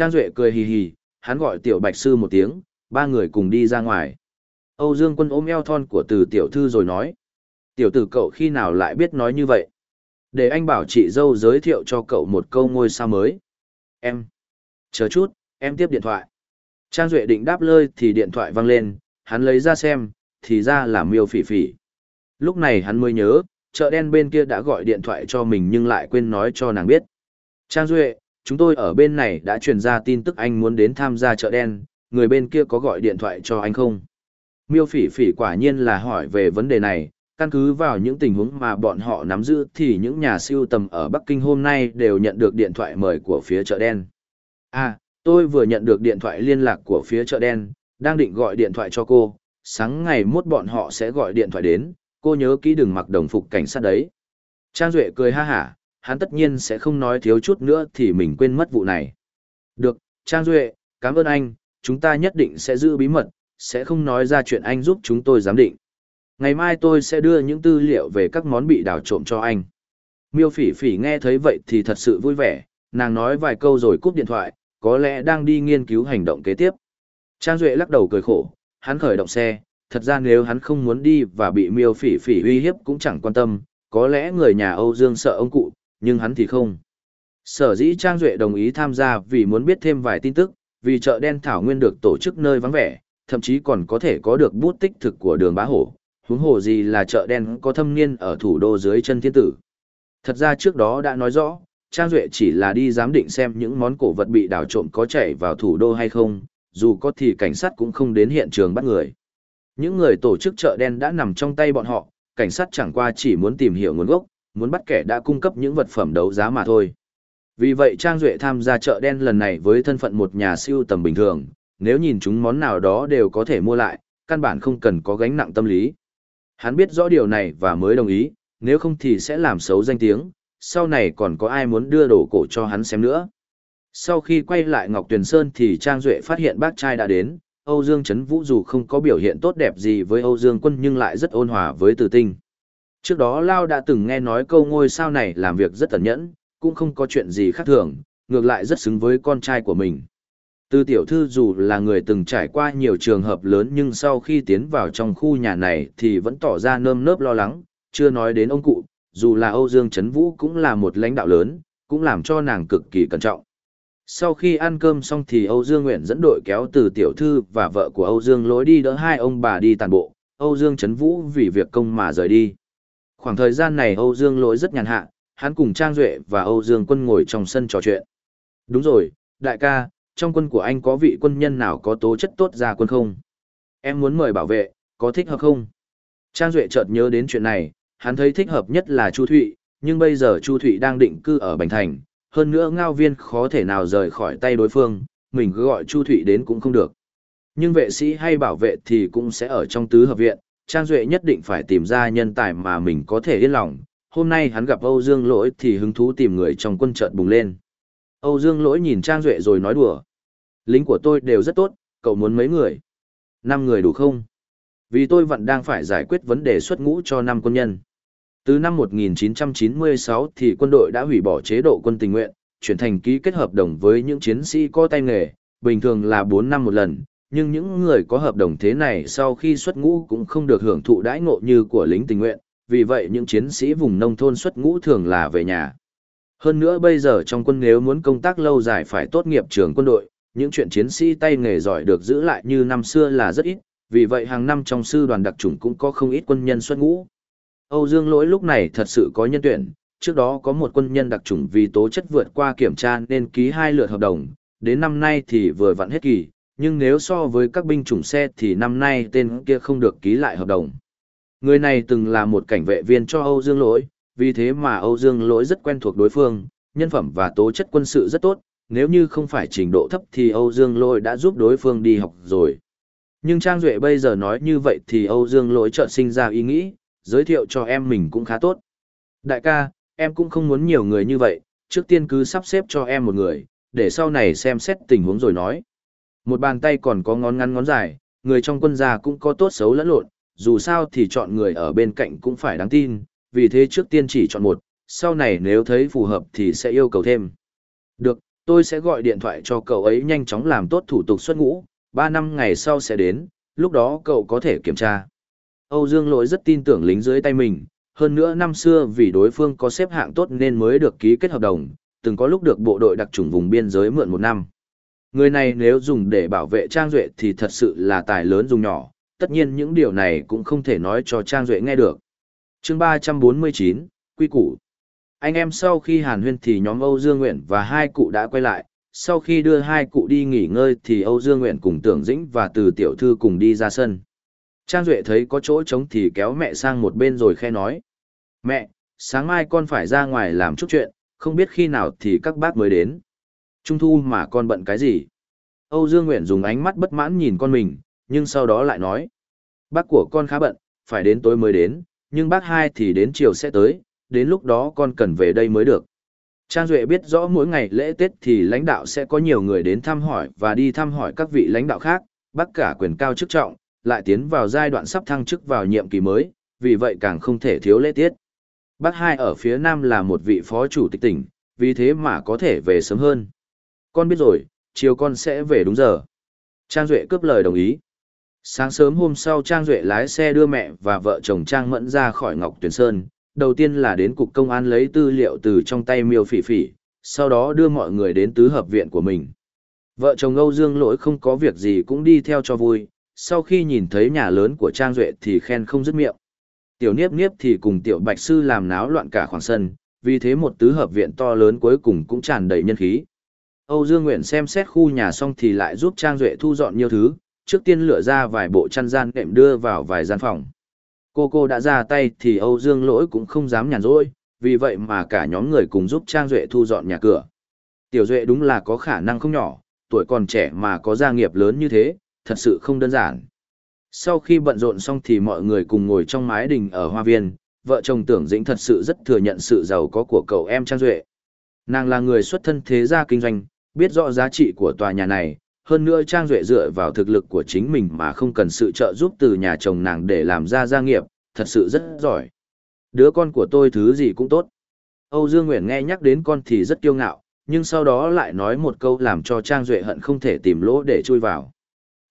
Trang Duệ cười hì hì, hắn gọi tiểu bạch sư một tiếng, ba người cùng đi ra ngoài. Âu Dương quân ôm eo thon của từ tiểu thư rồi nói. Tiểu tử cậu khi nào lại biết nói như vậy? Để anh bảo chị dâu giới thiệu cho cậu một câu ngôi sao mới. Em. Chờ chút, em tiếp điện thoại. Trang Duệ định đáp lơi thì điện thoại văng lên, hắn lấy ra xem, thì ra là miêu phỉ phỉ. Lúc này hắn mới nhớ, chợ đen bên kia đã gọi điện thoại cho mình nhưng lại quên nói cho nàng biết. Trang Duệ, chúng tôi ở bên này đã truyền ra tin tức anh muốn đến tham gia chợ đen, người bên kia có gọi điện thoại cho anh không? Miêu phỉ phỉ quả nhiên là hỏi về vấn đề này, căn cứ vào những tình huống mà bọn họ nắm giữ thì những nhà siêu tầm ở Bắc Kinh hôm nay đều nhận được điện thoại mời của phía chợ đen. À, tôi vừa nhận được điện thoại liên lạc của phía chợ đen, đang định gọi điện thoại cho cô, sáng ngày mốt bọn họ sẽ gọi điện thoại đến, cô nhớ kỹ đừng mặc đồng phục cảnh sát đấy. Trang Duệ cười ha hả, hắn tất nhiên sẽ không nói thiếu chút nữa thì mình quên mất vụ này. Được, Trang Duệ, cảm ơn anh, chúng ta nhất định sẽ giữ bí mật, sẽ không nói ra chuyện anh giúp chúng tôi giám định. Ngày mai tôi sẽ đưa những tư liệu về các món bị đào trộm cho anh. Miêu phỉ phỉ nghe thấy vậy thì thật sự vui vẻ, nàng nói vài câu rồi cúp điện thoại, có lẽ đang đi nghiên cứu hành động kế tiếp. Trang Duệ lắc đầu cười khổ, hắn khởi động xe, thật ra nếu hắn không muốn đi và bị miêu phỉ phỉ uy hiếp cũng chẳng quan tâm, có lẽ người nhà Âu Dương sợ ông cụ, nhưng hắn thì không. Sở dĩ Trang Duệ đồng ý tham gia vì muốn biết thêm vài tin tức, vì chợ đen thảo nguyên được tổ chức nơi vắng vẻ, thậm chí còn có thể có được bút tích thực của đường bá hổ, huống hồ gì là chợ đen có thâm niên ở thủ đô dưới chân thiên tử. Thật ra trước đó đã nói rõ, Trang Duệ chỉ là đi giám định xem những món cổ vật bị đảo trộm có chảy vào thủ đô hay không, dù có thì cảnh sát cũng không đến hiện trường bắt người. Những người tổ chức chợ đen đã nằm trong tay bọn họ, cảnh sát chẳng qua chỉ muốn tìm hiểu nguồn gốc, muốn bắt kẻ đã cung cấp những vật phẩm đấu giá mà thôi. Vì vậy Trang Duệ tham gia chợ đen lần này với thân phận một nhà siêu tầm bình thường, nếu nhìn chúng món nào đó đều có thể mua lại, căn bản không cần có gánh nặng tâm lý. Hắn biết rõ điều này và mới đồng ý, nếu không thì sẽ làm xấu danh tiếng, sau này còn có ai muốn đưa đổ cổ cho hắn xem nữa. Sau khi quay lại Ngọc Tuyền Sơn thì Trang Duệ phát hiện bác trai đã đến, Âu Dương Trấn Vũ dù không có biểu hiện tốt đẹp gì với Âu Dương Quân nhưng lại rất ôn hòa với Từ Tinh. Trước đó Lao đã từng nghe nói câu ngôi sao này làm việc rất tẩn nhẫn, cũng không có chuyện gì khác thường, ngược lại rất xứng với con trai của mình. Từ tiểu thư dù là người từng trải qua nhiều trường hợp lớn nhưng sau khi tiến vào trong khu nhà này thì vẫn tỏ ra nơm nớp lo lắng, chưa nói đến ông cụ, dù là Âu Dương Trấn Vũ cũng là một lãnh đạo lớn, cũng làm cho nàng cực kỳ cẩn trọng. Sau khi ăn cơm xong thì Âu Dương Nguyện dẫn đội kéo từ tiểu thư và vợ của Âu Dương lối đi đỡ hai ông bà đi tàn bộ, Âu Dương Trấn Vũ vì việc công mà rời đi. Khoảng thời gian này Âu Dương lỗi rất nhàn hạ, hắn cùng Trang Duệ và Âu Dương quân ngồi trong sân trò chuyện. Đúng rồi, đại ca, trong quân của anh có vị quân nhân nào có tố chất tốt ra quân không? Em muốn mời bảo vệ, có thích hợp không? Trang Duệ chợt nhớ đến chuyện này, hắn thấy thích hợp nhất là Chu Thụy, nhưng bây giờ Chu Thụy đang định cư ở Bành Thành, hơn nữa ngao viên khó thể nào rời khỏi tay đối phương, mình cứ gọi Chu Thụy đến cũng không được. Nhưng vệ sĩ hay bảo vệ thì cũng sẽ ở trong tứ hợp viện, Trang Duệ nhất định phải tìm ra nhân tài mà mình có thể yên lòng. Hôm nay hắn gặp Âu Dương Lỗi thì hứng thú tìm người trong quân chợt bùng lên. Âu Dương Lỗi nhìn Trang Duệ rồi nói đùa. Lính của tôi đều rất tốt, cậu muốn mấy người? Năm người đủ không? Vì tôi vẫn đang phải giải quyết vấn đề xuất ngũ cho năm quân nhân. Từ năm 1996 thì quân đội đã hủy bỏ chế độ quân tình nguyện, chuyển thành ký kết hợp đồng với những chiến sĩ có tay nghề, bình thường là 4 năm một lần, nhưng những người có hợp đồng thế này sau khi xuất ngũ cũng không được hưởng thụ đãi ngộ như của lính tình nguyện, vì vậy những chiến sĩ vùng nông thôn xuất ngũ thường là về nhà. Hơn nữa bây giờ trong quân nếu muốn công tác lâu dài phải tốt nghiệp trường quân đội, những chuyện chiến sĩ tay nghề giỏi được giữ lại như năm xưa là rất ít, vì vậy hàng năm trong sư đoàn đặc chủng cũng có không ít quân nhân xuất ngũ. Âu Dương Lỗi lúc này thật sự có nhân tuyển, trước đó có một quân nhân đặc chủng vì tố chất vượt qua kiểm tra nên ký hai lượt hợp đồng, đến năm nay thì vừa vặn hết kỳ, nhưng nếu so với các binh chủng xe thì năm nay tên kia không được ký lại hợp đồng. Người này từng là một cảnh vệ viên cho Âu Dương Lỗi, vì thế mà Âu Dương Lỗi rất quen thuộc đối phương, nhân phẩm và tố chất quân sự rất tốt, nếu như không phải trình độ thấp thì Âu Dương Lỗi đã giúp đối phương đi học rồi. Nhưng Trang Duệ bây giờ nói như vậy thì Âu Dương Lỗi chợt sinh ra ý nghĩ, giới thiệu cho em mình cũng khá tốt. Đại ca, em cũng không muốn nhiều người như vậy, trước tiên cứ sắp xếp cho em một người, để sau này xem xét tình huống rồi nói. Một bàn tay còn có ngón ngắn ngón dài, người trong quân gia cũng có tốt xấu lẫn lộn, dù sao thì chọn người ở bên cạnh cũng phải đáng tin, vì thế trước tiên chỉ chọn một, sau này nếu thấy phù hợp thì sẽ yêu cầu thêm. Được, Tôi sẽ gọi điện thoại cho cậu ấy nhanh chóng làm tốt thủ tục xuất ngũ, 3 năm ngày sau sẽ đến, lúc đó cậu có thể kiểm tra. Âu Dương Lỗi rất tin tưởng lính dưới tay mình, hơn nữa năm xưa vì đối phương có xếp hạng tốt nên mới được ký kết hợp đồng, từng có lúc được bộ đội đặc trùng vùng biên giới mượn một năm. Người này nếu dùng để bảo vệ Trang Duệ thì thật sự là tài lớn dùng nhỏ, tất nhiên những điều này cũng không thể nói cho Trang Duệ nghe được. chương 349, Quy Củ Anh em sau khi hàn huyên thì nhóm Âu Dương Nguyện và hai cụ đã quay lại, sau khi đưa hai cụ đi nghỉ ngơi thì Âu Dương Nguyện cùng Tưởng Dĩnh và Từ Tiểu Thư cùng đi ra sân. Trang Duệ thấy có chỗ trống thì kéo mẹ sang một bên rồi khe nói. Mẹ, sáng mai con phải ra ngoài làm chút chuyện, không biết khi nào thì các bác mới đến. Trung thu mà con bận cái gì? Âu Dương Nguyện dùng ánh mắt bất mãn nhìn con mình, nhưng sau đó lại nói. Bác của con khá bận, phải đến tối mới đến, nhưng bác hai thì đến chiều sẽ tới, đến lúc đó con cần về đây mới được. Trang Duệ biết rõ mỗi ngày lễ Tết thì lãnh đạo sẽ có nhiều người đến thăm hỏi và đi thăm hỏi các vị lãnh đạo khác, bác cả quyền cao chức trọng, lại tiến vào giai đoạn sắp thăng chức vào nhiệm kỳ mới, vì vậy càng không thể thiếu lễ tiết. Bác hai ở phía Nam là một vị phó chủ tịch tỉnh, vì thế mà có thể về sớm hơn. Con biết rồi, chiều con sẽ về đúng giờ. Trang Duệ cướp lời đồng ý. Sáng sớm hôm sau Trang Duệ lái xe đưa mẹ và vợ chồng Trang Mẫn ra khỏi Ngọc Tuyền Sơn, đầu tiên là đến cục công an lấy tư liệu từ trong tay miêu phỉ phỉ, sau đó đưa mọi người đến tứ hợp viện của mình. Vợ chồng Âu Dương lỗi không có việc gì cũng đi theo cho vui, sau khi nhìn thấy nhà lớn của Trang Duệ thì khen không dứt miệng. Tiểu Niếp Niếp thì cùng Tiểu Bạch Sư làm náo loạn cả khoảng sân, vì thế một tứ hợp viện to lớn cuối cùng cũng tràn đầy nhân khí. Âu Dương Nguyện xem xét khu nhà xong thì lại giúp Trang Duệ thu dọn nhiều thứ, trước tiên lựa ra vài bộ chăn gian đệm đưa vào vài gian phòng. Cô cô đã ra tay thì Âu Dương lỗi cũng không dám nhàn rỗi, vì vậy mà cả nhóm người cùng giúp Trang Duệ thu dọn nhà cửa. Tiểu Duệ đúng là có khả năng không nhỏ, tuổi còn trẻ mà có gia nghiệp lớn như thế, thật sự không đơn giản. Sau khi bận rộn xong thì mọi người cùng ngồi trong mái đình ở hoa viên, vợ chồng tưởng dĩnh thật sự rất thừa nhận sự giàu có của cậu em Trang Duệ. Nàng là người xuất thân thế gia kinh doanh, biết rõ giá trị của tòa nhà này, hơn nữa Trang Duệ dựa vào thực lực của chính mình mà không cần sự trợ giúp từ nhà chồng nàng để làm ra gia nghiệp, thật sự rất giỏi. Đứa con của tôi thứ gì cũng tốt. Âu Dương Nguyễn nghe nhắc đến con thì rất kiêu ngạo, nhưng sau đó lại nói một câu làm cho Trang Duệ hận không thể tìm lỗ để chui vào.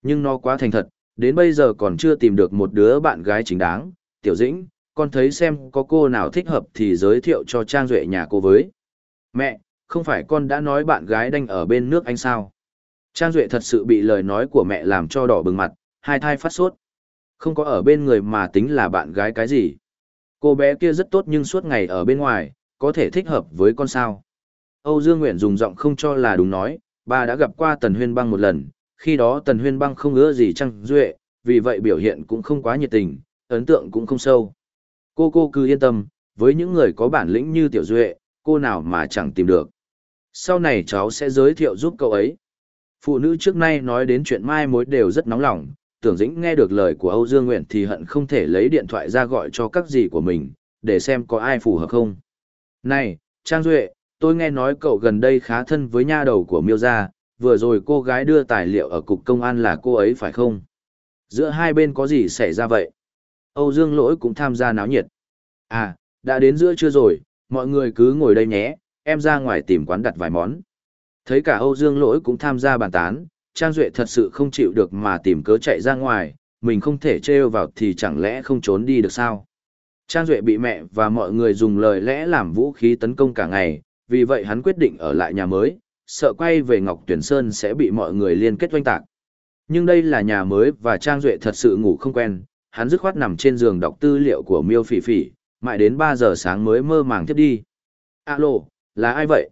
Nhưng nó quá thành thật, đến bây giờ còn chưa tìm được một đứa bạn gái chính đáng. Tiểu Dĩnh, con thấy xem có cô nào thích hợp thì giới thiệu cho Trang Duệ nhà cô với. Mẹ, không phải con đã nói bạn gái đang ở bên nước anh sao? Trang Duệ thật sự bị lời nói của mẹ làm cho đỏ bừng mặt, hai thai phát sốt. Không có ở bên người mà tính là bạn gái cái gì. Cô bé kia rất tốt nhưng suốt ngày ở bên ngoài, có thể thích hợp với con sao. Âu Dương Nguyện dùng giọng không cho là đúng nói, bà đã gặp qua Tần Huyên Băng một lần, khi đó Tần Huyên Băng không ngứa gì Trang Duệ, vì vậy biểu hiện cũng không quá nhiệt tình, ấn tượng cũng không sâu. Cô cô cứ yên tâm, với những người có bản lĩnh như Tiểu Duệ, cô nào mà chẳng tìm được. Sau này cháu sẽ giới thiệu giúp cậu ấy. Phụ nữ trước nay nói đến chuyện mai mối đều rất nóng lòng, tưởng dĩnh nghe được lời của Âu Dương Nguyện thì hận không thể lấy điện thoại ra gọi cho các dì của mình, để xem có ai phù hợp không. Này, Trang Duệ, tôi nghe nói cậu gần đây khá thân với nha đầu của Miêu Gia, vừa rồi cô gái đưa tài liệu ở cục công an là cô ấy phải không? Giữa hai bên có gì xảy ra vậy? Âu Dương Lỗi cũng tham gia náo nhiệt. À, đã đến giữa trưa rồi, mọi người cứ ngồi đây nhé, em ra ngoài tìm quán đặt vài món. Thấy cả Âu Dương Lỗi cũng tham gia bàn tán, Trang Duệ thật sự không chịu được mà tìm cớ chạy ra ngoài, mình không thể trêu vào thì chẳng lẽ không trốn đi được sao? Trang Duệ bị mẹ và mọi người dùng lời lẽ làm vũ khí tấn công cả ngày, vì vậy hắn quyết định ở lại nhà mới, sợ quay về Ngọc Tuyển Sơn sẽ bị mọi người liên kết doanh tạc. Nhưng đây là nhà mới và Trang Duệ thật sự ngủ không quen, hắn dứt khoát nằm trên giường đọc tư liệu của Miêu Phỉ Phỉ, mãi đến 3 giờ sáng mới mơ màng tiếp đi. Alo, là ai vậy?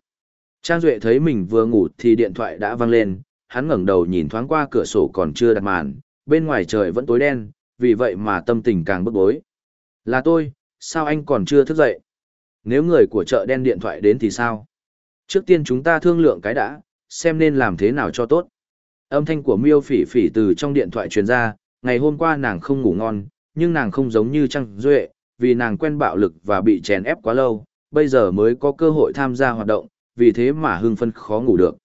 Trang Duệ thấy mình vừa ngủ thì điện thoại đã vang lên, hắn ngẩng đầu nhìn thoáng qua cửa sổ còn chưa đặt màn, bên ngoài trời vẫn tối đen, vì vậy mà tâm tình càng bức bối. Là tôi, sao anh còn chưa thức dậy? Nếu người của chợ đen điện thoại đến thì sao? Trước tiên chúng ta thương lượng cái đã, xem nên làm thế nào cho tốt. Âm thanh của miêu phỉ phỉ từ trong điện thoại truyền ra, ngày hôm qua nàng không ngủ ngon, nhưng nàng không giống như Trang Duệ, vì nàng quen bạo lực và bị chèn ép quá lâu, bây giờ mới có cơ hội tham gia hoạt động, vì thế mà hưng phân khó ngủ được.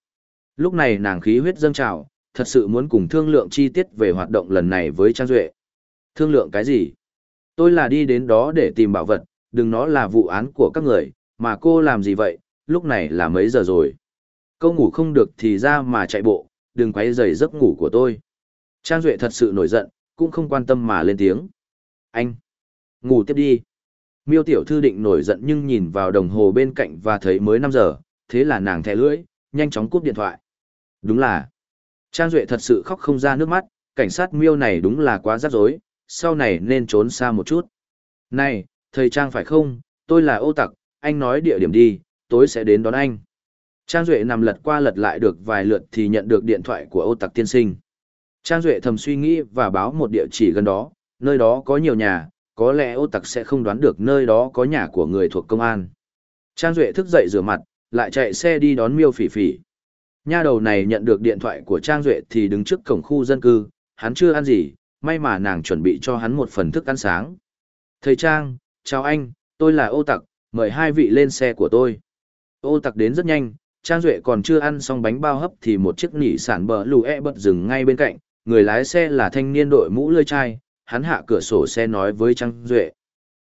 Lúc này nàng khí huyết dâng trào, thật sự muốn cùng thương lượng chi tiết về hoạt động lần này với Trang Duệ. Thương lượng cái gì? Tôi là đi đến đó để tìm bảo vật, đừng nó là vụ án của các người, mà cô làm gì vậy, lúc này là mấy giờ rồi? Câu ngủ không được thì ra mà chạy bộ, đừng quấy rầy giấc ngủ của tôi. Trang Duệ thật sự nổi giận, cũng không quan tâm mà lên tiếng. Anh! Ngủ tiếp đi. Miêu tiểu thư định nổi giận nhưng nhìn vào đồng hồ bên cạnh và thấy mới năm giờ, thế là nàng thẻ lưỡi, nhanh chóng cúp điện thoại. Đúng là, Trang Duệ thật sự khóc không ra nước mắt, cảnh sát miêu này đúng là quá rắc rối, sau này nên trốn xa một chút. Này, thầy Trang phải không, tôi là ô tặc, anh nói địa điểm đi, tối sẽ đến đón anh. Trang Duệ nằm lật qua lật lại được vài lượt thì nhận được điện thoại của ô tặc tiên sinh. Trang Duệ thầm suy nghĩ và báo một địa chỉ gần đó, nơi đó có nhiều nhà, có lẽ ô tặc sẽ không đoán được nơi đó có nhà của người thuộc công an. Trang Duệ thức dậy rửa mặt, lại chạy xe đi đón miêu phỉ phỉ. Nha đầu này nhận được điện thoại của Trang Duệ thì đứng trước cổng khu dân cư, hắn chưa ăn gì, may mà nàng chuẩn bị cho hắn một phần thức ăn sáng. Thầy Trang, chào anh, tôi là ô tặc, mời hai vị lên xe của tôi. Ô tặc đến rất nhanh, Trang Duệ còn chưa ăn xong bánh bao hấp thì một chiếc nỉ sản bờ lù e bật dừng ngay bên cạnh, người lái xe là thanh niên đội mũ lươi chai, hắn hạ cửa sổ xe nói với Trang Duệ.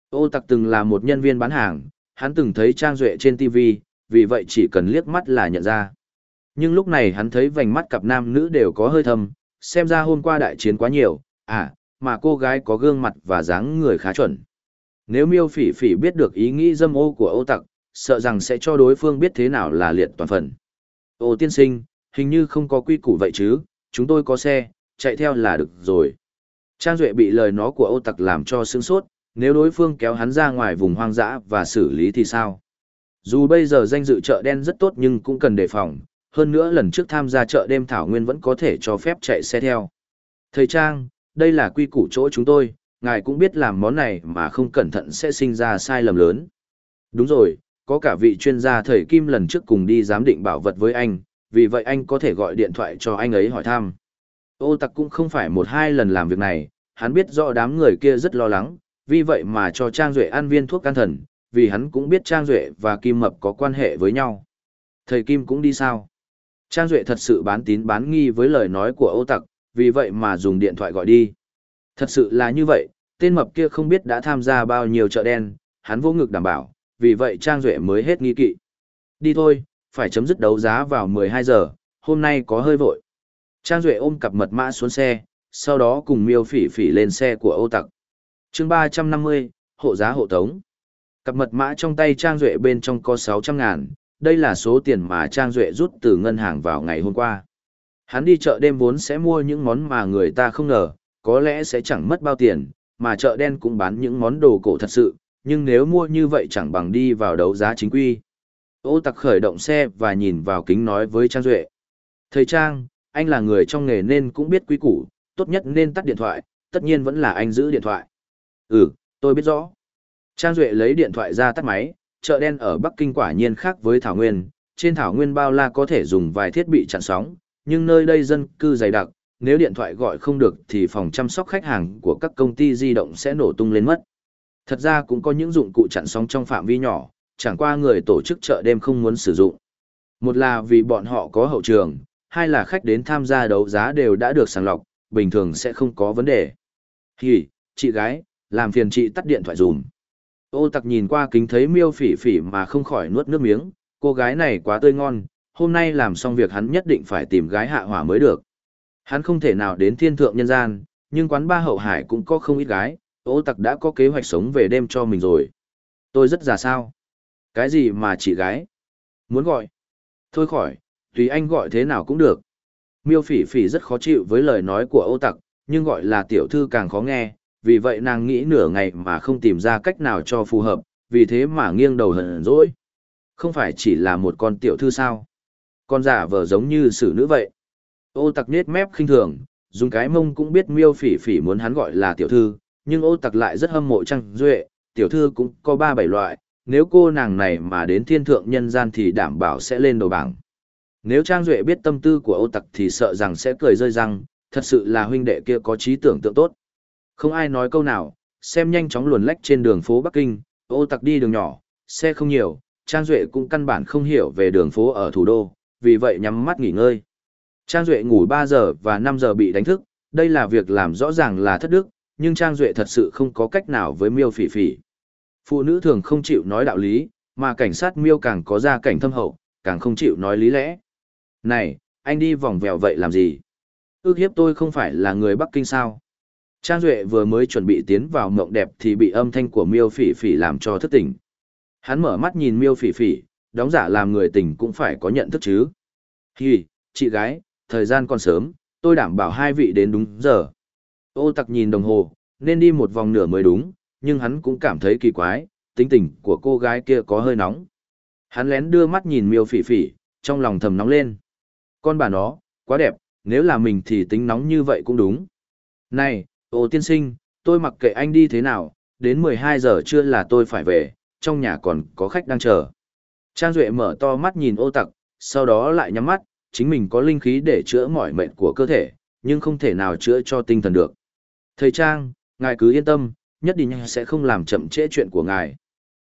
Ô tặc từng là một nhân viên bán hàng, hắn từng thấy Trang Duệ trên TV, vì vậy chỉ cần liếc mắt là nhận ra. Nhưng lúc này hắn thấy vành mắt cặp nam nữ đều có hơi thâm, xem ra hôm qua đại chiến quá nhiều, à, mà cô gái có gương mặt và dáng người khá chuẩn. Nếu miêu phỉ phỉ biết được ý nghĩ dâm ô của ô tặc, sợ rằng sẽ cho đối phương biết thế nào là liệt toàn phần. Ô tiên sinh, hình như không có quy củ vậy chứ, chúng tôi có xe, chạy theo là được rồi. Trang Duệ bị lời nó của ô tặc làm cho sướng sốt, nếu đối phương kéo hắn ra ngoài vùng hoang dã và xử lý thì sao? Dù bây giờ danh dự chợ đen rất tốt nhưng cũng cần đề phòng, hơn nữa lần trước tham gia chợ đêm Thảo Nguyên vẫn có thể cho phép chạy xe theo. Thầy Trang, đây là quy củ chỗ chúng tôi, ngài cũng biết làm món này mà không cẩn thận sẽ sinh ra sai lầm lớn. Đúng rồi, có cả vị chuyên gia thầy Kim lần trước cùng đi giám định bảo vật với anh, vì vậy anh có thể gọi điện thoại cho anh ấy hỏi thăm. Ô tặc cũng không phải một hai lần làm việc này, hắn biết rõ đám người kia rất lo lắng, vì vậy mà cho Trang Duệ ăn viên thuốc can thần, vì hắn cũng biết Trang Duệ và Kim Mập có quan hệ với nhau. Thầy Kim cũng đi sao? Trang Duệ thật sự bán tín bán nghi với lời nói của ô tặc, vì vậy mà dùng điện thoại gọi đi. Thật sự là như vậy, tên mập kia không biết đã tham gia bao nhiêu chợ đen, hắn vô ngực đảm bảo, vì vậy Trang Duệ mới hết nghi kỵ. Đi thôi, phải chấm dứt đấu giá vào 12 giờ, hôm nay có hơi vội. Trang Duệ ôm cặp mật mã xuống xe, sau đó cùng miêu phỉ phỉ lên xe của ô tặc. chương 350, hộ giá hộ tống. Cặp mật mã trong tay Trang Duệ bên trong có 600 ngàn, đây là số tiền mà Trang Duệ rút từ ngân hàng vào ngày hôm qua. Hắn đi chợ đêm vốn sẽ mua những món mà người ta không ngờ, có lẽ sẽ chẳng mất bao tiền, mà chợ đen cũng bán những món đồ cổ thật sự, nhưng nếu mua như vậy chẳng bằng đi vào đấu giá chính quy. Ô tặc khởi động xe và nhìn vào kính nói với Trang Duệ. Thầy Trang, anh là người trong nghề nên cũng biết quý củ, tốt nhất nên tắt điện thoại, tất nhiên vẫn là anh giữ điện thoại. Ừ, tôi biết rõ. Trang Duệ lấy điện thoại ra tắt máy, chợ đen ở Bắc Kinh quả nhiên khác với Thảo Nguyên, trên Thảo Nguyên bao la có thể dùng vài thiết bị chặn sóng, nhưng nơi đây dân cư dày đặc, nếu điện thoại gọi không được thì phòng chăm sóc khách hàng của các công ty di động sẽ nổ tung lên mất. Thật ra cũng có những dụng cụ chặn sóng trong phạm vi nhỏ, chẳng qua người tổ chức chợ đêm không muốn sử dụng. Một là vì bọn họ có hậu trường, hai là khách đến tham gia đấu giá đều đã được sàng lọc, bình thường sẽ không có vấn đề. Hì, chị gái, làm phiền chị tắt điện thoại dùm. Ô tặc nhìn qua kính thấy miêu phỉ phỉ mà không khỏi nuốt nước miếng, cô gái này quá tươi ngon, hôm nay làm xong việc hắn nhất định phải tìm gái hạ hỏa mới được. Hắn không thể nào đến thiên thượng nhân gian, nhưng quán ba hậu hải cũng có không ít gái, ô tặc đã có kế hoạch sống về đêm cho mình rồi. Tôi rất già sao? Cái gì mà chị gái? Muốn gọi? Thôi khỏi, tùy anh gọi thế nào cũng được. Miêu phỉ phỉ rất khó chịu với lời nói của ô tặc, nhưng gọi là tiểu thư càng khó nghe, vì vậy nàng nghĩ nửa ngày mà không tìm ra cách nào cho phù hợp, vì thế mà nghiêng đầu hận dỗi. Không phải chỉ là một con tiểu thư sao? Con giả vờ giống như xử nữ vậy. Ô tặc nết mép khinh thường, dùng cái mông cũng biết miêu phỉ phỉ muốn hắn gọi là tiểu thư, nhưng ô tặc lại rất hâm mộ trăng duệ, tiểu thư cũng có ba bảy loại, nếu cô nàng này mà đến thiên thượng nhân gian thì đảm bảo sẽ lên đầu bảng. Nếu Trang Duệ biết tâm tư của ô tặc thì sợ rằng sẽ cười rơi răng, thật sự là huynh đệ kia có trí tưởng tượng tốt. Không ai nói câu nào, xem nhanh chóng luồn lách trên đường phố Bắc Kinh, ô tặc đi đường nhỏ, xe không nhiều, Trang Duệ cũng căn bản không hiểu về đường phố ở thủ đô, vì vậy nhắm mắt nghỉ ngơi. Trang Duệ ngủ 3 giờ và 5 giờ bị đánh thức, đây là việc làm rõ ràng là thất đức, nhưng Trang Duệ thật sự không có cách nào với miêu phỉ phỉ. Phụ nữ thường không chịu nói đạo lý, mà cảnh sát miêu càng có gia cảnh thâm hậu, càng không chịu nói lý lẽ. Này, anh đi vòng vèo vậy làm gì? Ước hiếp tôi không phải là người Bắc Kinh sao? Trang Duệ vừa mới chuẩn bị tiến vào mộng đẹp thì bị âm thanh của miêu phỉ phỉ làm cho thức tỉnh. Hắn mở mắt nhìn miêu phỉ phỉ, đóng giả làm người tỉnh cũng phải có nhận thức chứ. Hì, chị gái, thời gian còn sớm, tôi đảm bảo hai vị đến đúng giờ. Ô tặc nhìn đồng hồ, nên đi một vòng nửa mới đúng, nhưng hắn cũng cảm thấy kỳ quái, tính tình của cô gái kia có hơi nóng. Hắn lén đưa mắt nhìn miêu phỉ phỉ, trong lòng thầm nóng lên. Con bà nó, quá đẹp, nếu là mình thì tính nóng như vậy cũng đúng. Này, ô tiên sinh, tôi mặc kệ anh đi thế nào, đến 12 giờ trưa là tôi phải về, trong nhà còn có khách đang chờ. Trang Duệ mở to mắt nhìn ô tặc, sau đó lại nhắm mắt, chính mình có linh khí để chữa mọi mệnh của cơ thể, nhưng không thể nào chữa cho tinh thần được. Thầy Trang, ngài cứ yên tâm, nhất định sẽ không làm chậm trễ chuyện của ngài.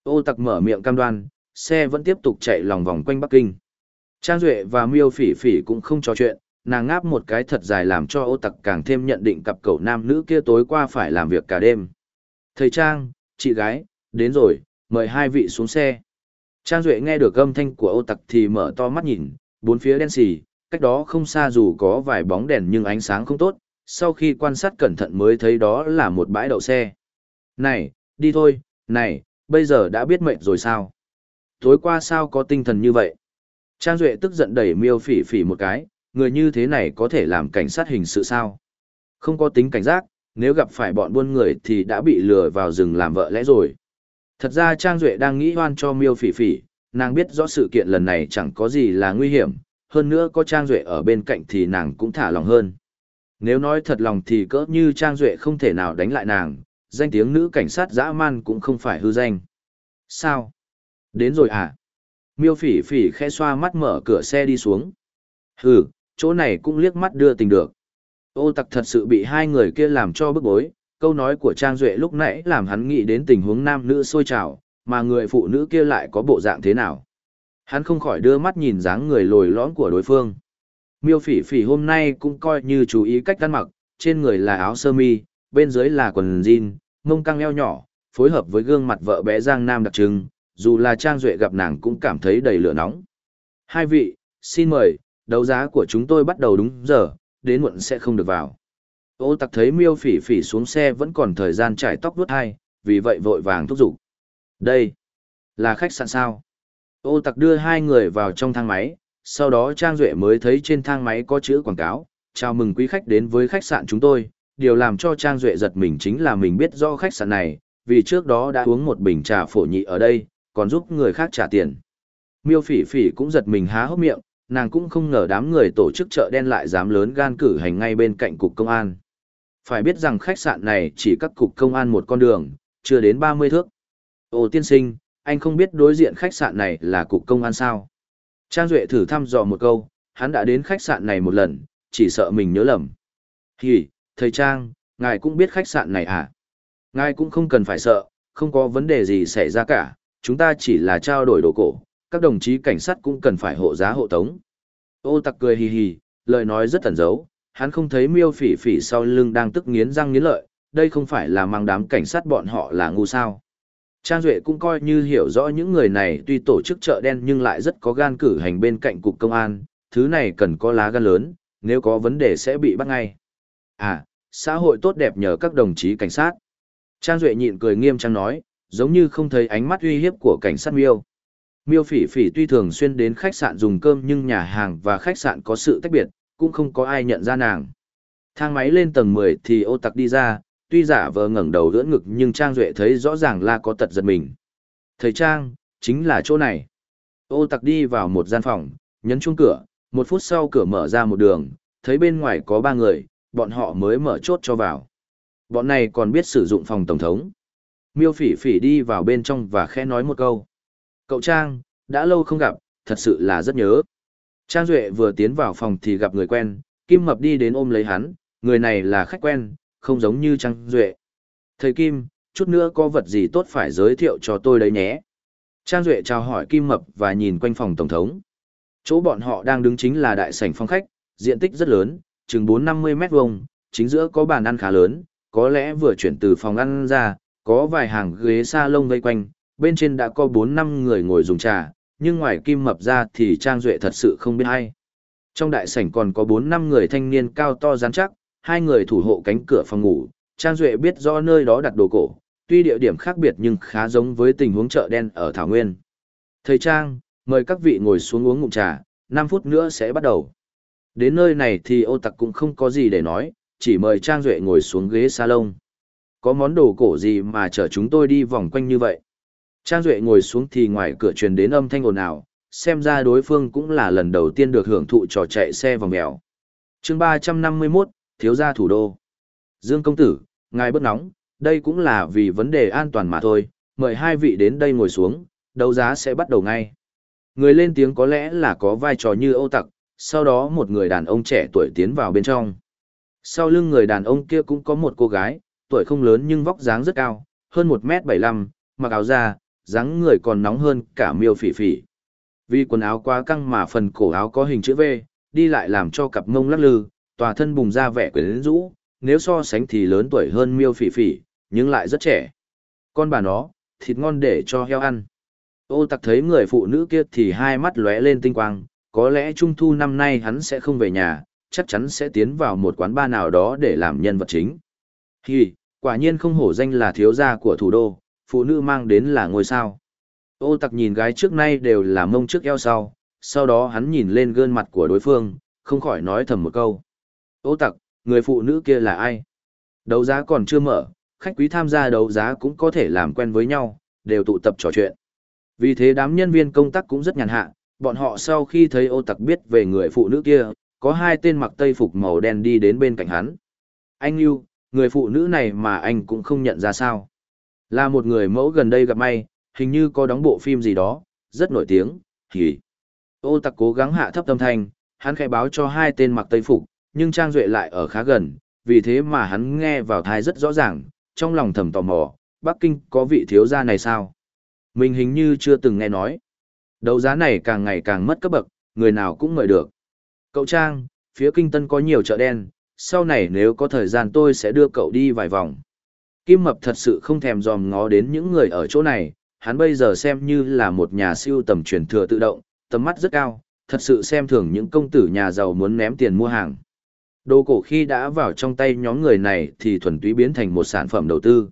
Ô tặc mở miệng cam đoan, xe vẫn tiếp tục chạy lòng vòng quanh Bắc Kinh. Trang Duệ và Miêu Phỉ Phỉ cũng không trò chuyện, nàng ngáp một cái thật dài làm cho ô tặc càng thêm nhận định cặp cậu nam nữ kia tối qua phải làm việc cả đêm. Thầy Trang, chị gái, đến rồi, mời hai vị xuống xe. Trang Duệ nghe được âm thanh của ô tặc thì mở to mắt nhìn, bốn phía đen xì, cách đó không xa dù có vài bóng đèn nhưng ánh sáng không tốt, sau khi quan sát cẩn thận mới thấy đó là một bãi đậu xe. Này, đi thôi, này, bây giờ đã biết mệnh rồi sao? Tối qua sao có tinh thần như vậy? Trang Duệ tức giận đẩy miêu phỉ phỉ một cái, người như thế này có thể làm cảnh sát hình sự sao? Không có tính cảnh giác, nếu gặp phải bọn buôn người thì đã bị lừa vào rừng làm vợ lẽ rồi. Thật ra Trang Duệ đang nghĩ hoan cho miêu phỉ phỉ, nàng biết rõ sự kiện lần này chẳng có gì là nguy hiểm, hơn nữa có Trang Duệ ở bên cạnh thì nàng cũng thả lòng hơn. Nếu nói thật lòng thì cỡ như Trang Duệ không thể nào đánh lại nàng, danh tiếng nữ cảnh sát dã man cũng không phải hư danh. Sao? Đến rồi à? Miêu phỉ phỉ khẽ xoa mắt mở cửa xe đi xuống. Hừ, chỗ này cũng liếc mắt đưa tình được. Ô tặc thật sự bị hai người kia làm cho bức bối, câu nói của Trang Duệ lúc nãy làm hắn nghĩ đến tình huống nam nữ sôi trào, mà người phụ nữ kia lại có bộ dạng thế nào. Hắn không khỏi đưa mắt nhìn dáng người lồi lõn của đối phương. Miêu phỉ phỉ hôm nay cũng coi như chú ý cách ăn mặc, trên người là áo sơ mi, bên dưới là quần jean, mông căng eo nhỏ, phối hợp với gương mặt vợ bé Giang Nam đặc trưng, dù là Trang Duệ gặp nàng cũng cảm thấy đầy lửa nóng. Hai vị, xin mời, đấu giá của chúng tôi bắt đầu đúng giờ, đến muộn sẽ không được vào. Ô tặc thấy miêu phỉ phỉ xuống xe vẫn còn thời gian trải tóc vuốt hai, vì vậy vội vàng thúc giục. Đây, là khách sạn sao? Ô tặc đưa hai người vào trong thang máy, sau đó Trang Duệ mới thấy trên thang máy có chữ quảng cáo, chào mừng quý khách đến với khách sạn chúng tôi. Điều làm cho Trang Duệ giật mình chính là mình biết do khách sạn này, vì trước đó đã uống một bình trà phổ nhị ở đây, còn giúp người khác trả tiền. Miêu phỉ phỉ cũng giật mình há hốc miệng, nàng cũng không ngờ đám người tổ chức chợ đen lại dám lớn gan cử hành ngay bên cạnh cục công an. Phải biết rằng khách sạn này chỉ các cục công an một con đường, chưa đến 30 thước. Ô tiên sinh, anh không biết đối diện khách sạn này là cục công an sao? Trang Duệ thử thăm dò một câu, hắn đã đến khách sạn này một lần, chỉ sợ mình nhớ lầm. Hì, thầy Trang, ngài cũng biết khách sạn này à? Ngài cũng không cần phải sợ, không có vấn đề gì xảy ra cả, chúng ta chỉ là trao đổi đồ cổ, các đồng chí cảnh sát cũng cần phải hộ giá hộ tống. Ô tặc cười hì hì, lời nói rất tẩn giấu, hắn không thấy miêu phỉ phỉ sau lưng đang tức nghiến răng nghiến lợi, đây không phải là mang đám cảnh sát bọn họ là ngu sao. Trang Duệ cũng coi như hiểu rõ những người này tuy tổ chức chợ đen nhưng lại rất có gan cử hành bên cạnh cục công an, thứ này cần có lá gan lớn, nếu có vấn đề sẽ bị bắt ngay. À, xã hội tốt đẹp nhờ các đồng chí cảnh sát. Trang Duệ nhịn cười nghiêm trang nói, giống như không thấy ánh mắt uy hiếp của cảnh sát miêu. Miêu phỉ phỉ tuy thường xuyên đến khách sạn dùng cơm nhưng nhà hàng và khách sạn có sự tách biệt, cũng không có ai nhận ra nàng. Thang máy lên tầng 10 thì ô tặc đi ra, tuy giả vờ ngẩng đầu đỡ ngực nhưng Trang Duệ thấy rõ ràng là có tật giật mình. Thầy Trang, chính là chỗ này. Ô tặc đi vào một gian phòng, nhấn chuông cửa, một phút sau cửa mở ra một đường, thấy bên ngoài có ba người, bọn họ mới mở chốt cho vào. Bọn này còn biết sử dụng phòng tổng thống. Miêu phỉ phỉ đi vào bên trong và khẽ nói một câu. Cậu Trang, đã lâu không gặp, thật sự là rất nhớ. Trang Duệ vừa tiến vào phòng thì gặp người quen, Kim Mập đi đến ôm lấy hắn, người này là khách quen, không giống như Trang Duệ. Thầy Kim, chút nữa có vật gì tốt phải giới thiệu cho tôi đấy nhé. Trang Duệ chào hỏi Kim Mập và nhìn quanh phòng Tổng thống. Chỗ bọn họ đang đứng chính là đại sảnh phong khách, diện tích rất lớn, chừng 4-50 mét vuông, chính giữa có bàn ăn khá lớn, có lẽ vừa chuyển từ phòng ăn ra, có vài hàng ghế sa lông vây quanh, bên trên đã có 4-5 người ngồi dùng trà, nhưng ngoài Kim Mập ra thì Trang Duệ thật sự không biết hay. Trong đại sảnh còn có 4 năm người thanh niên cao to rắn chắc, hai người thủ hộ cánh cửa phòng ngủ, Trang Duệ biết rõ nơi đó đặt đồ cổ, tuy địa điểm khác biệt nhưng khá giống với tình huống chợ đen ở Thảo Nguyên. Thầy Trang, mời các vị ngồi xuống uống ngụm trà, 5 phút nữa sẽ bắt đầu. Đến nơi này thì ô tặc cũng không có gì để nói, chỉ mời Trang Duệ ngồi xuống ghế salon. Có món đồ cổ gì mà chở chúng tôi đi vòng quanh như vậy? Trang Duệ ngồi xuống thì ngoài cửa truyền đến âm thanh ồn ào, xem ra đối phương cũng là lần đầu tiên được hưởng thụ trò chạy xe vòng mèo. chương 351, Thiếu gia thủ đô. Dương công tử, ngài bất nóng, đây cũng là vì vấn đề an toàn mà thôi, mời hai vị đến đây ngồi xuống, đấu giá sẽ bắt đầu ngay. Người lên tiếng có lẽ là có vai trò như Âu Tặc, sau đó một người đàn ông trẻ tuổi tiến vào bên trong. Sau lưng người đàn ông kia cũng có một cô gái, tuổi không lớn nhưng vóc dáng rất cao, hơn 1m75, mặc áo da, dáng người còn nóng hơn cả miêu phỉ phỉ. Vì quần áo quá căng mà phần cổ áo có hình chữ V, đi lại làm cho cặp mông lắc lư, tòa thân bùng ra vẻ quyến rũ, nếu so sánh thì lớn tuổi hơn miêu phỉ phỉ, nhưng lại rất trẻ. Con bà nó, thịt ngon để cho heo ăn. Ô tặc thấy người phụ nữ kia thì hai mắt lóe lên tinh quang, có lẽ trung thu năm nay hắn sẽ không về nhà, chắc chắn sẽ tiến vào một quán bar nào đó để làm nhân vật chính. Hì, quả nhiên không hổ danh là thiếu gia của thủ đô, phụ nữ mang đến là ngôi sao. Ô tặc nhìn gái trước nay đều là mông trước eo sau, sau đó hắn nhìn lên gương mặt của đối phương, không khỏi nói thầm một câu. Ô tặc, người phụ nữ kia là ai? Đấu giá còn chưa mở, khách quý tham gia đấu giá cũng có thể làm quen với nhau, đều tụ tập trò chuyện. Vì thế đám nhân viên công tác cũng rất nhàn hạ, bọn họ sau khi thấy ô tặc biết về người phụ nữ kia, có hai tên mặc tây phục màu đen đi đến bên cạnh hắn. Anh yêu, người phụ nữ này mà anh cũng không nhận ra sao. Là một người mẫu gần đây gặp may, hình như có đóng bộ phim gì đó, rất nổi tiếng, hỉ. Ô tặc cố gắng hạ thấp tâm thanh, hắn khai báo cho hai tên mặc tây phục, nhưng Trang Duệ lại ở khá gần, vì thế mà hắn nghe vào thai rất rõ ràng, trong lòng thầm tò mò, Bắc Kinh có vị thiếu gia này sao? Mình hình như chưa từng nghe nói. Đấu giá này càng ngày càng mất cấp bậc, người nào cũng mời được. Cậu Trang, phía Kinh Tân có nhiều chợ đen, sau này nếu có thời gian tôi sẽ đưa cậu đi vài vòng. Kim Mập thật sự không thèm dòm ngó đến những người ở chỗ này, hắn bây giờ xem như là một nhà siêu tầm truyền thừa tự động, tầm mắt rất cao, thật sự xem thường những công tử nhà giàu muốn ném tiền mua hàng. Đồ cổ khi đã vào trong tay nhóm người này thì thuần túy biến thành một sản phẩm đầu tư.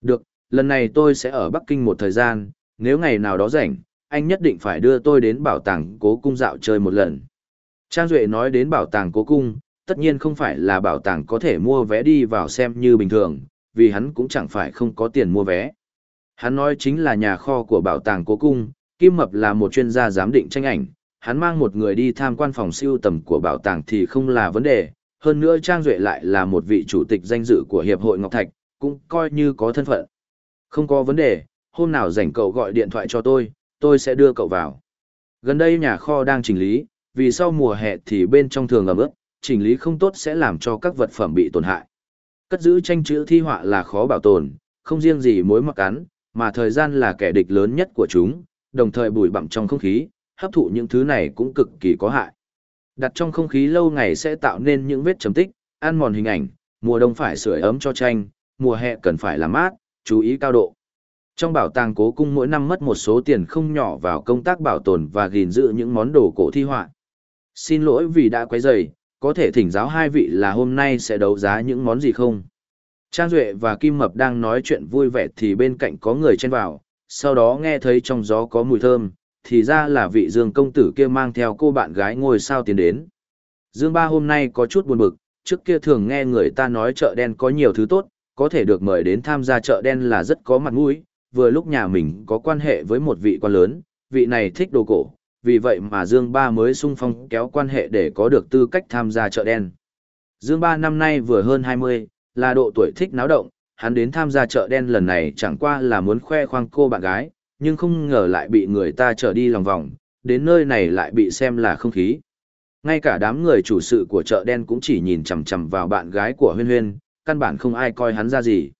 Được, lần này tôi sẽ ở Bắc Kinh một thời gian, nếu ngày nào đó rảnh, anh nhất định phải đưa tôi đến bảo tàng cố cung dạo chơi một lần. Trang Duệ nói đến bảo tàng cố cung, tất nhiên không phải là bảo tàng có thể mua vé đi vào xem như bình thường, vì hắn cũng chẳng phải không có tiền mua vé. Hắn nói chính là nhà kho của bảo tàng cố cung, Kim Mập là một chuyên gia giám định tranh ảnh, hắn mang một người đi tham quan phòng siêu tầm của bảo tàng thì không là vấn đề, hơn nữa Trang Duệ lại là một vị chủ tịch danh dự của Hiệp hội Ngọc Thạch, cũng coi như có thân phận. Không có vấn đề, hôm nào rảnh cậu gọi điện thoại cho tôi, tôi sẽ đưa cậu vào. Gần đây nhà kho đang chỉnh lý, vì sau mùa hè thì bên trong thường ẩm ướt, chỉnh lý không tốt sẽ làm cho các vật phẩm bị tổn hại. Cất giữ tranh chữ thi họa là khó bảo tồn, không riêng gì mối mặc cắn, mà thời gian là kẻ địch lớn nhất của chúng, đồng thời bụi bặm trong không khí, hấp thụ những thứ này cũng cực kỳ có hại. Đặt trong không khí lâu ngày sẽ tạo nên những vết chấm tích, ăn mòn hình ảnh, mùa đông phải sưởi ấm cho tranh, mùa hè cần phải làm mát, chú ý cao độ. Trong bảo tàng cố cung mỗi năm mất một số tiền không nhỏ vào công tác bảo tồn và gìn giữ những món đồ cổ thi họa. Xin lỗi vì đã quấy rầy, có thể thỉnh giáo hai vị là hôm nay sẽ đấu giá những món gì không? Trang Duệ và Kim Mập đang nói chuyện vui vẻ thì bên cạnh có người chen vào, sau đó nghe thấy trong gió có mùi thơm, thì ra là vị Dương công tử kia mang theo cô bạn gái ngồi sao tiến đến. Dương Ba hôm nay có chút buồn bực, trước kia thường nghe người ta nói chợ đen có nhiều thứ tốt, có thể được mời đến tham gia chợ đen là rất có mặt mũi, vừa lúc nhà mình có quan hệ với một vị quan lớn, vị này thích đồ cổ, vì vậy mà Dương Ba mới sung phong kéo quan hệ để có được tư cách tham gia chợ đen. Dương Ba năm nay vừa hơn 20, là độ tuổi thích náo động, hắn đến tham gia chợ đen lần này chẳng qua là muốn khoe khoang cô bạn gái, nhưng không ngờ lại bị người ta trở đi lòng vòng, đến nơi này lại bị xem là không khí. Ngay cả đám người chủ sự của chợ đen cũng chỉ nhìn chằm chằm vào bạn gái của huyên huyên, căn bản không ai coi hắn ra gì.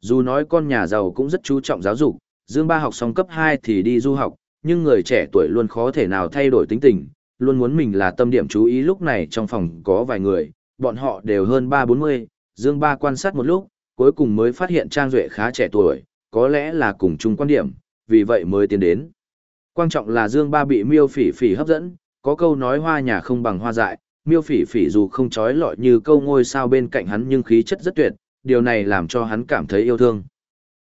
Dù nói con nhà giàu cũng rất chú trọng giáo dục, Dương Ba học xong cấp 2 thì đi du học, nhưng người trẻ tuổi luôn khó thể nào thay đổi tính tình, luôn muốn mình là tâm điểm chú ý lúc này trong phòng có vài người, bọn họ đều hơn 3-40, Dương Ba quan sát một lúc, cuối cùng mới phát hiện Trang Duệ khá trẻ tuổi, có lẽ là cùng chung quan điểm, vì vậy mới tiến đến. Quan trọng là Dương Ba bị miêu phỉ phỉ hấp dẫn, có câu nói hoa nhà không bằng hoa dại, miêu phỉ phỉ dù không trói lọi như câu ngôi sao bên cạnh hắn nhưng khí chất rất tuyệt, điều này làm cho hắn cảm thấy yêu thương.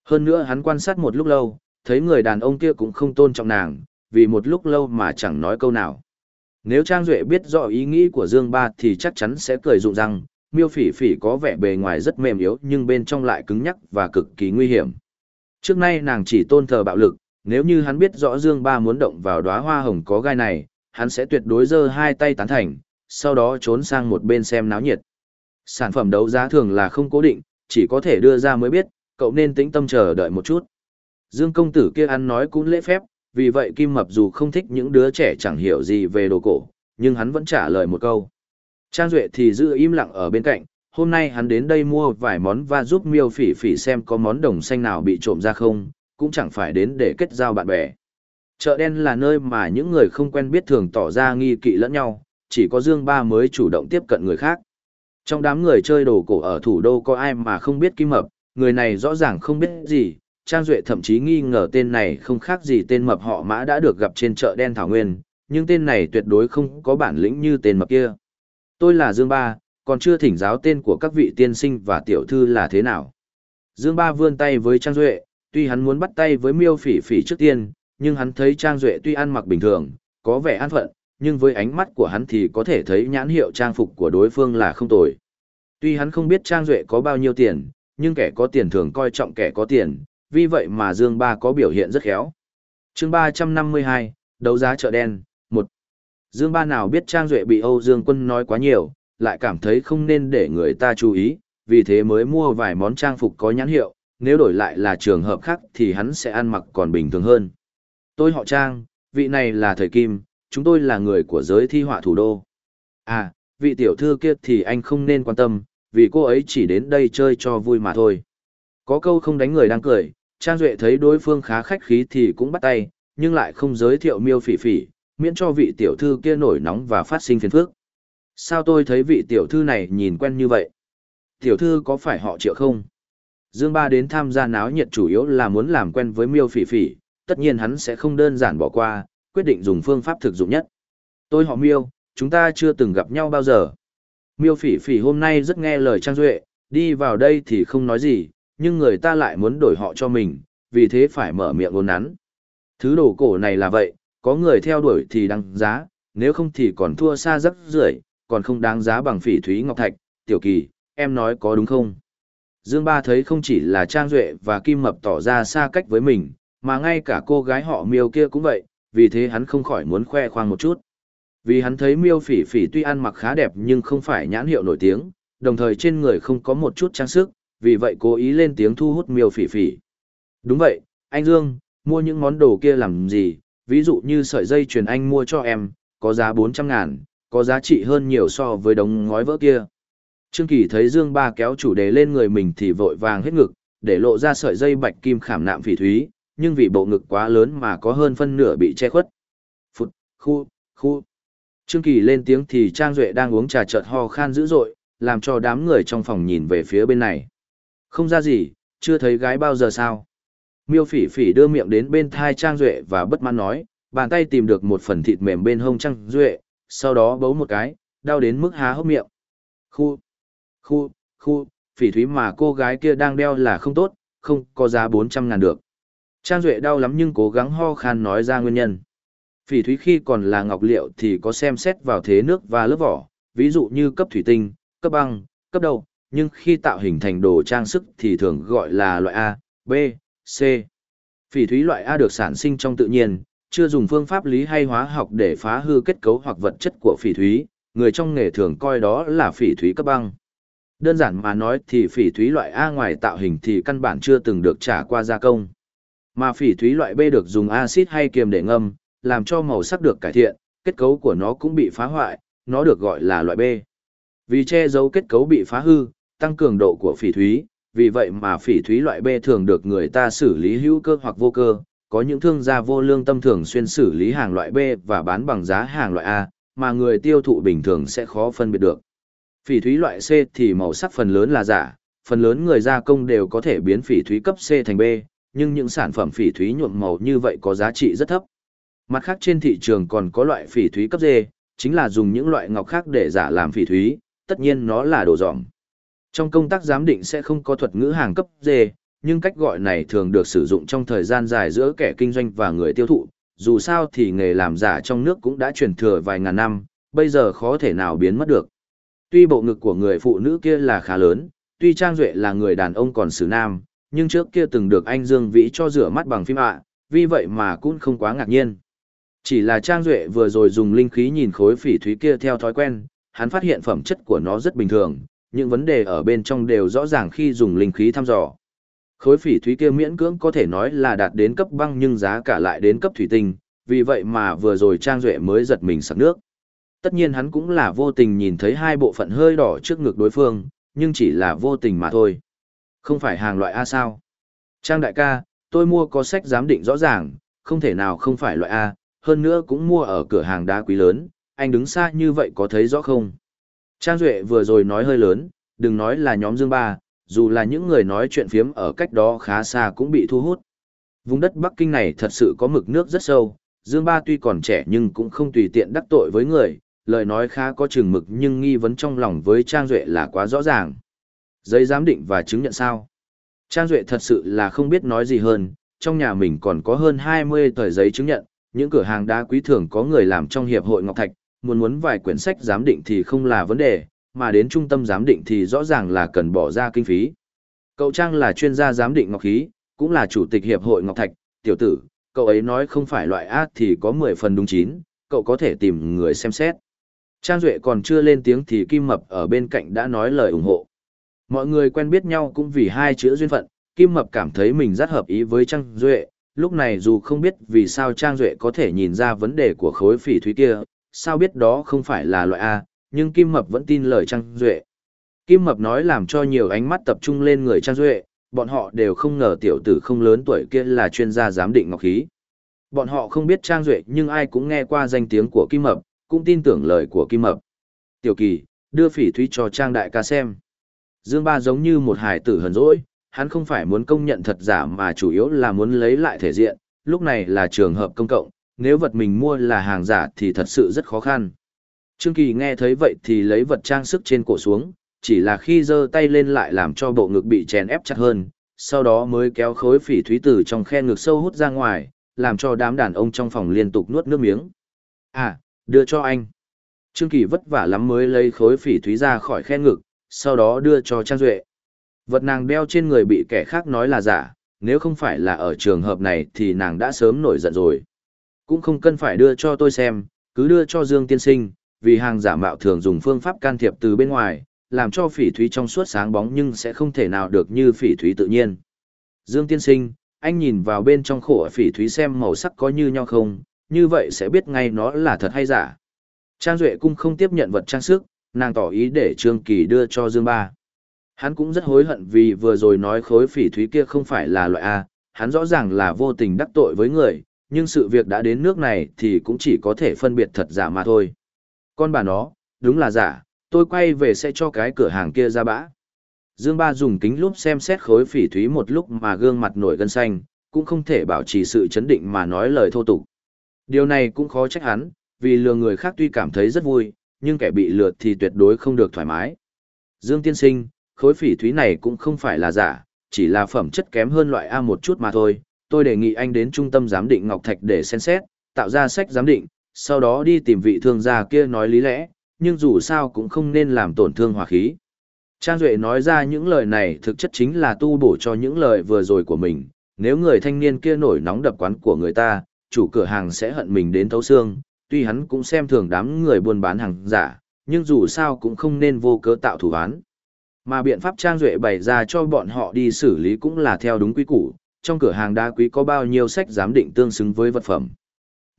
Hơn nữa hắn quan sát một lúc lâu, thấy người đàn ông kia cũng không tôn trọng nàng, vì một lúc lâu mà chẳng nói câu nào. Nếu Trang Duệ biết rõ ý nghĩ của Dương Ba thì chắc chắn sẽ cười rụng rằng, miêu phỉ phỉ có vẻ bề ngoài rất mềm yếu nhưng bên trong lại cứng nhắc và cực kỳ nguy hiểm. Trước nay nàng chỉ tôn thờ bạo lực, nếu như hắn biết rõ Dương Ba muốn động vào đóa hoa hồng có gai này, hắn sẽ tuyệt đối giơ hai tay tán thành, sau đó trốn sang một bên xem náo nhiệt. Sản phẩm đấu giá thường là không cố định, chỉ có thể đưa ra mới biết, cậu nên tĩnh tâm chờ đợi một chút. Dương công tử kia ăn nói cũng lễ phép, vì vậy Kim Mập dù không thích những đứa trẻ chẳng hiểu gì về đồ cổ, nhưng hắn vẫn trả lời một câu. Trang Duệ thì giữ im lặng ở bên cạnh, hôm nay hắn đến đây mua vài món và giúp miêu phỉ phỉ xem có món đồng xanh nào bị trộm ra không, cũng chẳng phải đến để kết giao bạn bè. Chợ đen là nơi mà những người không quen biết thường tỏ ra nghi kỵ lẫn nhau, chỉ có Dương Ba mới chủ động tiếp cận người khác. Trong đám người chơi đồ cổ ở thủ đô có ai mà không biết Kim Mập, người này rõ ràng không biết gì, Trang Duệ thậm chí nghi ngờ tên này không khác gì tên mập họ mã đã được gặp trên chợ đen Thảo Nguyên, nhưng tên này tuyệt đối không có bản lĩnh như tên mập kia. Tôi là Dương Ba, còn chưa thỉnh giáo tên của các vị tiên sinh và tiểu thư là thế nào. Dương Ba vươn tay với Trang Duệ, tuy hắn muốn bắt tay với miêu phỉ phỉ trước tiên, nhưng hắn thấy Trang Duệ tuy ăn mặc bình thường, có vẻ an phận, nhưng với ánh mắt của hắn thì có thể thấy nhãn hiệu trang phục của đối phương là không tồi. Tuy hắn không biết Trang Duệ có bao nhiêu tiền, nhưng kẻ có tiền thường coi trọng kẻ có tiền, vì vậy mà Dương Ba có biểu hiện rất khéo. chương 352, đấu giá chợ đen, 1. Dương Ba nào biết Trang Duệ bị Âu Dương Quân nói quá nhiều, lại cảm thấy không nên để người ta chú ý, vì thế mới mua vài món trang phục có nhãn hiệu, nếu đổi lại là trường hợp khác thì hắn sẽ ăn mặc còn bình thường hơn. Tôi họ Trang, vị này là Thời Kim, chúng tôi là người của giới thi họa thủ đô. À, vị tiểu thư kia thì anh không nên quan tâm, vì cô ấy chỉ đến đây chơi cho vui mà thôi. Có câu không đánh người đang cười, Trang Duệ thấy đối phương khá khách khí thì cũng bắt tay, nhưng lại không giới thiệu miêu phỉ phỉ, miễn cho vị tiểu thư kia nổi nóng và phát sinh phiền phức. Sao tôi thấy vị tiểu thư này nhìn quen như vậy? Tiểu thư có phải họ triệu không? Dương Ba đến tham gia náo nhiệt chủ yếu là muốn làm quen với miêu phỉ phỉ, tất nhiên hắn sẽ không đơn giản bỏ qua, quyết định dùng phương pháp thực dụng nhất. Tôi họ miêu, chúng ta chưa từng gặp nhau bao giờ. Miêu phỉ phỉ hôm nay rất nghe lời Trang Duệ, đi vào đây thì không nói gì, nhưng người ta lại muốn đổi họ cho mình, vì thế phải mở miệng ngôn nắn. Thứ đồ cổ này là vậy, có người theo đuổi thì đăng giá, nếu không thì còn thua xa rất rưỡi còn không đáng giá bằng phỉ thúy ngọc thạch, tiểu kỳ, em nói có đúng không? Dương Ba thấy không chỉ là Trang Duệ và Kim Mập tỏ ra xa cách với mình, mà ngay cả cô gái họ miêu kia cũng vậy, vì thế hắn không khỏi muốn khoe khoang một chút. Vì hắn thấy miêu phỉ phỉ tuy ăn mặc khá đẹp nhưng không phải nhãn hiệu nổi tiếng, đồng thời trên người không có một chút trang sức, vì vậy cố ý lên tiếng thu hút miêu phỉ phỉ. Đúng vậy, anh Dương, mua những món đồ kia làm gì, ví dụ như sợi dây chuyền anh mua cho em, có giá 400 ngàn, có giá trị hơn nhiều so với đống ngói vỡ kia. Trương Kỳ thấy Dương Ba kéo chủ đề lên người mình thì vội vàng hết ngực, để lộ ra sợi dây bạch kim khảm nạm phỉ thúy, nhưng vì bộ ngực quá lớn mà có hơn phân nửa bị che khuất. Phụt, khu, khu. Trương Kỳ lên tiếng thì Trang Duệ đang uống trà chợt ho khan dữ dội, làm cho đám người trong phòng nhìn về phía bên này. Không ra gì, chưa thấy gái bao giờ sao. Miêu phỉ phỉ đưa miệng đến bên thai Trang Duệ và bất mãn nói, bàn tay tìm được một phần thịt mềm bên hông Trang Duệ, sau đó bấu một cái, đau đến mức há hốc miệng. Khu, khu, khu, phỉ thúy mà cô gái kia đang đeo là không tốt, không có giá 400 ngàn được. Trang Duệ đau lắm nhưng cố gắng ho khan nói ra nguyên nhân. Phỉ thúy khi còn là ngọc liệu thì có xem xét vào thế nước và lớp vỏ, ví dụ như cấp thủy tinh, cấp băng, cấp đầu, nhưng khi tạo hình thành đồ trang sức thì thường gọi là loại A, B, C. Phỉ thúy loại A được sản sinh trong tự nhiên, chưa dùng phương pháp lý hay hóa học để phá hư kết cấu hoặc vật chất của phỉ thúy, người trong nghề thường coi đó là phỉ thúy cấp băng. Đơn giản mà nói thì phỉ thúy loại A ngoài tạo hình thì căn bản chưa từng được trả qua gia công. Mà phỉ thúy loại B được dùng axit hay kiềm để ngâm, làm cho màu sắc được cải thiện, kết cấu của nó cũng bị phá hoại, nó được gọi là loại B. Vì che giấu kết cấu bị phá hư, tăng cường độ của phỉ thúy, vì vậy mà phỉ thúy loại B thường được người ta xử lý hữu cơ hoặc vô cơ, có những thương gia vô lương tâm thường xuyên xử lý hàng loại B và bán bằng giá hàng loại A, mà người tiêu thụ bình thường sẽ khó phân biệt được. Phỉ thúy loại C thì màu sắc phần lớn là giả, phần lớn người gia công đều có thể biến phỉ thúy cấp C thành B, nhưng những sản phẩm phỉ thúy nhuộm màu như vậy có giá trị rất thấp. Mặt khác trên thị trường còn có loại phỉ thúy cấp d, chính là dùng những loại ngọc khác để giả làm phỉ thúy, tất nhiên nó là đồ dỏng. Trong công tác giám định sẽ không có thuật ngữ hàng cấp D, nhưng cách gọi này thường được sử dụng trong thời gian dài giữa kẻ kinh doanh và người tiêu thụ, dù sao thì nghề làm giả trong nước cũng đã truyền thừa vài ngàn năm, bây giờ khó thể nào biến mất được. Tuy bộ ngực của người phụ nữ kia là khá lớn, tuy Trang Duệ là người đàn ông còn xử nam, nhưng trước kia từng được anh Dương Vĩ cho rửa mắt bằng phim ạ, vì vậy mà cũng không quá ngạc nhiên. Chỉ là Trang Duệ vừa rồi dùng linh khí nhìn khối phỉ thúy kia theo thói quen, hắn phát hiện phẩm chất của nó rất bình thường, những vấn đề ở bên trong đều rõ ràng khi dùng linh khí thăm dò. Khối phỉ thúy kia miễn cưỡng có thể nói là đạt đến cấp băng nhưng giá cả lại đến cấp thủy tinh, vì vậy mà vừa rồi Trang Duệ mới giật mình sặc nước. Tất nhiên hắn cũng là vô tình nhìn thấy hai bộ phận hơi đỏ trước ngực đối phương, nhưng chỉ là vô tình mà thôi. Không phải hàng loại A sao? Trang đại ca, tôi mua có sách giám định rõ ràng, không thể nào không phải loại A, hơn nữa cũng mua ở cửa hàng đá quý lớn, anh đứng xa như vậy có thấy rõ không? Trang Duệ vừa rồi nói hơi lớn, đừng nói là nhóm Dương Ba, dù là những người nói chuyện phiếm ở cách đó khá xa cũng bị thu hút. Vùng đất Bắc Kinh này thật sự có mực nước rất sâu, Dương Ba tuy còn trẻ nhưng cũng không tùy tiện đắc tội với người, lời nói khá có chừng mực nhưng nghi vấn trong lòng với Trang Duệ là quá rõ ràng. Giấy giám định và chứng nhận sao? Trang Duệ thật sự là không biết nói gì hơn, trong nhà mình còn có hơn 20 tờ giấy chứng nhận, những cửa hàng đá quý thường có người làm trong hiệp hội Ngọc Thạch, muốn muốn vài quyển sách giám định thì không là vấn đề, mà đến trung tâm giám định thì rõ ràng là cần bỏ ra kinh phí. Cậu Trang là chuyên gia giám định ngọc khí, cũng là chủ tịch hiệp hội Ngọc Thạch, tiểu tử, cậu ấy nói không phải loại A thì có 10 phần đúng chín, cậu có thể tìm người xem xét. Trang Duệ còn chưa lên tiếng thì Kim Mập ở bên cạnh đã nói lời ủng hộ. Mọi người quen biết nhau cũng vì hai chữ duyên phận, Kim Mập cảm thấy mình rất hợp ý với Trang Duệ, lúc này dù không biết vì sao Trang Duệ có thể nhìn ra vấn đề của khối phỉ thúy kia, sao biết đó không phải là loại A, nhưng Kim Mập vẫn tin lời Trang Duệ. Kim Mập nói làm cho nhiều ánh mắt tập trung lên người Trang Duệ, bọn họ đều không ngờ tiểu tử không lớn tuổi kia là chuyên gia giám định ngọc khí. Bọn họ không biết Trang Duệ nhưng ai cũng nghe qua danh tiếng của Kim Mập, cũng tin tưởng lời của Kim Mập. Tiểu kỳ, đưa phỉ thúy cho Trang Đại ca xem. Dương Ba giống như một hài tử hờn dỗi, hắn không phải muốn công nhận thật giả mà chủ yếu là muốn lấy lại thể diện, lúc này là trường hợp công cộng, nếu vật mình mua là hàng giả thì thật sự rất khó khăn. Trương Kỳ nghe thấy vậy thì lấy vật trang sức trên cổ xuống, chỉ là khi giơ tay lên lại làm cho bộ ngực bị chèn ép chặt hơn, sau đó mới kéo khối phỉ thúy từ trong khe ngực sâu hút ra ngoài, làm cho đám đàn ông trong phòng liên tục nuốt nước miếng. À, đưa cho anh. Trương Kỳ vất vả lắm mới lấy khối phỉ thúy ra khỏi khe ngực, sau đó đưa cho Trang Duệ. Vật nàng đeo trên người bị kẻ khác nói là giả, nếu không phải là ở trường hợp này thì nàng đã sớm nổi giận rồi. Cũng không cần phải đưa cho tôi xem, cứ đưa cho Dương Tiên Sinh, vì hàng giả mạo thường dùng phương pháp can thiệp từ bên ngoài, làm cho phỉ thúy trong suốt sáng bóng nhưng sẽ không thể nào được như phỉ thúy tự nhiên. Dương Tiên Sinh, anh nhìn vào bên trong khổ phỉ thúy xem màu sắc có như nhau không, như vậy sẽ biết ngay nó là thật hay giả. Trang Duệ cũng không tiếp nhận vật trang sức, nàng tỏ ý để Trương Kỳ đưa cho Dương Ba. Hắn cũng rất hối hận vì vừa rồi nói khối phỉ thúy kia không phải là loại A, hắn rõ ràng là vô tình đắc tội với người, nhưng sự việc đã đến nước này thì cũng chỉ có thể phân biệt thật giả mà thôi. Con bà nó, đúng là giả, tôi quay về sẽ cho cái cửa hàng kia ra bã. Dương Ba dùng kính lúp xem xét khối phỉ thúy một lúc mà gương mặt nổi gân xanh, cũng không thể bảo trì sự chấn định mà nói lời thô tục. Điều này cũng khó trách hắn, vì lừa người khác tuy cảm thấy rất vui, nhưng kẻ bị lừa thì tuyệt đối không được thoải mái. Dương Tiên Sinh, khối phỉ thúy này cũng không phải là giả, chỉ là phẩm chất kém hơn loại A một chút mà thôi. Tôi đề nghị anh đến trung tâm giám định Ngọc Thạch để xem xét, tạo ra sách giám định, sau đó đi tìm vị thương gia kia nói lý lẽ, nhưng dù sao cũng không nên làm tổn thương hòa khí. Trang Duệ nói ra những lời này thực chất chính là tu bổ cho những lời vừa rồi của mình, nếu người thanh niên kia nổi nóng đập quán của người ta, chủ cửa hàng sẽ hận mình đến thấu xương, tuy hắn cũng xem thường đám người buôn bán hàng giả, nhưng dù sao cũng không nên vô cớ tạo thủ án. Mà biện pháp Trang Duệ bày ra cho bọn họ đi xử lý cũng là theo đúng quy củ, trong cửa hàng đa quý có bao nhiêu sách giám định tương xứng với vật phẩm.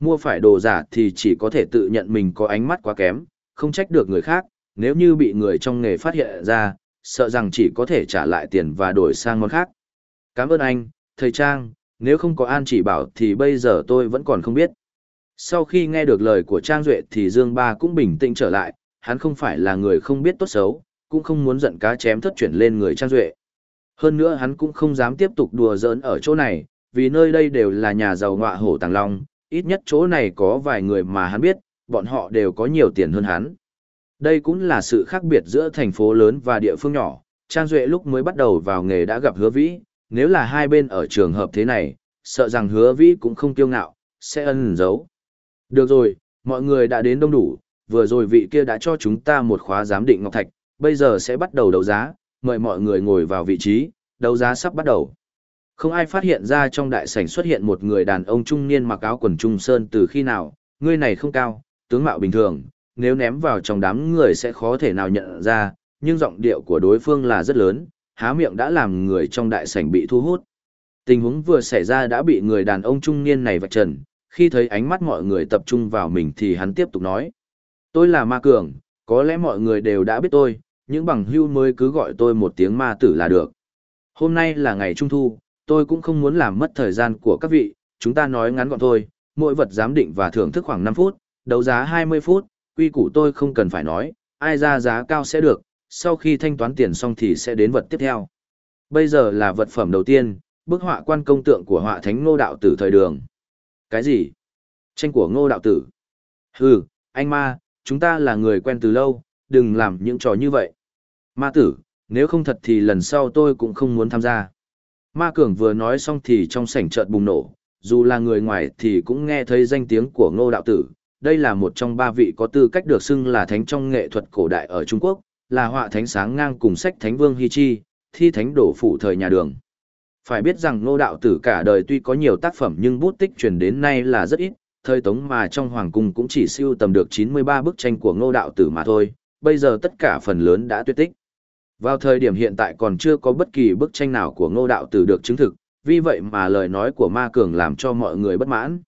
Mua phải đồ giả thì chỉ có thể tự nhận mình có ánh mắt quá kém, không trách được người khác, nếu như bị người trong nghề phát hiện ra, sợ rằng chỉ có thể trả lại tiền và đổi sang món khác. Cảm ơn anh, thầy Trang, nếu không có An chỉ bảo thì bây giờ tôi vẫn còn không biết. Sau khi nghe được lời của Trang Duệ thì Dương Ba cũng bình tĩnh trở lại, hắn không phải là người không biết tốt xấu, cũng không muốn giận cá chém thất chuyển lên người Trang Duệ. Hơn nữa hắn cũng không dám tiếp tục đùa giỡn ở chỗ này, vì nơi đây đều là nhà giàu ngọa hổ tàng long, ít nhất chỗ này có vài người mà hắn biết, bọn họ đều có nhiều tiền hơn hắn. Đây cũng là sự khác biệt giữa thành phố lớn và địa phương nhỏ. Trang Duệ lúc mới bắt đầu vào nghề đã gặp hứa vĩ, nếu là hai bên ở trường hợp thế này, sợ rằng hứa vĩ cũng không kiêu ngạo, sẽ ân giấu. Được rồi, mọi người đã đến đông đủ, vừa rồi vị kia đã cho chúng ta một khóa giám định ngọc thạch, bây giờ sẽ bắt đầu đấu giá, mời mọi người ngồi vào vị trí, đấu giá sắp bắt đầu. Không ai phát hiện ra trong đại sảnh xuất hiện một người đàn ông trung niên mặc áo quần trung sơn từ khi nào, người này không cao, tướng mạo bình thường, nếu ném vào trong đám người sẽ khó thể nào nhận ra, nhưng giọng điệu của đối phương là rất lớn, há miệng đã làm người trong đại sảnh bị thu hút. Tình huống vừa xảy ra đã bị người đàn ông trung niên này vạch trần, khi thấy ánh mắt mọi người tập trung vào mình thì hắn tiếp tục nói. Tôi là ma cường, có lẽ mọi người đều đã biết tôi, những bằng hưu mới cứ gọi tôi một tiếng ma tử là được. Hôm nay là ngày trung thu, tôi cũng không muốn làm mất thời gian của các vị, chúng ta nói ngắn gọn thôi, mỗi vật giám định và thưởng thức khoảng 5 phút, đấu giá 20 phút, quy củ tôi không cần phải nói, ai ra giá cao sẽ được, sau khi thanh toán tiền xong thì sẽ đến vật tiếp theo. Bây giờ là vật phẩm đầu tiên, bức họa quan công tượng của họa thánh ngô đạo tử thời đường. Cái gì? Tranh của ngô đạo tử. Hừ, anh ma, chúng ta là người quen từ lâu, đừng làm những trò như vậy. Ma tử, nếu không thật thì lần sau tôi cũng không muốn tham gia. Ma Cường vừa nói xong thì trong sảnh chợt bùng nổ, dù là người ngoài thì cũng nghe thấy danh tiếng của ngô đạo tử. Đây là một trong ba vị có tư cách được xưng là thánh trong nghệ thuật cổ đại ở Trung Quốc, là họa thánh sáng ngang cùng sách thánh vương Hy Chi, thi thánh đổ phủ thời nhà đường. Phải biết rằng ngô đạo tử cả đời tuy có nhiều tác phẩm nhưng bút tích truyền đến nay là rất ít, thời tống mà trong hoàng cung cũng chỉ siêu tầm được 93 bức tranh của ngô đạo tử mà thôi, bây giờ tất cả phần lớn đã tuyệt tích. Vào thời điểm hiện tại còn chưa có bất kỳ bức tranh nào của ngô đạo tử được chứng thực, vì vậy mà lời nói của ma cường làm cho mọi người bất mãn.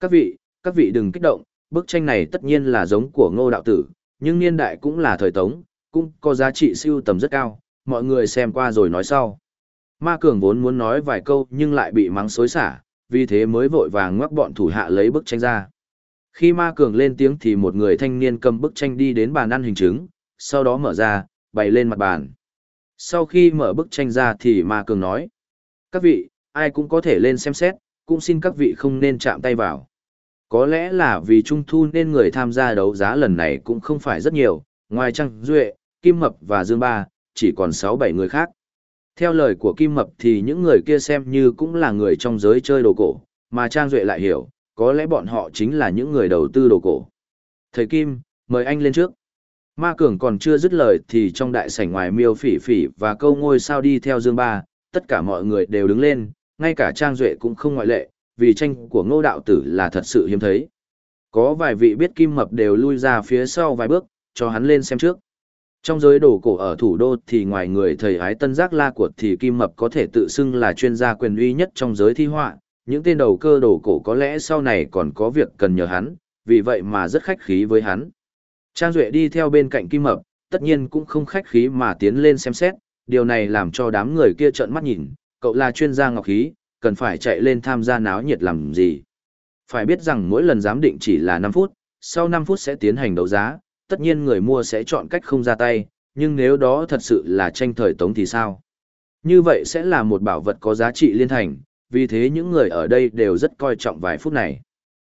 Các vị, các vị đừng kích động, bức tranh này tất nhiên là giống của ngô đạo tử, nhưng niên đại cũng là thời tống, cũng có giá trị siêu tầm rất cao, mọi người xem qua rồi nói sau. Ma cường vốn muốn nói vài câu nhưng lại bị mắng xối xả, vì thế mới vội vàng ngoắc bọn thủ hạ lấy bức tranh ra. Khi ma cường lên tiếng thì một người thanh niên cầm bức tranh đi đến bàn ăn hình chứng, sau đó mở ra, bày lên mặt bàn. Sau khi mở bức tranh ra thì ma cường nói, các vị, ai cũng có thể lên xem xét, cũng xin các vị không nên chạm tay vào. Có lẽ là vì trung thu nên người tham gia đấu giá lần này cũng không phải rất nhiều, ngoài Trăng Duệ, Kim Mập và Dương Ba, chỉ còn 6-7 người khác. Theo lời của Kim Mập thì những người kia xem như cũng là người trong giới chơi đồ cổ, mà Trang Duệ lại hiểu, có lẽ bọn họ chính là những người đầu tư đồ cổ. Thầy Kim, mời anh lên trước. Ma Cường còn chưa dứt lời thì trong đại sảnh ngoài miêu phỉ phỉ và câu ngôi sao đi theo Dương Ba, tất cả mọi người đều đứng lên, ngay cả Trang Duệ cũng không ngoại lệ, vì tranh của ngô đạo tử là thật sự hiếm thấy. Có vài vị biết Kim Mập đều lui ra phía sau vài bước, cho hắn lên xem trước. Trong giới đồ cổ ở thủ đô thì ngoài người thầy ái tân giác la của thì Kim Mập có thể tự xưng là chuyên gia quyền uy nhất trong giới thi họa, những tên đầu cơ đồ cổ có lẽ sau này còn có việc cần nhờ hắn, vì vậy mà rất khách khí với hắn. Trang Duệ đi theo bên cạnh Kim Mập, tất nhiên cũng không khách khí mà tiến lên xem xét, điều này làm cho đám người kia trợn mắt nhìn, cậu là chuyên gia ngọc khí, cần phải chạy lên tham gia náo nhiệt làm gì. Phải biết rằng mỗi lần giám định chỉ là 5 phút, sau 5 phút sẽ tiến hành đấu giá, tất nhiên người mua sẽ chọn cách không ra tay, nhưng nếu đó thật sự là tranh thời tống thì sao? Như vậy sẽ là một bảo vật có giá trị liên thành, vì thế những người ở đây đều rất coi trọng vài phút này.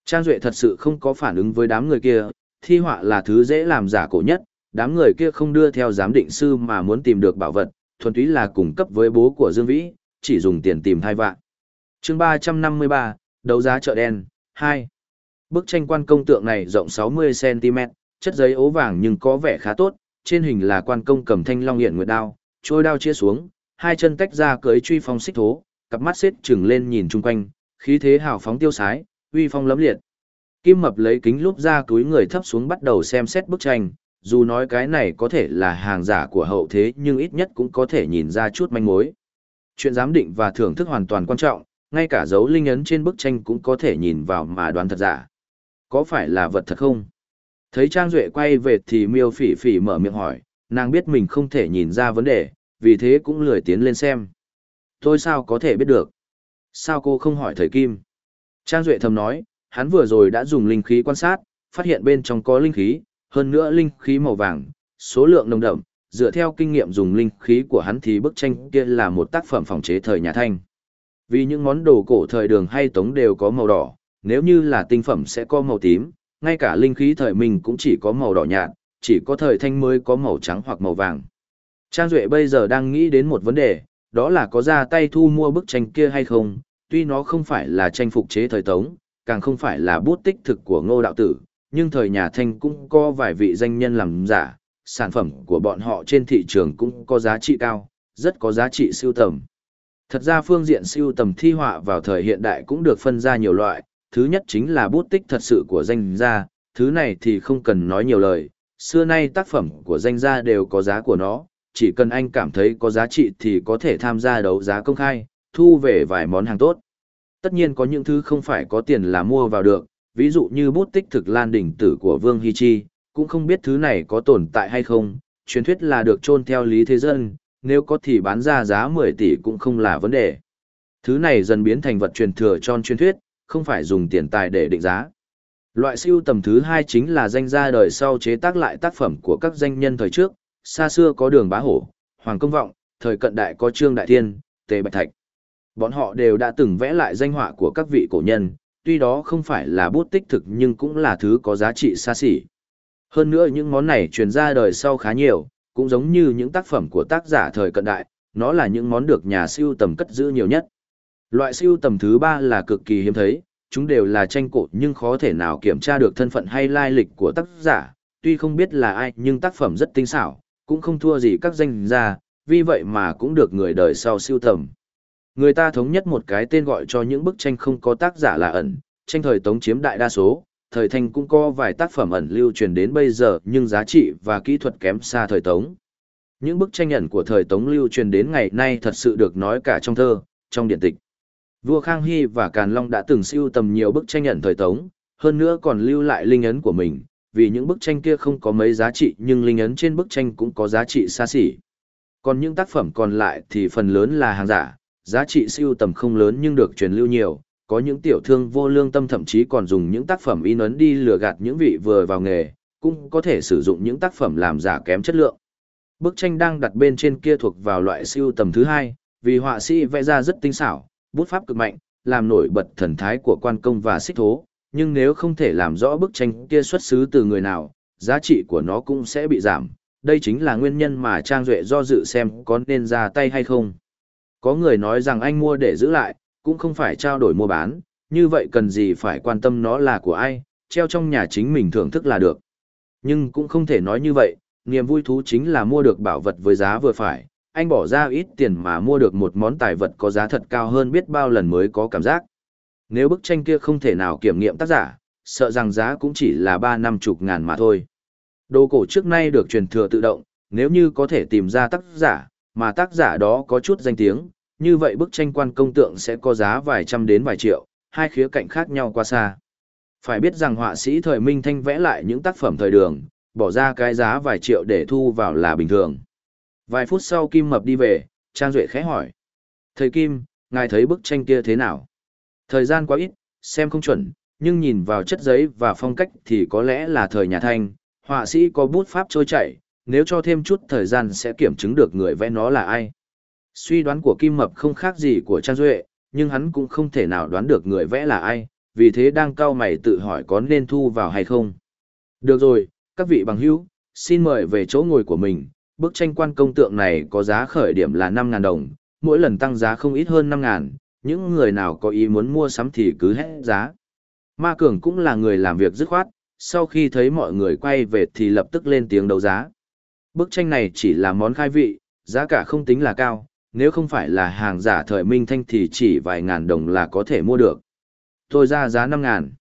Trang Duệ thật sự không có phản ứng với đám người kia, thi họa là thứ dễ làm giả cổ nhất, đám người kia không đưa theo giám định sư mà muốn tìm được bảo vật, thuần túy là cung cấp với bố của Dương Vĩ, chỉ dùng tiền tìm thai vạn. chương 353, đấu giá chợ đen, 2. Bức tranh quan công tượng này rộng 60cm, chất giấy ố vàng nhưng có vẻ khá tốt, trên hình là quan công cầm thanh long hiện nguyệt đao, trôi đao chia xuống, hai chân tách ra cưới truy phong xích thố, cặp mắt xếp trừng lên nhìn chung quanh, khí thế hào phóng tiêu sái, uy phong lấm liệt. Kim Mập lấy kính lúp ra túi người thấp xuống bắt đầu xem xét bức tranh, dù nói cái này có thể là hàng giả của hậu thế nhưng ít nhất cũng có thể nhìn ra chút manh mối. Chuyện giám định và thưởng thức hoàn toàn quan trọng, ngay cả dấu linh ấn trên bức tranh cũng có thể nhìn vào mà đoán thật giả. Có phải là vật thật không? Thấy Trang Duệ quay về thì miêu phỉ phỉ mở miệng hỏi, nàng biết mình không thể nhìn ra vấn đề, vì thế cũng lười tiến lên xem. Tôi sao có thể biết được? Sao cô không hỏi thầy Kim? Trang Duệ thầm nói, hắn vừa rồi đã dùng linh khí quan sát, phát hiện bên trong có linh khí, hơn nữa linh khí màu vàng, số lượng nồng đậm, dựa theo kinh nghiệm dùng linh khí của hắn thì bức tranh kia là một tác phẩm phòng chế thời nhà Thanh. Vì những món đồ cổ thời đường hay tống đều có màu đỏ, nếu như là tinh phẩm sẽ có màu tím, ngay cả linh khí thời mình cũng chỉ có màu đỏ nhạt, chỉ có thời thanh mới có màu trắng hoặc màu vàng. Trang Duệ bây giờ đang nghĩ đến một vấn đề, đó là có ra tay thu mua bức tranh kia hay không, tuy nó không phải là tranh phục chế thời tống, càng không phải là bút tích thực của ngô đạo tử, nhưng thời nhà thanh cũng có vài vị danh nhân làm giả, sản phẩm của bọn họ trên thị trường cũng có giá trị cao, rất có giá trị siêu tầm. Thật ra phương diện siêu tầm thi họa vào thời hiện đại cũng được phân ra nhiều loại, thứ nhất chính là bút tích thật sự của danh gia, thứ này thì không cần nói nhiều lời, xưa nay tác phẩm của danh gia đều có giá của nó, chỉ cần anh cảm thấy có giá trị thì có thể tham gia đấu giá công khai, thu về vài món hàng tốt. Tất nhiên có những thứ không phải có tiền là mua vào được, ví dụ như bút tích thực lan đỉnh tử của Vương Hy Chi, cũng không biết thứ này có tồn tại hay không, truyền thuyết là được chôn theo lý thế dân, nếu có thì bán ra giá 10 tỷ cũng không là vấn đề. Thứ này dần biến thành vật truyền thừa tròn truyền thuyết, không phải dùng tiền tài để định giá. Loại siêu tầm thứ hai chính là danh gia đời sau chế tác lại tác phẩm của các danh nhân thời trước, xa xưa có đường bá hổ, hoàng công vọng, thời cận đại có trương đại thiên, tề bạch thạch. Bọn họ đều đã từng vẽ lại danh họa của các vị cổ nhân, tuy đó không phải là bút tích thực nhưng cũng là thứ có giá trị xa xỉ. Hơn nữa những món này truyền ra đời sau khá nhiều, cũng giống như những tác phẩm của tác giả thời cận đại, nó là những món được nhà siêu tầm cất giữ nhiều nhất. Loại siêu tầm thứ ba là cực kỳ hiếm thấy, chúng đều là tranh cổ nhưng khó thể nào kiểm tra được thân phận hay lai lịch của tác giả, tuy không biết là ai nhưng tác phẩm rất tinh xảo, cũng không thua gì các danh gia, vì vậy mà cũng được người đời sau siêu tầm. Người ta thống nhất một cái tên gọi cho những bức tranh không có tác giả là ẩn, tranh thời tống chiếm đại đa số, thời thanh cũng có vài tác phẩm ẩn lưu truyền đến bây giờ nhưng giá trị và kỹ thuật kém xa thời tống. Những bức tranh ẩn của thời tống lưu truyền đến ngày nay thật sự được nói cả trong thơ, trong điện tịch. Vua Khang Hy và Càn Long đã từng siêu tầm nhiều bức tranh ẩn thời tống, hơn nữa còn lưu lại linh ấn của mình, vì những bức tranh kia không có mấy giá trị nhưng linh ấn trên bức tranh cũng có giá trị xa xỉ. Còn những tác phẩm còn lại thì phần lớn là hàng giả, giá trị siêu tầm không lớn nhưng được truyền lưu nhiều, có những tiểu thương vô lương tâm thậm chí còn dùng những tác phẩm in ấn đi lừa gạt những vị vừa vào nghề, cũng có thể sử dụng những tác phẩm làm giả kém chất lượng. Bức tranh đang đặt bên trên kia thuộc vào loại siêu tầm thứ hai, vì họa sĩ vẽ ra rất tinh xảo, bút pháp cực mạnh, làm nổi bật thần thái của quan công và xích thố, nhưng nếu không thể làm rõ bức tranh kia xuất xứ từ người nào, giá trị của nó cũng sẽ bị giảm. Đây chính là nguyên nhân mà Trang Duệ do dự xem có nên ra tay hay không. Có người nói rằng anh mua để giữ lại, cũng không phải trao đổi mua bán, như vậy cần gì phải quan tâm nó là của ai, treo trong nhà chính mình thưởng thức là được. Nhưng cũng không thể nói như vậy, niềm vui thú chính là mua được bảo vật với giá vừa phải, anh bỏ ra ít tiền mà mua được một món tài vật có giá thật cao hơn biết bao lần mới có cảm giác. Nếu bức tranh kia không thể nào kiểm nghiệm tác giả, sợ rằng giá cũng chỉ là ba năm chục ngàn mà thôi. Đồ cổ trước nay được truyền thừa tự động, nếu như có thể tìm ra tác giả, mà tác giả đó có chút danh tiếng, như vậy bức tranh quan công tượng sẽ có giá vài trăm đến vài triệu, hai khía cạnh khác nhau qua xa. Phải biết rằng họa sĩ thời Minh Thanh vẽ lại những tác phẩm thời đường, bỏ ra cái giá vài triệu để thu vào là bình thường. Vài phút sau Kim Mập đi về, Trang Duệ khẽ hỏi. Thầy Kim, ngài thấy bức tranh kia thế nào? Thời gian quá ít, xem không chuẩn, nhưng nhìn vào chất giấy và phong cách thì có lẽ là thời nhà thanh, họa sĩ có bút pháp trôi chảy, nếu cho thêm chút thời gian sẽ kiểm chứng được người vẽ nó là ai. Suy đoán của Kim Mập không khác gì của Trang Duệ, nhưng hắn cũng không thể nào đoán được người vẽ là ai, vì thế đang cao mày tự hỏi có nên thu vào hay không. Được rồi, các vị bằng hữu, xin mời về chỗ ngồi của mình, bức tranh quan công tượng này có giá khởi điểm là 5.000 đồng, mỗi lần tăng giá không ít hơn 5.000, những người nào có ý muốn mua sắm thì cứ hết giá. Ma Cường cũng là người làm việc dứt khoát, sau khi thấy mọi người quay về thì lập tức lên tiếng đấu giá. Bức tranh này chỉ là món khai vị, giá cả không tính là cao, nếu không phải là hàng giả thời minh thanh thì chỉ vài ngàn đồng là có thể mua được. Tôi ra giá 5 ngàn.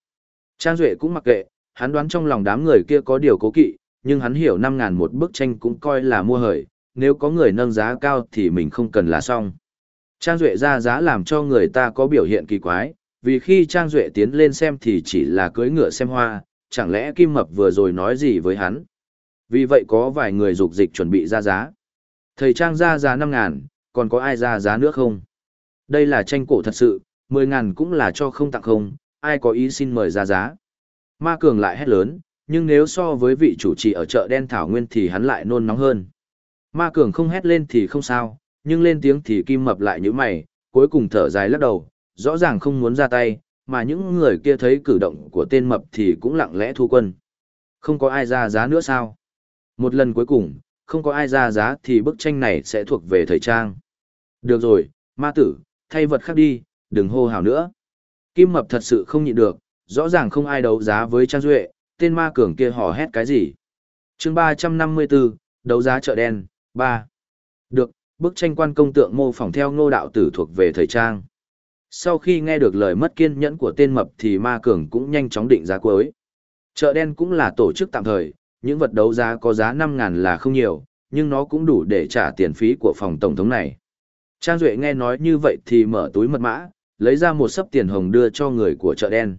Trang Duệ cũng mặc kệ, hắn đoán trong lòng đám người kia có điều cố kỵ, nhưng hắn hiểu 5 ngàn một bức tranh cũng coi là mua hời, nếu có người nâng giá cao thì mình không cần là xong. Trang Duệ ra giá làm cho người ta có biểu hiện kỳ quái, vì khi Trang Duệ tiến lên xem thì chỉ là cưới ngựa xem hoa, chẳng lẽ Kim Mập vừa rồi nói gì với hắn. Vì vậy có vài người dục dịch chuẩn bị ra giá. Thầy Trang ra giá 5 ngàn, còn có ai ra giá nữa không? Đây là tranh cổ thật sự, 10 ngàn cũng là cho không tặng không, ai có ý xin mời ra giá. Ma Cường lại hét lớn, nhưng nếu so với vị chủ trì ở chợ đen Thảo Nguyên thì hắn lại nôn nóng hơn. Ma Cường không hét lên thì không sao, nhưng lên tiếng thì Kim Mập lại như mày, cuối cùng thở dài lắc đầu, rõ ràng không muốn ra tay, mà những người kia thấy cử động của tên mập thì cũng lặng lẽ thu quân. Không có ai ra giá nữa sao? Một lần cuối cùng, không có ai ra giá thì bức tranh này sẽ thuộc về thời trang. Được rồi, ma tử, thay vật khác đi, đừng hô hào nữa. Kim mập thật sự không nhịn được, rõ ràng không ai đấu giá với Trang Duệ, tên ma cường kia hò hét cái gì. chương 354, đấu giá chợ đen, 3. Được, bức tranh quan công tượng mô phỏng theo ngô đạo tử thuộc về thời trang. Sau khi nghe được lời mất kiên nhẫn của tên mập thì ma cường cũng nhanh chóng định giá cuối. Chợ đen cũng là tổ chức tạm thời, những vật đấu giá có giá 5.000 là không nhiều, nhưng nó cũng đủ để trả tiền phí của phòng tổng thống này. Trang Duệ nghe nói như vậy thì mở túi mật mã, lấy ra một sấp tiền hồng đưa cho người của chợ đen.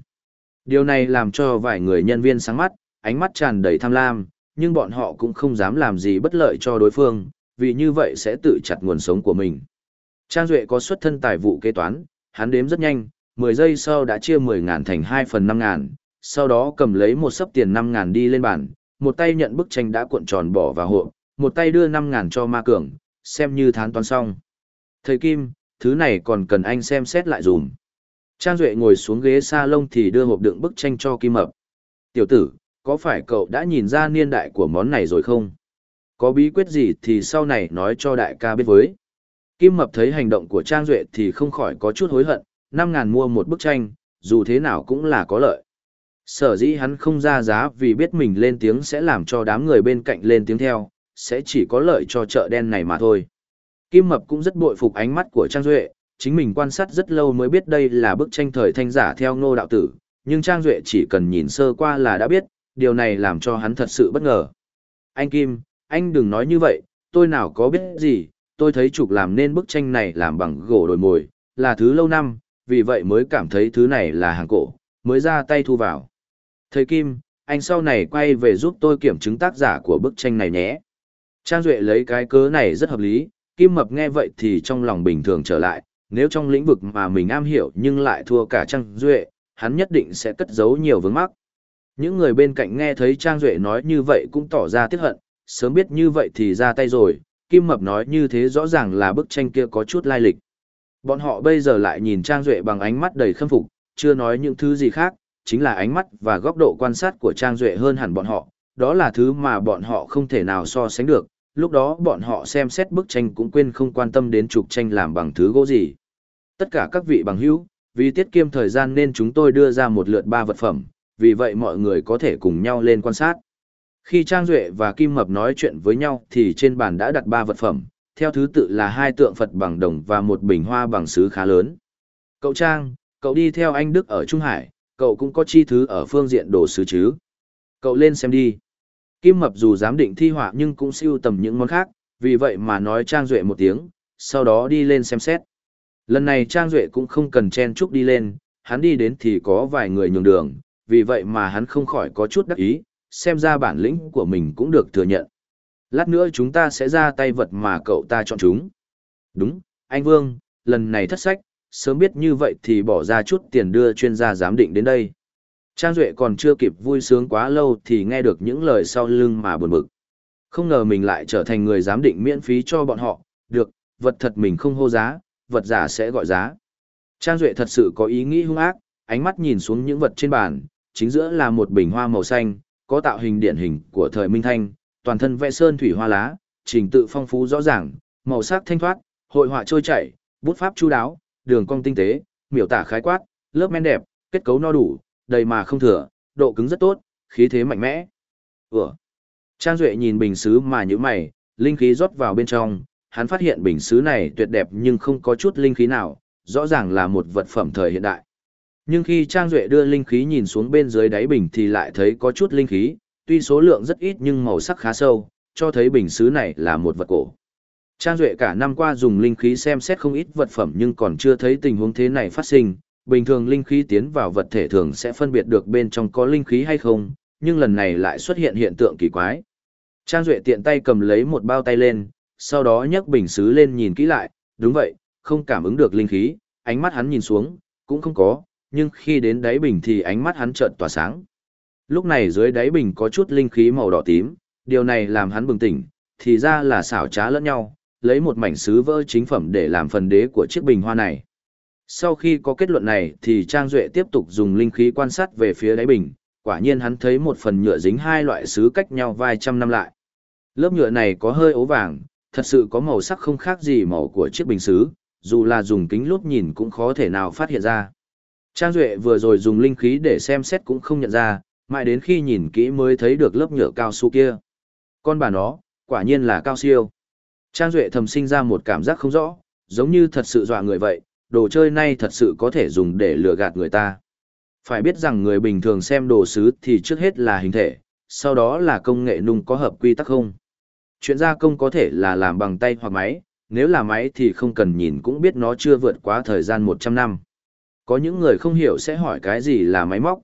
Điều này làm cho vài người nhân viên sáng mắt, ánh mắt tràn đầy tham lam, nhưng bọn họ cũng không dám làm gì bất lợi cho đối phương, vì như vậy sẽ tự chặt nguồn sống của mình. Trang Duệ có xuất thân tài vụ kế toán, hắn đếm rất nhanh, 10 giây sau đã chia 10.000 thành 2 phần 5.000, sau đó cầm lấy một sấp tiền 5.000 đi lên bàn, một tay nhận bức tranh đã cuộn tròn bỏ vào hộ, một tay đưa 5.000 cho ma cường, xem như thán toán xong. Thầy Kim, thứ này còn cần anh xem xét lại dùm. Trang Duệ ngồi xuống ghế salon thì đưa hộp đựng bức tranh cho Kim Mập. Tiểu tử, có phải cậu đã nhìn ra niên đại của món này rồi không? Có bí quyết gì thì sau này nói cho đại ca biết với. Kim Mập thấy hành động của Trang Duệ thì không khỏi có chút hối hận, 5.000 mua một bức tranh, dù thế nào cũng là có lợi. Sở dĩ hắn không ra giá vì biết mình lên tiếng sẽ làm cho đám người bên cạnh lên tiếng theo, sẽ chỉ có lợi cho chợ đen này mà thôi. Kim Mập cũng rất bội phục ánh mắt của Trang Duệ, chính mình quan sát rất lâu mới biết đây là bức tranh thời thanh giả theo ngô đạo tử, nhưng Trang Duệ chỉ cần nhìn sơ qua là đã biết, điều này làm cho hắn thật sự bất ngờ. Anh Kim, anh đừng nói như vậy, tôi nào có biết gì, tôi thấy chụp làm nên bức tranh này làm bằng gỗ đồi mồi, là thứ lâu năm, vì vậy mới cảm thấy thứ này là hàng cổ, mới ra tay thu vào. Thầy Kim, anh sau này quay về giúp tôi kiểm chứng tác giả của bức tranh này nhé. Trang Duệ lấy cái cớ này rất hợp lý, Kim Mập nghe vậy thì trong lòng bình thường trở lại, nếu trong lĩnh vực mà mình am hiểu nhưng lại thua cả Trang Duệ, hắn nhất định sẽ cất giấu nhiều vướng mắc. Những người bên cạnh nghe thấy Trang Duệ nói như vậy cũng tỏ ra tiếc hận, sớm biết như vậy thì ra tay rồi, Kim Mập nói như thế rõ ràng là bức tranh kia có chút lai lịch. Bọn họ bây giờ lại nhìn Trang Duệ bằng ánh mắt đầy khâm phục, chưa nói những thứ gì khác, chính là ánh mắt và góc độ quan sát của Trang Duệ hơn hẳn bọn họ, đó là thứ mà bọn họ không thể nào so sánh được, lúc đó bọn họ xem xét bức tranh cũng quên không quan tâm đến trục tranh làm bằng thứ gỗ gì. Tất cả các vị bằng hữu, vì tiết kiệm thời gian nên chúng tôi đưa ra một lượt ba vật phẩm, vì vậy mọi người có thể cùng nhau lên quan sát. Khi Trang Duệ và Kim Mập nói chuyện với nhau thì trên bàn đã đặt ba vật phẩm, theo thứ tự là hai tượng Phật bằng đồng và một bình hoa bằng sứ khá lớn. Cậu Trang, cậu đi theo anh Đức ở Trung Hải, cậu cũng có chi thứ ở phương diện đồ sứ chứ. Cậu lên xem đi. Kim Mập dù dám định thi họa nhưng cũng siêu tầm những món khác, vì vậy mà nói Trang Duệ một tiếng, sau đó đi lên xem xét. Lần này Trang Duệ cũng không cần chen chúc đi lên, hắn đi đến thì có vài người nhường đường, vì vậy mà hắn không khỏi có chút đắc ý, xem ra bản lĩnh của mình cũng được thừa nhận. Lát nữa chúng ta sẽ ra tay vật mà cậu ta chọn chúng. Đúng, anh Vương, lần này thất sách, sớm biết như vậy thì bỏ ra chút tiền đưa chuyên gia giám định đến đây. Trang Duệ còn chưa kịp vui sướng quá lâu thì nghe được những lời sau lưng mà buồn bực. Không ngờ mình lại trở thành người giám định miễn phí cho bọn họ, được, vật thật mình không hô giá, vật giả sẽ gọi giá. Trang Duệ thật sự có ý nghĩ hung ác, ánh mắt nhìn xuống những vật trên bàn, chính giữa là một bình hoa màu xanh, có tạo hình điển hình của thời Minh Thanh, toàn thân vẽ sơn thủy hoa lá, trình tự phong phú rõ ràng, màu sắc thanh thoát, hội họa trôi chảy, bút pháp chu đáo, đường cong tinh tế, miêu tả khái quát, lớp men đẹp, kết cấu no đủ, đầy mà không thừa, độ cứng rất tốt, khí thế mạnh mẽ. Ủa? Trang Duệ nhìn bình xứ mà như mày, linh khí rót vào bên trong, hắn phát hiện bình xứ này tuyệt đẹp nhưng không có chút linh khí nào, rõ ràng là một vật phẩm thời hiện đại. Nhưng khi Trang Duệ đưa linh khí nhìn xuống bên dưới đáy bình thì lại thấy có chút linh khí, tuy số lượng rất ít nhưng màu sắc khá sâu, cho thấy bình xứ này là một vật cổ. Trang Duệ cả năm qua dùng linh khí xem xét không ít vật phẩm nhưng còn chưa thấy tình huống thế này phát sinh. Bình thường linh khí tiến vào vật thể thường sẽ phân biệt được bên trong có linh khí hay không, nhưng lần này lại xuất hiện hiện tượng kỳ quái. Trang Duệ tiện tay cầm lấy một bao tay lên, sau đó nhấc bình xứ lên nhìn kỹ lại, đúng vậy, không cảm ứng được linh khí, ánh mắt hắn nhìn xuống, cũng không có, nhưng khi đến đáy bình thì ánh mắt hắn chợt tỏa sáng. Lúc này dưới đáy bình có chút linh khí màu đỏ tím, điều này làm hắn bừng tỉnh, thì ra là xảo trá lẫn nhau, lấy một mảnh sứ vỡ chính phẩm để làm phần đế của chiếc bình hoa này. Sau khi có kết luận này thì Trang Duệ tiếp tục dùng linh khí quan sát về phía đáy bình, quả nhiên hắn thấy một phần nhựa dính hai loại sứ cách nhau vài trăm năm lại. Lớp nhựa này có hơi ố vàng, thật sự có màu sắc không khác gì màu của chiếc bình sứ, dù là dùng kính lúp nhìn cũng khó thể nào phát hiện ra. Trang Duệ vừa rồi dùng linh khí để xem xét cũng không nhận ra, mãi đến khi nhìn kỹ mới thấy được lớp nhựa cao su kia. Con bà nó, quả nhiên là cao siêu. Trang Duệ thầm sinh ra một cảm giác không rõ, giống như thật sự dọa người vậy, đồ chơi này thật sự có thể dùng để lừa gạt người ta. Phải biết rằng người bình thường xem đồ sứ thì trước hết là hình thể, sau đó là công nghệ nung có hợp quy tắc không. Chuyện gia công có thể là làm bằng tay hoặc máy, nếu là máy thì không cần nhìn cũng biết nó chưa vượt quá thời gian 100 năm. Có những người không hiểu sẽ hỏi cái gì là máy móc.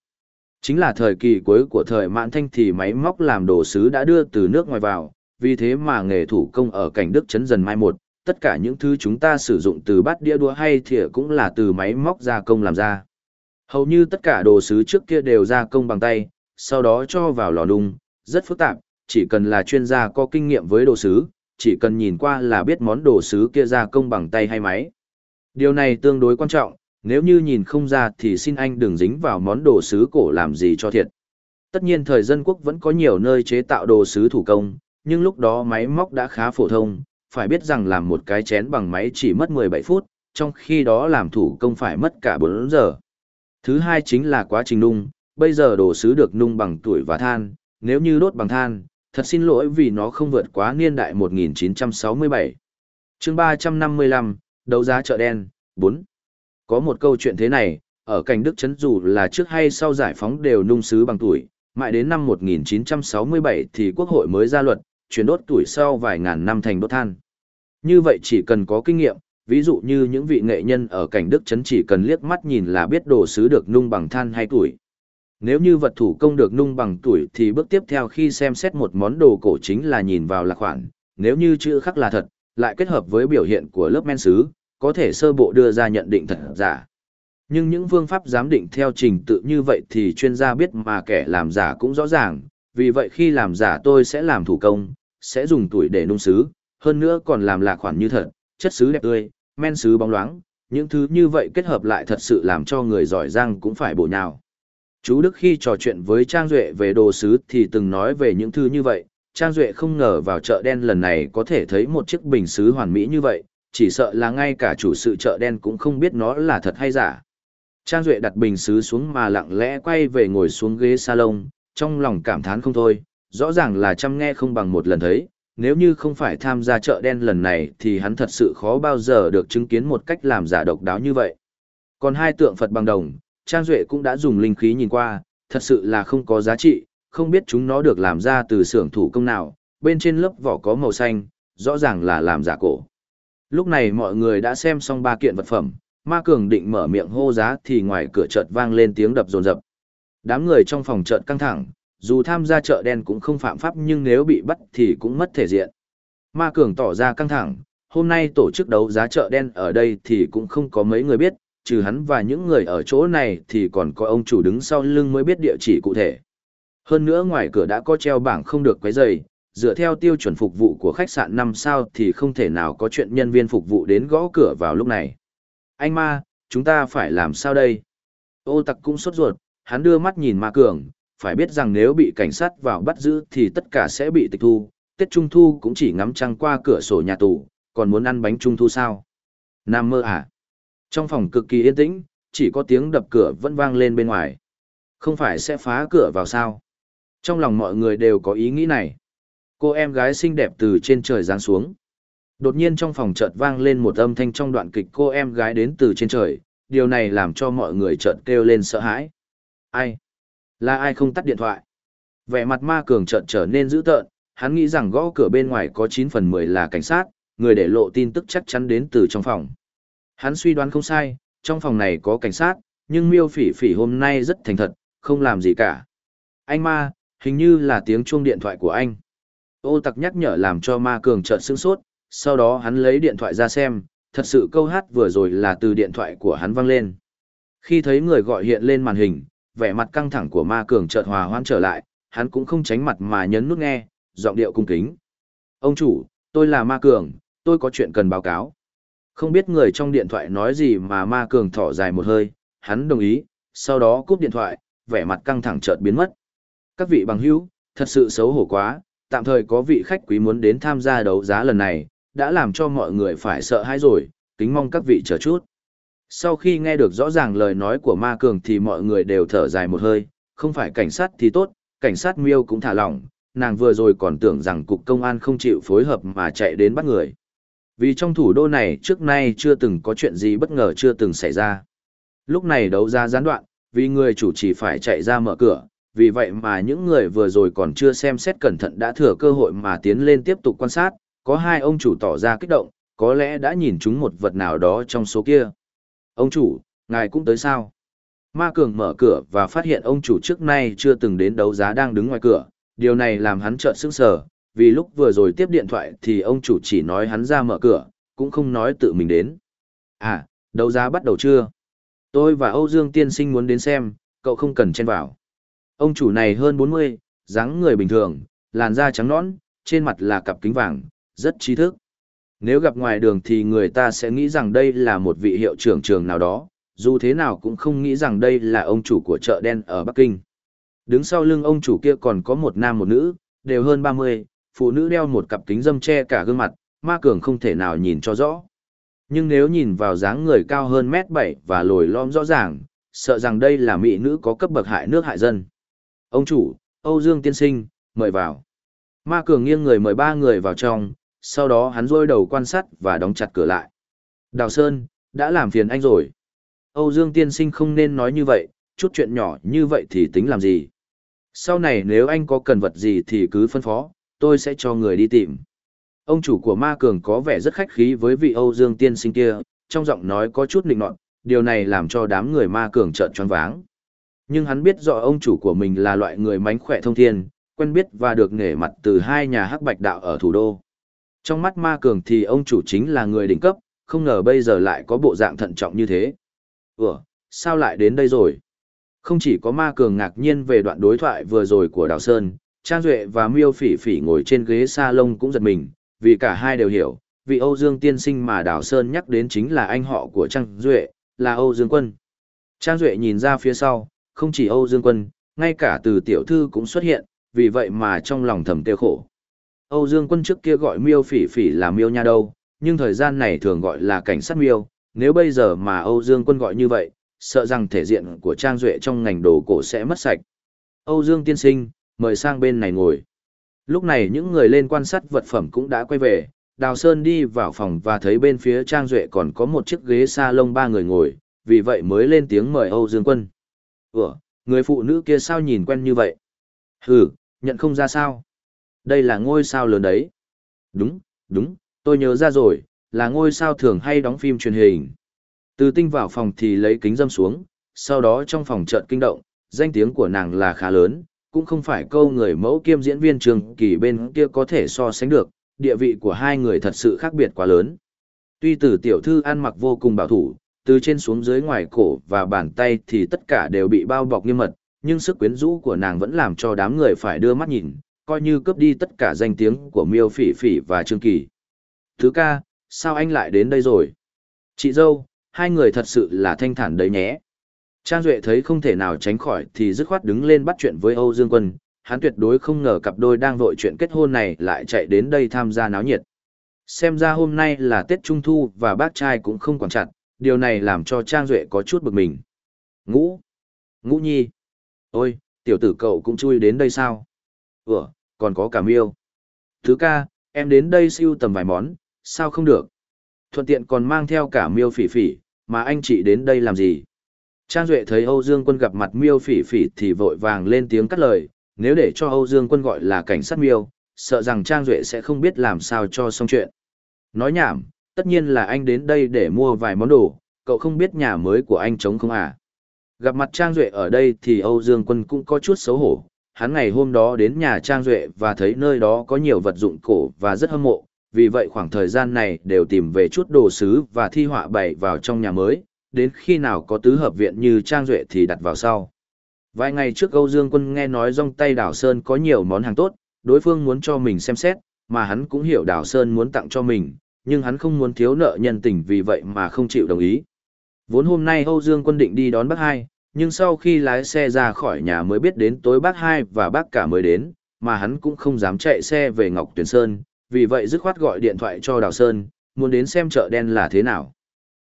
Chính là thời kỳ cuối của thời mạn thanh thì máy móc làm đồ sứ đã đưa từ nước ngoài vào, vì thế mà nghề thủ công ở cảnh Đức chấn dần mai một, tất cả những thứ chúng ta sử dụng từ bát đĩa đũa hay thìa cũng là từ máy móc gia công làm ra. Hầu như tất cả đồ sứ trước kia đều gia công bằng tay, sau đó cho vào lò nung, rất phức tạp, chỉ cần là chuyên gia có kinh nghiệm với đồ sứ, chỉ cần nhìn qua là biết món đồ sứ kia gia công bằng tay hay máy. Điều này tương đối quan trọng, nếu như nhìn không ra thì xin anh đừng dính vào món đồ sứ cổ làm gì cho thiệt. Tất nhiên thời dân quốc vẫn có nhiều nơi chế tạo đồ sứ thủ công, nhưng lúc đó máy móc đã khá phổ thông, phải biết rằng làm một cái chén bằng máy chỉ mất 17 phút, trong khi đó làm thủ công phải mất cả 4 giờ. Thứ hai chính là quá trình nung, bây giờ đồ sứ được nung bằng tuổi và than, nếu như đốt bằng than, thật xin lỗi vì nó không vượt quá niên đại 1967. chương 355, đấu giá chợ đen, 4. Có một câu chuyện thế này, ở cảnh Đức Trấn dù là trước hay sau giải phóng đều nung sứ bằng tuổi, mãi đến năm 1967 thì quốc hội mới ra luật, chuyển đốt tuổi sau vài ngàn năm thành đốt than. Như vậy chỉ cần có kinh nghiệm, ví dụ như những vị nghệ nhân ở cảnh Đức Trấn chỉ cần liếc mắt nhìn là biết đồ sứ được nung bằng than hay tuổi. Nếu như vật thủ công được nung bằng tuổi thì bước tiếp theo khi xem xét một món đồ cổ chính là nhìn vào là khoản, nếu như chữ khắc là thật, lại kết hợp với biểu hiện của lớp men sứ, có thể sơ bộ đưa ra nhận định thật giả. Nhưng những phương pháp giám định theo trình tự như vậy thì chuyên gia biết mà kẻ làm giả cũng rõ ràng, vì vậy khi làm giả tôi sẽ làm thủ công, sẽ dùng tuổi để nung sứ, hơn nữa còn làm lạc khoản như thật, chất sứ đẹp tươi, men sứ bóng loáng, những thứ như vậy kết hợp lại thật sự làm cho người giỏi giang cũng phải bổ nhào. Chú Đức khi trò chuyện với Trang Duệ về đồ sứ thì từng nói về những thứ như vậy, Trang Duệ không ngờ vào chợ đen lần này có thể thấy một chiếc bình sứ hoàn mỹ như vậy, chỉ sợ là ngay cả chủ sự chợ đen cũng không biết nó là thật hay giả. Trang Duệ đặt bình sứ xuống mà lặng lẽ quay về ngồi xuống ghế salon, trong lòng cảm thán không thôi, rõ ràng là chăm nghe không bằng một lần thấy, nếu như không phải tham gia chợ đen lần này thì hắn thật sự khó bao giờ được chứng kiến một cách làm giả độc đáo như vậy. Còn hai tượng Phật bằng đồng, Trang Duệ cũng đã dùng linh khí nhìn qua, thật sự là không có giá trị, không biết chúng nó được làm ra từ xưởng thủ công nào, bên trên lớp vỏ có màu xanh, rõ ràng là làm giả cổ. Lúc này mọi người đã xem xong ba kiện vật phẩm, Ma Cường định mở miệng hô giá thì ngoài cửa chợt vang lên tiếng đập rồn rập. Đám người trong phòng chợt căng thẳng, dù tham gia chợ đen cũng không phạm pháp nhưng nếu bị bắt thì cũng mất thể diện. Ma Cường tỏ ra căng thẳng, hôm nay tổ chức đấu giá chợ đen ở đây thì cũng không có mấy người biết, trừ hắn và những người ở chỗ này thì còn có ông chủ đứng sau lưng mới biết địa chỉ cụ thể. Hơn nữa ngoài cửa đã có treo bảng không được quấy rầy, dựa theo tiêu chuẩn phục vụ của khách sạn 5 sao thì không thể nào có chuyện nhân viên phục vụ đến gõ cửa vào lúc này. Anh ma, chúng ta phải làm sao đây? Ô tặc cũng sốt ruột, hắn đưa mắt nhìn ma cường, phải biết rằng nếu bị cảnh sát vào bắt giữ thì tất cả sẽ bị tịch thu, Tết Trung Thu cũng chỉ ngắm trăng qua cửa sổ nhà tù, còn muốn ăn bánh Trung Thu sao? Nam mơ à? Trong phòng cực kỳ yên tĩnh, chỉ có tiếng đập cửa vẫn vang lên bên ngoài. Không phải sẽ phá cửa vào sao? Trong lòng mọi người đều có ý nghĩ này. Cô em gái xinh đẹp từ trên trời giáng xuống. Đột nhiên trong phòng chợt vang lên một âm thanh trong đoạn kịch cô em gái đến từ trên trời, điều này làm cho mọi người chợt kêu lên sợ hãi. Ai? Là ai không tắt điện thoại? Vẻ mặt ma cường chợt trở nên dữ tợn, hắn nghĩ rằng gõ cửa bên ngoài có 9 phần 10 là cảnh sát, người để lộ tin tức chắc chắn đến từ trong phòng. Hắn suy đoán không sai, trong phòng này có cảnh sát, nhưng miêu phỉ phỉ hôm nay rất thành thật, không làm gì cả. Anh ma, hình như là tiếng chuông điện thoại của anh. Ô tặc nhắc nhở làm cho ma cường chợt sững sốt, sau đó hắn lấy điện thoại ra xem, thật sự câu hát vừa rồi là từ điện thoại của hắn vang lên. Khi thấy người gọi hiện lên màn hình, vẻ mặt căng thẳng của ma cường chợt hòa hoãn trở lại, hắn cũng không tránh mặt mà nhấn nút nghe, giọng điệu cung kính. Ông chủ, tôi là ma cường, tôi có chuyện cần báo cáo. Không biết người trong điện thoại nói gì mà ma cường thỏ dài một hơi, hắn đồng ý, sau đó cúp điện thoại, vẻ mặt căng thẳng chợt biến mất. Các vị bằng hữu, thật sự xấu hổ quá, tạm thời có vị khách quý muốn đến tham gia đấu giá lần này, đã làm cho mọi người phải sợ hãi rồi, kính mong các vị chờ chút. Sau khi nghe được rõ ràng lời nói của ma cường thì mọi người đều thở dài một hơi, không phải cảnh sát thì tốt, cảnh sát miêu cũng thả lỏng, nàng vừa rồi còn tưởng rằng cục công an không chịu phối hợp mà chạy đến bắt người. Vì trong thủ đô này trước nay chưa từng có chuyện gì bất ngờ chưa từng xảy ra. Lúc này đấu ra gián đoạn, vì người chủ chỉ phải chạy ra mở cửa, vì vậy mà những người vừa rồi còn chưa xem xét cẩn thận đã thừa cơ hội mà tiến lên tiếp tục quan sát, có hai ông chủ tỏ ra kích động, có lẽ đã nhìn chúng một vật nào đó trong số kia. Ông chủ, ngài cũng tới sao? Ma Cường mở cửa và phát hiện ông chủ trước nay chưa từng đến đấu giá đang đứng ngoài cửa, điều này làm hắn trợn sững sờ, vì lúc vừa rồi tiếp điện thoại thì ông chủ chỉ nói hắn ra mở cửa, cũng không nói tự mình đến. À, đấu giá bắt đầu chưa? Tôi và Âu Dương Tiên Sinh muốn đến xem, cậu không cần chen vào. Ông chủ này hơn 40, dáng người bình thường, làn da trắng nõn, trên mặt là cặp kính vàng, rất trí thức. Nếu gặp ngoài đường thì người ta sẽ nghĩ rằng đây là một vị hiệu trưởng trường nào đó, dù thế nào cũng không nghĩ rằng đây là ông chủ của chợ đen ở Bắc Kinh. Đứng sau lưng ông chủ kia còn có một nam một nữ, đều hơn 30, phụ nữ đeo một cặp kính dâm che cả gương mặt, ma cường không thể nào nhìn cho rõ. Nhưng nếu nhìn vào dáng người cao hơn mét 7 và lồi lõm rõ ràng, sợ rằng đây là mỹ nữ có cấp bậc hại nước hại dân. Ông chủ, Âu Dương Tiên Sinh, mời vào. Ma cường nghiêng người mời ba người vào trong, sau đó hắn rôi đầu quan sát và đóng chặt cửa lại. Đào Sơn, đã làm phiền anh rồi. Âu Dương Tiên Sinh không nên nói như vậy, chút chuyện nhỏ như vậy thì tính làm gì. Sau này nếu anh có cần vật gì thì cứ phân phó, tôi sẽ cho người đi tìm. Ông chủ của Ma Cường có vẻ rất khách khí với vị Âu Dương Tiên Sinh kia, trong giọng nói có chút nịnh nọt, điều này làm cho đám người Ma Cường trợn choáng váng. Nhưng hắn biết rõ ông chủ của mình là loại người mánh khỏe thông thiên, quen biết và được nể mặt từ hai nhà hắc bạch đạo ở thủ đô. Trong mắt Ma Cường thì ông chủ chính là người đỉnh cấp, không ngờ bây giờ lại có bộ dạng thận trọng như thế. Ủa, sao lại đến đây rồi? Không chỉ có Ma Cường ngạc nhiên về đoạn đối thoại vừa rồi của Đào Sơn, Trang Duệ và Miêu Phỉ Phỉ ngồi trên ghế salon cũng giật mình, vì cả hai đều hiểu, vị Âu Dương tiên sinh mà Đào Sơn nhắc đến chính là anh họ của Trang Duệ, là Âu Dương Quân. Trang Duệ nhìn ra phía sau, không chỉ Âu Dương Quân, ngay cả từ tiểu thư cũng xuất hiện, vì vậy mà trong lòng thầm tiêu khổ. Âu Dương Quân trước kia gọi Miêu Phỉ Phỉ là Miêu nha đâu, nhưng thời gian này thường gọi là cảnh sát Miêu, nếu bây giờ mà Âu Dương Quân gọi như vậy, sợ rằng thể diện của Trang Duệ trong ngành đồ cổ sẽ mất sạch. Âu Dương tiên sinh, mời sang bên này ngồi. Lúc này những người lên quan sát vật phẩm cũng đã quay về, Đào Sơn đi vào phòng và thấy bên phía Trang Duệ còn có một chiếc ghế salon ba người ngồi, vì vậy mới lên tiếng mời Âu Dương Quân. Ủa, người phụ nữ kia sao nhìn quen như vậy? Hừ, nhận không ra sao? Đây là ngôi sao lớn đấy. Đúng, đúng, tôi nhớ ra rồi, là ngôi sao thường hay đóng phim truyền hình. Từ tinh vào phòng thì lấy kính dâm xuống, sau đó trong phòng chợt kinh động, danh tiếng của nàng là khá lớn, cũng không phải câu người mẫu kiêm diễn viên trường kỳ bên kia có thể so sánh được, địa vị của hai người thật sự khác biệt quá lớn. Tuy từ tiểu thư ăn mặc vô cùng bảo thủ, từ trên xuống dưới ngoài cổ và bàn tay thì tất cả đều bị bao bọc nghiêm mật, nhưng sức quyến rũ của nàng vẫn làm cho đám người phải đưa mắt nhìn, coi như cướp đi tất cả danh tiếng của miêu phỉ phỉ và trương kỳ. Thứ ca, sao anh lại đến đây rồi? Chị dâu, hai người thật sự là thanh thản đấy nhé. Trang Duệ thấy không thể nào tránh khỏi thì dứt khoát đứng lên bắt chuyện với Âu Dương Quân, hắn tuyệt đối không ngờ cặp đôi đang vội chuyện kết hôn này lại chạy đến đây tham gia náo nhiệt. Xem ra hôm nay là Tết Trung Thu và bác trai cũng không quản chặt, điều này làm cho Trang Duệ có chút bực mình. Ngũ! Ngũ nhi! Ôi, tiểu tử cậu cũng chui đến đây sao? Ủa, còn có cả miêu. Thứ ca, em đến đây siêu tầm vài món, sao không được? Thuận tiện còn mang theo cả miêu phỉ phỉ, mà anh chị đến đây làm gì? Trang Duệ thấy Âu Dương Quân gặp mặt miêu phỉ phỉ thì vội vàng lên tiếng cắt lời, nếu để cho Âu Dương Quân gọi là cảnh sát miêu, sợ rằng Trang Duệ sẽ không biết làm sao cho xong chuyện. Nói nhảm, tất nhiên là anh đến đây để mua vài món đồ, cậu không biết nhà mới của anh trống không à? Gặp mặt Trang Duệ ở đây thì Âu Dương Quân cũng có chút xấu hổ, hắn ngày hôm đó đến nhà Trang Duệ và thấy nơi đó có nhiều vật dụng cổ và rất hâm mộ, vì vậy khoảng thời gian này đều tìm về chút đồ sứ và thi họa bày vào trong nhà mới, đến khi nào có tứ hợp viện như Trang Duệ thì đặt vào sau. Vài ngày trước Âu Dương Quân nghe nói rong tay Đảo Sơn có nhiều món hàng tốt, đối phương muốn cho mình xem xét, mà hắn cũng hiểu Đảo Sơn muốn tặng cho mình, nhưng hắn không muốn thiếu nợ nhân tình vì vậy mà không chịu đồng ý. Vốn hôm nay Âu Dương quân định đi đón bác hai, nhưng sau khi lái xe ra khỏi nhà mới biết đến tối bác hai và bác cả mới đến, mà hắn cũng không dám chạy xe về Ngọc Tuyền Sơn, vì vậy dứt khoát gọi điện thoại cho Đào Sơn, muốn đến xem chợ đen là thế nào.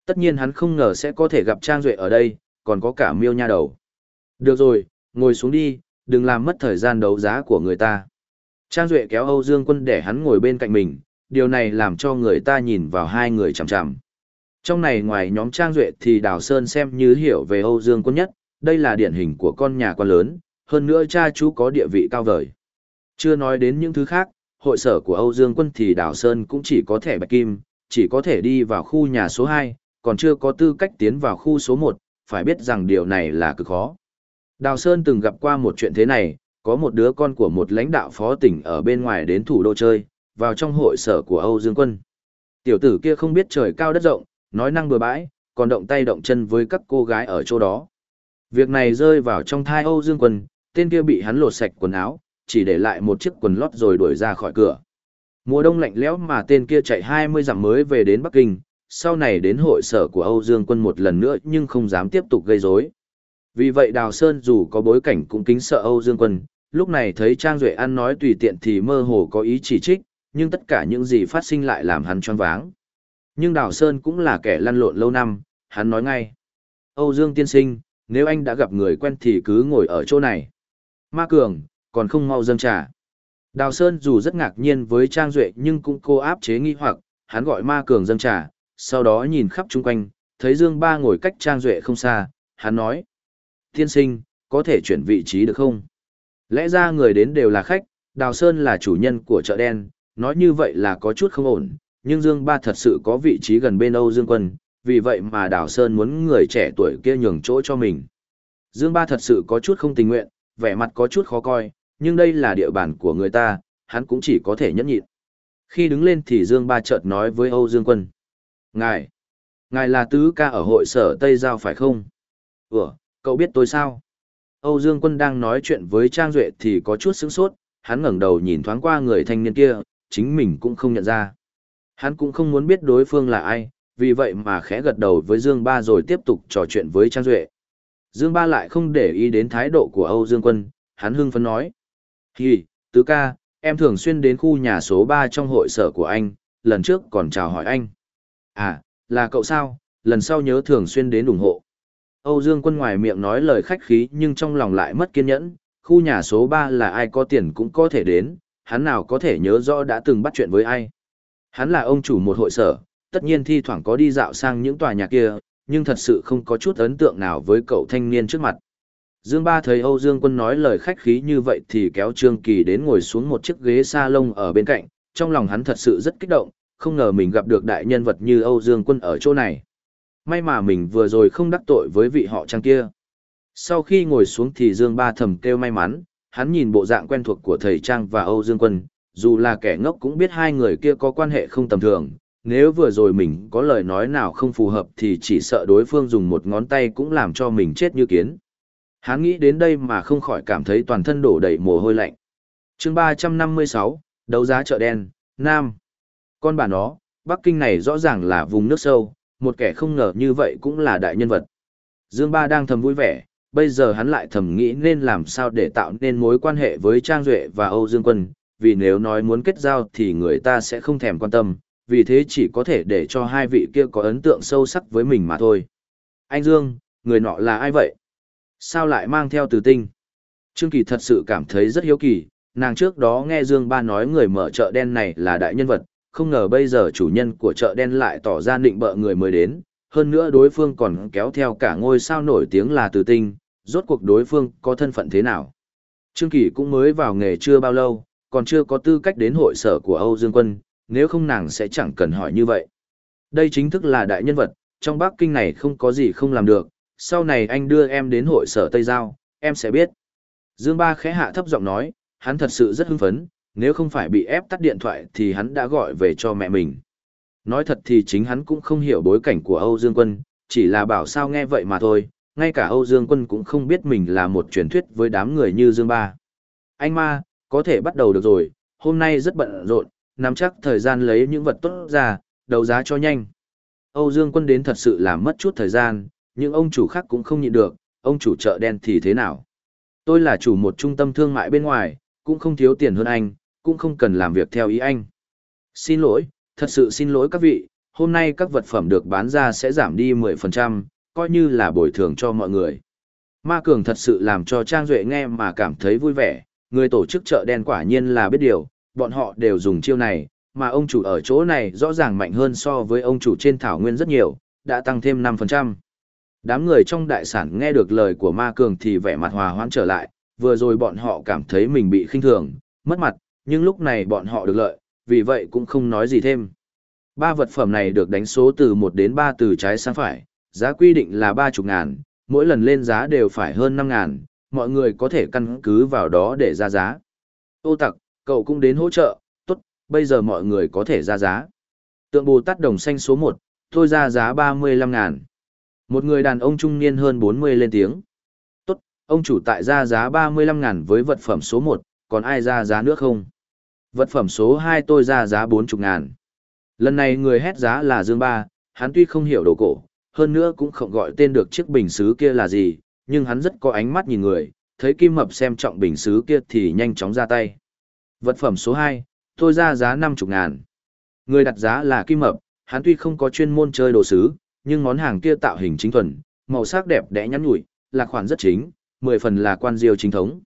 Tất nhiên hắn không ngờ sẽ có thể gặp Trang Duệ ở đây, còn có cả miêu nha đầu. Được rồi, ngồi xuống đi, đừng làm mất thời gian đấu giá của người ta. Trang Duệ kéo Âu Dương Quân để hắn ngồi bên cạnh mình, điều này làm cho người ta nhìn vào hai người chằm chằm. Trong này ngoài nhóm Trang Duệ thì Đào Sơn xem như hiểu về Âu Dương Quân nhất, đây là điển hình của con nhà quan lớn, hơn nữa cha chú có địa vị cao vời. Chưa nói đến những thứ khác, hội sở của Âu Dương Quân thì Đào Sơn cũng chỉ có thẻ bạch kim, chỉ có thể đi vào khu nhà số 2, còn chưa có tư cách tiến vào khu số 1, phải biết rằng điều này là cực khó. Đào Sơn từng gặp qua một chuyện thế này, có một đứa con của một lãnh đạo phó tỉnh ở bên ngoài đến thủ đô chơi, vào trong hội sở của Âu Dương Quân. Tiểu tử kia không biết trời cao đất rộng, nói năng bừa bãi, còn động tay động chân với các cô gái ở chỗ đó. Việc này rơi vào trong thai Âu Dương Quân, tên kia bị hắn lột sạch quần áo, chỉ để lại một chiếc quần lót rồi đuổi ra khỏi cửa. Mùa đông lạnh lẽo mà tên kia chạy 20 dặm mới về đến Bắc Kinh, sau này đến hội sở của Âu Dương Quân một lần nữa nhưng không dám tiếp tục gây rối. Vì vậy Đào Sơn dù có bối cảnh cũng kính sợ Âu Dương Quân, lúc này thấy Trang Duệ ăn nói tùy tiện thì mơ hồ có ý chỉ trích, nhưng tất cả những gì phát sinh lại làm hắn choáng váng. Nhưng Đào Sơn cũng là kẻ lăn lộn lâu năm, hắn nói ngay. Âu Dương tiên sinh, nếu anh đã gặp người quen thì cứ ngồi ở chỗ này. Ma Cường, còn không mau dâng trà. Đào Sơn dù rất ngạc nhiên với Trang Duệ nhưng cũng cô áp chế nghi hoặc, hắn gọi Ma Cường dâng trà, sau đó nhìn khắp chung quanh, thấy Dương Ba ngồi cách Trang Duệ không xa, hắn nói. Tiên sinh, có thể chuyển vị trí được không? Lẽ ra người đến đều là khách, Đào Sơn là chủ nhân của chợ đen, nói như vậy là có chút không ổn, nhưng Dương Ba thật sự có vị trí gần bên Âu Dương Quân, vì vậy mà Đào Sơn muốn người trẻ tuổi kia nhường chỗ cho mình. Dương Ba thật sự có chút không tình nguyện, vẻ mặt có chút khó coi, nhưng đây là địa bàn của người ta, hắn cũng chỉ có thể nhẫn nhịn. Khi đứng lên thì Dương Ba chợt nói với Âu Dương Quân. Ngài, ngài là tứ ca ở hội sở Tây Giao phải không? Ủa, cậu biết tôi sao? Âu Dương Quân đang nói chuyện với Trang Duệ thì có chút sững sốt, hắn ngẩng đầu nhìn thoáng qua người thanh niên kia, chính mình cũng không nhận ra. Hắn cũng không muốn biết đối phương là ai, vì vậy mà khẽ gật đầu với Dương Ba rồi tiếp tục trò chuyện với Trang Duệ. Dương Ba lại không để ý đến thái độ của Âu Dương Quân, hắn hưng phấn nói. Hì, tứ ca, em thường xuyên đến khu nhà số 3 trong hội sở của anh, lần trước còn chào hỏi anh. À, là cậu sao, lần sau nhớ thường xuyên đến ủng hộ. Âu Dương Quân ngoài miệng nói lời khách khí nhưng trong lòng lại mất kiên nhẫn, khu nhà số 3 là ai có tiền cũng có thể đến, hắn nào có thể nhớ rõ đã từng bắt chuyện với ai. Hắn là ông chủ một hội sở, tất nhiên thi thoảng có đi dạo sang những tòa nhà kia, nhưng thật sự không có chút ấn tượng nào với cậu thanh niên trước mặt. Dương Ba thấy Âu Dương Quân nói lời khách khí như vậy thì kéo Trương Kỳ đến ngồi xuống một chiếc ghế salon ở bên cạnh, trong lòng hắn thật sự rất kích động, không ngờ mình gặp được đại nhân vật như Âu Dương Quân ở chỗ này. May mà mình vừa rồi không đắc tội với vị họ trang kia. Sau khi ngồi xuống thì Dương Ba thầm kêu may mắn, hắn nhìn bộ dạng quen thuộc của thầy Trang và Âu Dương Quân, dù là kẻ ngốc cũng biết hai người kia có quan hệ không tầm thường, nếu vừa rồi mình có lời nói nào không phù hợp thì chỉ sợ đối phương dùng một ngón tay cũng làm cho mình chết như kiến. Hắn nghĩ đến đây mà không khỏi cảm thấy toàn thân đổ đầy mồ hôi lạnh. chương 356, đấu giá chợ đen, Nam. Con bà nó, Bắc Kinh này rõ ràng là vùng nước sâu, một kẻ không ngờ như vậy cũng là đại nhân vật. Dương Ba đang thầm vui vẻ, bây giờ hắn lại thầm nghĩ nên làm sao để tạo nên mối quan hệ với Trang Duệ và Âu Dương Quân, vì nếu nói muốn kết giao thì người ta sẽ không thèm quan tâm, vì thế chỉ có thể để cho hai vị kia có ấn tượng sâu sắc với mình mà thôi. Anh Dương, người nọ là ai vậy? Sao lại mang theo từ tinh? Trương Kỳ thật sự cảm thấy rất hiếu kỳ, nàng trước đó nghe Dương Ba nói người mở chợ đen này là đại nhân vật, không ngờ bây giờ chủ nhân của chợ đen lại tỏ ra định bợ người mới đến, hơn nữa đối phương còn kéo theo cả ngôi sao nổi tiếng là từ tinh, rốt cuộc đối phương có thân phận thế nào. Trương Kỳ cũng mới vào nghề chưa bao lâu, còn chưa có tư cách đến hội sở của Âu Dương Quân, nếu không nàng sẽ chẳng cần hỏi như vậy. Đây chính thức là đại nhân vật, trong Bắc Kinh này không có gì không làm được, sau này anh đưa em đến hội sở Tây Giao, em sẽ biết. Dương Ba khẽ hạ thấp giọng nói, hắn thật sự rất hưng phấn, nếu không phải bị ép tắt điện thoại thì hắn đã gọi về cho mẹ mình. Nói thật thì chính hắn cũng không hiểu bối cảnh của Âu Dương Quân, chỉ là bảo sao nghe vậy mà thôi, ngay cả Âu Dương Quân cũng không biết mình là một truyền thuyết với đám người như Dương Ba. Anh ma, có thể bắt đầu được rồi, hôm nay rất bận rộn, nắm chắc thời gian lấy những vật tốt ra, đấu giá cho nhanh. Âu Dương Quân đến thật sự làm mất chút thời gian, nhưng ông chủ khác cũng không nhịn được, ông chủ chợ đen thì thế nào? Tôi là chủ một trung tâm thương mại bên ngoài, cũng không thiếu tiền hơn anh, cũng không cần làm việc theo ý anh. Xin lỗi, thật sự xin lỗi các vị, hôm nay các vật phẩm được bán ra sẽ giảm đi 10%, coi như là bồi thường cho mọi người. Ma Cường thật sự làm cho Trang Duệ nghe mà cảm thấy vui vẻ, người tổ chức chợ đen quả nhiên là biết điều, bọn họ đều dùng chiêu này, mà ông chủ ở chỗ này rõ ràng mạnh hơn so với ông chủ trên thảo nguyên rất nhiều, đã tăng thêm 5%. Đám người trong đại sản nghe được lời của Ma Cường thì vẻ mặt hòa hoãn trở lại, vừa rồi bọn họ cảm thấy mình bị khinh thường, mất mặt, nhưng lúc này bọn họ được lợi, vì vậy cũng không nói gì thêm. Ba vật phẩm này được đánh số từ 1 đến 3 từ trái sang phải, giá quy định là 30 ngàn, mỗi lần lên giá đều phải hơn 5 ngàn, mọi người có thể căn cứ vào đó để ra giá. Ô tặc, cậu cũng đến hỗ trợ, tốt, bây giờ mọi người có thể ra giá. Tượng Bồ Tát Đồng Xanh số 1, tôi ra giá 35 ngàn. Một người đàn ông trung niên hơn 40 lên tiếng. Tốt, ông chủ tại ra giá 35 ngàn với vật phẩm số 1, còn ai ra giá nữa không? Vật phẩm số 2 tôi ra giá 40 ngàn. Lần này người hét giá là Dương Ba, hắn tuy không hiểu đồ cổ, hơn nữa cũng không gọi tên được chiếc bình xứ kia là gì, nhưng hắn rất có ánh mắt nhìn người, thấy Kim Mập xem trọng bình xứ kia thì nhanh chóng ra tay. Vật phẩm số 2, tôi ra giá 50 ngàn. Người đặt giá là Kim Mập, hắn tuy không có chuyên môn chơi đồ sứ, nhưng món hàng kia tạo hình chính thuần, màu sắc đẹp đẽ nhắn nhủi, là khoản rất chính, 10 phần là quan diêu chính thống.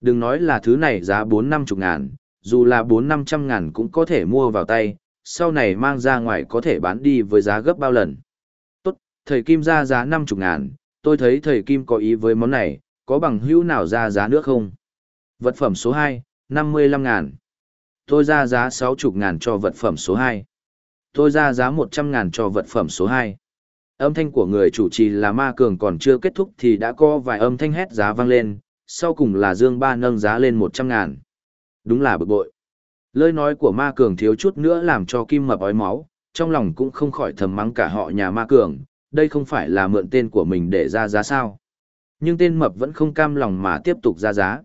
Đừng nói là thứ này giá 4-50 ngàn, dù là 4-500 ngàn cũng có thể mua vào tay, sau này mang ra ngoài có thể bán đi với giá gấp bao lần. Tốt, thầy Kim ra giá 50 ngàn, tôi thấy thầy Kim có ý với món này, có bằng hữu nào ra giá nữa không? Vật phẩm số 2, 55 ngàn. Tôi ra giá 60 ngàn cho vật phẩm số 2. Tôi ra giá 100 ngàn cho vật phẩm số 2. Âm thanh của người chủ trì là Ma Cường còn chưa kết thúc thì đã có vài âm thanh hét giá vang lên, sau cùng là Dương Ba nâng giá lên 100 ngàn. Đúng là bực bội. Lời nói của Ma Cường thiếu chút nữa làm cho Kim Mập ói máu, trong lòng cũng không khỏi thầm mắng cả họ nhà Ma Cường, đây không phải là mượn tên của mình để ra giá sao. Nhưng tên Mập vẫn không cam lòng mà tiếp tục ra giá.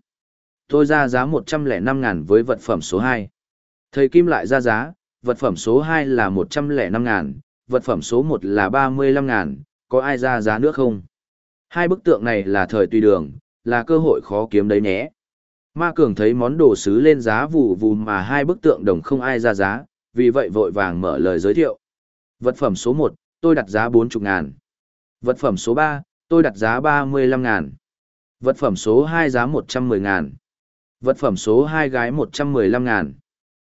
Tôi ra giá 105 ngàn với vật phẩm số 2. Thầy Kim lại ra giá, vật phẩm số 2 là 105 ngàn, vật phẩm số 1 là 35 ngàn, có ai ra giá nữa không? Hai bức tượng này là thời tùy đường, là cơ hội khó kiếm đấy nhé. Ma Cường thấy món đồ sứ lên giá vù vù mà hai bức tượng đồng không ai ra giá, vì vậy vội vàng mở lời giới thiệu. Vật phẩm số 1, tôi đặt giá 40 ngàn. Vật phẩm số 3, tôi đặt giá 35 ngàn. Vật phẩm số 2 giá 110 ngàn. Vật phẩm số 2 gái 115 ngàn.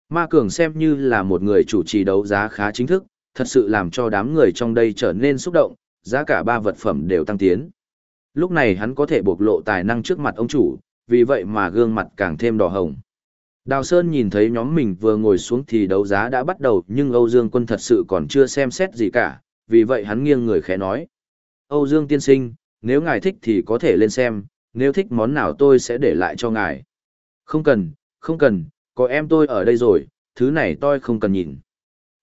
Ma Cường xem như là một người chủ trì đấu giá khá chính thức, thật sự làm cho đám người trong đây trở nên xúc động, giá cả ba vật phẩm đều tăng tiến. Lúc này hắn có thể bộc lộ tài năng trước mặt ông chủ, vì vậy mà gương mặt càng thêm đỏ hồng. Đào Sơn nhìn thấy nhóm mình vừa ngồi xuống thì đấu giá đã bắt đầu nhưng Âu Dương quân thật sự còn chưa xem xét gì cả, vì vậy hắn nghiêng người khẽ nói. Âu Dương tiên sinh, nếu ngài thích thì có thể lên xem, nếu thích món nào tôi sẽ để lại cho ngài. Không cần, không cần, có em tôi ở đây rồi, thứ này tôi không cần nhìn.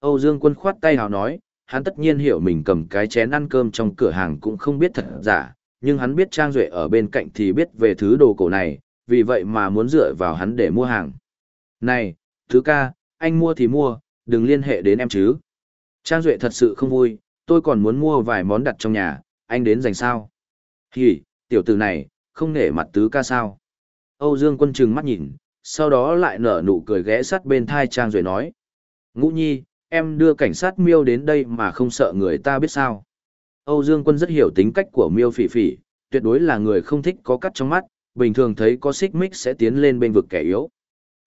Âu Dương quân khoát tay hào nói, hắn tất nhiên hiểu mình cầm cái chén ăn cơm trong cửa hàng cũng không biết thật giả, nhưng hắn biết Trang Duệ ở bên cạnh thì biết về thứ đồ cổ này, vì vậy mà muốn dựa vào hắn để mua hàng. Này, thứ ca, anh mua thì mua, đừng liên hệ đến em chứ. Trang Duệ thật sự không vui, tôi còn muốn mua vài món đặt trong nhà, anh đến dành sao. Hì, tiểu tử này, không nể mặt tứ ca sao. Âu Dương quân trừng mắt nhìn, sau đó lại nở nụ cười ghé sắt bên thai Trang Duệ nói. Ngũ nhi, em đưa cảnh sát miêu đến đây mà không sợ người ta biết sao. Âu Dương Quân rất hiểu tính cách của miêu phỉ phỉ, tuyệt đối là người không thích có cắt trong mắt, bình thường thấy có xích mích sẽ tiến lên bên vực kẻ yếu.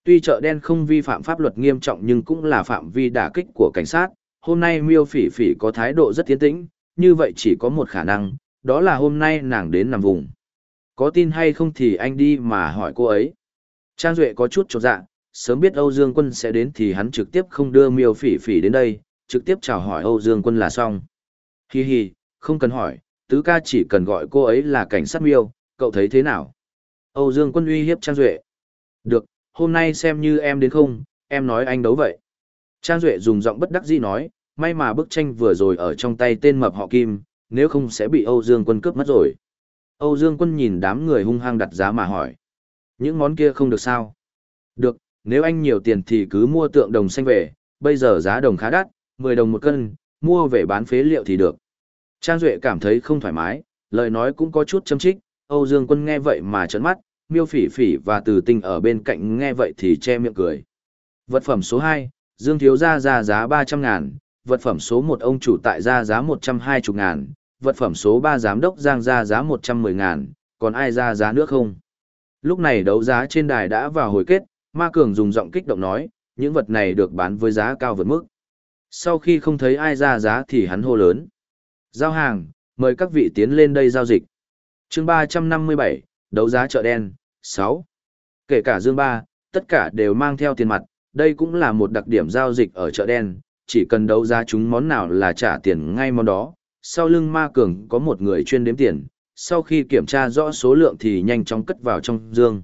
Tuy chợ đen không vi phạm pháp luật nghiêm trọng nhưng cũng là phạm vi đả kích của cảnh sát, hôm nay miêu phỉ phỉ có thái độ rất tiến tĩnh, như vậy chỉ có một khả năng, đó là hôm nay nàng đến nằm vùng. Có tin hay không thì anh đi mà hỏi cô ấy. Trang Duệ có chút chột dạ, sớm biết Âu Dương Quân sẽ đến thì hắn trực tiếp không đưa miêu phỉ phỉ đến đây, trực tiếp chào hỏi Âu Dương Quân là xong. Hi hi, không cần hỏi, tứ ca chỉ cần gọi cô ấy là cảnh sát miêu, cậu thấy thế nào? Âu Dương Quân uy hiếp Trang Duệ. Được, hôm nay xem như em đến không, em nói anh đấu vậy. Trang Duệ dùng giọng bất đắc dĩ nói, may mà bức tranh vừa rồi ở trong tay tên mập họ Kim, nếu không sẽ bị Âu Dương Quân cướp mất rồi. Âu Dương Quân nhìn đám người hung hăng đặt giá mà hỏi. Những món kia không được sao? Được, nếu anh nhiều tiền thì cứ mua tượng đồng xanh về, bây giờ giá đồng khá đắt, 10 đồng một cân, mua về bán phế liệu thì được. Trang Duệ cảm thấy không thoải mái, lời nói cũng có chút châm trích, Âu Dương Quân nghe vậy mà trấn mắt, miêu phỉ phỉ và từ tinh ở bên cạnh nghe vậy thì che miệng cười. Vật phẩm số 2, Dương Thiếu Gia ra giá 300 ngàn, vật phẩm số 1 ông chủ tại ra giá 120 ngàn, vật phẩm số 3 giám đốc Giang ra giá 110 ngàn, còn ai ra giá nữa không? Lúc này đấu giá trên đài đã vào hồi kết, Ma Cường dùng giọng kích động nói, những vật này được bán với giá cao vượt mức. Sau khi không thấy ai ra giá thì hắn hô lớn. Giao hàng, mời các vị tiến lên đây giao dịch. chương 357, đấu giá chợ đen, 6. Kể cả Dương Ba, tất cả đều mang theo tiền mặt, đây cũng là một đặc điểm giao dịch ở chợ đen, chỉ cần đấu giá chúng món nào là trả tiền ngay món đó. Sau lưng Ma Cường có một người chuyên đếm tiền, sau khi kiểm tra rõ số lượng thì nhanh chóng cất vào trong dương.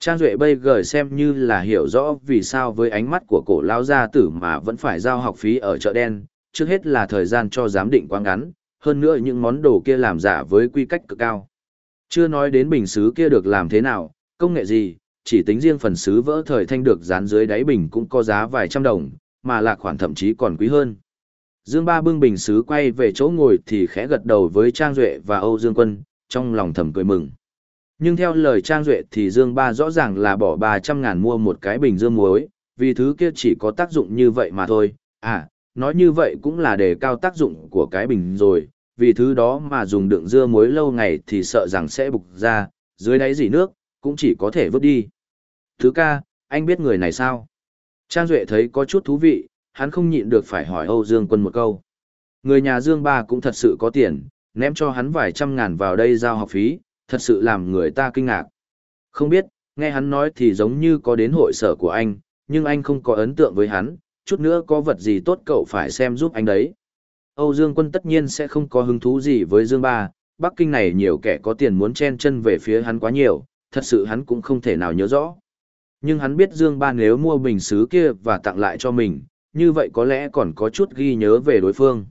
Trang Duệ bây gời xem như là hiểu rõ vì sao với ánh mắt của cổ lão gia tử mà vẫn phải giao học phí ở chợ đen, trước hết là thời gian cho giám định quá ngắn, hơn nữa những món đồ kia làm giả với quy cách cực cao. Chưa nói đến bình xứ kia được làm thế nào, công nghệ gì, chỉ tính riêng phần xứ vỡ thời thanh được dán dưới đáy bình cũng có giá vài trăm đồng, mà là khoản thậm chí còn quý hơn. Dương Ba bưng bình xứ quay về chỗ ngồi thì khẽ gật đầu với Trang Duệ và Âu Dương Quân, trong lòng thầm cười mừng. Nhưng theo lời Trang Duệ thì Dương Ba rõ ràng là bỏ 300 ngàn mua một cái bình dương muối, vì thứ kia chỉ có tác dụng như vậy mà thôi. À, nói như vậy cũng là đề cao tác dụng của cái bình rồi, vì thứ đó mà dùng đựng dưa muối lâu ngày thì sợ rằng sẽ bục ra, dưới đáy dỉ nước, cũng chỉ có thể vứt đi. Thứ ca, anh biết người này sao? Trang Duệ thấy có chút thú vị, hắn không nhịn được phải hỏi Âu Dương Quân một câu. Người nhà Dương Ba cũng thật sự có tiền, ném cho hắn vài trăm ngàn vào đây giao học phí, thật sự làm người ta kinh ngạc. Không biết, nghe hắn nói thì giống như có đến hội sở của anh, nhưng anh không có ấn tượng với hắn, chút nữa có vật gì tốt cậu phải xem giúp anh đấy. Âu Dương Quân tất nhiên sẽ không có hứng thú gì với Dương Ba, Bắc Kinh này nhiều kẻ có tiền muốn chen chân về phía hắn quá nhiều, thật sự hắn cũng không thể nào nhớ rõ. Nhưng hắn biết Dương Ba nếu mua bình xứ kia và tặng lại cho mình, như vậy có lẽ còn có chút ghi nhớ về đối phương.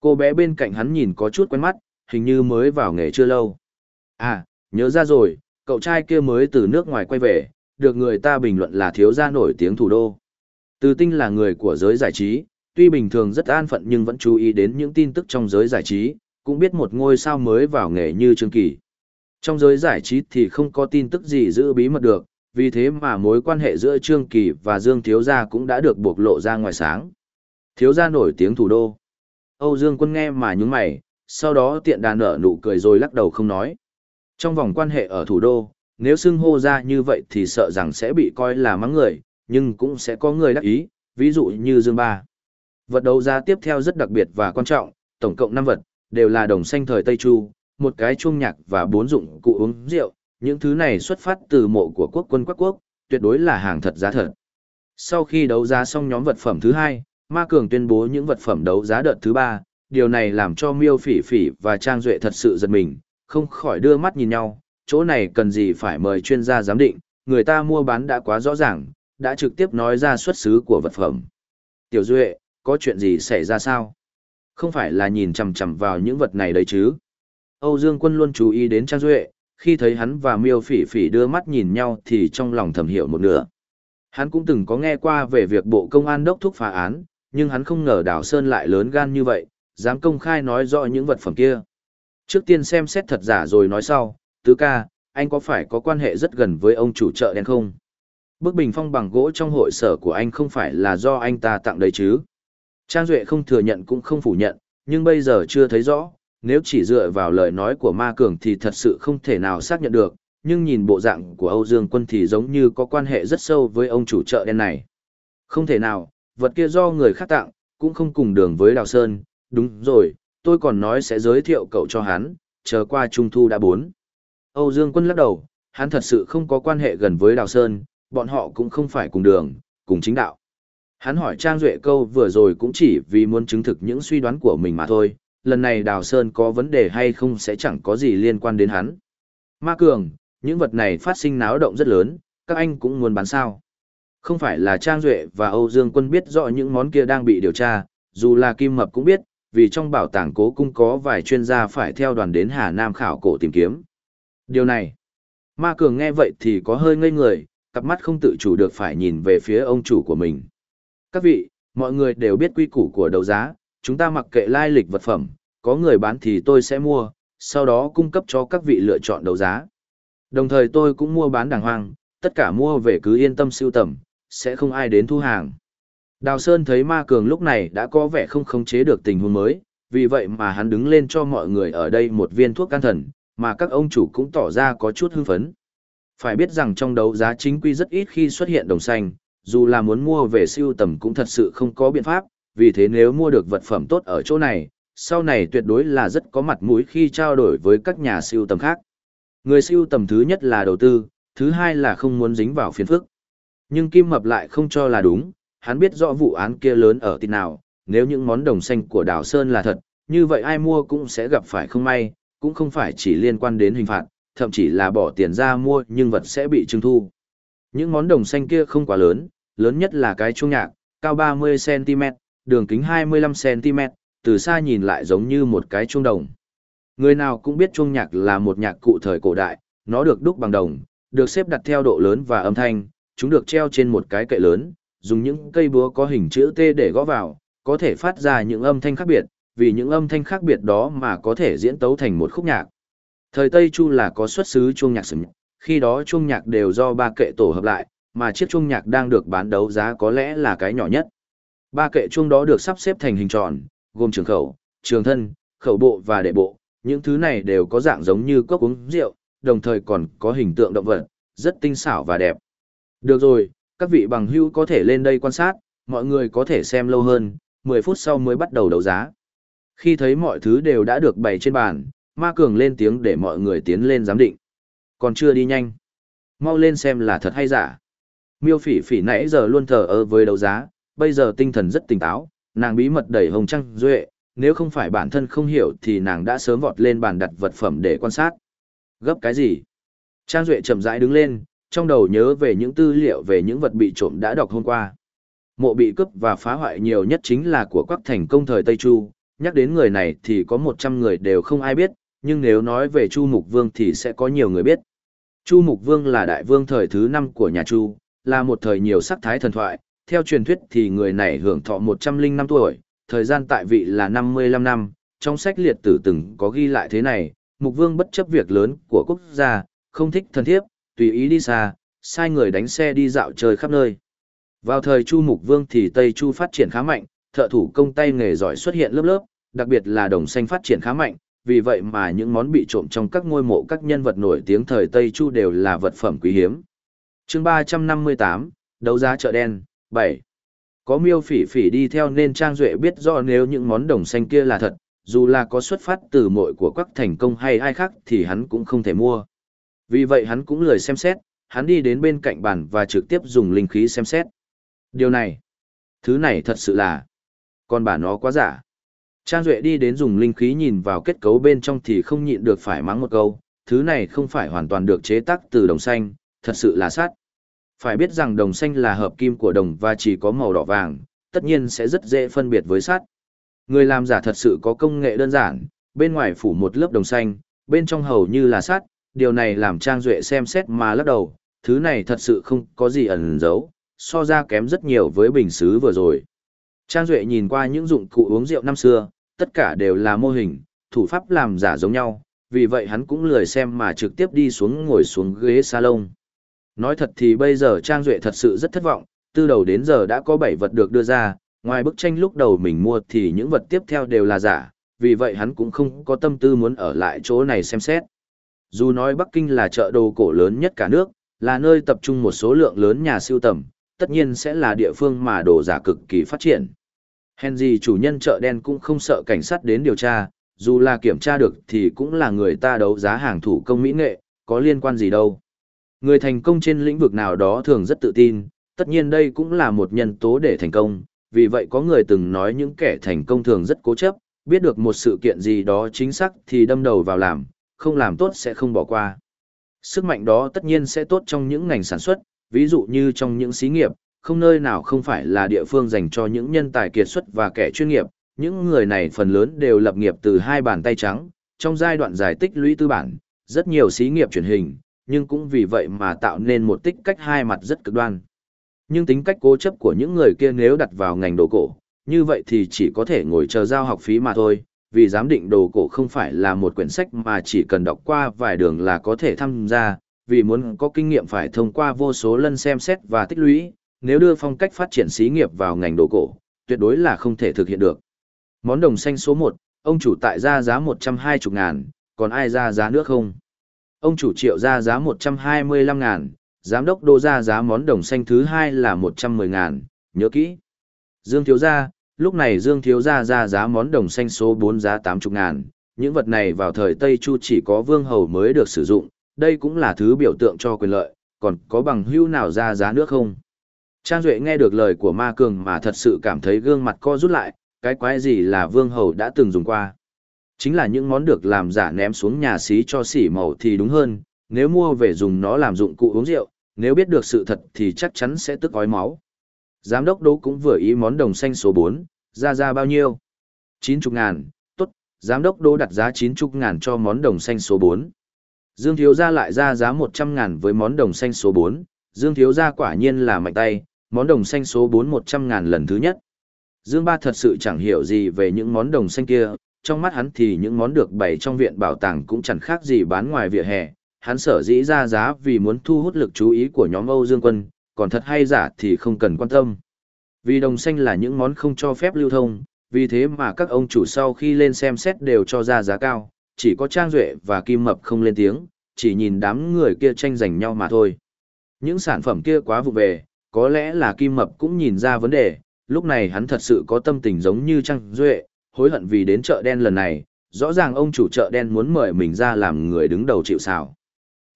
Cô bé bên cạnh hắn nhìn có chút quen mắt, hình như mới vào nghề chưa lâu. À, nhớ ra rồi, cậu trai kia mới từ nước ngoài quay về, được người ta bình luận là thiếu gia nổi tiếng thủ đô. Từ tinh là người của giới giải trí, tuy bình thường rất an phận nhưng vẫn chú ý đến những tin tức trong giới giải trí, cũng biết một ngôi sao mới vào nghề như Trương Kỳ. Trong giới giải trí thì không có tin tức gì giữ bí mật được, vì thế mà mối quan hệ giữa Trương Kỳ và Dương Thiếu Gia cũng đã được bộc lộ ra ngoài sáng. Thiếu Gia nổi tiếng thủ đô. Âu Dương Quân nghe mà nhúng mày, sau đó tiện đà nở nụ cười rồi lắc đầu không nói. Trong vòng quan hệ ở thủ đô, nếu xưng hô ra như vậy thì sợ rằng sẽ bị coi là mắng người, nhưng cũng sẽ có người đắc ý, ví dụ như Dương Ba. Vật đấu giá tiếp theo rất đặc biệt và quan trọng, tổng cộng 5 vật, đều là đồng xanh thời Tây Chu, một cái chuông nhạc và bốn dụng cụ uống rượu, những thứ này xuất phát từ mộ của quốc quân quốc quốc, tuyệt đối là hàng thật giá thật. Sau khi đấu giá xong nhóm vật phẩm thứ hai, Ma Cường tuyên bố những vật phẩm đấu giá đợt thứ ba, điều này làm cho Miêu Phỉ Phỉ và Trang Duệ thật sự giật mình, không khỏi đưa mắt nhìn nhau, chỗ này cần gì phải mời chuyên gia giám định, người ta mua bán đã quá rõ ràng, đã trực tiếp nói ra xuất xứ của vật phẩm. Tiểu Duệ, có chuyện gì xảy ra sao? Không phải là nhìn chằm chằm vào những vật này đấy chứ? Âu Dương Quân luôn chú ý đến Trang Duệ, khi thấy hắn và miêu phỉ phỉ đưa mắt nhìn nhau thì trong lòng thầm hiểu một nửa. Hắn cũng từng có nghe qua về việc bộ công an đốc thúc phá án, nhưng hắn không ngờ Đào Sơn lại lớn gan như vậy, dám công khai nói rõ những vật phẩm kia. Trước tiên xem xét thật giả rồi nói sau, tứ ca, anh có phải có quan hệ rất gần với ông chủ chợ đen không? Bức bình phong bằng gỗ trong hội sở của anh không phải là do anh ta tặng đấy chứ? Trang Duệ không thừa nhận cũng không phủ nhận, nhưng bây giờ chưa thấy rõ, nếu chỉ dựa vào lời nói của ma cường thì thật sự không thể nào xác nhận được, nhưng nhìn bộ dạng của Âu Dương Quân thì giống như có quan hệ rất sâu với ông chủ chợ đen này. Không thể nào, vật kia do người khác tặng, cũng không cùng đường với Đào Sơn, đúng rồi, tôi còn nói sẽ giới thiệu cậu cho hắn, chờ qua Trung Thu đã bốn. Âu Dương Quân lắc đầu, hắn thật sự không có quan hệ gần với Đào Sơn, bọn họ cũng không phải cùng đường, cùng chính đạo. Hắn hỏi Trang Duệ câu vừa rồi cũng chỉ vì muốn chứng thực những suy đoán của mình mà thôi, lần này Đào Sơn có vấn đề hay không sẽ chẳng có gì liên quan đến hắn. Ma Cường, những vật này phát sinh náo động rất lớn, các anh cũng muốn bán sao. Không phải là Trang Duệ và Âu Dương Quân biết rõ những món kia đang bị điều tra, dù là Kim Mập cũng biết, vì trong bảo tàng cố cung có vài chuyên gia phải theo đoàn đến Hà Nam khảo cổ tìm kiếm. Điều này, Ma Cường nghe vậy thì có hơi ngây người, cặp mắt không tự chủ được phải nhìn về phía ông chủ của mình. Các vị, Mọi người đều biết quy củ của đấu giá, chúng ta mặc kệ lai lịch vật phẩm, có người bán thì tôi sẽ mua, sau đó cung cấp cho các vị lựa chọn đấu giá. Đồng thời tôi cũng mua bán đàng hoàng, tất cả mua về cứ yên tâm siêu tầm, sẽ không ai đến thu hàng. Đào Sơn thấy Ma Cường lúc này đã có vẻ không khống chế được tình huống mới, vì vậy mà hắn đứng lên cho mọi người ở đây một viên thuốc can thần, mà các ông chủ cũng tỏ ra có chút hưng phấn. Phải biết rằng trong đấu giá chính quy rất ít khi xuất hiện đồng xanh, dù là muốn mua về siêu tầm cũng thật sự không có biện pháp, vì thế nếu mua được vật phẩm tốt ở chỗ này, sau này tuyệt đối là rất có mặt mũi khi trao đổi với các nhà siêu tầm khác. Người siêu tầm thứ nhất là đầu tư, thứ hai là không muốn dính vào phiền phức. Nhưng Kim Mập lại không cho là đúng, hắn biết rõ vụ án kia lớn ở tin nào, nếu những món đồng xanh của Đào Sơn là thật, như vậy ai mua cũng sẽ gặp phải không may, cũng không phải chỉ liên quan đến hình phạt, thậm chí là bỏ tiền ra mua nhưng vật sẽ bị trưng thu. Những món đồng xanh kia không quá lớn, lớn nhất là cái chuông nhạc, cao 30cm, đường kính 25cm, từ xa nhìn lại giống như một cái chuông đồng. Người nào cũng biết chuông nhạc là một nhạc cụ thời cổ đại, nó được đúc bằng đồng, được xếp đặt theo độ lớn và âm thanh, chúng được treo trên một cái kệ lớn, dùng những cây búa có hình chữ T để gõ vào, có thể phát ra những âm thanh khác biệt, vì những âm thanh khác biệt đó mà có thể diễn tấu thành một khúc nhạc. Thời Tây Chu là có xuất xứ chuông nhạc sừng, khi đó chuông nhạc đều do ba kệ tổ hợp lại, mà chiếc chuông nhạc đang được bán đấu giá có lẽ là cái nhỏ nhất. Ba kệ chuông đó được sắp xếp thành hình tròn, gồm trường khẩu, trường thân, khẩu bộ và đệ bộ, những thứ này đều có dạng giống như cốc uống rượu, đồng thời còn có hình tượng động vật, rất tinh xảo và đẹp. Được rồi, các vị bằng hữu có thể lên đây quan sát, mọi người có thể xem lâu hơn, 10 phút sau mới bắt đầu đấu giá. Khi thấy mọi thứ đều đã được bày trên bàn, Ma Cường lên tiếng để mọi người tiến lên giám định. Còn chưa đi nhanh. Mau lên xem là thật hay giả. Miêu phỉ phỉ nãy giờ luôn thờ ơ với đấu giá, bây giờ tinh thần rất tỉnh táo, nàng bí mật đẩy hồng trăng duệ, nếu không phải bản thân không hiểu thì nàng đã sớm vọt lên bàn đặt vật phẩm để quan sát. Gấp cái gì? Trang Duệ chậm rãi đứng lên, trong đầu nhớ về những tư liệu về những vật bị trộm đã đọc hôm qua. Mộ bị cướp và phá hoại nhiều nhất chính là của quắc thành công thời Tây Chu, nhắc đến người này thì có 100 người đều không ai biết, nhưng nếu nói về Chu Mục Vương thì sẽ có nhiều người biết. Chu Mục Vương là đại vương thời thứ 5 của nhà Chu, là một thời nhiều sắc thái thần thoại, theo truyền thuyết thì người này hưởng thọ 105 tuổi, thời gian tại vị là 55 năm, trong sách liệt tử từng có ghi lại thế này, Mục Vương bất chấp việc lớn của quốc gia, không thích thân thiếp, tùy ý đi xa, sai người đánh xe đi dạo chơi khắp nơi. Vào thời Chu Mục Vương thì Tây Chu phát triển khá mạnh, thợ thủ công tay nghề giỏi xuất hiện lớp lớp, đặc biệt là đồng xanh phát triển khá mạnh, vì vậy mà những món bị trộm trong các ngôi mộ các nhân vật nổi tiếng thời Tây Chu đều là vật phẩm quý hiếm. chương 358, đấu giá chợ đen, 7. Có miêu phỉ phỉ đi theo nên Trang Duệ biết rõ nếu những món đồng xanh kia là thật, dù là có xuất phát từ mội của Quách thành công hay ai khác thì hắn cũng không thể mua. Vì vậy hắn cũng lười xem xét, hắn đi đến bên cạnh bàn và trực tiếp dùng linh khí xem xét. Điều này, thứ này thật sự là, con bà nó quá giả. Trang Duệ đi đến dùng linh khí nhìn vào kết cấu bên trong thì không nhịn được phải mắng một câu, thứ này không phải hoàn toàn được chế tác từ đồng xanh, thật sự là sát. Phải biết rằng đồng xanh là hợp kim của đồng và chỉ có màu đỏ vàng, tất nhiên sẽ rất dễ phân biệt với sắt. Người làm giả thật sự có công nghệ đơn giản, bên ngoài phủ một lớp đồng xanh, bên trong hầu như là sắt, điều này làm Trang Duệ xem xét mà lắc đầu, thứ này thật sự không có gì ẩn giấu, so ra kém rất nhiều với bình xứ vừa rồi. Trang Duệ nhìn qua những dụng cụ uống rượu năm xưa, tất cả đều là mô hình, thủ pháp làm giả giống nhau, vì vậy hắn cũng lười xem mà trực tiếp đi xuống ngồi xuống ghế salon. Nói thật thì bây giờ Trang Duệ thật sự rất thất vọng, từ đầu đến giờ đã có 7 vật được đưa ra, ngoài bức tranh lúc đầu mình mua thì những vật tiếp theo đều là giả, vì vậy hắn cũng không có tâm tư muốn ở lại chỗ này xem xét. Dù nói Bắc Kinh là chợ đồ cổ lớn nhất cả nước, là nơi tập trung một số lượng lớn nhà siêu tầm, tất nhiên sẽ là địa phương mà đồ giả cực kỳ phát triển. Henry chủ nhân chợ đen cũng không sợ cảnh sát đến điều tra, dù là kiểm tra được thì cũng là người ta đấu giá hàng thủ công mỹ nghệ, có liên quan gì đâu. Người thành công trên lĩnh vực nào đó thường rất tự tin, tất nhiên đây cũng là một nhân tố để thành công, vì vậy có người từng nói những kẻ thành công thường rất cố chấp, biết được một sự kiện gì đó chính xác thì đâm đầu vào làm, không làm tốt sẽ không bỏ qua. Sức mạnh đó tất nhiên sẽ tốt trong những ngành sản xuất, ví dụ như trong những xí nghiệp, không nơi nào không phải là địa phương dành cho những nhân tài kiệt xuất và kẻ chuyên nghiệp, những người này phần lớn đều lập nghiệp từ hai bàn tay trắng, trong giai đoạn giải tích lũy tư bản, rất nhiều xí nghiệp truyền hình, nhưng cũng vì vậy mà tạo nên một tích cách hai mặt rất cực đoan. Nhưng tính cách cố chấp của những người kia nếu đặt vào ngành đồ cổ, như vậy thì chỉ có thể ngồi chờ giao học phí mà thôi, vì giám định đồ cổ không phải là một quyển sách mà chỉ cần đọc qua vài đường là có thể tham gia, vì muốn có kinh nghiệm phải thông qua vô số lần xem xét và tích lũy, nếu đưa phong cách phát triển xí nghiệp vào ngành đồ cổ, tuyệt đối là không thể thực hiện được. Món đồng xanh số 1, ông chủ tại ra giá 120 ngàn, còn ai ra giá nữa không? Ông chủ triệu ra giá 125 ngàn, giám đốc đô ra giá món đồng xanh thứ hai là 110 ngàn, nhớ kỹ. Dương Thiếu Gia, lúc này Dương Thiếu Gia ra giá món đồng xanh số 4 giá 80 ngàn, những vật này vào thời Tây Chu chỉ có Vương Hầu mới được sử dụng, đây cũng là thứ biểu tượng cho quyền lợi, còn có bằng hữu nào ra giá nước không? Trang Duệ nghe được lời của Ma Cường mà thật sự cảm thấy gương mặt co rút lại, cái quái gì là Vương Hầu đã từng dùng qua. Chính là những món được làm giả ném xuống nhà xí cho xỉ màu thì đúng hơn, nếu mua về dùng nó làm dụng cụ uống rượu, nếu biết được sự thật thì chắc chắn sẽ tức ói máu. Giám đốc Đỗ cũng vừa ý món đồng xanh số 4, ra ra bao nhiêu? 90 ngàn, tốt, giám đốc Đỗ đặt giá 90 ngàn cho món đồng xanh số 4. Dương Thiếu Gia lại ra giá 100 ngàn với món đồng xanh số 4, Dương Thiếu Gia quả nhiên là mạnh tay, món đồng xanh số 4 100 ngàn lần thứ nhất. Dương Ba thật sự chẳng hiểu gì về những món đồng xanh kia, trong mắt hắn thì những món được bày trong viện bảo tàng cũng chẳng khác gì bán ngoài vỉa hè, hắn sở dĩ ra giá vì muốn thu hút lực chú ý của nhóm Âu Dương Quân, còn thật hay giả thì không cần quan tâm. Vì đồng xanh là những món không cho phép lưu thông, vì thế mà các ông chủ sau khi lên xem xét đều cho ra giá cao, chỉ có Trang Duệ và Kim Mập không lên tiếng, chỉ nhìn đám người kia tranh giành nhau mà thôi. Những sản phẩm kia quá vụ về, có lẽ là Kim Mập cũng nhìn ra vấn đề, lúc này hắn thật sự có tâm tình giống như Trang Duệ, hối hận vì đến chợ đen lần này, rõ ràng ông chủ chợ đen muốn mời mình ra làm người đứng đầu chịu xào.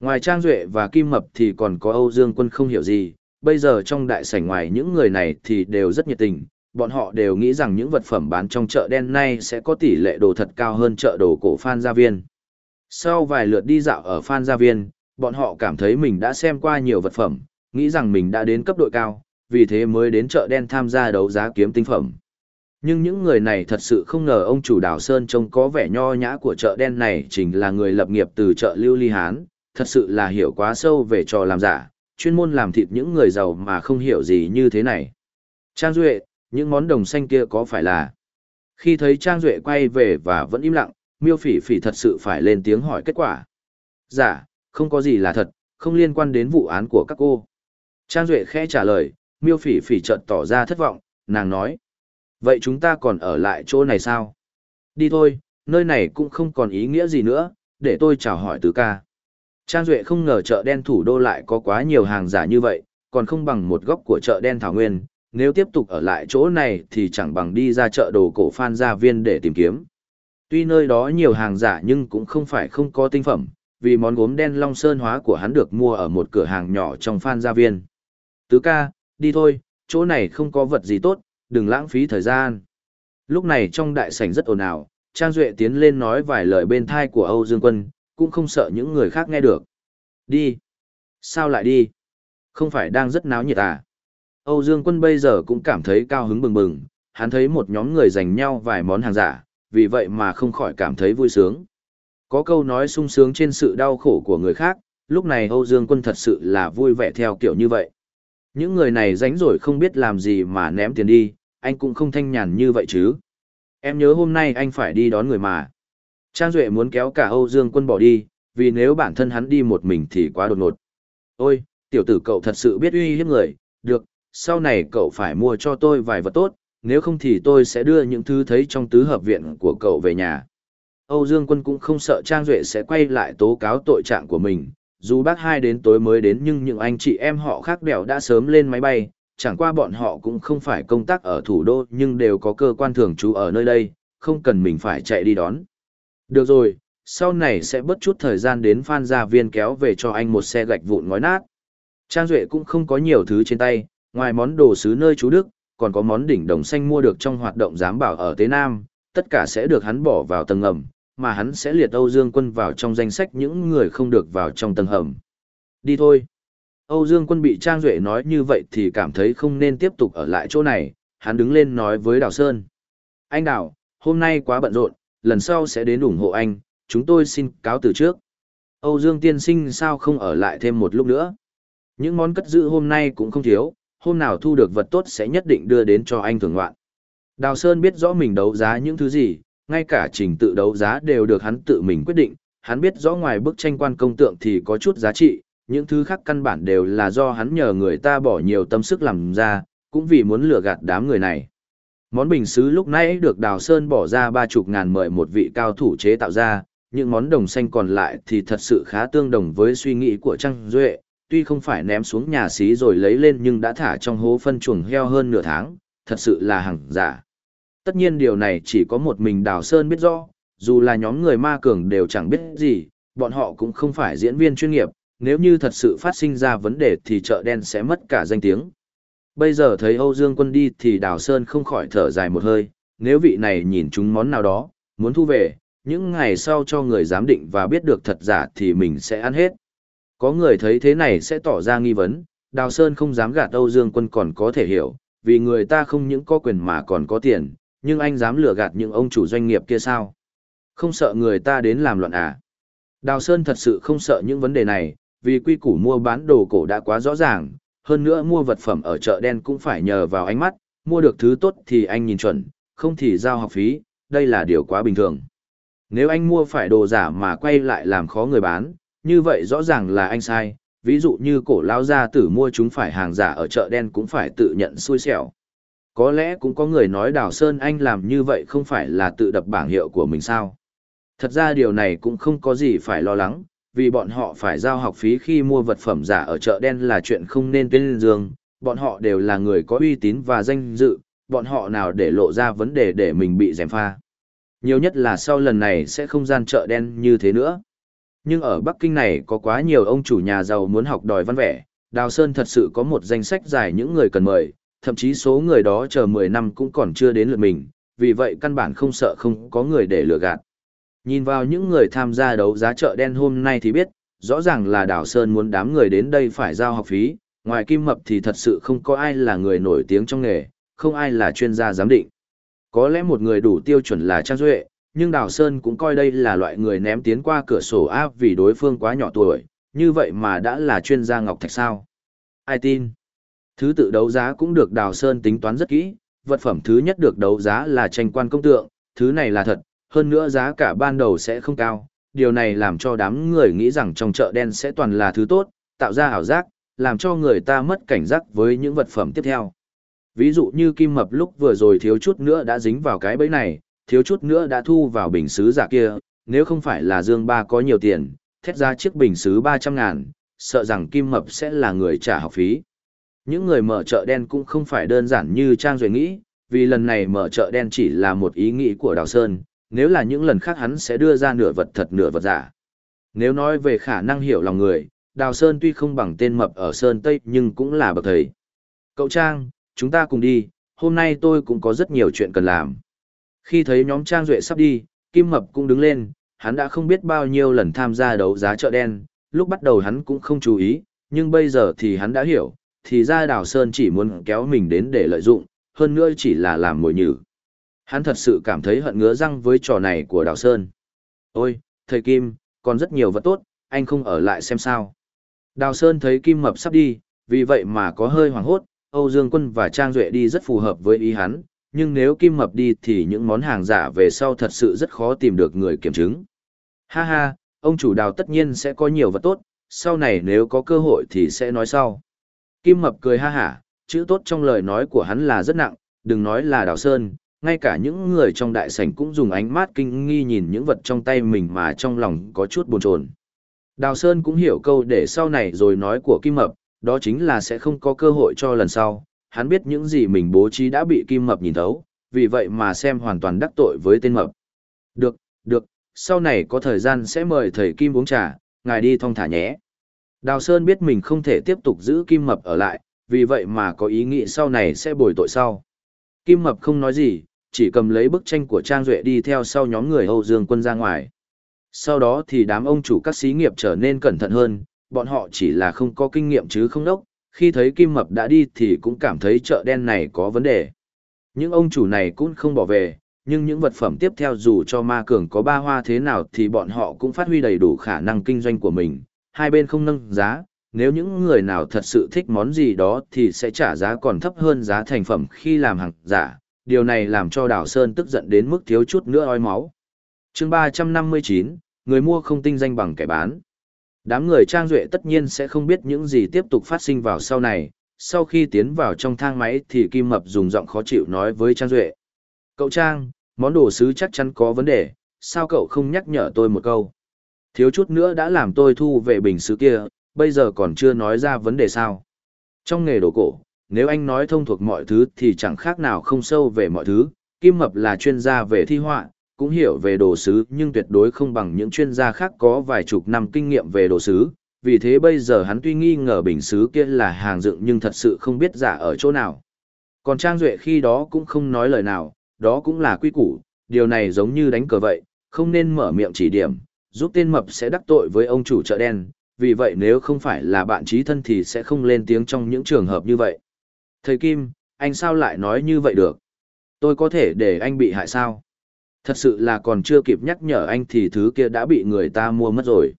Ngoài Trang Duệ và Kim Mập thì còn có Âu Dương Quân không hiểu gì, bây giờ trong đại sảnh ngoài những người này thì đều rất nhiệt tình, bọn họ đều nghĩ rằng những vật phẩm bán trong chợ đen này sẽ có tỷ lệ đồ thật cao hơn chợ đồ cổ Phan Gia Viên. Sau vài lượt đi dạo ở Phan Gia Viên, bọn họ cảm thấy mình đã xem qua nhiều vật phẩm, nghĩ rằng mình đã đến cấp độ cao, vì thế mới đến chợ đen tham gia đấu giá kiếm tinh phẩm. Nhưng những người này thật sự không ngờ ông chủ đảo Sơn trông có vẻ nho nhã của chợ đen này chính là người lập nghiệp từ chợ Lưu Ly Hán, thật sự là hiểu quá sâu về trò làm giả, chuyên môn làm thịt những người giàu mà không hiểu gì như thế này. Trang Duệ, những món đồng xanh kia có phải là... Khi thấy Trang Duệ quay về và vẫn im lặng, miêu phỉ phỉ thật sự phải lên tiếng hỏi kết quả. Giả, dạ, không có gì là thật, không liên quan đến vụ án của các cô. Trang Duệ khẽ trả lời, miêu phỉ phỉ chợt tỏ ra thất vọng, nàng nói. Vậy chúng ta còn ở lại chỗ này sao? Đi thôi, nơi này cũng không còn ý nghĩa gì nữa, để tôi chào hỏi tứ ca. Trang Duệ không ngờ chợ đen thủ đô lại có quá nhiều hàng giả như vậy, còn không bằng một góc của chợ đen Thảo Nguyên, nếu tiếp tục ở lại chỗ này thì chẳng bằng đi ra chợ đồ cổ Phan Gia Viên để tìm kiếm. Tuy nơi đó nhiều hàng giả nhưng cũng không phải không có tinh phẩm, vì món gốm đen long sơn hóa của hắn được mua ở một cửa hàng nhỏ trong Phan Gia Viên. Tứ ca, đi thôi, chỗ này không có vật gì tốt, đừng lãng phí thời gian. Lúc này trong đại sảnh rất ồn ào, Trang Duệ tiến lên nói vài lời bên thai của Âu Dương Quân, cũng không sợ những người khác nghe được. Đi. Sao lại đi? Không phải đang rất náo nhiệt à? Âu Dương Quân bây giờ cũng cảm thấy cao hứng bừng bừng, hắn thấy một nhóm người giành nhau vài món hàng giả, vì vậy mà không khỏi cảm thấy vui sướng. Có câu nói sung sướng trên sự đau khổ của người khác, lúc này Âu Dương Quân thật sự là vui vẻ theo kiểu như vậy. Những người này rảnh rồi không biết làm gì mà ném tiền đi, anh cũng không thanh nhàn như vậy chứ. Em nhớ hôm nay anh phải đi đón người mà. Trang Duệ muốn kéo cả Âu Dương quân bỏ đi, vì nếu bản thân hắn đi một mình thì quá đột ngột. Ôi, tiểu tử cậu thật sự biết uy hiếp người, được, sau này cậu phải mua cho tôi vài vật tốt, nếu không thì tôi sẽ đưa những thứ thấy trong tứ hợp viện của cậu về nhà. Âu Dương quân cũng không sợ Trang Duệ sẽ quay lại tố cáo tội trạng của mình, dù bác hai đến tối mới đến nhưng những anh chị em họ khác đẻo đã sớm lên máy bay, chẳng qua bọn họ cũng không phải công tác ở thủ đô nhưng đều có cơ quan thường trú ở nơi đây, không cần mình phải chạy đi đón. Được rồi, sau này sẽ bớt chút thời gian đến Phan Gia Viên kéo về cho anh một xe gạch vụn ngói nát. Trang Duệ cũng không có nhiều thứ trên tay, ngoài món đồ sứ nơi chú Đức, còn có món đỉnh đồng xanh mua được trong hoạt động giám bảo ở Tế Nam, tất cả sẽ được hắn bỏ vào tầng ngầm, mà hắn sẽ liệt Âu Dương Quân vào trong danh sách những người không được vào trong tầng hầm. Đi thôi. Âu Dương Quân bị Trang Duệ nói như vậy thì cảm thấy không nên tiếp tục ở lại chỗ này, hắn đứng lên nói với Đào Sơn. Anh Đào, hôm nay quá bận rộn, lần sau sẽ đến ủng hộ anh, chúng tôi xin cáo từ trước. Âu Dương tiên sinh sao không ở lại thêm một lúc nữa. Những món cất giữ hôm nay cũng không thiếu, hôm nào thu được vật tốt sẽ nhất định đưa đến cho anh thưởng ngoạn. Đào Sơn biết rõ mình đấu giá những thứ gì, ngay cả trình tự đấu giá đều được hắn tự mình quyết định, hắn biết rõ ngoài bức tranh quan công tượng thì có chút giá trị, những thứ khác căn bản đều là do hắn nhờ người ta bỏ nhiều tâm sức làm ra, cũng vì muốn lừa gạt đám người này. Món bình xứ lúc nãy được Đào Sơn bỏ ra ba chục ngàn mời một vị cao thủ chế tạo ra, những món đồng xanh còn lại thì thật sự khá tương đồng với suy nghĩ của Trang Duệ, tuy không phải ném xuống nhà xí rồi lấy lên nhưng đã thả trong hố phân chuồng heo hơn nửa tháng, thật sự là hàng giả. Tất nhiên điều này chỉ có một mình Đào Sơn biết rõ, dù là nhóm người ma cường đều chẳng biết gì, bọn họ cũng không phải diễn viên chuyên nghiệp, nếu như thật sự phát sinh ra vấn đề thì chợ đen sẽ mất cả danh tiếng. Bây giờ thấy Âu Dương Quân đi thì Đào Sơn không khỏi thở dài một hơi, nếu vị này nhìn chúng món nào đó, muốn thu về, những ngày sau cho người giám định và biết được thật giả thì mình sẽ ăn hết. Có người thấy thế này sẽ tỏ ra nghi vấn, Đào Sơn không dám gạt Âu Dương Quân còn có thể hiểu, vì người ta không những có quyền mà còn có tiền, nhưng anh dám lừa gạt những ông chủ doanh nghiệp kia sao? Không sợ người ta đến làm loạn à? Đào Sơn thật sự không sợ những vấn đề này, vì quy củ mua bán đồ cổ đã quá rõ ràng, hơn nữa mua vật phẩm ở chợ đen cũng phải nhờ vào ánh mắt, mua được thứ tốt thì anh nhìn chuẩn, không thì giao học phí, đây là điều quá bình thường. Nếu anh mua phải đồ giả mà quay lại làm khó người bán, như vậy rõ ràng là anh sai, ví dụ như cổ lao gia tử mua chúng phải hàng giả ở chợ đen cũng phải tự nhận xui xẻo. Có lẽ cũng có người nói Đào Sơn Anh làm như vậy không phải là tự đập bảng hiệu của mình sao. Thật ra điều này cũng không có gì phải lo lắng, vì bọn họ phải giao học phí khi mua vật phẩm giả ở chợ đen là chuyện không nên tuyên dương, bọn họ đều là người có uy tín và danh dự, bọn họ nào để lộ ra vấn đề để mình bị dèm pha. Nhiều nhất là sau lần này sẽ không gian chợ đen như thế nữa. Nhưng ở Bắc Kinh này có quá nhiều ông chủ nhà giàu muốn học đòi văn vẻ, Đào Sơn thật sự có một danh sách dài những người cần mời, thậm chí số người đó chờ 10 năm cũng còn chưa đến lượt mình, vì vậy căn bản không sợ không có người để lừa gạt. Nhìn vào những người tham gia đấu giá chợ đen hôm nay thì biết, rõ ràng là Đào Sơn muốn đám người đến đây phải giao học phí, ngoài Kim Mập thì thật sự không có ai là người nổi tiếng trong nghề, không ai là chuyên gia giám định. Có lẽ một người đủ tiêu chuẩn là Trang Duệ, nhưng Đào Sơn cũng coi đây là loại người ném tiến qua cửa sổ áp vì đối phương quá nhỏ tuổi, như vậy mà đã là chuyên gia Ngọc Thạch sao. Ai tin? Thứ tự đấu giá cũng được Đào Sơn tính toán rất kỹ, vật phẩm thứ nhất được đấu giá là tranh quan công tượng, thứ này là thật, hơn nữa giá cả ban đầu sẽ không cao, điều này làm cho đám người nghĩ rằng trong chợ đen sẽ toàn là thứ tốt, tạo ra ảo giác, làm cho người ta mất cảnh giác với những vật phẩm tiếp theo. Ví dụ như kim mập lúc vừa rồi thiếu chút nữa đã dính vào cái bẫy này, thiếu chút nữa đã thu vào bình xứ giả kia, nếu không phải là Dương Ba có nhiều tiền, thét ra chiếc bình xứ 300 ngàn, sợ rằng kim mập sẽ là người trả học phí. Những người mở chợ đen cũng không phải đơn giản như Trang Duệ nghĩ, vì lần này mở chợ đen chỉ là một ý nghĩ của Đào Sơn, nếu là những lần khác hắn sẽ đưa ra nửa vật thật nửa vật giả. Nếu nói về khả năng hiểu lòng người, Đào Sơn tuy không bằng tên mập ở Sơn Tây nhưng cũng là bậc thầy. Cậu Trang, chúng ta cùng đi, hôm nay tôi cũng có rất nhiều chuyện cần làm. Khi thấy nhóm Trang Duệ sắp đi, Kim Mập cũng đứng lên, hắn đã không biết bao nhiêu lần tham gia đấu giá chợ đen, lúc bắt đầu hắn cũng không chú ý, nhưng bây giờ thì hắn đã hiểu, thì ra Đào Sơn chỉ muốn kéo mình đến để lợi dụng, hơn nữa chỉ là làm mồi nhử. Hắn thật sự cảm thấy hận ngứa răng với trò này của Đào Sơn. Ôi, thầy Kim, còn rất nhiều vật tốt, anh không ở lại xem sao. Đào Sơn thấy Kim Mập sắp đi, vì vậy mà có hơi hoảng hốt, Âu Dương Quân và Trang Duệ đi rất phù hợp với ý hắn, nhưng nếu Kim Mập đi thì những món hàng giả về sau thật sự rất khó tìm được người kiểm chứng. Ha ha, ông chủ đào tất nhiên sẽ có nhiều vật tốt, sau này nếu có cơ hội thì sẽ nói sau. Kim Mập cười ha hả, chữ tốt trong lời nói của hắn là rất nặng, đừng nói là đào sơn, ngay cả những người trong đại sảnh cũng dùng ánh mắt kinh nghi nhìn những vật trong tay mình mà trong lòng có chút buồn chồn. Đào Sơn cũng hiểu câu để sau này rồi nói của Kim Mập, đó chính là sẽ không có cơ hội cho lần sau, hắn biết những gì mình bố trí đã bị Kim Mập nhìn thấu, vì vậy mà xem hoàn toàn đắc tội với tên Mập. Được, được, sau này có thời gian sẽ mời thầy Kim uống trà, ngài đi thong thả nhé. Đào Sơn biết mình không thể tiếp tục giữ Kim Mập ở lại, vì vậy mà có ý nghĩ sau này sẽ bồi tội sau. Kim Mập không nói gì, chỉ cầm lấy bức tranh của Trang Duệ đi theo sau nhóm người Âu Dương quân ra ngoài. Sau đó thì đám ông chủ các xí nghiệp trở nên cẩn thận hơn, bọn họ chỉ là không có kinh nghiệm chứ không đốc, khi thấy Kim Mập đã đi thì cũng cảm thấy chợ đen này có vấn đề. Những ông chủ này cũng không bỏ về, nhưng những vật phẩm tiếp theo dù cho ma cường có ba hoa thế nào thì bọn họ cũng phát huy đầy đủ khả năng kinh doanh của mình, hai bên không nâng giá, nếu những người nào thật sự thích món gì đó thì sẽ trả giá còn thấp hơn giá thành phẩm khi làm hàng giả. Điều này làm cho Đào Sơn tức giận đến mức thiếu chút nữa oi máu. chương 359, người mua không tinh danh bằng kẻ bán. Đám người Trang Duệ tất nhiên sẽ không biết những gì tiếp tục phát sinh vào sau này. Sau khi tiến vào trong thang máy thì Kim Mập dùng giọng khó chịu nói với Trang Duệ. Cậu Trang, món đồ sứ chắc chắn có vấn đề, sao cậu không nhắc nhở tôi một câu? Thiếu chút nữa đã làm tôi thu về bình sứ kia, bây giờ còn chưa nói ra vấn đề sao. Trong nghề đồ cổ, nếu anh nói thông thuộc mọi thứ thì chẳng khác nào không sâu về mọi thứ, Kim Mập là chuyên gia về thi họa, cũng hiểu về đồ sứ nhưng tuyệt đối không bằng những chuyên gia khác có vài chục năm kinh nghiệm về đồ sứ. Vì thế bây giờ hắn tuy nghi ngờ bình sứ kia là hàng dựng nhưng thật sự không biết giả ở chỗ nào. Còn Trang Duệ khi đó cũng không nói lời nào, đó cũng là quy củ, điều này giống như đánh cờ vậy, không nên mở miệng chỉ điểm, giúp tên mập sẽ đắc tội với ông chủ chợ đen, vì vậy nếu không phải là bạn trí thân thì sẽ không lên tiếng trong những trường hợp như vậy. Thầy Kim, anh sao lại nói như vậy được? Tôi có thể để anh bị hại sao? Thật sự là còn chưa kịp nhắc nhở anh thì thứ kia đã bị người ta mua mất rồi.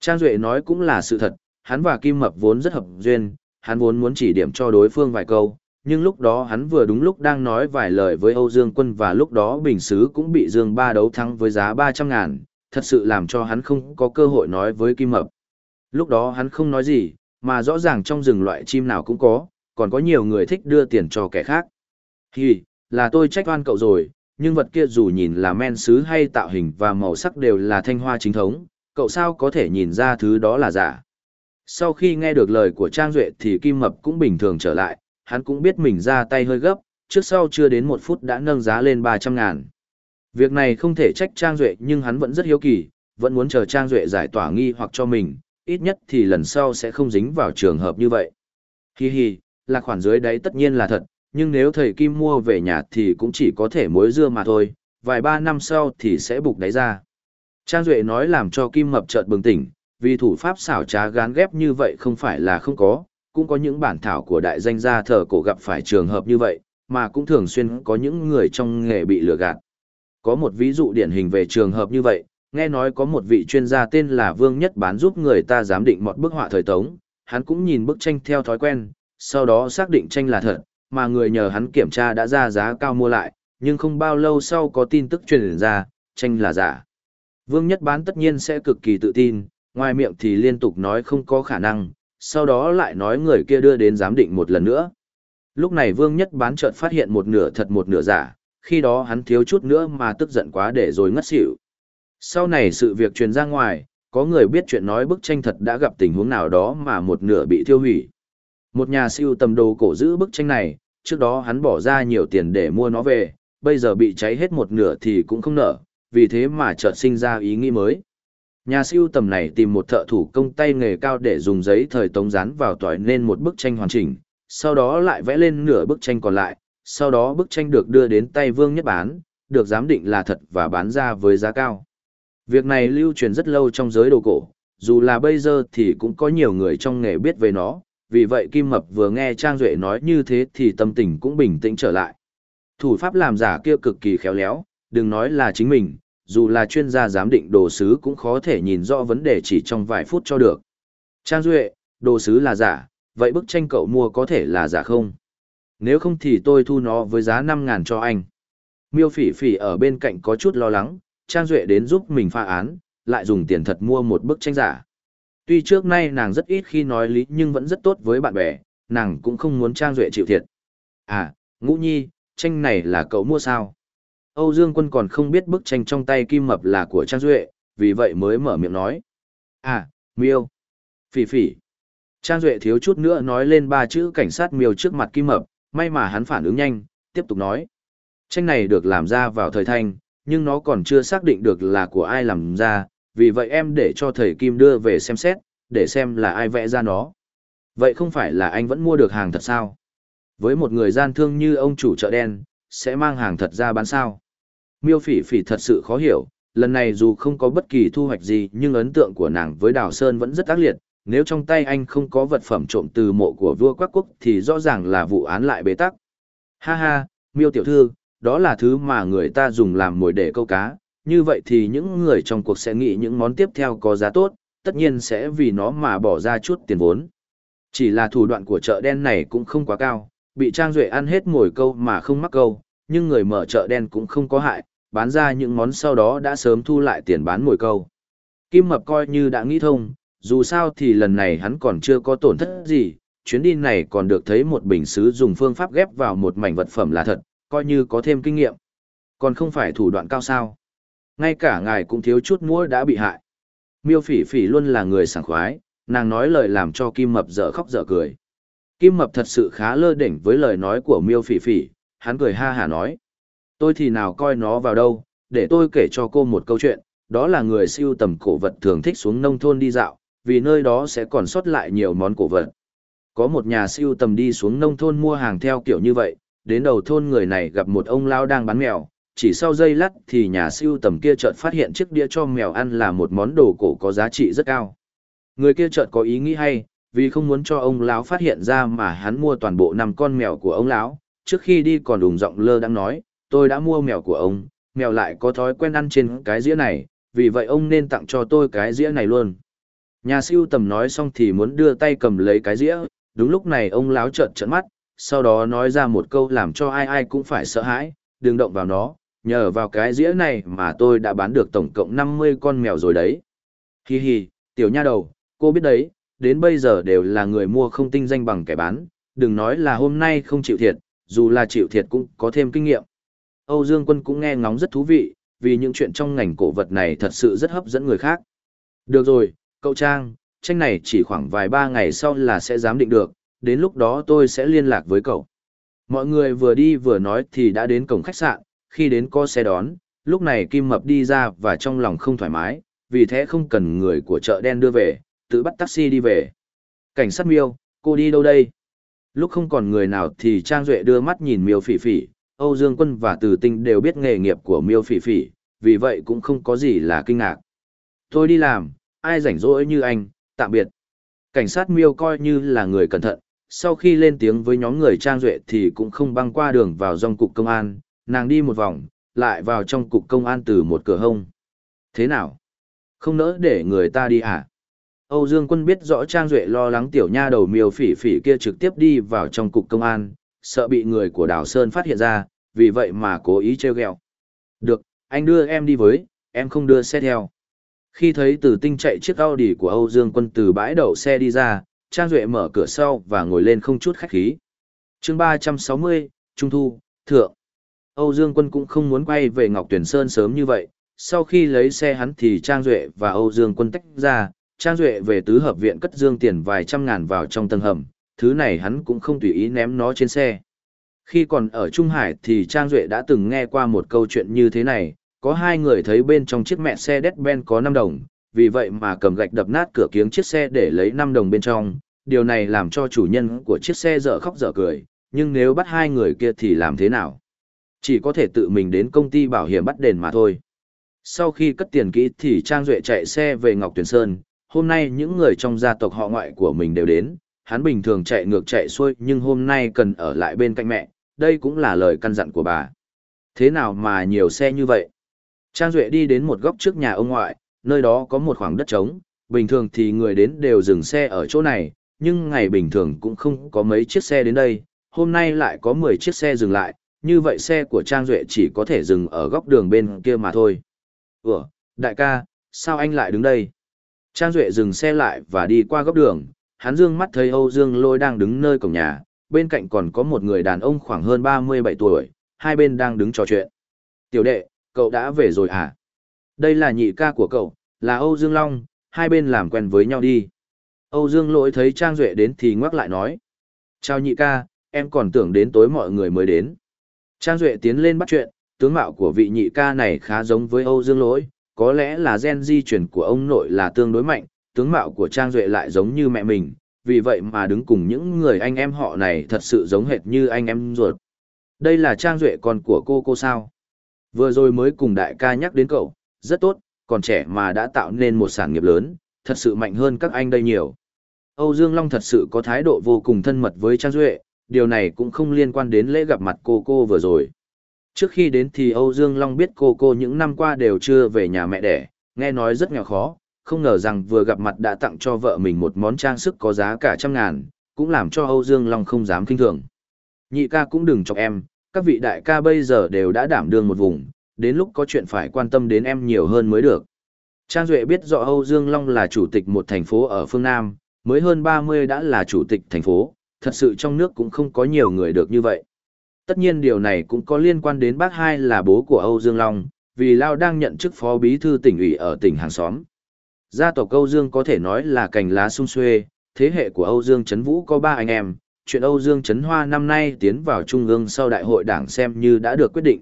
Trang Duệ nói cũng là sự thật, hắn và Kim Mập vốn rất hợp duyên, hắn vốn muốn chỉ điểm cho đối phương vài câu, nhưng lúc đó hắn vừa đúng lúc đang nói vài lời với Âu Dương Quân và lúc đó Bình Sứ cũng bị Dương Ba đấu thắng với giá 300 ngàn, thật sự làm cho hắn không có cơ hội nói với Kim Mập. Lúc đó hắn không nói gì, mà rõ ràng trong rừng loại chim nào cũng có, còn có nhiều người thích đưa tiền cho kẻ khác. Hì, là tôi trách oan cậu rồi, nhưng vật kia dù nhìn là men sứ hay tạo hình và màu sắc đều là thanh hoa chính thống, cậu sao có thể nhìn ra thứ đó là giả. Sau khi nghe được lời của Trang Duệ thì Kim Mập cũng bình thường trở lại, hắn cũng biết mình ra tay hơi gấp, trước sau chưa đến một phút đã nâng giá lên 300 ngàn. Việc này không thể trách Trang Duệ nhưng hắn vẫn rất hiếu kỳ, vẫn muốn chờ Trang Duệ giải tỏa nghi hoặc cho mình, ít nhất thì lần sau sẽ không dính vào trường hợp như vậy. Hi hi, là khoản dưới đấy tất nhiên là thật, nhưng nếu thầy Kim mua về nhà thì cũng chỉ có thể mối dưa mà thôi, vài ba năm sau thì sẽ bục đáy ra. Trang Duệ nói làm cho Kim Mập chợt bừng tỉnh, vì thủ pháp xảo trá gán ghép như vậy không phải là không có, cũng có những bản thảo của đại danh gia thờ cổ gặp phải trường hợp như vậy, mà cũng thường xuyên có những người trong nghề bị lừa gạt. Có một ví dụ điển hình về trường hợp như vậy, nghe nói có một vị chuyên gia tên là Vương Nhất Bán giúp người ta giám định một bức họa thời Tống, hắn cũng nhìn bức tranh theo thói quen, sau đó xác định tranh là thật, mà người nhờ hắn kiểm tra đã ra giá cao mua lại, nhưng không bao lâu sau có tin tức truyền ra, tranh là giả. Vương Nhất Bán tất nhiên sẽ cực kỳ tự tin, ngoài miệng thì liên tục nói không có khả năng, sau đó lại nói người kia đưa đến giám định một lần nữa. Lúc này Vương Nhất Bán chợt phát hiện một nửa thật một nửa giả, khi đó hắn thiếu chút nữa mà tức giận quá để rồi ngất xỉu. Sau này sự việc truyền ra ngoài, có người biết chuyện nói bức tranh thật đã gặp tình huống nào đó mà một nửa bị thiêu hủy. Một nhà siêu tầm đồ cổ giữ bức tranh này, trước đó hắn bỏ ra nhiều tiền để mua nó về, bây giờ bị cháy hết một nửa thì cũng không nở, vì thế mà chợt sinh ra ý nghĩ mới. Nhà siêu tầm này tìm một thợ thủ công tay nghề cao để dùng giấy thời tống dán vào tỏi nên một bức tranh hoàn chỉnh, sau đó lại vẽ lên nửa bức tranh còn lại, sau đó bức tranh được đưa đến tay Vương Nhất Bán, được giám định là thật và bán ra với giá cao. Việc này lưu truyền rất lâu trong giới đồ cổ, dù là bây giờ thì cũng có nhiều người trong nghề biết về nó, vì vậy Kim Mập vừa nghe Trang Duệ nói như thế thì tâm tình cũng bình tĩnh trở lại. Thủ pháp làm giả kia cực kỳ khéo léo, đừng nói là chính mình, dù là chuyên gia giám định đồ sứ cũng khó thể nhìn rõ vấn đề chỉ trong vài phút cho được. Trang Duệ, đồ sứ là giả, vậy bức tranh cậu mua có thể là giả không? Nếu không thì tôi thu nó với giá 5.000 cho anh. Miêu phỉ phỉ ở bên cạnh có chút lo lắng, Trang Duệ đến giúp mình pha án, lại dùng tiền thật mua một bức tranh giả. Tuy trước nay nàng rất ít khi nói lý nhưng vẫn rất tốt với bạn bè, nàng cũng không muốn Trang Duệ chịu thiệt. À, ngũ nhi, tranh này là cậu mua sao? Âu Dương Quân còn không biết bức tranh trong tay Kim Mập là của Trang Duệ, vì vậy mới mở miệng nói. À, miêu, phỉ phỉ. Trang Duệ thiếu chút nữa nói lên ba chữ cảnh sát miêu trước mặt Kim Mập, may mà hắn phản ứng nhanh, tiếp tục nói. Tranh này được làm ra vào thời thanh, nhưng nó còn chưa xác định được là của ai làm ra, vì vậy em để cho thầy Kim đưa về xem xét, để xem là ai vẽ ra nó. Vậy không phải là anh vẫn mua được hàng thật sao? Với một người gian thương như ông chủ chợ đen, sẽ mang hàng thật ra bán sao? Miêu phỉ phỉ thật sự khó hiểu, lần này dù không có bất kỳ thu hoạch gì nhưng ấn tượng của nàng với Đào Sơn vẫn rất ác liệt, nếu trong tay anh không có vật phẩm trộm từ mộ của vua quắc quốc thì rõ ràng là vụ án lại bế tắc. Ha ha, miêu tiểu thư, đó là thứ mà người ta dùng làm mồi để câu cá, như vậy thì những người trong cuộc sẽ nghĩ những món tiếp theo có giá tốt, tất nhiên sẽ vì nó mà bỏ ra chút tiền vốn. Chỉ là thủ đoạn của chợ đen này cũng không quá cao, bị Trang Duệ ăn hết mồi câu mà không mắc câu, nhưng người mở chợ đen cũng không có hại, bán ra những món sau đó đã sớm thu lại tiền bán mồi câu. Kim Mập coi như đã nghĩ thông, dù sao thì lần này hắn còn chưa có tổn thất gì, chuyến đi này còn được thấy một bình sứ dùng phương pháp ghép vào một mảnh vật phẩm là thật, coi như có thêm kinh nghiệm. Còn không phải thủ đoạn cao sao. Ngay cả ngài cũng thiếu chút mũi đã bị hại. Miêu phỉ phỉ luôn là người sảng khoái, nàng nói lời làm cho Kim Mập dở khóc dở cười. Kim Mập thật sự khá lơ đỉnh với lời nói của miêu phỉ phỉ, hắn cười ha hà nói. Tôi thì nào coi nó vào đâu, để tôi kể cho cô một câu chuyện, đó là người siêu tầm cổ vật thường thích xuống nông thôn đi dạo, vì nơi đó sẽ còn sót lại nhiều món cổ vật. Có một nhà siêu tầm đi xuống nông thôn mua hàng theo kiểu như vậy, đến đầu thôn người này gặp một ông lao đang bán mèo, chỉ sau giây lát thì nhà siêu tầm kia chợt phát hiện chiếc đĩa cho mèo ăn là một món đồ cổ có giá trị rất cao. Người kia chợt có ý nghĩ hay, vì không muốn cho ông lão phát hiện ra mà hắn mua toàn bộ năm con mèo của ông lão, trước khi đi còn đùng giọng lơ đang nói, tôi đã mua mèo của ông, mèo lại có thói quen ăn trên cái dĩa này, vì vậy ông nên tặng cho tôi cái dĩa này luôn. Nhà siêu tầm nói xong thì muốn đưa tay cầm lấy cái dĩa, đúng lúc này ông láo trợn trợn mắt, sau đó nói ra một câu làm cho ai ai cũng phải sợ hãi, đừng động vào nó, nhờ vào cái dĩa này mà tôi đã bán được tổng cộng 50 con mèo rồi đấy. Hi hi, tiểu nha đầu, cô biết đấy, đến bây giờ đều là người mua không tinh danh bằng kẻ bán, đừng nói là hôm nay không chịu thiệt, dù là chịu thiệt cũng có thêm kinh nghiệm. Âu Dương Quân cũng nghe ngóng rất thú vị, vì những chuyện trong ngành cổ vật này thật sự rất hấp dẫn người khác. Được rồi, cậu Trang, tranh này chỉ khoảng vài ba ngày sau là sẽ giám định được, đến lúc đó tôi sẽ liên lạc với cậu. Mọi người vừa đi vừa nói thì đã đến cổng khách sạn, khi đến có xe đón, lúc này Kim Mập đi ra và trong lòng không thoải mái, vì thế không cần người của chợ đen đưa về, tự bắt taxi đi về. Cảnh sát miêu, cô đi đâu đây? Lúc không còn người nào thì Trang Duệ đưa mắt nhìn miêu phỉ phỉ, Âu Dương Quân và Từ Tinh đều biết nghề nghiệp của miêu phỉ phỉ, vì vậy cũng không có gì là kinh ngạc. Tôi đi làm, ai rảnh rỗi như anh, tạm biệt. Cảnh sát miêu coi như là người cẩn thận, sau khi lên tiếng với nhóm người Trang Duệ thì cũng không băng qua đường vào dòng cục công an, nàng đi một vòng, lại vào trong cục công an từ một cửa hông. Thế nào? Không nỡ để người ta đi à? Âu Dương Quân biết rõ Trang Duệ lo lắng tiểu nha đầu miêu phỉ phỉ kia trực tiếp đi vào trong cục công an, sợ bị người của Đào Sơn phát hiện ra, vì vậy mà cố ý trêu ghẹo. Được, anh đưa em đi với, em không đưa xe theo. Khi thấy Từ Tinh chạy chiếc Audi của Âu Dương Quân từ bãi đậu xe đi ra, Trang Duệ mở cửa sau và ngồi lên không chút khách khí. chương 360, Trung Thu, Thượng. Âu Dương Quân cũng không muốn quay về Ngọc Tuyển Sơn sớm như vậy. Sau khi lấy xe hắn thì Trang Duệ và Âu Dương Quân tách ra, Trang Duệ về tứ hợp viện cất dương tiền vài trăm ngàn vào trong tầng hầm, thứ này hắn cũng không tùy ý ném nó trên xe. Khi còn ở Trung Hải thì Trang Duệ đã từng nghe qua một câu chuyện như thế này, có hai người thấy bên trong chiếc mẹ xe Deadben có 5 đồng, vì vậy mà cầm gạch đập nát cửa kiếng chiếc xe để lấy 5 đồng bên trong, điều này làm cho chủ nhân của chiếc xe dở khóc dở cười, nhưng nếu bắt hai người kia thì làm thế nào? Chỉ có thể tự mình đến công ty bảo hiểm bắt đền mà thôi. Sau khi cất tiền kỹ thì Trang Duệ chạy xe về Ngọc Tuyền Sơn, hôm nay những người trong gia tộc họ ngoại của mình đều đến, hắn bình thường chạy ngược chạy xuôi nhưng hôm nay cần ở lại bên cạnh mẹ, đây cũng là lời căn dặn của bà. Thế nào mà nhiều xe như vậy? Trang Duệ đi đến một góc trước nhà ông ngoại, nơi đó có một khoảng đất trống, bình thường thì người đến đều dừng xe ở chỗ này, nhưng ngày bình thường cũng không có mấy chiếc xe đến đây, hôm nay lại có 10 chiếc xe dừng lại, như vậy xe của Trang Duệ chỉ có thể dừng ở góc đường bên kia mà thôi. Ủa, đại ca, sao anh lại đứng đây? Trang Duệ dừng xe lại và đi qua góc đường, hắn dương mắt thấy Âu Dương Lôi đang đứng nơi cổng nhà, bên cạnh còn có một người đàn ông khoảng hơn 37 tuổi, hai bên đang đứng trò chuyện. Tiểu đệ, cậu đã về rồi à? Đây là nhị ca của cậu, là Âu Dương Long, hai bên làm quen với nhau đi. Âu Dương Lỗi thấy Trang Duệ đến thì ngoắc lại nói. Chào nhị ca, em còn tưởng đến tối mọi người mới đến. Trang Duệ tiến lên bắt chuyện, tướng mạo của vị nhị ca này khá giống với Âu Dương Lỗi, có lẽ là gen di chuyển của ông nội là tương đối mạnh, tướng mạo của Trang Duệ lại giống như mẹ mình, vì vậy mà đứng cùng những người anh em họ này thật sự giống hệt như anh em ruột. Đây là Trang Duệ con của cô cô sao? Vừa rồi mới cùng đại ca nhắc đến cậu, rất tốt, còn trẻ mà đã tạo nên một sản nghiệp lớn, thật sự mạnh hơn các anh đây nhiều. Âu Dương Long thật sự có thái độ vô cùng thân mật với Trang Duệ, điều này cũng không liên quan đến lễ gặp mặt cô cô vừa rồi. Trước khi đến thì Âu Dương Long biết cô cô những năm qua đều chưa về nhà mẹ đẻ, nghe nói rất nghèo khó, không ngờ rằng vừa gặp mặt đã tặng cho vợ mình một món trang sức có giá cả trăm ngàn, cũng làm cho Âu Dương Long không dám kinh thường. Nhị ca cũng đừng chọc em, các vị đại ca bây giờ đều đã đảm đương một vùng, đến lúc có chuyện phải quan tâm đến em nhiều hơn mới được. Trang Duệ biết rõ Âu Dương Long là chủ tịch một thành phố ở phương Nam, mới hơn 30 đã là chủ tịch thành phố, thật sự trong nước cũng không có nhiều người được như vậy. Tất nhiên điều này cũng có liên quan đến bác hai là bố của Âu Dương Long, vì Lao đang nhận chức phó bí thư tỉnh ủy ở tỉnh hàng xóm. Gia tộc Âu Dương có thể nói là cành lá sung xuê, thế hệ của Âu Dương Trấn Vũ có ba anh em, chuyện Âu Dương Trấn Hoa năm nay tiến vào Trung ương sau đại hội đảng xem như đã được quyết định.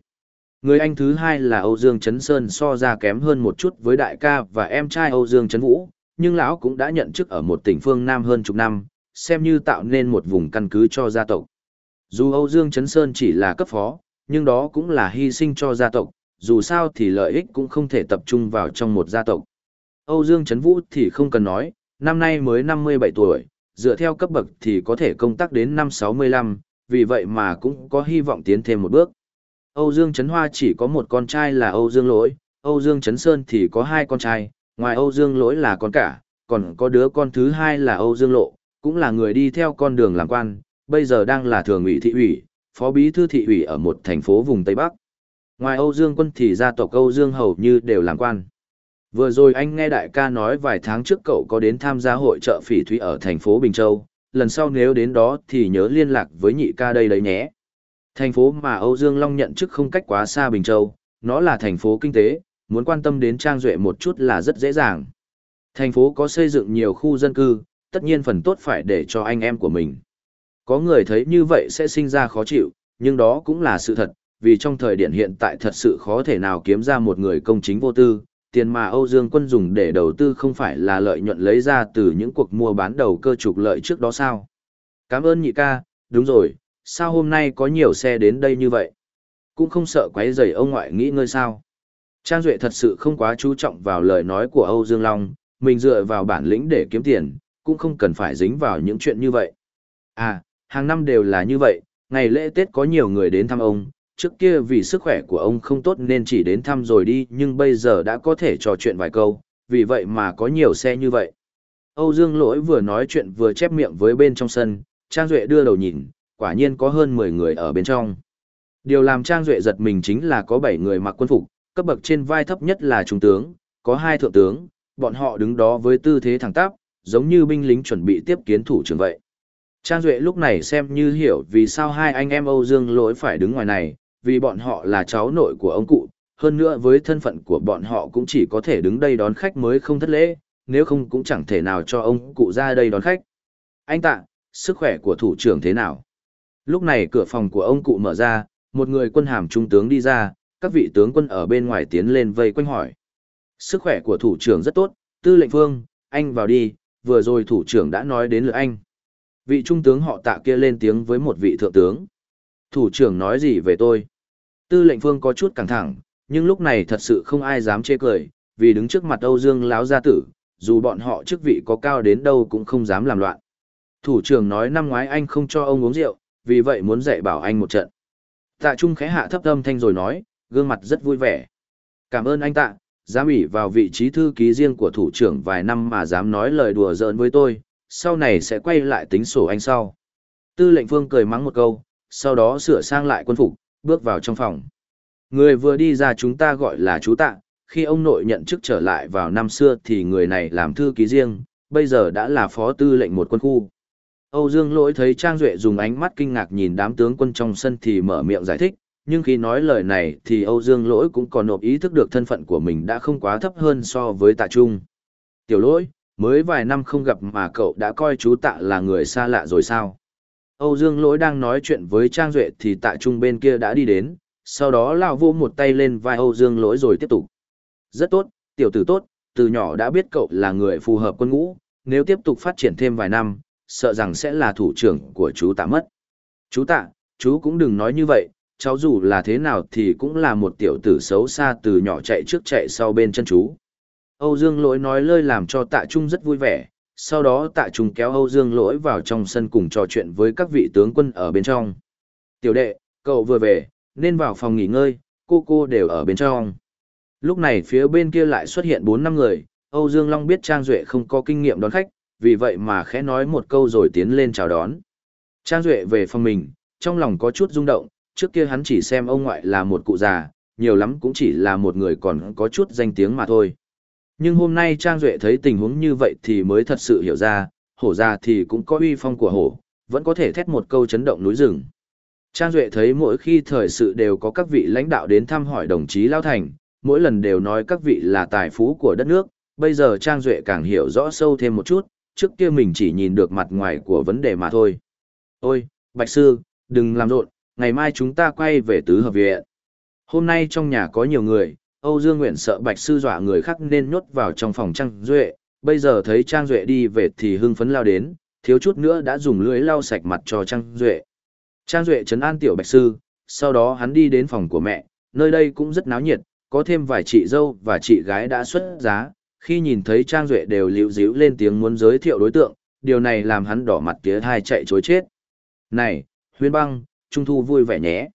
Người anh thứ hai là Âu Dương Trấn Sơn so ra kém hơn một chút với đại ca và em trai Âu Dương Trấn Vũ, nhưng lão cũng đã nhận chức ở một tỉnh phương Nam hơn chục năm, xem như tạo nên một vùng căn cứ cho gia tộc. Dù Âu Dương Trấn Sơn chỉ là cấp phó, nhưng đó cũng là hy sinh cho gia tộc, dù sao thì lợi ích cũng không thể tập trung vào trong một gia tộc. Âu Dương Trấn Vũ thì không cần nói, năm nay mới 57 tuổi, dựa theo cấp bậc thì có thể công tác đến năm 65, vì vậy mà cũng có hy vọng tiến thêm một bước. Âu Dương Trấn Hoa chỉ có một con trai là Âu Dương Lỗi, Âu Dương Trấn Sơn thì có hai con trai, ngoài Âu Dương Lỗi là con cả, còn có đứa con thứ hai là Âu Dương Lộ, cũng là người đi theo con đường làm quan, bây giờ đang là thường ủy thị ủy, phó bí thư thị ủy ở một thành phố vùng Tây Bắc. Ngoài Âu Dương Quân thì gia tộc Âu Dương hầu như đều làm quan. Vừa rồi anh nghe đại ca nói vài tháng trước cậu có đến tham gia hội trợ phỉ thúy ở thành phố Bình Châu, lần sau nếu đến đó thì nhớ liên lạc với nhị ca đây đấy nhé. Thành phố mà Âu Dương Long nhận chức không cách quá xa Bình Châu, nó là thành phố kinh tế, muốn quan tâm đến Trang Duệ một chút là rất dễ dàng. Thành phố có xây dựng nhiều khu dân cư, tất nhiên phần tốt phải để cho anh em của mình. Có người thấy như vậy sẽ sinh ra khó chịu, nhưng đó cũng là sự thật, vì trong thời điểm hiện tại thật sự khó thể nào kiếm ra một người công chính vô tư, tiền mà Âu Dương Quân dùng để đầu tư không phải là lợi nhuận lấy ra từ những cuộc mua bán đầu cơ trục lợi trước đó sao. Cảm ơn nhị ca, đúng rồi, sao hôm nay có nhiều xe đến đây như vậy? Cũng không sợ quấy rầy ông ngoại nghĩ ngơi sao? Trang Duệ thật sự không quá chú trọng vào lời nói của Âu Dương Long, mình dựa vào bản lĩnh để kiếm tiền, cũng không cần phải dính vào những chuyện như vậy. À, hàng năm đều là như vậy, ngày lễ Tết có nhiều người đến thăm ông, trước kia vì sức khỏe của ông không tốt nên chỉ đến thăm rồi đi nhưng bây giờ đã có thể trò chuyện vài câu, vì vậy mà có nhiều xe như vậy. Âu Dương Lỗi vừa nói chuyện vừa chép miệng với bên trong sân, Trang Duệ đưa đầu nhìn, quả nhiên có hơn 10 người ở bên trong. Điều làm Trang Duệ giật mình chính là có 7 người mặc quân phục, cấp bậc trên vai thấp nhất là trung tướng, có hai thượng tướng, bọn họ đứng đó với tư thế thẳng tắp, giống như binh lính chuẩn bị tiếp kiến thủ trưởng vậy. Trang Duệ lúc này xem như hiểu vì sao hai anh em Âu Dương lỗi phải đứng ngoài này, vì bọn họ là cháu nội của ông cụ, hơn nữa với thân phận của bọn họ cũng chỉ có thể đứng đây đón khách mới không thất lễ, nếu không cũng chẳng thể nào cho ông cụ ra đây đón khách. Anh tạ, sức khỏe của thủ trưởng thế nào? Lúc này cửa phòng của ông cụ mở ra, một người quân hàm trung tướng đi ra, các vị tướng quân ở bên ngoài tiến lên vây quanh hỏi. Sức khỏe của thủ trưởng rất tốt, tư lệnh phương, anh vào đi, vừa rồi thủ trưởng đã nói đến lượt anh. Vị trung tướng họ tạ kia lên tiếng với một vị thượng tướng. Thủ trưởng nói gì về tôi? Tư lệnh phương có chút căng thẳng, nhưng lúc này thật sự không ai dám chê cười, vì đứng trước mặt Âu Dương láo gia tử, dù bọn họ chức vị có cao đến đâu cũng không dám làm loạn. Thủ trưởng nói năm ngoái anh không cho ông uống rượu, vì vậy muốn dạy bảo anh một trận. Tạ Trung khẽ hạ thấp âm thanh rồi nói, gương mặt rất vui vẻ. Cảm ơn anh Tạ, dám ủy vào vị trí thư ký riêng của thủ trưởng vài năm mà dám nói lời đùa giỡn với tôi, sau này sẽ quay lại tính sổ anh sau. Tư lệnh phương cười mắng một câu, sau đó sửa sang lại quân phục, bước vào trong phòng. Người vừa đi ra chúng ta gọi là chú tạ, khi ông nội nhận chức trở lại vào năm xưa thì người này làm thư ký riêng, bây giờ đã là phó tư lệnh một quân khu. Âu Dương lỗi thấy Trang Duệ dùng ánh mắt kinh ngạc nhìn đám tướng quân trong sân thì mở miệng giải thích, nhưng khi nói lời này thì Âu Dương lỗi cũng còn nộp ý thức được thân phận của mình đã không quá thấp hơn so với tạ trung. Tiểu lỗi, mới vài năm không gặp mà cậu đã coi chú tạ là người xa lạ rồi sao? Âu Dương lỗi đang nói chuyện với Trang Duệ thì tạ trung bên kia đã đi đến, sau đó lao vô một tay lên vai Âu Dương lỗi rồi tiếp tục. Rất tốt, tiểu tử tốt, từ nhỏ đã biết cậu là người phù hợp quân ngũ, nếu tiếp tục phát triển thêm vài năm, sợ rằng sẽ là thủ trưởng của chú tạ mất. Chú tạ, chú cũng đừng nói như vậy, cháu dù là thế nào thì cũng là một tiểu tử xấu xa từ nhỏ chạy trước chạy sau bên chân chú. Âu Dương lỗi nói lời làm cho tạ trung rất vui vẻ, sau đó tạ trùng kéo Âu Dương lỗi vào trong sân cùng trò chuyện với các vị tướng quân ở bên trong. Tiểu đệ, cậu vừa về, nên vào phòng nghỉ ngơi, cô cô đều ở bên trong. Lúc này phía bên kia lại xuất hiện 4 năm người, Âu Dương Long biết Trang Duệ không có kinh nghiệm đón khách, vì vậy mà khẽ nói một câu rồi tiến lên chào đón. Trang Duệ về phòng mình, trong lòng có chút rung động, trước kia hắn chỉ xem ông ngoại là một cụ già, nhiều lắm cũng chỉ là một người còn có chút danh tiếng mà thôi. Nhưng hôm nay Trang Duệ thấy tình huống như vậy thì mới thật sự hiểu ra, hổ già thì cũng có uy phong của hổ, vẫn có thể thét một câu chấn động núi rừng. Trang Duệ thấy mỗi khi thời sự đều có các vị lãnh đạo đến thăm hỏi đồng chí Lao Thành, mỗi lần đều nói các vị là tài phú của đất nước, bây giờ Trang Duệ càng hiểu rõ sâu thêm một chút, trước kia mình chỉ nhìn được mặt ngoài của vấn đề mà thôi. Ôi, Bạch Sư, đừng làm rộn, ngày mai chúng ta quay về tứ hợp viện. Hôm nay trong nhà có nhiều người, Âu Dương Nguyện sợ Bạch Sư dọa người khác nên nhốt vào trong phòng Trang Duệ, bây giờ thấy Trang Duệ đi về thì hưng phấn lao đến, thiếu chút nữa đã dùng lưới lau sạch mặt cho Trang Duệ. Trang Duệ trấn an tiểu Bạch Sư, sau đó hắn đi đến phòng của mẹ, nơi đây cũng rất náo nhiệt, có thêm vài chị dâu và chị gái đã xuất giá, khi nhìn thấy Trang Duệ đều liễu díu lên tiếng muốn giới thiệu đối tượng, điều này làm hắn đỏ mặt tía thai chạy chối chết. Này, huyên băng, trung thu vui vẻ nhé.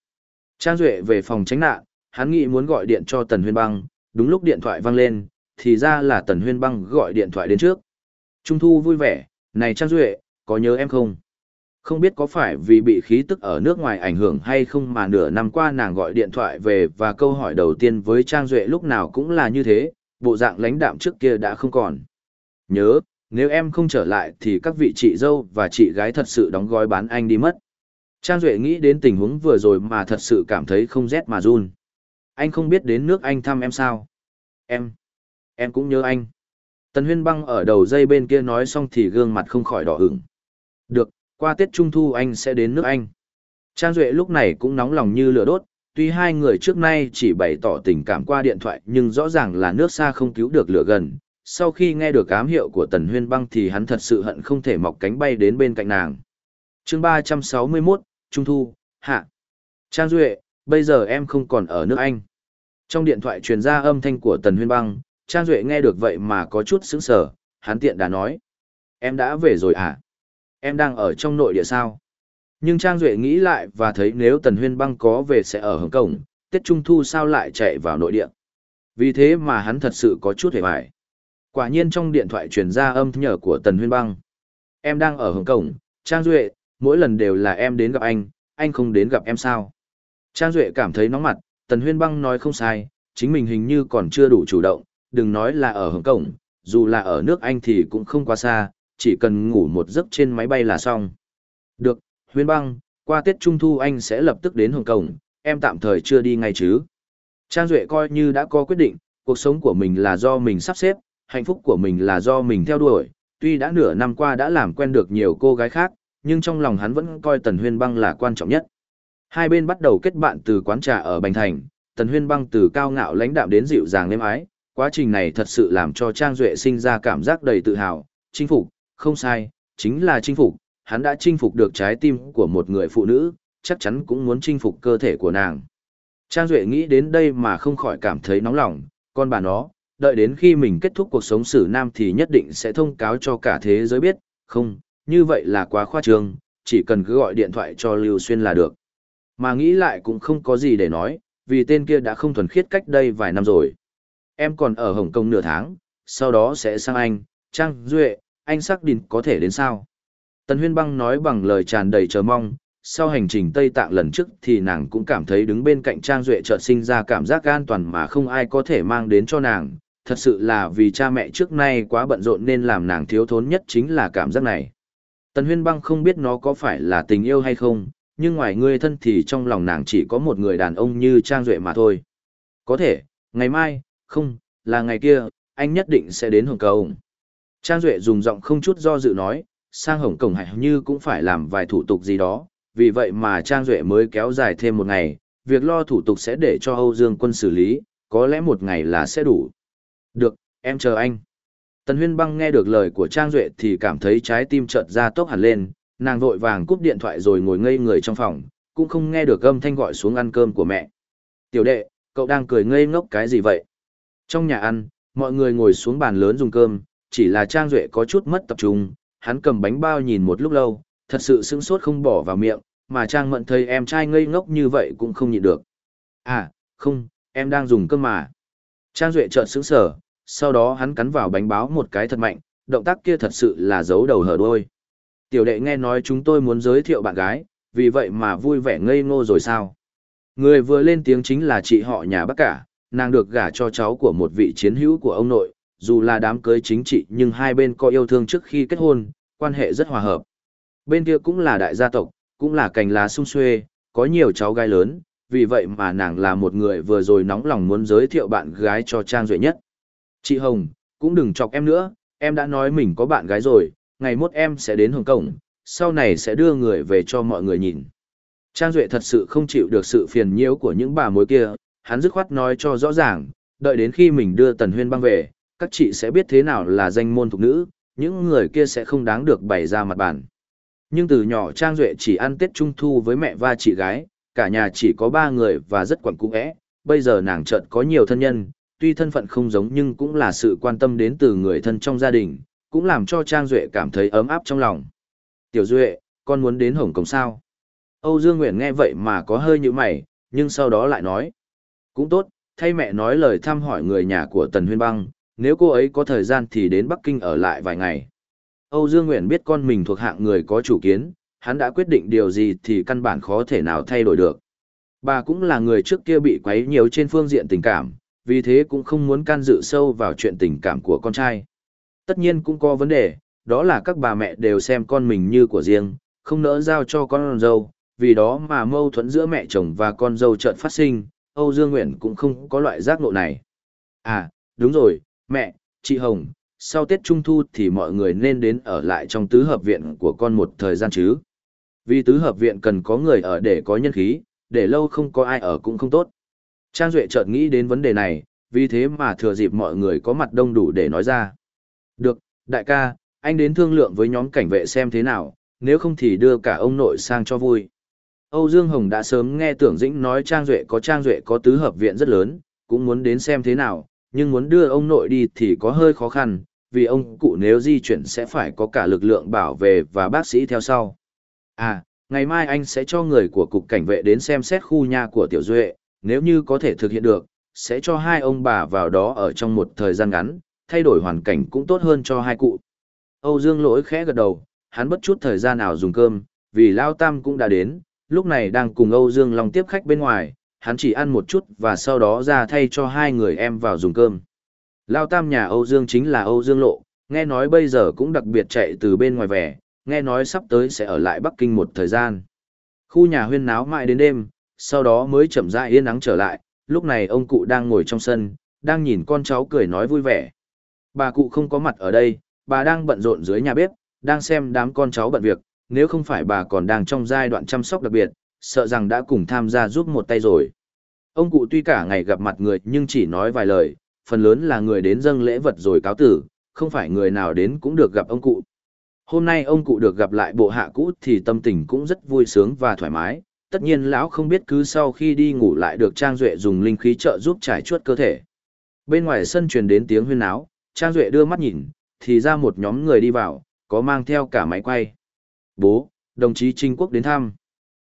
Trang Duệ về phòng tránh nạn, hắn nghĩ muốn gọi điện cho Tần Huyên băng, đúng lúc điện thoại vang lên, thì ra là Tần Huyên băng gọi điện thoại đến trước. Trung thu vui vẻ, này Trang Duệ, có nhớ em không? Không biết có phải vì bị khí tức ở nước ngoài ảnh hưởng hay không mà nửa năm qua nàng gọi điện thoại về và câu hỏi đầu tiên với Trang Duệ lúc nào cũng là như thế, bộ dạng lãnh đạm trước kia đã không còn. Nhớ, nếu em không trở lại thì các vị chị dâu và chị gái thật sự đóng gói bán anh đi mất. Trang Duệ nghĩ đến tình huống vừa rồi mà thật sự cảm thấy không rét mà run. Anh không biết đến nước anh thăm em sao? Em, em cũng nhớ anh. Tần Huyên Băng ở đầu dây bên kia nói xong thì gương mặt không khỏi đỏ ửng. Được, qua Tết Trung Thu anh sẽ đến nước Anh. Trang Duệ lúc này cũng nóng lòng như lửa đốt, tuy hai người trước nay chỉ bày tỏ tình cảm qua điện thoại nhưng rõ ràng là nước xa không cứu được lửa gần. Sau khi nghe được ám hiệu của Tần Huyên Băng thì hắn thật sự hận không thể mọc cánh bay đến bên cạnh nàng. chương 361, Trung Thu, Hạ. Trang Duệ, bây giờ em không còn ở nước Anh. Trong điện thoại truyền ra âm thanh của Tần Huyên Băng, Trang Duệ nghe được vậy mà có chút sững sở, hắn tiện đã nói. Em đã về rồi à? Em đang ở trong nội địa sao? Nhưng Trang Duệ nghĩ lại và thấy nếu Tần Huyên Băng có về sẽ ở Hồng Cổng, Tết Trung Thu sao lại chạy vào nội địa. Vì thế mà hắn thật sự có chút hề hoài. Quả nhiên trong điện thoại truyền ra âm nhở của Tần Huyên Băng. Em đang ở Hồng Cổng, Trang Duệ, mỗi lần đều là em đến gặp anh, anh không đến gặp em sao. Trang Duệ cảm thấy nóng mặt, Tần Huyên Băng nói không sai, chính mình hình như còn chưa đủ chủ động, đừng nói là ở Hồng Kông, dù là ở nước Anh thì cũng không quá xa, chỉ cần ngủ một giấc trên máy bay là xong. Được, Huyên Băng, qua Tết Trung Thu anh sẽ lập tức đến Hồng Kông, em tạm thời chưa đi ngay chứ. Trang Duệ coi như đã có quyết định, cuộc sống của mình là do mình sắp xếp, hạnh phúc của mình là do mình theo đuổi, tuy đã nửa năm qua đã làm quen được nhiều cô gái khác, nhưng trong lòng hắn vẫn coi Tần Huyên Băng là quan trọng nhất. Hai bên bắt đầu kết bạn từ quán trà ở Bành Thành, Tần Huyên Băng từ cao ngạo lãnh đạm đến dịu dàng êm ái, quá trình này thật sự làm cho Trang Duệ sinh ra cảm giác đầy tự hào, chinh phục, không sai, chính là chinh phục, hắn đã chinh phục được trái tim của một người phụ nữ, chắc chắn cũng muốn chinh phục cơ thể của nàng. Trang Duệ nghĩ đến đây mà không khỏi cảm thấy nóng lòng, con bà nó, đợi đến khi mình kết thúc cuộc sống xử nam thì nhất định sẽ thông cáo cho cả thế giới biết, không, như vậy là quá khoa trương, chỉ cần cứ gọi điện thoại cho Lưu Xuyên là được. Mà nghĩ lại cũng không có gì để nói, vì tên kia đã không thuần khiết cách đây vài năm rồi. Em còn ở Hồng Kông nửa tháng, sau đó sẽ sang Anh, Trang Duệ, anh xác định có thể đến sao. Tần Huyên Băng nói bằng lời tràn đầy chờ mong, sau hành trình Tây Tạng lần trước thì nàng cũng cảm thấy đứng bên cạnh Trang Duệ chợt sinh ra cảm giác an toàn mà không ai có thể mang đến cho nàng. Thật sự là vì cha mẹ trước nay quá bận rộn nên làm nàng thiếu thốn nhất chính là cảm giác này. Tần Huyên Băng không biết nó có phải là tình yêu hay không, nhưng ngoài người thân thì trong lòng nàng chỉ có một người đàn ông như Trang Duệ mà thôi. Có thể, ngày mai, không, là ngày kia, anh nhất định sẽ đến Hồng Kông. Trang Duệ dùng giọng không chút do dự nói, sang Hồng Kông hẳn như cũng phải làm vài thủ tục gì đó, vì vậy mà Trang Duệ mới kéo dài thêm một ngày, việc lo thủ tục sẽ để cho Âu Dương quân xử lý, có lẽ một ngày là sẽ đủ. Được, em chờ anh. Tần Huyên Băng nghe được lời của Trang Duệ thì cảm thấy trái tim chợt ra tốc hẳn lên, nàng vội vàng cúp điện thoại rồi ngồi ngây người trong phòng, cũng không nghe được âm thanh gọi xuống ăn cơm của mẹ. Tiểu đệ, cậu đang cười ngây ngốc cái gì vậy? Trong nhà ăn, mọi người ngồi xuống bàn lớn dùng cơm, chỉ là Trang Duệ có chút mất tập trung, hắn cầm bánh bao nhìn một lúc lâu, thật sự sững sốt không bỏ vào miệng, mà Trang Mận thấy em trai ngây ngốc như vậy cũng không nhịn được. À, không, em đang dùng cơm mà. Trang Duệ chợt sững sở, sau đó hắn cắn vào bánh báo một cái thật mạnh, động tác kia thật sự là giấu đầu hở đuôi. Tiểu đệ nghe nói chúng tôi muốn giới thiệu bạn gái, vì vậy mà vui vẻ ngây ngô rồi sao? Người vừa lên tiếng chính là chị họ nhà bác cả, nàng được gả cho cháu của một vị chiến hữu của ông nội, dù là đám cưới chính trị nhưng hai bên có yêu thương trước khi kết hôn, quan hệ rất hòa hợp. Bên kia cũng là đại gia tộc, cũng là cành lá sung xuê, có nhiều cháu gái lớn, vì vậy mà nàng là một người vừa rồi nóng lòng muốn giới thiệu bạn gái cho Trang Duệ nhất. Chị Hồng, cũng đừng chọc em nữa, em đã nói mình có bạn gái rồi, ngày mốt em sẽ đến Hồng Kông, sau này sẽ đưa người về cho mọi người nhìn. Trang Duệ thật sự không chịu được sự phiền nhiễu của những bà mối kia, hắn dứt khoát nói cho rõ ràng, đợi đến khi mình đưa Tần Huyên băng về, các chị sẽ biết thế nào là danh môn thuộc nữ, những người kia sẽ không đáng được bày ra mặt bản. Nhưng từ nhỏ Trang Duệ chỉ ăn Tết Trung Thu với mẹ và chị gái, cả nhà chỉ có ba người và rất quẩn cung ẽ, bây giờ nàng chợt có nhiều thân nhân, tuy thân phận không giống nhưng cũng là sự quan tâm đến từ người thân trong gia đình, cũng làm cho Trang Duệ cảm thấy ấm áp trong lòng. Tiểu Duệ, con muốn đến Hồng Kông sao? Âu Dương Nguyện nghe vậy mà có hơi như mày, nhưng sau đó lại nói. Cũng tốt, thay mẹ nói lời thăm hỏi người nhà của Tần Huyên Băng, nếu cô ấy có thời gian thì đến Bắc Kinh ở lại vài ngày. Âu Dương Nguyện biết con mình thuộc hạng người có chủ kiến, hắn đã quyết định điều gì thì căn bản khó thể nào thay đổi được. Bà cũng là người trước kia bị quấy nhiều trên phương diện tình cảm, vì thế cũng không muốn can dự sâu vào chuyện tình cảm của con trai. Tất nhiên cũng có vấn đề, đó là các bà mẹ đều xem con mình như của riêng, không nỡ giao cho con dâu, vì đó mà mâu thuẫn giữa mẹ chồng và con dâu chợt phát sinh, Âu Dương Nguyện cũng không có loại giác ngộ này. À, đúng rồi, mẹ, chị Hồng, sau Tết Trung Thu thì mọi người nên đến ở lại trong tứ hợp viện của con một thời gian chứ. Vì tứ hợp viện cần có người ở để có nhân khí, để lâu không có ai ở cũng không tốt. Trang Duệ chợt nghĩ đến vấn đề này, vì thế mà thừa dịp mọi người có mặt đông đủ để nói ra. Được, đại ca, anh đến thương lượng với nhóm cảnh vệ xem thế nào, nếu không thì đưa cả ông nội sang cho vui. Âu Dương Hồng đã sớm nghe Tưởng Dĩnh nói Trang Duệ có Trang Duệ có tứ hợp viện rất lớn, cũng muốn đến xem thế nào, nhưng muốn đưa ông nội đi thì có hơi khó khăn, vì ông cụ nếu di chuyển sẽ phải có cả lực lượng bảo vệ và bác sĩ theo sau. À, ngày mai anh sẽ cho người của cục cảnh vệ đến xem xét khu nhà của Tiểu Duệ, nếu như có thể thực hiện được, sẽ cho hai ông bà vào đó ở trong một thời gian ngắn, thay đổi hoàn cảnh cũng tốt hơn cho hai cụ. Âu Dương lỗi khẽ gật đầu, hắn bất chút thời gian nào dùng cơm, vì Lao Tam cũng đã đến, lúc này đang cùng Âu Dương Long tiếp khách bên ngoài, hắn chỉ ăn một chút và sau đó ra thay cho hai người em vào dùng cơm. Lao Tam nhà Âu Dương chính là Âu Dương Lộ, nghe nói bây giờ cũng đặc biệt chạy từ bên ngoài về, nghe nói sắp tới sẽ ở lại Bắc Kinh một thời gian. Khu nhà huyên náo mãi đến đêm, sau đó mới chậm rãi yên nắng trở lại, lúc này ông cụ đang ngồi trong sân, đang nhìn con cháu cười nói vui vẻ. Bà cụ không có mặt ở đây, bà đang bận rộn dưới nhà bếp, đang xem đám con cháu bận việc, nếu không phải bà còn đang trong giai đoạn chăm sóc đặc biệt, sợ rằng đã cùng tham gia giúp một tay rồi. Ông cụ tuy cả ngày gặp mặt người nhưng chỉ nói vài lời, phần lớn là người đến dâng lễ vật rồi cáo tử, không phải người nào đến cũng được gặp ông cụ. Hôm nay ông cụ được gặp lại bộ hạ cũ thì tâm tình cũng rất vui sướng và thoải mái, tất nhiên lão không biết cứ sau khi đi ngủ lại được Trang Duệ dùng linh khí trợ giúp trải chuốt cơ thể. Bên ngoài sân truyền đến tiếng huyên áo, Trang Duệ đưa mắt nhìn, thì ra một nhóm người đi vào, có mang theo cả máy quay. Bố, đồng chí Trinh Quốc đến thăm.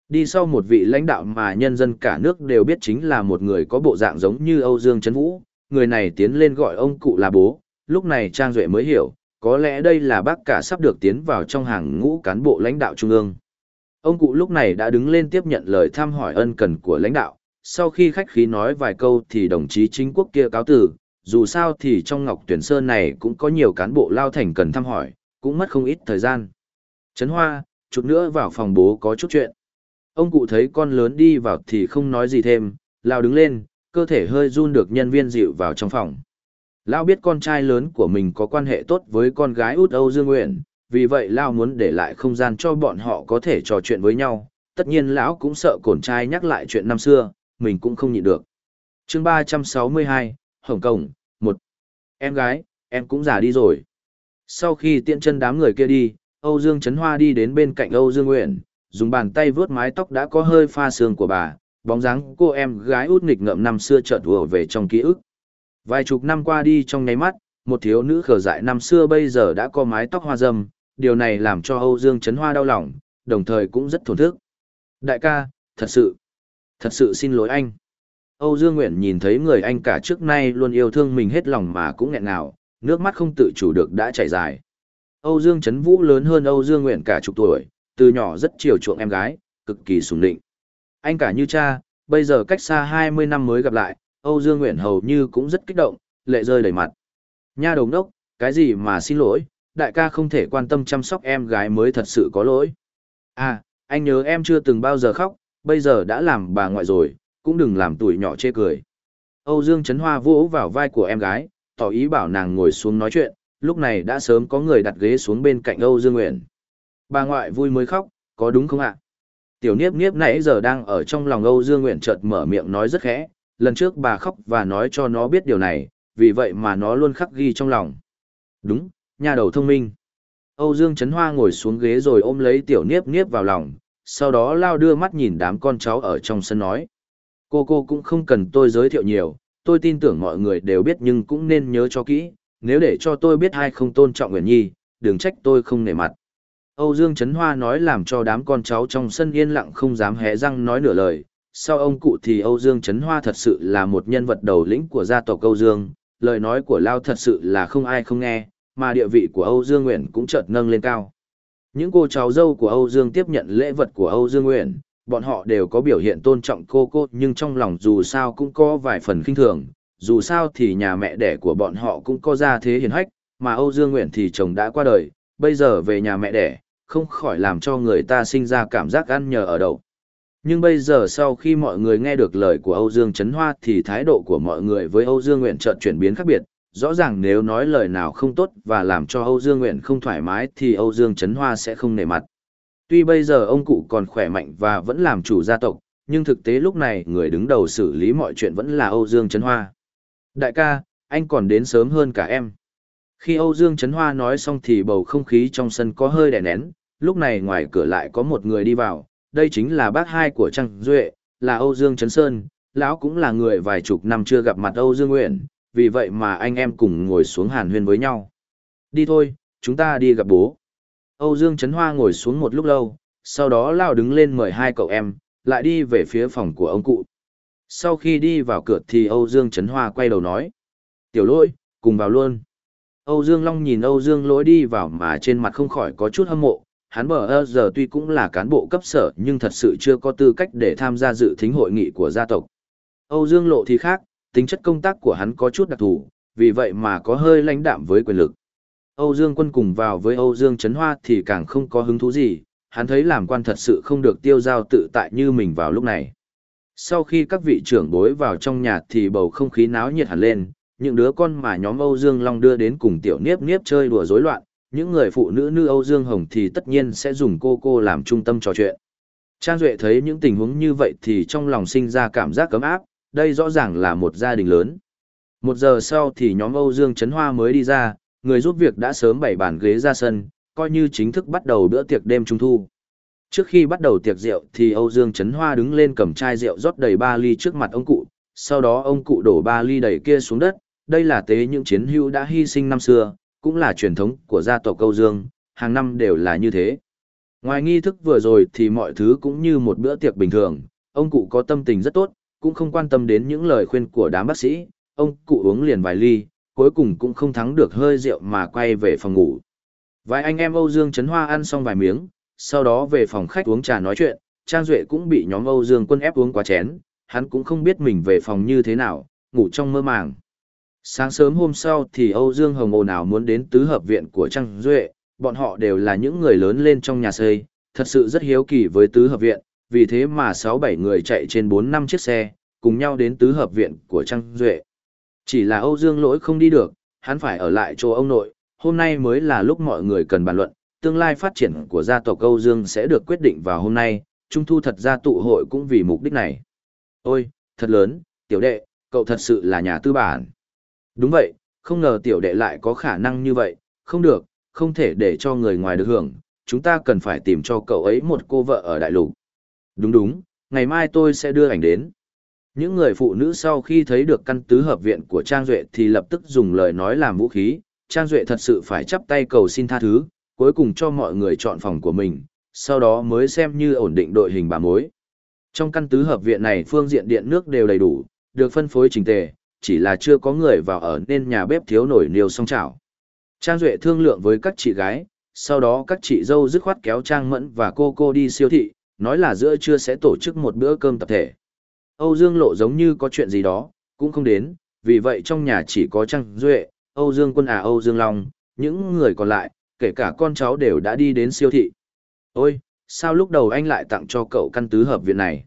Đi sau một vị lãnh đạo mà nhân dân cả nước đều biết chính là một người có bộ dạng giống như Âu Dương Trấn Vũ, người này tiến lên gọi ông cụ là bố, lúc này Trang Duệ mới hiểu, có lẽ đây là bác cả sắp được tiến vào trong hàng ngũ cán bộ lãnh đạo trung ương. Ông cụ lúc này đã đứng lên tiếp nhận lời thăm hỏi ân cần của lãnh đạo, sau khi khách khí nói vài câu thì đồng chí chính quốc kia cáo từ, dù sao thì trong Ngọc Tuyển Sơn này cũng có nhiều cán bộ lao thành cần thăm hỏi, cũng mất không ít thời gian. Trấn Hoa, chút nữa vào phòng bố có chút chuyện. Ông cụ thấy con lớn đi vào thì không nói gì thêm, lao đứng lên, cơ thể hơi run được nhân viên dịu vào trong phòng. Lao biết con trai lớn của mình có quan hệ tốt với con gái út Âu Dương Nguyện, vì vậy Lao muốn để lại không gian cho bọn họ có thể trò chuyện với nhau. Tất nhiên lão cũng sợ cổn trai nhắc lại chuyện năm xưa, mình cũng không nhịn được. chương 362, Hồng Kông, một Em gái, em cũng già đi rồi. Sau khi tiện chân đám người kia đi, Âu Dương Trấn Hoa đi đến bên cạnh Âu Dương Nguyện, dùng bàn tay vướt mái tóc đã có hơi pha sương của bà, bóng dáng cô em gái út nghịch ngợm năm xưa chợt vừa về trong ký ức. Vài chục năm qua đi trong nháy mắt, một thiếu nữ khờ dại năm xưa bây giờ đã có mái tóc hoa râm, điều này làm cho Âu Dương Trấn Hoa đau lòng, đồng thời cũng rất thổn thức. Đại ca, thật sự, thật sự xin lỗi anh. Âu Dương Nguyện nhìn thấy người anh cả trước nay luôn yêu thương mình hết lòng mà cũng nghẹn ngào, nước mắt không tự chủ được đã chảy dài. Âu Dương Trấn Vũ lớn hơn Âu Dương Nguyện cả chục tuổi, từ nhỏ rất chiều chuộng em gái, cực kỳ sủng định. Anh cả như cha, bây giờ cách xa 20 năm mới gặp lại, Âu Dương Nguyện hầu như cũng rất kích động, lệ rơi đầy mặt. Nha đồng đốc, cái gì mà xin lỗi, đại ca không thể quan tâm chăm sóc em gái mới thật sự có lỗi. À, anh nhớ em chưa từng bao giờ khóc, bây giờ đã làm bà ngoại rồi, cũng đừng làm tuổi nhỏ chê cười. Âu Dương Trấn Hoa vỗ vào vai của em gái, tỏ ý bảo nàng ngồi xuống nói chuyện, lúc này đã sớm có người đặt ghế xuống bên cạnh Âu Dương Nguyễn. Bà ngoại vui mới khóc, có đúng không ạ? Tiểu Niếp Niếp nãy giờ đang ở trong lòng Âu Dương Nguyễn chợt mở miệng nói rất khẽ, lần trước bà khóc và nói cho nó biết điều này, vì vậy mà nó luôn khắc ghi trong lòng. Đúng, nhà đầu thông minh. Âu Dương Trấn Hoa ngồi xuống ghế rồi ôm lấy Tiểu Niếp Niếp vào lòng, sau đó lao đưa mắt nhìn đám con cháu ở trong sân nói. Cô cô cũng không cần tôi giới thiệu nhiều, tôi tin tưởng mọi người đều biết nhưng cũng nên nhớ cho kỹ, nếu để cho tôi biết ai không tôn trọng Nguyễn Nhi, đừng trách tôi không nể mặt. Âu Dương Trấn Hoa nói làm cho đám con cháu trong sân yên lặng không dám hé răng nói nửa lời. Sau ông cụ thì Âu Dương Trấn Hoa thật sự là một nhân vật đầu lĩnh của gia tộc Âu Dương, lời nói của Lao thật sự là không ai không nghe, mà địa vị của Âu Dương Nguyễn cũng chợt nâng lên cao. Những cô cháu dâu của Âu Dương tiếp nhận lễ vật của Âu Dương Nguyễn, bọn họ đều có biểu hiện tôn trọng cô cô nhưng trong lòng dù sao cũng có vài phần kinh thường, dù sao thì nhà mẹ đẻ của bọn họ cũng có gia thế hiền hách, mà Âu Dương Nguyện thì chồng đã qua đời, bây giờ về nhà mẹ đẻ, không khỏi làm cho người ta sinh ra cảm giác ăn nhờ ở đậu. Nhưng bây giờ sau khi mọi người nghe được lời của Âu Dương Trấn Hoa thì thái độ của mọi người với Âu Dương Nguyện chợt chuyển biến khác biệt, rõ ràng nếu nói lời nào không tốt và làm cho Âu Dương Nguyện không thoải mái thì Âu Dương Trấn Hoa sẽ không nể mặt. Tuy bây giờ ông cụ còn khỏe mạnh và vẫn làm chủ gia tộc, nhưng thực tế lúc này người đứng đầu xử lý mọi chuyện vẫn là Âu Dương Trấn Hoa. Đại ca, anh còn đến sớm hơn cả em. Khi Âu Dương Trấn Hoa nói xong thì bầu không khí trong sân có hơi đè nén, lúc này ngoài cửa lại có một người đi vào, đây chính là bác hai của Trăng Duệ, là Âu Dương Trấn Sơn, lão cũng là người vài chục năm chưa gặp mặt Âu Dương Nguyện, vì vậy mà anh em cùng ngồi xuống hàn huyên với nhau. Đi thôi, chúng ta đi gặp bố. Âu Dương Trấn Hoa ngồi xuống một lúc lâu, sau đó lao đứng lên mời hai cậu em, lại đi về phía phòng của ông cụ. Sau khi đi vào cửa thì Âu Dương Trấn Hoa quay đầu nói. Tiểu lỗi, cùng vào luôn. Âu Dương Long nhìn Âu Dương lỗi đi vào mà trên mặt không khỏi có chút hâm mộ. Hắn bờ ơ giờ tuy cũng là cán bộ cấp sở nhưng thật sự chưa có tư cách để tham gia dự thính hội nghị của gia tộc. Âu Dương lộ thì khác, tính chất công tác của hắn có chút đặc thù, vì vậy mà có hơi lãnh đạm với quyền lực. Âu Dương quân cùng vào với Âu Dương Trấn Hoa thì càng không có hứng thú gì, hắn thấy làm quan thật sự không được tiêu giao tự tại như mình vào lúc này. Sau khi các vị trưởng bối vào trong nhà thì bầu không khí náo nhiệt hẳn lên, những đứa con mà nhóm Âu Dương Long đưa đến cùng tiểu niếp niếp chơi đùa rối loạn, những người phụ nữ nữ Âu Dương Hồng thì tất nhiên sẽ dùng cô cô làm trung tâm trò chuyện. Trang Duệ thấy những tình huống như vậy thì trong lòng sinh ra cảm giác cấm áp, đây rõ ràng là một gia đình lớn. Một giờ sau thì nhóm Âu Dương Trấn Hoa mới đi ra, người giúp việc đã sớm bày bàn ghế ra sân, coi như chính thức bắt đầu bữa tiệc đêm trung thu. Trước khi bắt đầu tiệc rượu thì Âu Dương Trấn Hoa đứng lên cầm chai rượu rót đầy ba ly trước mặt ông cụ, sau đó ông cụ đổ ba ly đầy kia xuống đất, đây là tế những chiến hữu đã hy sinh năm xưa, cũng là truyền thống của gia tộc Âu Dương, hàng năm đều là như thế. Ngoài nghi thức vừa rồi thì mọi thứ cũng như một bữa tiệc bình thường, ông cụ có tâm tình rất tốt, cũng không quan tâm đến những lời khuyên của đám bác sĩ, ông cụ uống liền vài ly, cuối cùng cũng không thắng được hơi rượu mà quay về phòng ngủ. Vài anh em Âu Dương Trấn Hoa ăn xong vài miếng, sau đó về phòng khách uống trà nói chuyện, Trang Duệ cũng bị nhóm Âu Dương quân ép uống quá chén, hắn cũng không biết mình về phòng như thế nào, ngủ trong mơ màng. Sáng sớm hôm sau thì Âu Dương Hồng ồn ào muốn đến tứ hợp viện của Trang Duệ, bọn họ đều là những người lớn lên trong nhà xây, thật sự rất hiếu kỳ với tứ hợp viện, vì thế mà 6-7 người chạy trên 4-5 chiếc xe, cùng nhau đến tứ hợp viện của Trang Duệ. Chỉ là Âu Dương lỗi không đi được, hắn phải ở lại chỗ ông nội, hôm nay mới là lúc mọi người cần bàn luận, tương lai phát triển của gia tộc Âu Dương sẽ được quyết định vào hôm nay, Trung Thu thật ra tụ hội cũng vì mục đích này. Ôi, thật lớn, tiểu đệ, cậu thật sự là nhà tư bản. Đúng vậy, không ngờ tiểu đệ lại có khả năng như vậy, không được, không thể để cho người ngoài được hưởng, chúng ta cần phải tìm cho cậu ấy một cô vợ ở đại lục. Đúng đúng, ngày mai tôi sẽ đưa ảnh đến. Những người phụ nữ sau khi thấy được căn tứ hợp viện của Trang Duệ thì lập tức dùng lời nói làm vũ khí, Trang Duệ thật sự phải chắp tay cầu xin tha thứ, cuối cùng cho mọi người chọn phòng của mình, sau đó mới xem như ổn định đội hình bà mối. Trong căn tứ hợp viện này phương diện điện nước đều đầy đủ, được phân phối chỉnh tề, chỉ là chưa có người vào ở nên nhà bếp thiếu nổi niêu song chảo. Trang Duệ thương lượng với các chị gái, sau đó các chị dâu dứt khoát kéo Trang Mẫn và cô cô đi siêu thị, nói là giữa trưa sẽ tổ chức một bữa cơm tập thể. Âu Dương Lộ giống như có chuyện gì đó, cũng không đến, vì vậy trong nhà chỉ có Trang Duệ, Âu Dương Quân à Âu Dương Long, những người còn lại, kể cả con cháu đều đã đi đến siêu thị. Ôi, sao lúc đầu anh lại tặng cho cậu căn tứ hợp viện này?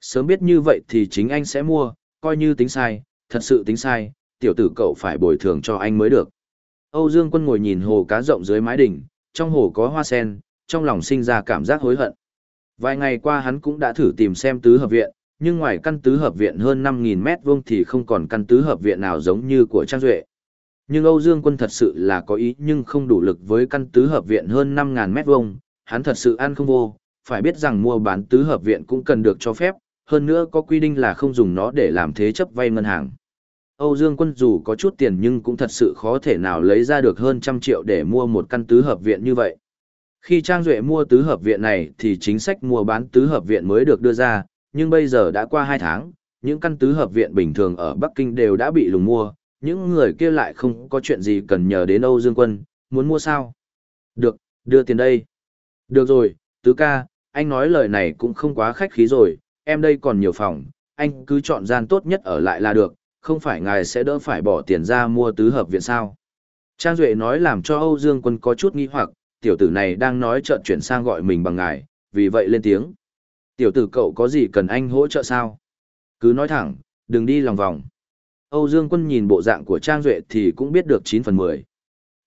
Sớm biết như vậy thì chính anh sẽ mua, coi như tính sai, thật sự tính sai, tiểu tử cậu phải bồi thường cho anh mới được. Âu Dương Quân ngồi nhìn hồ cá rộng dưới mái đỉnh, trong hồ có hoa sen, trong lòng sinh ra cảm giác hối hận. Vài ngày qua hắn cũng đã thử tìm xem tứ hợp viện, nhưng ngoài căn tứ hợp viện hơn 5.000 mét vuông thì không còn căn tứ hợp viện nào giống như của Trang Duệ. Nhưng Âu Dương Quân thật sự là có ý nhưng không đủ lực với căn tứ hợp viện hơn 5.000 mét vuông, hắn thật sự ăn không vô, phải biết rằng mua bán tứ hợp viện cũng cần được cho phép, hơn nữa có quy định là không dùng nó để làm thế chấp vay ngân hàng. Âu Dương Quân dù có chút tiền nhưng cũng thật sự khó thể nào lấy ra được hơn trăm triệu để mua một căn tứ hợp viện như vậy. Khi Trang Duệ mua tứ hợp viện này thì chính sách mua bán tứ hợp viện mới được đưa ra, nhưng bây giờ đã qua 2 tháng, những căn tứ hợp viện bình thường ở Bắc Kinh đều đã bị lùng mua, những người kia lại không có chuyện gì cần nhờ đến Âu Dương Quân, muốn mua sao? Được, đưa tiền đây. Được rồi, tứ ca, anh nói lời này cũng không quá khách khí rồi, em đây còn nhiều phòng, anh cứ chọn gian tốt nhất ở lại là được, không phải ngài sẽ đỡ phải bỏ tiền ra mua tứ hợp viện sao. Trang Duệ nói làm cho Âu Dương Quân có chút nghi hoặc, tiểu tử này đang nói trợn chuyển sang gọi mình bằng ngài, vì vậy lên tiếng. Tiểu tử cậu có gì cần anh hỗ trợ sao? Cứ nói thẳng, đừng đi lòng vòng. Âu Dương Quân nhìn bộ dạng của Trang Duệ thì cũng biết được 9 phần 10.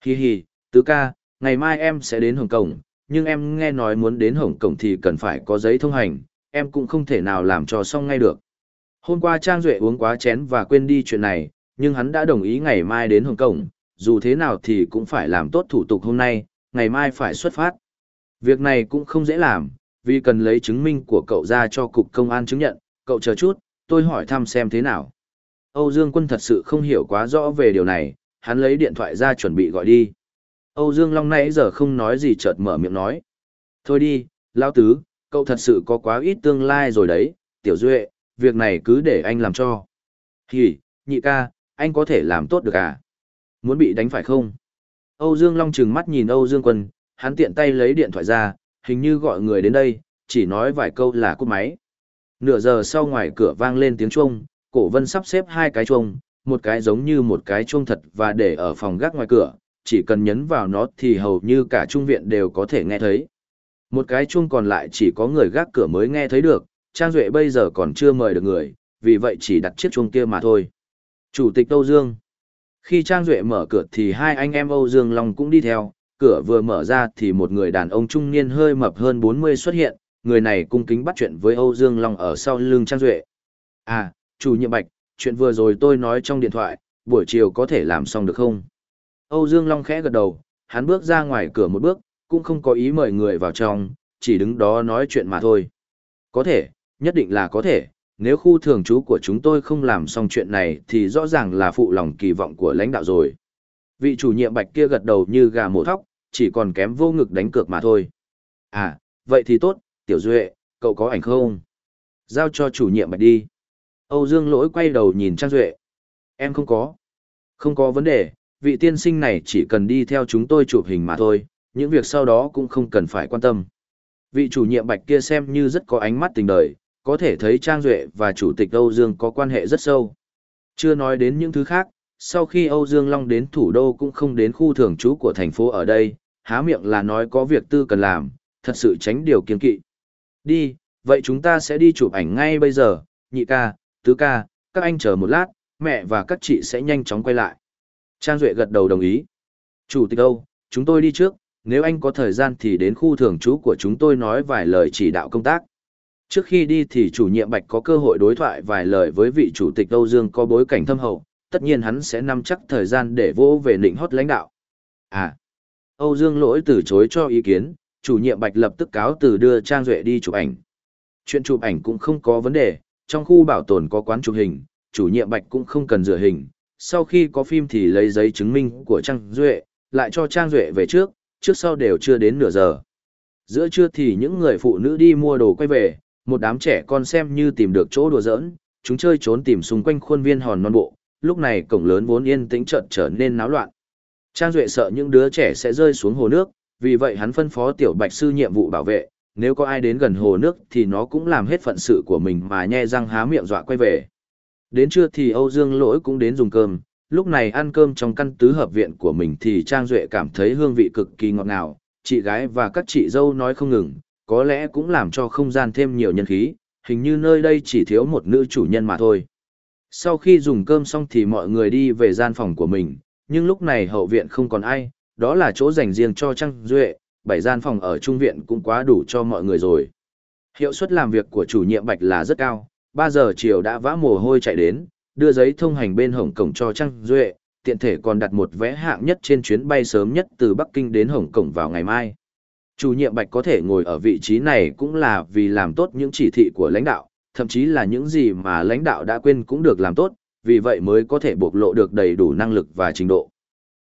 Hi hi, tứ ca, ngày mai em sẽ đến Hồng Kông, nhưng em nghe nói muốn đến Hồng Kông thì cần phải có giấy thông hành, em cũng không thể nào làm cho xong ngay được. Hôm qua Trang Duệ uống quá chén và quên đi chuyện này, nhưng hắn đã đồng ý ngày mai đến Hồng Kông, dù thế nào thì cũng phải làm tốt thủ tục hôm nay, ngày mai phải xuất phát. Việc này cũng không dễ làm, vì cần lấy chứng minh của cậu ra cho cục công an chứng nhận, cậu chờ chút, tôi hỏi thăm xem thế nào. Âu Dương Quân thật sự không hiểu quá rõ về điều này, hắn lấy điện thoại ra chuẩn bị gọi đi. Âu Dương Long nãy giờ không nói gì chợt mở miệng nói. Thôi đi, Lão Tứ, cậu thật sự có quá ít tương lai rồi đấy, Tiểu Duệ, việc này cứ để anh làm cho. Hỉ, nhị ca, anh có thể làm tốt được à? Muốn bị đánh phải không? Âu Dương Long trừng mắt nhìn Âu Dương Quân, hắn tiện tay lấy điện thoại ra, hình như gọi người đến đây, chỉ nói vài câu là cúp máy. Nửa giờ sau ngoài cửa vang lên tiếng chuông, cổ vân sắp xếp hai cái chuông, một cái giống như một cái chuông thật và để ở phòng gác ngoài cửa, chỉ cần nhấn vào nó thì hầu như cả trung viện đều có thể nghe thấy. Một cái chuông còn lại chỉ có người gác cửa mới nghe thấy được, Trang Duệ bây giờ còn chưa mời được người, vì vậy chỉ đặt chiếc chuông kia mà thôi. Chủ tịch Âu Dương Khi Trang Duệ mở cửa thì hai anh em Âu Dương Long cũng đi theo, cửa vừa mở ra thì một người đàn ông trung niên hơi mập hơn 40 xuất hiện, người này cung kính bắt chuyện với Âu Dương Long ở sau lưng Trang Duệ. À, chủ nhiệm Bạch, chuyện vừa rồi tôi nói trong điện thoại, buổi chiều có thể làm xong được không? Âu Dương Long khẽ gật đầu, hắn bước ra ngoài cửa một bước, cũng không có ý mời người vào trong, chỉ đứng đó nói chuyện mà thôi. Có thể, nhất định là có thể, nếu khu thường trú của chúng tôi không làm xong chuyện này thì rõ ràng là phụ lòng kỳ vọng của lãnh đạo rồi. Vị chủ nhiệm bạch kia gật đầu như gà mổ thóc, chỉ còn kém vô ngực đánh cược mà thôi. À, vậy thì tốt, Tiểu Duệ, cậu có ảnh không? Giao cho chủ nhiệm bạch đi. Âu Dương lỗi quay đầu nhìn Trang Duệ. Em không có. Không có vấn đề, vị tiên sinh này chỉ cần đi theo chúng tôi chụp hình mà thôi, những việc sau đó cũng không cần phải quan tâm. Vị chủ nhiệm bạch kia xem như rất có ánh mắt tình đời, có thể thấy Trang Duệ và Chủ tịch Âu Dương có quan hệ rất sâu. Chưa nói đến những thứ khác, sau khi Âu Dương Long đến thủ đô cũng không đến khu thường trú của thành phố ở đây, há miệng là nói có việc tư cần làm, thật sự tránh điều kiên kỵ. Đi, vậy chúng ta sẽ đi chụp ảnh ngay bây giờ, nhị ca, tứ ca, các anh chờ một lát, mẹ và các chị sẽ nhanh chóng quay lại. Trang Duệ gật đầu đồng ý. Chủ tịch Âu, chúng tôi đi trước, nếu anh có thời gian thì đến khu thường trú của chúng tôi nói vài lời chỉ đạo công tác. Trước khi đi thì chủ nhiệm Bạch có cơ hội đối thoại vài lời với vị chủ tịch Âu Dương có bối cảnh thâm hậu, tất nhiên hắn sẽ nắm chắc thời gian để vô về nịnh hót lãnh đạo. À, Âu Dương lỗi từ chối cho ý kiến, chủ nhiệm Bạch lập tức cáo từ đưa Trang Duệ đi chụp ảnh. Chuyện chụp ảnh cũng không có vấn đề, trong khu bảo tồn có quán chụp hình, chủ nhiệm Bạch cũng không cần rửa hình. Sau khi có phim thì lấy giấy chứng minh của Trang Duệ, lại cho Trang Duệ về trước, trước sau đều chưa đến nửa giờ. Giữa trưa thì những người phụ nữ đi mua đồ quay về, một đám trẻ con xem như tìm được chỗ đùa giỡn, chúng chơi trốn tìm xung quanh khuôn viên hòn non bộ, lúc này cổng lớn vốn yên tĩnh chợt trở nên náo loạn. Trang Duệ sợ những đứa trẻ sẽ rơi xuống hồ nước, vì vậy hắn phân phó tiểu bạch sư nhiệm vụ bảo vệ, nếu có ai đến gần hồ nước thì nó cũng làm hết phận sự của mình mà nhe răng há miệng dọa quay về. Đến trưa thì Âu Dương Lỗi cũng đến dùng cơm, lúc này ăn cơm trong căn tứ hợp viện của mình thì Trang Duệ cảm thấy hương vị cực kỳ ngọt ngào, chị gái và các chị dâu nói không ngừng, có lẽ cũng làm cho không gian thêm nhiều nhân khí, hình như nơi đây chỉ thiếu một nữ chủ nhân mà thôi. Sau khi dùng cơm xong thì mọi người đi về gian phòng của mình, nhưng lúc này hậu viện không còn ai, đó là chỗ dành riêng cho Trang Duệ, bảy gian phòng ở trung viện cũng quá đủ cho mọi người rồi. Hiệu suất làm việc của chủ nhiệm Bạch là rất cao, 3 giờ chiều đã vã mồ hôi chạy đến, đưa giấy thông hành bên Hồng Cổng cho Trang Duệ, tiện thể còn đặt một vé hạng nhất trên chuyến bay sớm nhất từ Bắc Kinh đến Hồng Cổng vào ngày mai. Chủ nhiệm Bạch có thể ngồi ở vị trí này cũng là vì làm tốt những chỉ thị của lãnh đạo, thậm chí là những gì mà lãnh đạo đã quên cũng được làm tốt, vì vậy mới có thể bộc lộ được đầy đủ năng lực và trình độ.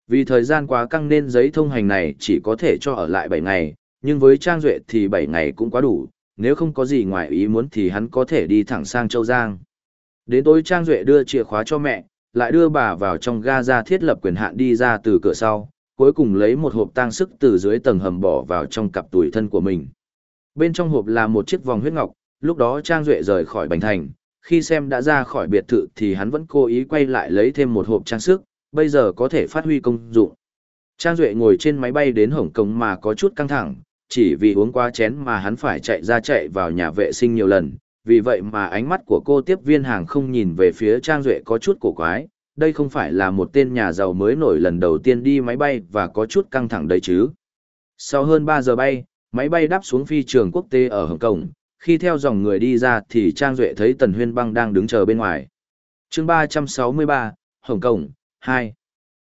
Vì thời gian quá căng nên giấy thông hành này chỉ có thể cho ở lại 7 ngày, nhưng với Trang Duệ thì 7 ngày cũng quá đủ, nếu không có gì ngoài ý muốn thì hắn có thể đi thẳng sang Châu Giang. Đến tối Trang Duệ đưa chìa khóa cho mẹ, lại đưa bà vào trong ga ra thiết lập quyền hạn đi ra từ cửa sau, cuối cùng lấy một hộp tang sức từ dưới tầng hầm bỏ vào trong cặp tuổi thân của mình. Bên trong hộp là một chiếc vòng huyết ngọc, lúc đó Trang Duệ rời khỏi Bành Thành, khi xem đã ra khỏi biệt thự thì hắn vẫn cố ý quay lại lấy thêm một hộp trang sức, bây giờ có thể phát huy công dụng. Trang Duệ ngồi trên máy bay đến Hồng Kông mà có chút căng thẳng, chỉ vì uống quá chén mà hắn phải chạy ra chạy vào nhà vệ sinh nhiều lần, vì vậy mà ánh mắt của cô tiếp viên hàng không nhìn về phía Trang Duệ có chút cổ quái, đây không phải là một tên nhà giàu mới nổi lần đầu tiên đi máy bay và có chút căng thẳng đấy chứ. Sau hơn 3 giờ bay, máy bay đáp xuống phi trường quốc tế ở Hồng Kông, khi theo dòng người đi ra thì Trang Duệ thấy Tần Huyên Băng đang đứng chờ bên ngoài. chương 363, Hồng Kông, 2.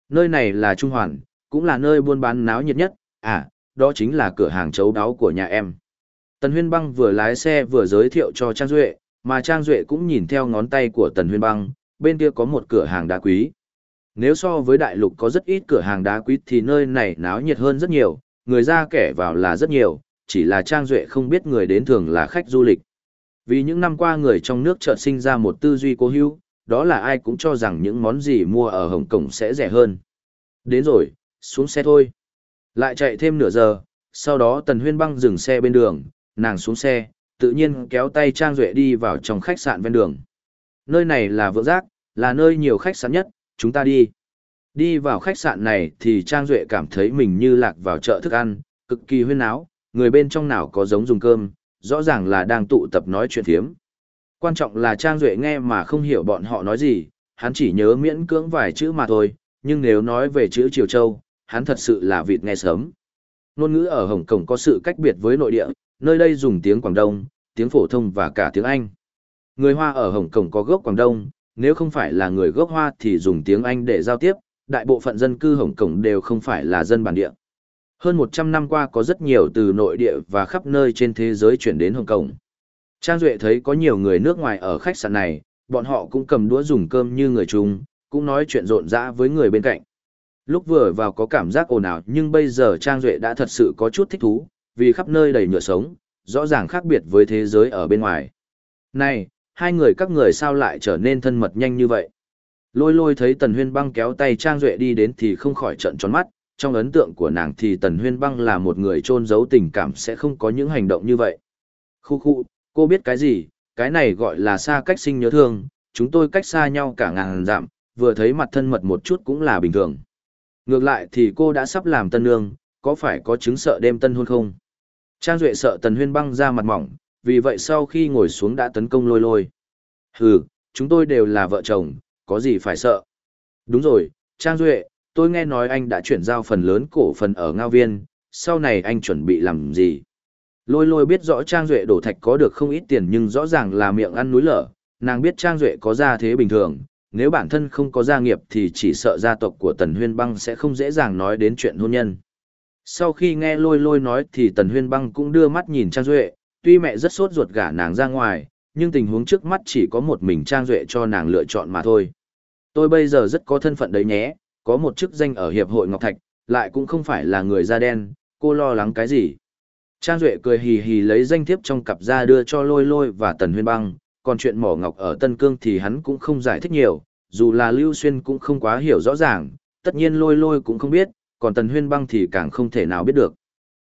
Nơi này là Trung Hoàn, cũng là nơi buôn bán náo nhiệt nhất, à, đó chính là cửa hàng chấu đáo của nhà em. Tần Huyên Băng vừa lái xe vừa giới thiệu cho Trang Duệ, mà Trang Duệ cũng nhìn theo ngón tay của Tần Huyên Băng, bên kia có một cửa hàng đá quý. Nếu so với đại lục có rất ít cửa hàng đá quý thì nơi này náo nhiệt hơn rất nhiều, người ra kẻ vào là rất nhiều, chỉ là Trang Duệ không biết người đến thường là khách du lịch. Vì những năm qua người trong nước chợt sinh ra một tư duy cố hữu, đó là ai cũng cho rằng những món gì mua ở Hồng Kông sẽ rẻ hơn. Đến rồi, xuống xe thôi. Lại chạy thêm nửa giờ, sau đó Tần Huyên Băng dừng xe bên đường, nàng xuống xe, tự nhiên kéo tay Trang Duệ đi vào trong khách sạn ven đường. Nơi này là vượng giác, là nơi nhiều khách sạn nhất, chúng ta đi. Đi vào khách sạn này thì Trang Duệ cảm thấy mình như lạc vào chợ thức ăn, cực kỳ huyên áo, người bên trong nào có giống dùng cơm, rõ ràng là đang tụ tập nói chuyện thiếm. Quan trọng là Trang Duệ nghe mà không hiểu bọn họ nói gì, hắn chỉ nhớ miễn cưỡng vài chữ mà thôi, nhưng nếu nói về chữ Triều Châu, hắn thật sự là vịt nghe sớm. Nôn ngữ ở Hồng Kông có sự cách biệt với nội địa, nơi đây dùng tiếng Quảng Đông, tiếng phổ thông và cả tiếng Anh. Người Hoa ở Hồng Kông có gốc Quảng Đông, nếu không phải là người gốc Hoa thì dùng tiếng Anh để giao tiếp, đại bộ phận dân cư Hồng Kông đều không phải là dân bản địa. Hơn 100 năm qua có rất nhiều từ nội địa và khắp nơi trên thế giới chuyển đến Hồng Kông. Trang Duệ thấy có nhiều người nước ngoài ở khách sạn này, bọn họ cũng cầm đũa dùng cơm như người Trung, cũng nói chuyện rộn rã với người bên cạnh. Lúc vừa vào có cảm giác ồn ào nhưng bây giờ Trang Duệ đã thật sự có chút thích thú, vì khắp nơi đầy nhựa sống, rõ ràng khác biệt với thế giới ở bên ngoài. Này, hai người các người sao lại trở nên thân mật nhanh như vậy? Lôi lôi thấy Tần Huyên Băng kéo tay Trang Duệ đi đến thì không khỏi trận tròn mắt, trong ấn tượng của nàng thì Tần Huyên Băng là một người trôn giấu tình cảm sẽ không có những hành động như vậy. Khu khu, cô biết cái gì, cái này gọi là xa cách sinh nhớ thương, chúng tôi cách xa nhau cả ngàn dặm, vừa thấy mặt thân mật một chút cũng là bình thường. Ngược lại thì cô đã sắp làm tân nương, có phải có chứng sợ đêm tân hôn không? Trang Duệ sợ Tần Huyên băng ra mặt mỏng, vì vậy sau khi ngồi xuống đã tấn công lôi lôi. Hừ, chúng tôi đều là vợ chồng, có gì phải sợ? Đúng rồi, Trang Duệ, tôi nghe nói anh đã chuyển giao phần lớn cổ phần ở Ngao Viên, sau này anh chuẩn bị làm gì? Lôi lôi biết rõ Trang Duệ đổ thạch có được không ít tiền nhưng rõ ràng là miệng ăn núi lở, nàng biết Trang Duệ có ra thế bình thường, nếu bản thân không có gia nghiệp thì chỉ sợ gia tộc của Tần Huyên Băng sẽ không dễ dàng nói đến chuyện hôn nhân. Sau khi nghe lôi lôi nói thì Tần Huyên Băng cũng đưa mắt nhìn Trang Duệ, tuy mẹ rất sốt ruột gả nàng ra ngoài, nhưng tình huống trước mắt chỉ có một mình Trang Duệ cho nàng lựa chọn mà thôi. Tôi bây giờ rất có thân phận đấy nhé, có một chức danh ở Hiệp hội Ngọc Thạch, lại cũng không phải là người da đen, cô lo lắng cái gì. Trang Duệ cười hì hì lấy danh thiếp trong cặp ra đưa cho lôi lôi và Tần Huyên Băng, còn chuyện mỏ ngọc ở Tân Cương thì hắn cũng không giải thích nhiều, dù là Lưu Xuyên cũng không quá hiểu rõ ràng, tất nhiên lôi lôi cũng không biết, còn Tần Huyên Băng thì càng không thể nào biết được.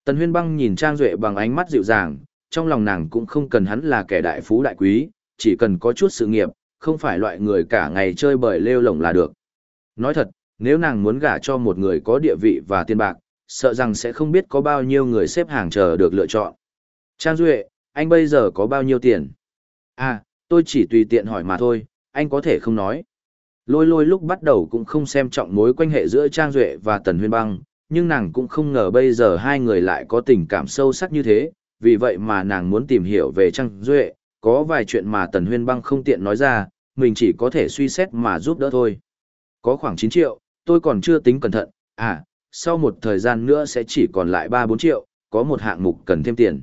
Tần Huyên Băng nhìn Trang Duệ bằng ánh mắt dịu dàng, trong lòng nàng cũng không cần hắn là kẻ đại phú đại quý, chỉ cần có chút sự nghiệp, không phải loại người cả ngày chơi bời lêu lổng là được. Nói thật, nếu nàng muốn gả cho một người có địa vị và tiền bạc, sợ rằng sẽ không biết có bao nhiêu người xếp hàng chờ được lựa chọn. Trang Duệ, anh bây giờ có bao nhiêu tiền? À, tôi chỉ tùy tiện hỏi mà thôi, anh có thể không nói. Lôi lôi lúc bắt đầu cũng không xem trọng mối quan hệ giữa Trang Duệ và Tần Huyên Băng, nhưng nàng cũng không ngờ bây giờ hai người lại có tình cảm sâu sắc như thế, vì vậy mà nàng muốn tìm hiểu về Trang Duệ, có vài chuyện mà Tần Huyên Băng không tiện nói ra, mình chỉ có thể suy xét mà giúp đỡ thôi. Có khoảng 9 triệu, tôi còn chưa tính cẩn thận, à, sau một thời gian nữa sẽ chỉ còn lại 3-4 triệu, có một hạng mục cần thêm tiền.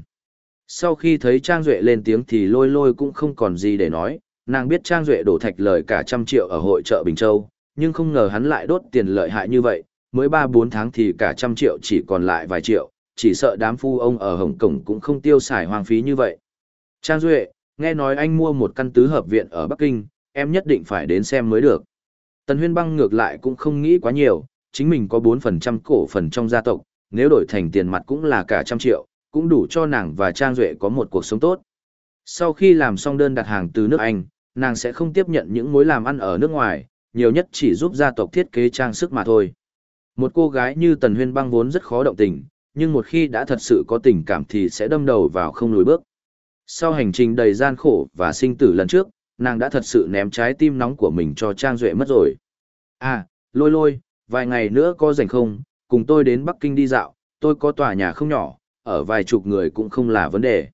Sau khi thấy Trang Duệ lên tiếng thì lôi lôi cũng không còn gì để nói, nàng biết Trang Duệ đổ thạch lời cả trăm triệu ở hội chợ Bình Châu, nhưng không ngờ hắn lại đốt tiền lợi hại như vậy, mới 3-4 tháng thì cả trăm triệu chỉ còn lại vài triệu, chỉ sợ đám phu ông ở Hồng Kông cũng không tiêu xài hoang phí như vậy. Trang Duệ, nghe nói anh mua một căn tứ hợp viện ở Bắc Kinh, em nhất định phải đến xem mới được. Tần Huyên Băng ngược lại cũng không nghĩ quá nhiều, chính mình có 4% cổ phần trong gia tộc, nếu đổi thành tiền mặt cũng là cả trăm triệu, cũng đủ cho nàng và Trang Duệ có một cuộc sống tốt. Sau khi làm xong đơn đặt hàng từ nước Anh, nàng sẽ không tiếp nhận những mối làm ăn ở nước ngoài, nhiều nhất chỉ giúp gia tộc thiết kế trang sức mà thôi. Một cô gái như Tần Huyên Băng vốn rất khó động tình, nhưng một khi đã thật sự có tình cảm thì sẽ đâm đầu vào không lùi bước. Sau hành trình đầy gian khổ và sinh tử lần trước, nàng đã thật sự ném trái tim nóng của mình cho Trang Duệ mất rồi. À, lôi lôi, vài ngày nữa có rảnh không, cùng tôi đến Bắc Kinh đi dạo, tôi có tòa nhà không nhỏ, ở vài chục người cũng không là vấn đề.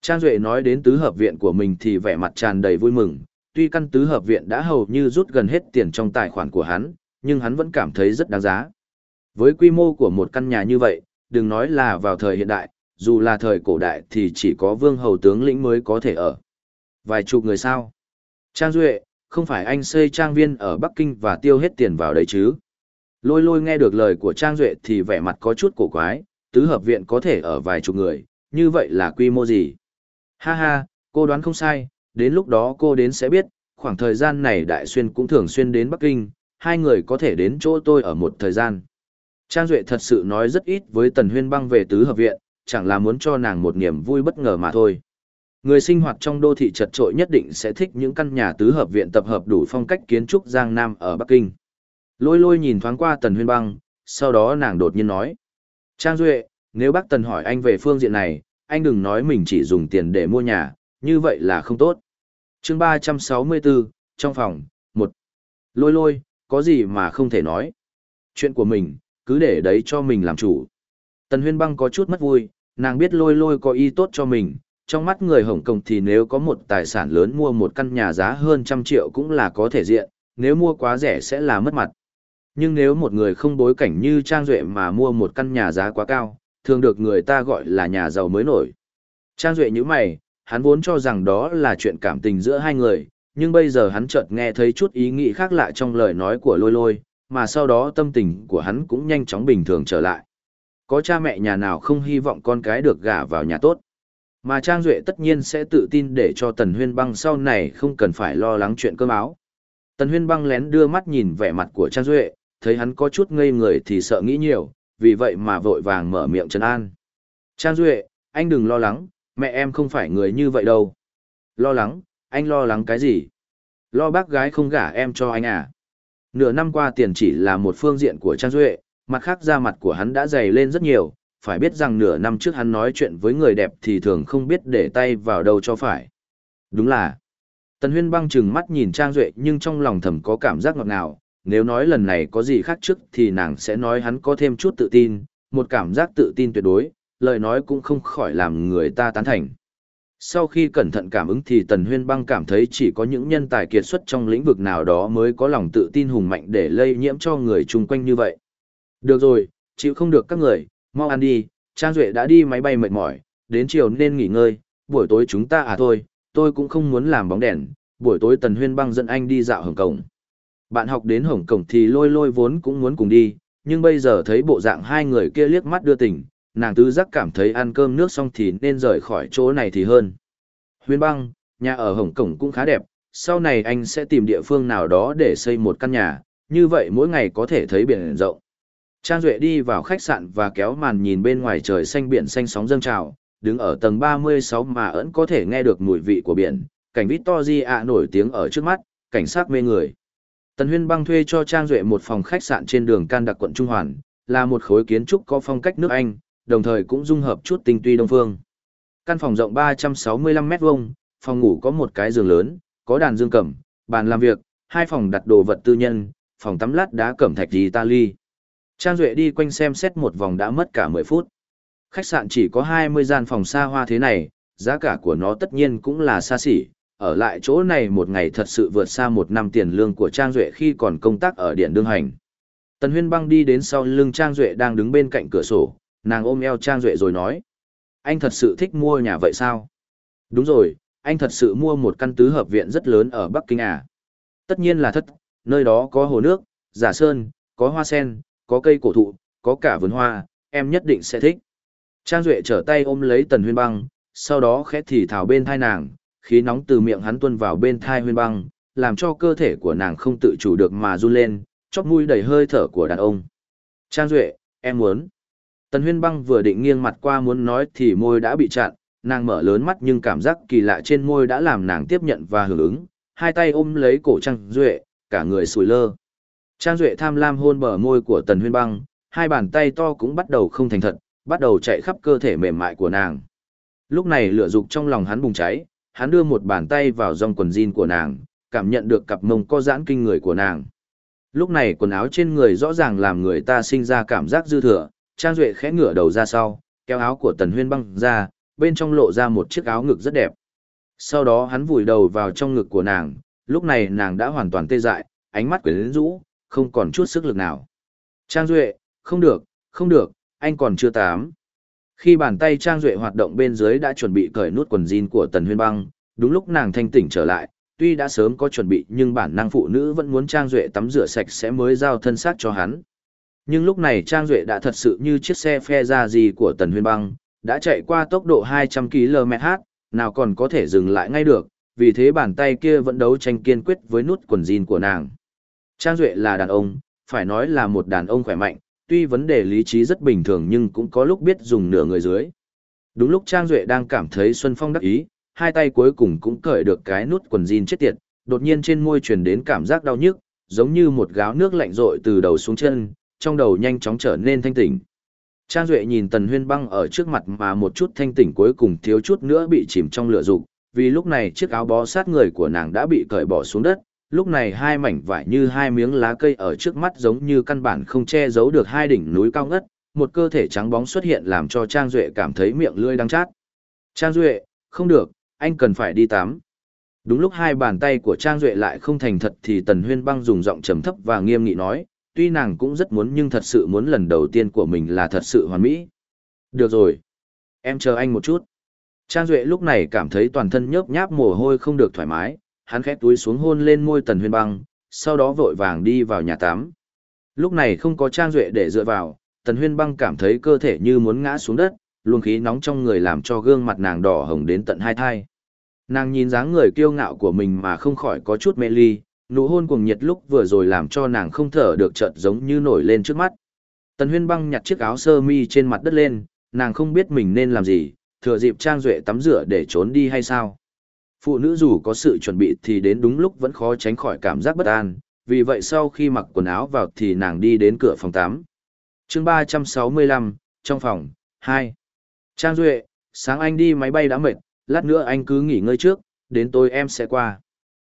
Trang Duệ nói đến tứ hợp viện của mình thì vẻ mặt tràn đầy vui mừng, tuy căn tứ hợp viện đã hầu như rút gần hết tiền trong tài khoản của hắn, nhưng hắn vẫn cảm thấy rất đáng giá. Với quy mô của một căn nhà như vậy, đừng nói là vào thời hiện đại, dù là thời cổ đại thì chỉ có vương hầu tướng lĩnh mới có thể ở. Vài chục người sao? Trang Duệ, không phải anh xây trang viên ở Bắc Kinh và tiêu hết tiền vào đấy chứ? Lôi lôi nghe được lời của Trang Duệ thì vẻ mặt có chút cổ quái, tứ hợp viện có thể ở vài chục người, như vậy là quy mô gì? Ha ha, cô đoán không sai, đến lúc đó cô đến sẽ biết, khoảng thời gian này Đại Xuyên cũng thường xuyên đến Bắc Kinh, hai người có thể đến chỗ tôi ở một thời gian. Trang Duệ thật sự nói rất ít với Tần Huyên băng về tứ hợp viện, chẳng là muốn cho nàng một niềm vui bất ngờ mà thôi. Người sinh hoạt trong đô thị chật trội nhất định sẽ thích những căn nhà tứ hợp viện tập hợp đủ phong cách kiến trúc Giang Nam ở Bắc Kinh. Lôi lôi nhìn thoáng qua Tần Huyên băng, sau đó nàng đột nhiên nói. Trang Duệ, nếu bác Tần hỏi anh về phương diện này, anh đừng nói mình chỉ dùng tiền để mua nhà, như vậy là không tốt. chương 364, trong phòng, một Lôi lôi, có gì mà không thể nói. Chuyện của mình, cứ để đấy cho mình làm chủ. Tần huyên băng có chút mất vui, nàng biết lôi lôi có ý tốt cho mình. Trong mắt người Hồng Kông thì nếu có một tài sản lớn mua một căn nhà giá hơn trăm triệu cũng là có thể diện, nếu mua quá rẻ sẽ là mất mặt. Nhưng nếu một người không bối cảnh như Trang Duệ mà mua một căn nhà giá quá cao, thường được người ta gọi là nhà giàu mới nổi. Trang Duệ như mày, hắn vốn cho rằng đó là chuyện cảm tình giữa hai người, nhưng bây giờ hắn chợt nghe thấy chút ý nghĩ khác lạ trong lời nói của lôi lôi, mà sau đó tâm tình của hắn cũng nhanh chóng bình thường trở lại. Có cha mẹ nhà nào không hy vọng con cái được gả vào nhà tốt. Mà Trang Duệ tất nhiên sẽ tự tin để cho Tần Huyên Băng sau này không cần phải lo lắng chuyện cơm áo. Tần Huyên Băng lén đưa mắt nhìn vẻ mặt của Trang Duệ, thấy hắn có chút ngây người thì sợ nghĩ nhiều, vì vậy mà vội vàng mở miệng trấn an. Trang Duệ, anh đừng lo lắng, mẹ em không phải người như vậy đâu. Lo lắng, anh lo lắng cái gì? Lo bác gái không gả em cho anh à? Nửa năm qua tiền chỉ là một phương diện của Trang Duệ, mặt khác da mặt của hắn đã dày lên rất nhiều, phải biết rằng nửa năm trước hắn nói chuyện với người đẹp thì thường không biết để tay vào đâu cho phải. Đúng là, Tần Huyên băng chừng mắt nhìn Trang Duệ nhưng trong lòng thầm có cảm giác ngọt ngào, nếu nói lần này có gì khác trước thì nàng sẽ nói hắn có thêm chút tự tin, một cảm giác tự tin tuyệt đối, lời nói cũng không khỏi làm người ta tán thành. Sau khi cẩn thận cảm ứng thì Tần Huyên Băng cảm thấy chỉ có những nhân tài kiệt xuất trong lĩnh vực nào đó mới có lòng tự tin hùng mạnh để lây nhiễm cho người chung quanh như vậy. Được rồi, chịu không được các người, mau ăn đi, Trang Duệ đã đi máy bay mệt mỏi, đến chiều nên nghỉ ngơi, buổi tối chúng ta à thôi, tôi cũng không muốn làm bóng đèn, buổi tối Tần Huyên Băng dẫn anh đi dạo Hồng Kông. Bạn học đến Hồng Kông thì lôi lôi vốn cũng muốn cùng đi, nhưng bây giờ thấy bộ dạng hai người kia liếc mắt đưa tình, nàng tứ giác cảm thấy ăn cơm nước xong thì nên rời khỏi chỗ này thì hơn. Huyên băng, nhà ở Hồng Cổng cũng khá đẹp, sau này anh sẽ tìm địa phương nào đó để xây một căn nhà, như vậy mỗi ngày có thể thấy biển rộng. Trang Duệ đi vào khách sạn và kéo màn nhìn bên ngoài trời xanh biển xanh sóng dâng trào, đứng ở tầng 36 mà ẩn có thể nghe được mùi vị của biển, cảnh Victoria nổi tiếng ở trước mắt, cảnh sát mê người. Tần Huyên băng thuê cho Trang Duệ một phòng khách sạn trên đường Can Đặc quận Trung Hoàn, là một khối kiến trúc có phong cách nước Anh, đồng thời cũng dung hợp chút tinh tuy đông phương. Căn phòng rộng 365 mét vuông, phòng ngủ có một cái giường lớn, có đàn dương cầm, bàn làm việc, hai phòng đặt đồ vật tư nhân, phòng tắm lát đá cẩm thạch Italy. Trang Duệ đi quanh xem xét một vòng đã mất cả 10 phút. Khách sạn chỉ có 20 gian phòng xa hoa thế này, giá cả của nó tất nhiên cũng là xa xỉ. Ở lại chỗ này một ngày thật sự vượt xa một năm tiền lương của Trang Duệ khi còn công tác ở Điện Đương Hành. Tần Huyên băng đi đến sau lưng Trang Duệ đang đứng bên cạnh cửa sổ, nàng ôm eo Trang Duệ rồi nói. Anh thật sự thích mua nhà vậy sao? Đúng rồi, anh thật sự mua một căn tứ hợp viện rất lớn ở Bắc Kinh à? Tất nhiên là thất, nơi đó có hồ nước, giả sơn, có hoa sen, có cây cổ thụ, có cả vườn hoa, em nhất định sẽ thích. Trang Duệ trở tay ôm lấy Tần Huyên băng, sau đó khẽ thì thảo bên thai nàng, khí nóng từ miệng hắn tuôn vào bên thai Huyên băng, làm cho cơ thể của nàng không tự chủ được mà run lên, chóp mũi đầy hơi thở của đàn ông. Trang Duệ, em muốn. Tần Huyên băng vừa định nghiêng mặt qua muốn nói thì môi đã bị chặn, nàng mở lớn mắt nhưng cảm giác kỳ lạ trên môi đã làm nàng tiếp nhận và hưởng ứng, hai tay ôm lấy cổ Trang Duệ, cả người sùi lơ. Trang Duệ tham lam hôn bờ môi của Tần Huyên băng, hai bàn tay to cũng bắt đầu không thành thật, bắt đầu chạy khắp cơ thể mềm mại của nàng. Lúc này lửa dục trong lòng hắn bùng cháy, hắn đưa một bàn tay vào dòng quần jean của nàng, cảm nhận được cặp mông co giãn kinh người của nàng. Lúc này quần áo trên người rõ ràng làm người ta sinh ra cảm giác dư thừa, Trang Duệ khẽ ngửa đầu ra sau, kéo áo của Tần Huyên băng ra, bên trong lộ ra một chiếc áo ngực rất đẹp. Sau đó hắn vùi đầu vào trong ngực của nàng, lúc này nàng đã hoàn toàn tê dại, ánh mắt quyến rũ, không còn chút sức lực nào. Trang Duệ, không được, không được, anh còn chưa tám. Khi bàn tay Trang Duệ hoạt động bên dưới đã chuẩn bị cởi nút quần jean của Tần Huyên băng, đúng lúc nàng thanh tỉnh trở lại, tuy đã sớm có chuẩn bị nhưng bản năng phụ nữ vẫn muốn Trang Duệ tắm rửa sạch sẽ mới giao thân xác cho hắn. Nhưng lúc này Trang Duệ đã thật sự như chiếc xe phe ra gì của Tần Huyên băng, đã chạy qua tốc độ 200 km/h, nào còn có thể dừng lại ngay được, vì thế bàn tay kia vẫn đấu tranh kiên quyết với nút quần jean của nàng. Trang Duệ là đàn ông, phải nói là một đàn ông khỏe mạnh, tuy vấn đề lý trí rất bình thường nhưng cũng có lúc biết dùng nửa người dưới. Đúng lúc Trang Duệ đang cảm thấy Xuân Phong đắc ý, hai tay cuối cùng cũng cởi được cái nút quần jean chết tiệt, đột nhiên trên môi truyền đến cảm giác đau nhức, giống như một gáo nước lạnh rội từ đầu xuống chân, trong đầu nhanh chóng trở nên thanh tỉnh. Trang Duệ nhìn Tần Huyên băng ở trước mặt mà một chút thanh tỉnh cuối cùng thiếu chút nữa bị chìm trong lửa dục vì lúc này chiếc áo bó sát người của nàng đã bị cởi bỏ xuống đất, lúc này hai mảnh vải như hai miếng lá cây ở trước mắt giống như căn bản không che giấu được hai đỉnh núi cao ngất, một cơ thể trắng bóng xuất hiện làm cho Trang Duệ cảm thấy miệng lưỡi đắng chát. Trang Duệ, không được, anh cần phải đi tắm. Đúng lúc hai bàn tay của Trang Duệ lại không thành thật thì Tần Huyên băng dùng giọng trầm thấp và nghiêm nghị nói, tuy nàng cũng rất muốn nhưng thật sự muốn lần đầu tiên của mình là thật sự hoàn mỹ. Được rồi. Em chờ anh một chút. Trang Duệ lúc này cảm thấy toàn thân nhớp nháp mồ hôi không được thoải mái, hắn khẽ túi xuống hôn lên môi Tần Huyên băng, sau đó vội vàng đi vào nhà tắm. Lúc này không có Trang Duệ để dựa vào, Tần Huyên băng cảm thấy cơ thể như muốn ngã xuống đất, luồng khí nóng trong người làm cho gương mặt nàng đỏ hồng đến tận hai thai. Nàng nhìn dáng người kiêu ngạo của mình mà không khỏi có chút mê ly, nụ hôn cuồng nhiệt lúc vừa rồi làm cho nàng không thở được chợt giống như nổi lên trước mắt. Tần Huyên băng nhặt chiếc áo sơ mi trên mặt đất lên, nàng không biết mình nên làm gì, thừa dịp Trang Duệ tắm rửa để trốn đi hay sao. Phụ nữ dù có sự chuẩn bị thì đến đúng lúc vẫn khó tránh khỏi cảm giác bất an, vì vậy sau khi mặc quần áo vào thì nàng đi đến cửa phòng 8. chương 365, trong phòng, 2. Trang Duệ, sáng anh đi máy bay đã mệt, lát nữa anh cứ nghỉ ngơi trước, đến tối em sẽ qua.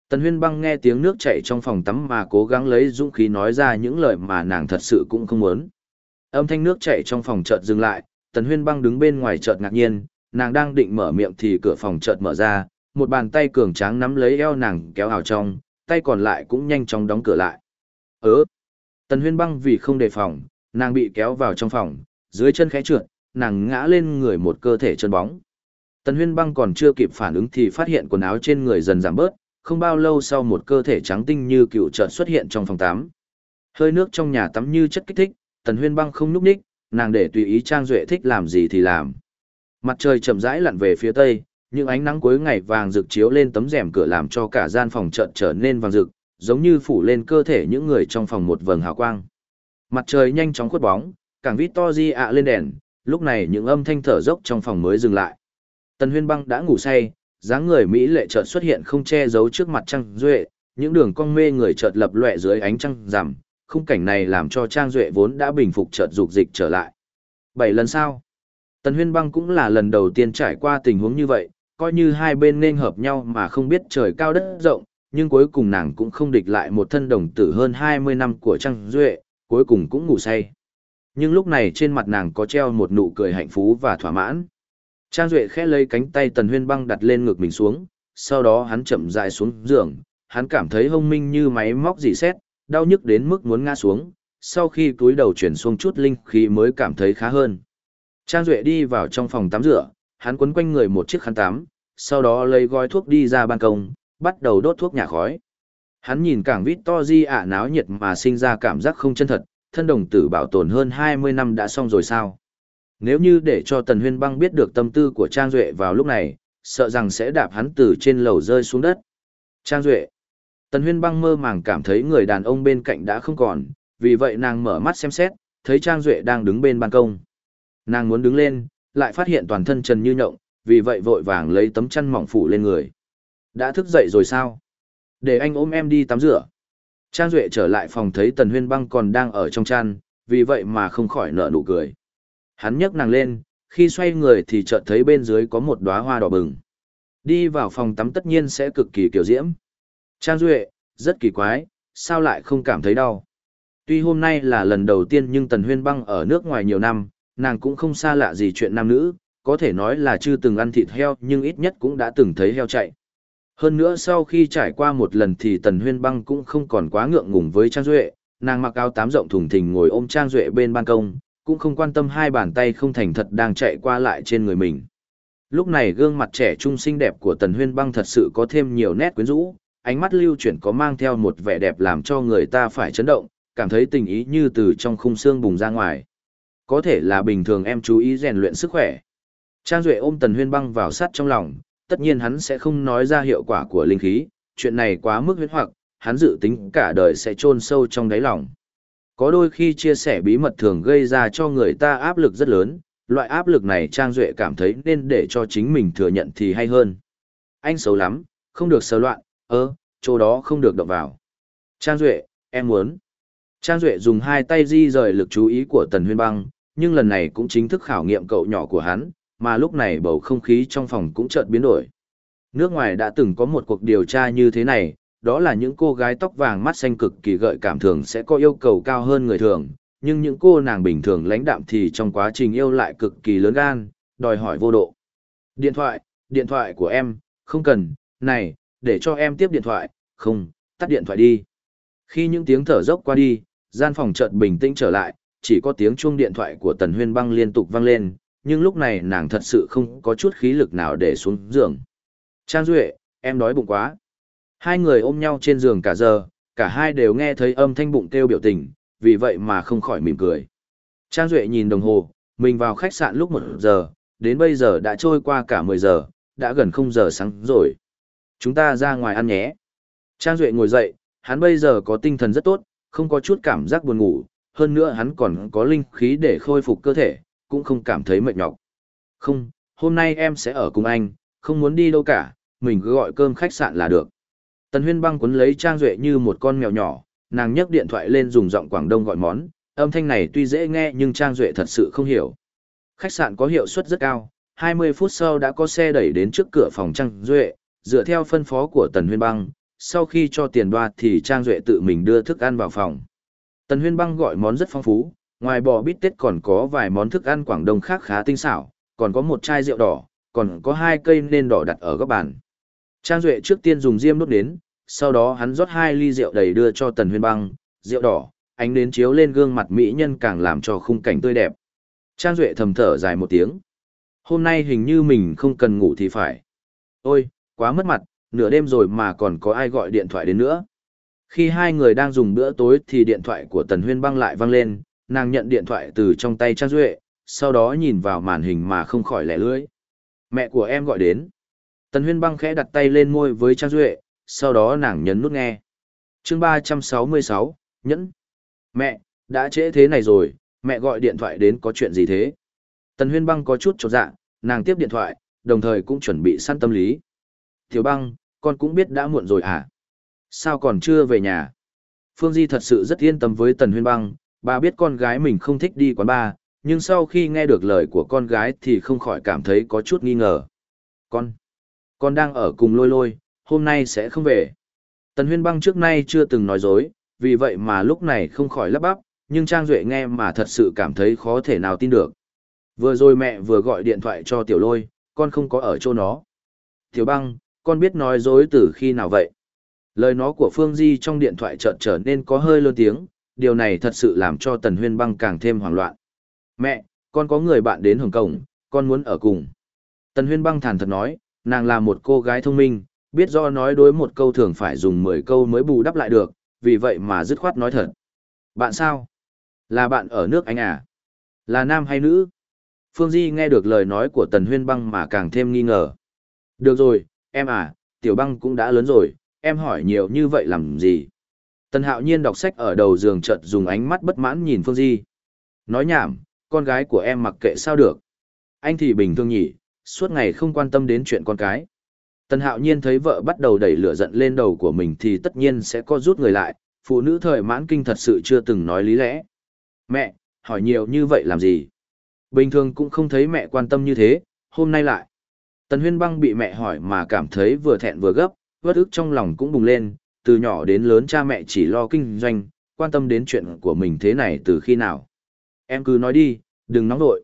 Tần Huyên Băng nghe tiếng nước chảy trong phòng tắm mà cố gắng lấy dũng khí nói ra những lời mà nàng thật sự cũng không muốn. Âm thanh nước chảy trong phòng chợt dừng lại, Tần Huyên Băng đứng bên ngoài chợt ngạc nhiên, nàng đang định mở miệng thì cửa phòng chợt mở ra, một bàn tay cường tráng nắm lấy eo nàng kéo vào trong, tay còn lại cũng nhanh chóng đóng cửa lại. Ớ! Tần Huyên Băng vì không đề phòng, nàng bị kéo vào trong phòng, dưới chân khẽ trượt, nàng ngã lên người một cơ thể chân bóng. Tần Huyên Băng còn chưa kịp phản ứng thì phát hiện quần áo trên người dần giảm bớt, không bao lâu sau một cơ thể trắng tinh như cựu chợt xuất hiện trong phòng tắm. Hơi nước trong nhà tắm như chất kích thích, Tần Huyên Băng không núp ních, nàng để tùy ý Trang Duệ thích làm gì thì làm. Mặt trời chậm rãi lặn về phía tây, những ánh nắng cuối ngày vàng rực chiếu lên tấm rèm cửa làm cho cả gian phòng chợt trở nên vàng rực, giống như phủ lên cơ thể những người trong phòng một vầng hào quang. Mặt trời nhanh chóng khuất bóng, càng Victory ạ lên đèn, lúc này những âm thanh thở dốc trong phòng mới dừng lại. Tần Huyên Băng đã ngủ say, dáng người mỹ lệ chợt xuất hiện không che giấu trước mặt Trang Duệ, những đường cong mê người chợt lập lòe dưới ánh trăng rằm, khung cảnh này làm cho Trang Duệ vốn đã bình phục chợt dục dịch trở lại. Bảy lần sau, Tần Huyên Băng cũng là lần đầu tiên trải qua tình huống như vậy, coi như hai bên nên hợp nhau mà không biết trời cao đất rộng, nhưng cuối cùng nàng cũng không địch lại một thân đồng tử hơn 20 năm của Trang Duệ, cuối cùng cũng ngủ say. Nhưng lúc này trên mặt nàng có treo một nụ cười hạnh phú và thỏa mãn. Trang Duệ khẽ lấy cánh tay Tần Huyên Băng đặt lên ngực mình xuống, sau đó hắn chậm rãi xuống giường, hắn cảm thấy hông minh như máy móc dì xét, đau nhức đến mức muốn ngã xuống, sau khi túi đầu chuyển xuống chút linh khí mới cảm thấy khá hơn. Trang Duệ đi vào trong phòng tắm rửa, hắn quấn quanh người một chiếc khăn tắm, sau đó lấy gói thuốc đi ra ban công, bắt đầu đốt thuốc nhà khói. Hắn nhìn cảng vít to di ả náo nhiệt mà sinh ra cảm giác không chân thật, thân đồng tử bảo tồn hơn 20 năm đã xong rồi sao? Nếu như để cho Tần Huyên Băng biết được tâm tư của Trang Duệ vào lúc này, sợ rằng sẽ đạp hắn từ trên lầu rơi xuống đất. Trang Duệ Tần Huyên Băng mơ màng cảm thấy người đàn ông bên cạnh đã không còn, vì vậy nàng mở mắt xem xét, thấy Trang Duệ đang đứng bên ban công. Nàng muốn đứng lên, lại phát hiện toàn thân trần như nhộng, vì vậy vội vàng lấy tấm chăn mỏng phủ lên người. Đã thức dậy rồi sao? Để anh ôm em đi tắm rửa. Trang Duệ trở lại phòng thấy Tần Huyên Băng còn đang ở trong chăn, vì vậy mà không khỏi nở nụ cười. Hắn nhấc nàng lên, khi xoay người thì chợt thấy bên dưới có một đóa hoa đỏ bừng. Đi vào phòng tắm tất nhiên sẽ cực kỳ kiểu diễm. Trang Duệ, rất kỳ quái, sao lại không cảm thấy đau? Tuy hôm nay là lần đầu tiên nhưng Tần Huyên Băng ở nước ngoài nhiều năm, nàng cũng không xa lạ gì chuyện nam nữ, có thể nói là chưa từng ăn thịt heo nhưng ít nhất cũng đã từng thấy heo chạy. Hơn nữa sau khi trải qua một lần thì Tần Huyên Băng cũng không còn quá ngượng ngùng với Trang Duệ, nàng mặc áo tám rộng thùng thình ngồi ôm Trang Duệ bên ban công, cũng không quan tâm hai bàn tay không thành thật đang chạy qua lại trên người mình. Lúc này gương mặt trẻ trung xinh đẹp của Tần Huyên Băng thật sự có thêm nhiều nét quyến rũ, ánh mắt lưu chuyển có mang theo một vẻ đẹp làm cho người ta phải chấn động, cảm thấy tình ý như từ trong khung xương bùng ra ngoài. Có thể là bình thường em chú ý rèn luyện sức khỏe. Trang Duệ ôm Tần Huyên Băng vào sắt trong lòng, tất nhiên hắn sẽ không nói ra hiệu quả của linh khí, chuyện này quá mức huyết hoặc, hắn dự tính cả đời sẽ chôn sâu trong đáy lòng. Có đôi khi chia sẻ bí mật thường gây ra cho người ta áp lực rất lớn, loại áp lực này Trang Duệ cảm thấy nên để cho chính mình thừa nhận thì hay hơn. Anh xấu lắm, không được sờ loạn, ơ, chỗ đó không được động vào. Trang Duệ, em muốn. Trang Duệ dùng hai tay di rời lực chú ý của Tần Huyên Băng, nhưng lần này cũng chính thức khảo nghiệm cậu nhỏ của hắn, mà lúc này bầu không khí trong phòng cũng chợt biến đổi. Nước ngoài đã từng có một cuộc điều tra như thế này, đó là những cô gái tóc vàng mắt xanh cực kỳ gợi cảm thường sẽ có yêu cầu cao hơn người thường, nhưng những cô nàng bình thường lãnh đạm thì trong quá trình yêu lại cực kỳ lớn gan, đòi hỏi vô độ. Điện thoại, điện thoại của em, không cần, này, để cho em tiếp điện thoại, không, tắt điện thoại đi. Khi những tiếng thở dốc qua đi, gian phòng chợt bình tĩnh trở lại, chỉ có tiếng chuông điện thoại của Tần Huyên Băng liên tục vang lên, nhưng lúc này nàng thật sự không có chút khí lực nào để xuống giường. Trang Duệ, em đói bụng quá. Hai người ôm nhau trên giường cả giờ, cả hai đều nghe thấy âm thanh bụng kêu biểu tình, vì vậy mà không khỏi mỉm cười. Trang Duệ nhìn đồng hồ, mình vào khách sạn lúc một giờ, đến bây giờ đã trôi qua cả 10 giờ, đã gần không giờ sáng rồi. Chúng ta ra ngoài ăn nhé. Trang Duệ ngồi dậy, hắn bây giờ có tinh thần rất tốt, không có chút cảm giác buồn ngủ, hơn nữa hắn còn có linh khí để khôi phục cơ thể, cũng không cảm thấy mệt nhọc. Không, hôm nay em sẽ ở cùng anh, không muốn đi đâu cả, mình cứ gọi cơm khách sạn là được. Tần Huyên băng cuốn lấy Trang Duệ như một con mèo nhỏ, nàng nhấc điện thoại lên dùng giọng Quảng Đông gọi món, âm thanh này tuy dễ nghe nhưng Trang Duệ thật sự không hiểu. Khách sạn có hiệu suất rất cao, 20 phút sau đã có xe đẩy đến trước cửa phòng Trang Duệ, dựa theo phân phó của Tần Huyên băng, sau khi cho tiền đoạt thì Trang Duệ tự mình đưa thức ăn vào phòng. Tần Huyên băng gọi món rất phong phú, ngoài bò bít tết còn có vài món thức ăn Quảng Đông khác khá tinh xảo, còn có một chai rượu đỏ, còn có hai cây nên đỏ đặt ở góc bàn. Trang Duệ trước tiên dùng diêm đốt đến, sau đó hắn rót hai ly rượu đầy đưa cho Tần Huyên băng, rượu đỏ, ánh đến chiếu lên gương mặt mỹ nhân càng làm cho khung cảnh tươi đẹp. Trang Duệ thầm thở dài một tiếng. Hôm nay hình như mình không cần ngủ thì phải. Ôi, quá mất mặt, nửa đêm rồi mà còn có ai gọi điện thoại đến nữa. Khi hai người đang dùng bữa tối thì điện thoại của Tần Huyên băng lại vang lên, nàng nhận điện thoại từ trong tay Trang Duệ, sau đó nhìn vào màn hình mà không khỏi lẻ lưỡi. Mẹ của em gọi đến. Tần Huyên băng khẽ đặt tay lên môi với Trang Duệ, sau đó nàng nhấn nút nghe. chương 366, nhẫn. Mẹ, đã trễ thế này rồi, mẹ gọi điện thoại đến có chuyện gì thế? Tần Huyên băng có chút trột dạ, nàng tiếp điện thoại, đồng thời cũng chuẩn bị săn tâm lý. Tiểu băng, con cũng biết đã muộn rồi à? Sao còn chưa về nhà? Phương Di thật sự rất yên tâm với Tần Huyên băng, bà biết con gái mình không thích đi quán bar, nhưng sau khi nghe được lời của con gái thì không khỏi cảm thấy có chút nghi ngờ. Con, con đang ở cùng lôi lôi, hôm nay sẽ không về. Tần Huyên băng trước nay chưa từng nói dối, vì vậy mà lúc này không khỏi lắp bắp, nhưng Trang Duệ nghe mà thật sự cảm thấy khó thể nào tin được. Vừa rồi mẹ vừa gọi điện thoại cho tiểu lôi, con không có ở chỗ nó. Tiểu băng, con biết nói dối từ khi nào vậy? Lời nói của Phương Di trong điện thoại chợt trở nên có hơi lớn tiếng, điều này thật sự làm cho Tần Huyên băng càng thêm hoảng loạn. Mẹ, con có người bạn đến Hồng Kông, con muốn ở cùng. Tần Huyên băng thản thật nói, nàng là một cô gái thông minh, biết do nói đối một câu thường phải dùng 10 câu mới bù đắp lại được, vì vậy mà dứt khoát nói thật. Bạn sao? Là bạn ở nước Anh à? Là nam hay nữ? Phương Di nghe được lời nói của Tần Huyên băng mà càng thêm nghi ngờ. Được rồi, em à, tiểu băng cũng đã lớn rồi, em hỏi nhiều như vậy làm gì? Tần Hạo Nhiên đọc sách ở đầu giường chợt dùng ánh mắt bất mãn nhìn Phương Di. Nói nhảm, con gái của em mặc kệ sao được. Anh thì bình thường nhỉ, suốt ngày không quan tâm đến chuyện con cái. Tần Hạo Nhiên thấy vợ bắt đầu đẩy lửa giận lên đầu của mình thì tất nhiên sẽ có rút người lại, phụ nữ thời mãn kinh thật sự chưa từng nói lý lẽ. Mẹ, hỏi nhiều như vậy làm gì? Bình thường cũng không thấy mẹ quan tâm như thế, hôm nay lại. Tần Huyên Băng bị mẹ hỏi mà cảm thấy vừa thẹn vừa gấp, vất ức trong lòng cũng bùng lên, từ nhỏ đến lớn cha mẹ chỉ lo kinh doanh, quan tâm đến chuyện của mình thế này từ khi nào. Em cứ nói đi, đừng nóng nội.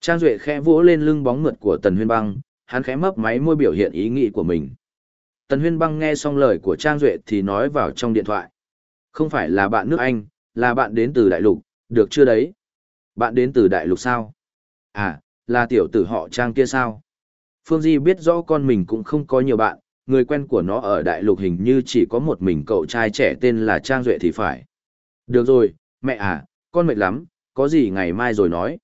Trang Duệ khẽ vỗ lên lưng bóng mượt của Tần Huyên Băng, hắn khẽ mấp máy môi biểu hiện ý nghĩ của mình. Tần Huyên Băng nghe xong lời của Trang Duệ thì nói vào trong điện thoại. Không phải là bạn nước Anh, là bạn đến từ Đại Lục, được chưa đấy? Bạn đến từ Đại Lục sao? À, là tiểu tử họ Trang kia sao? Phương Di biết rõ con mình cũng không có nhiều bạn, người quen của nó ở Đại Lục hình như chỉ có một mình cậu trai trẻ tên là Trang Duệ thì phải. Được rồi, mẹ à, con mệt lắm, có gì ngày mai rồi nói.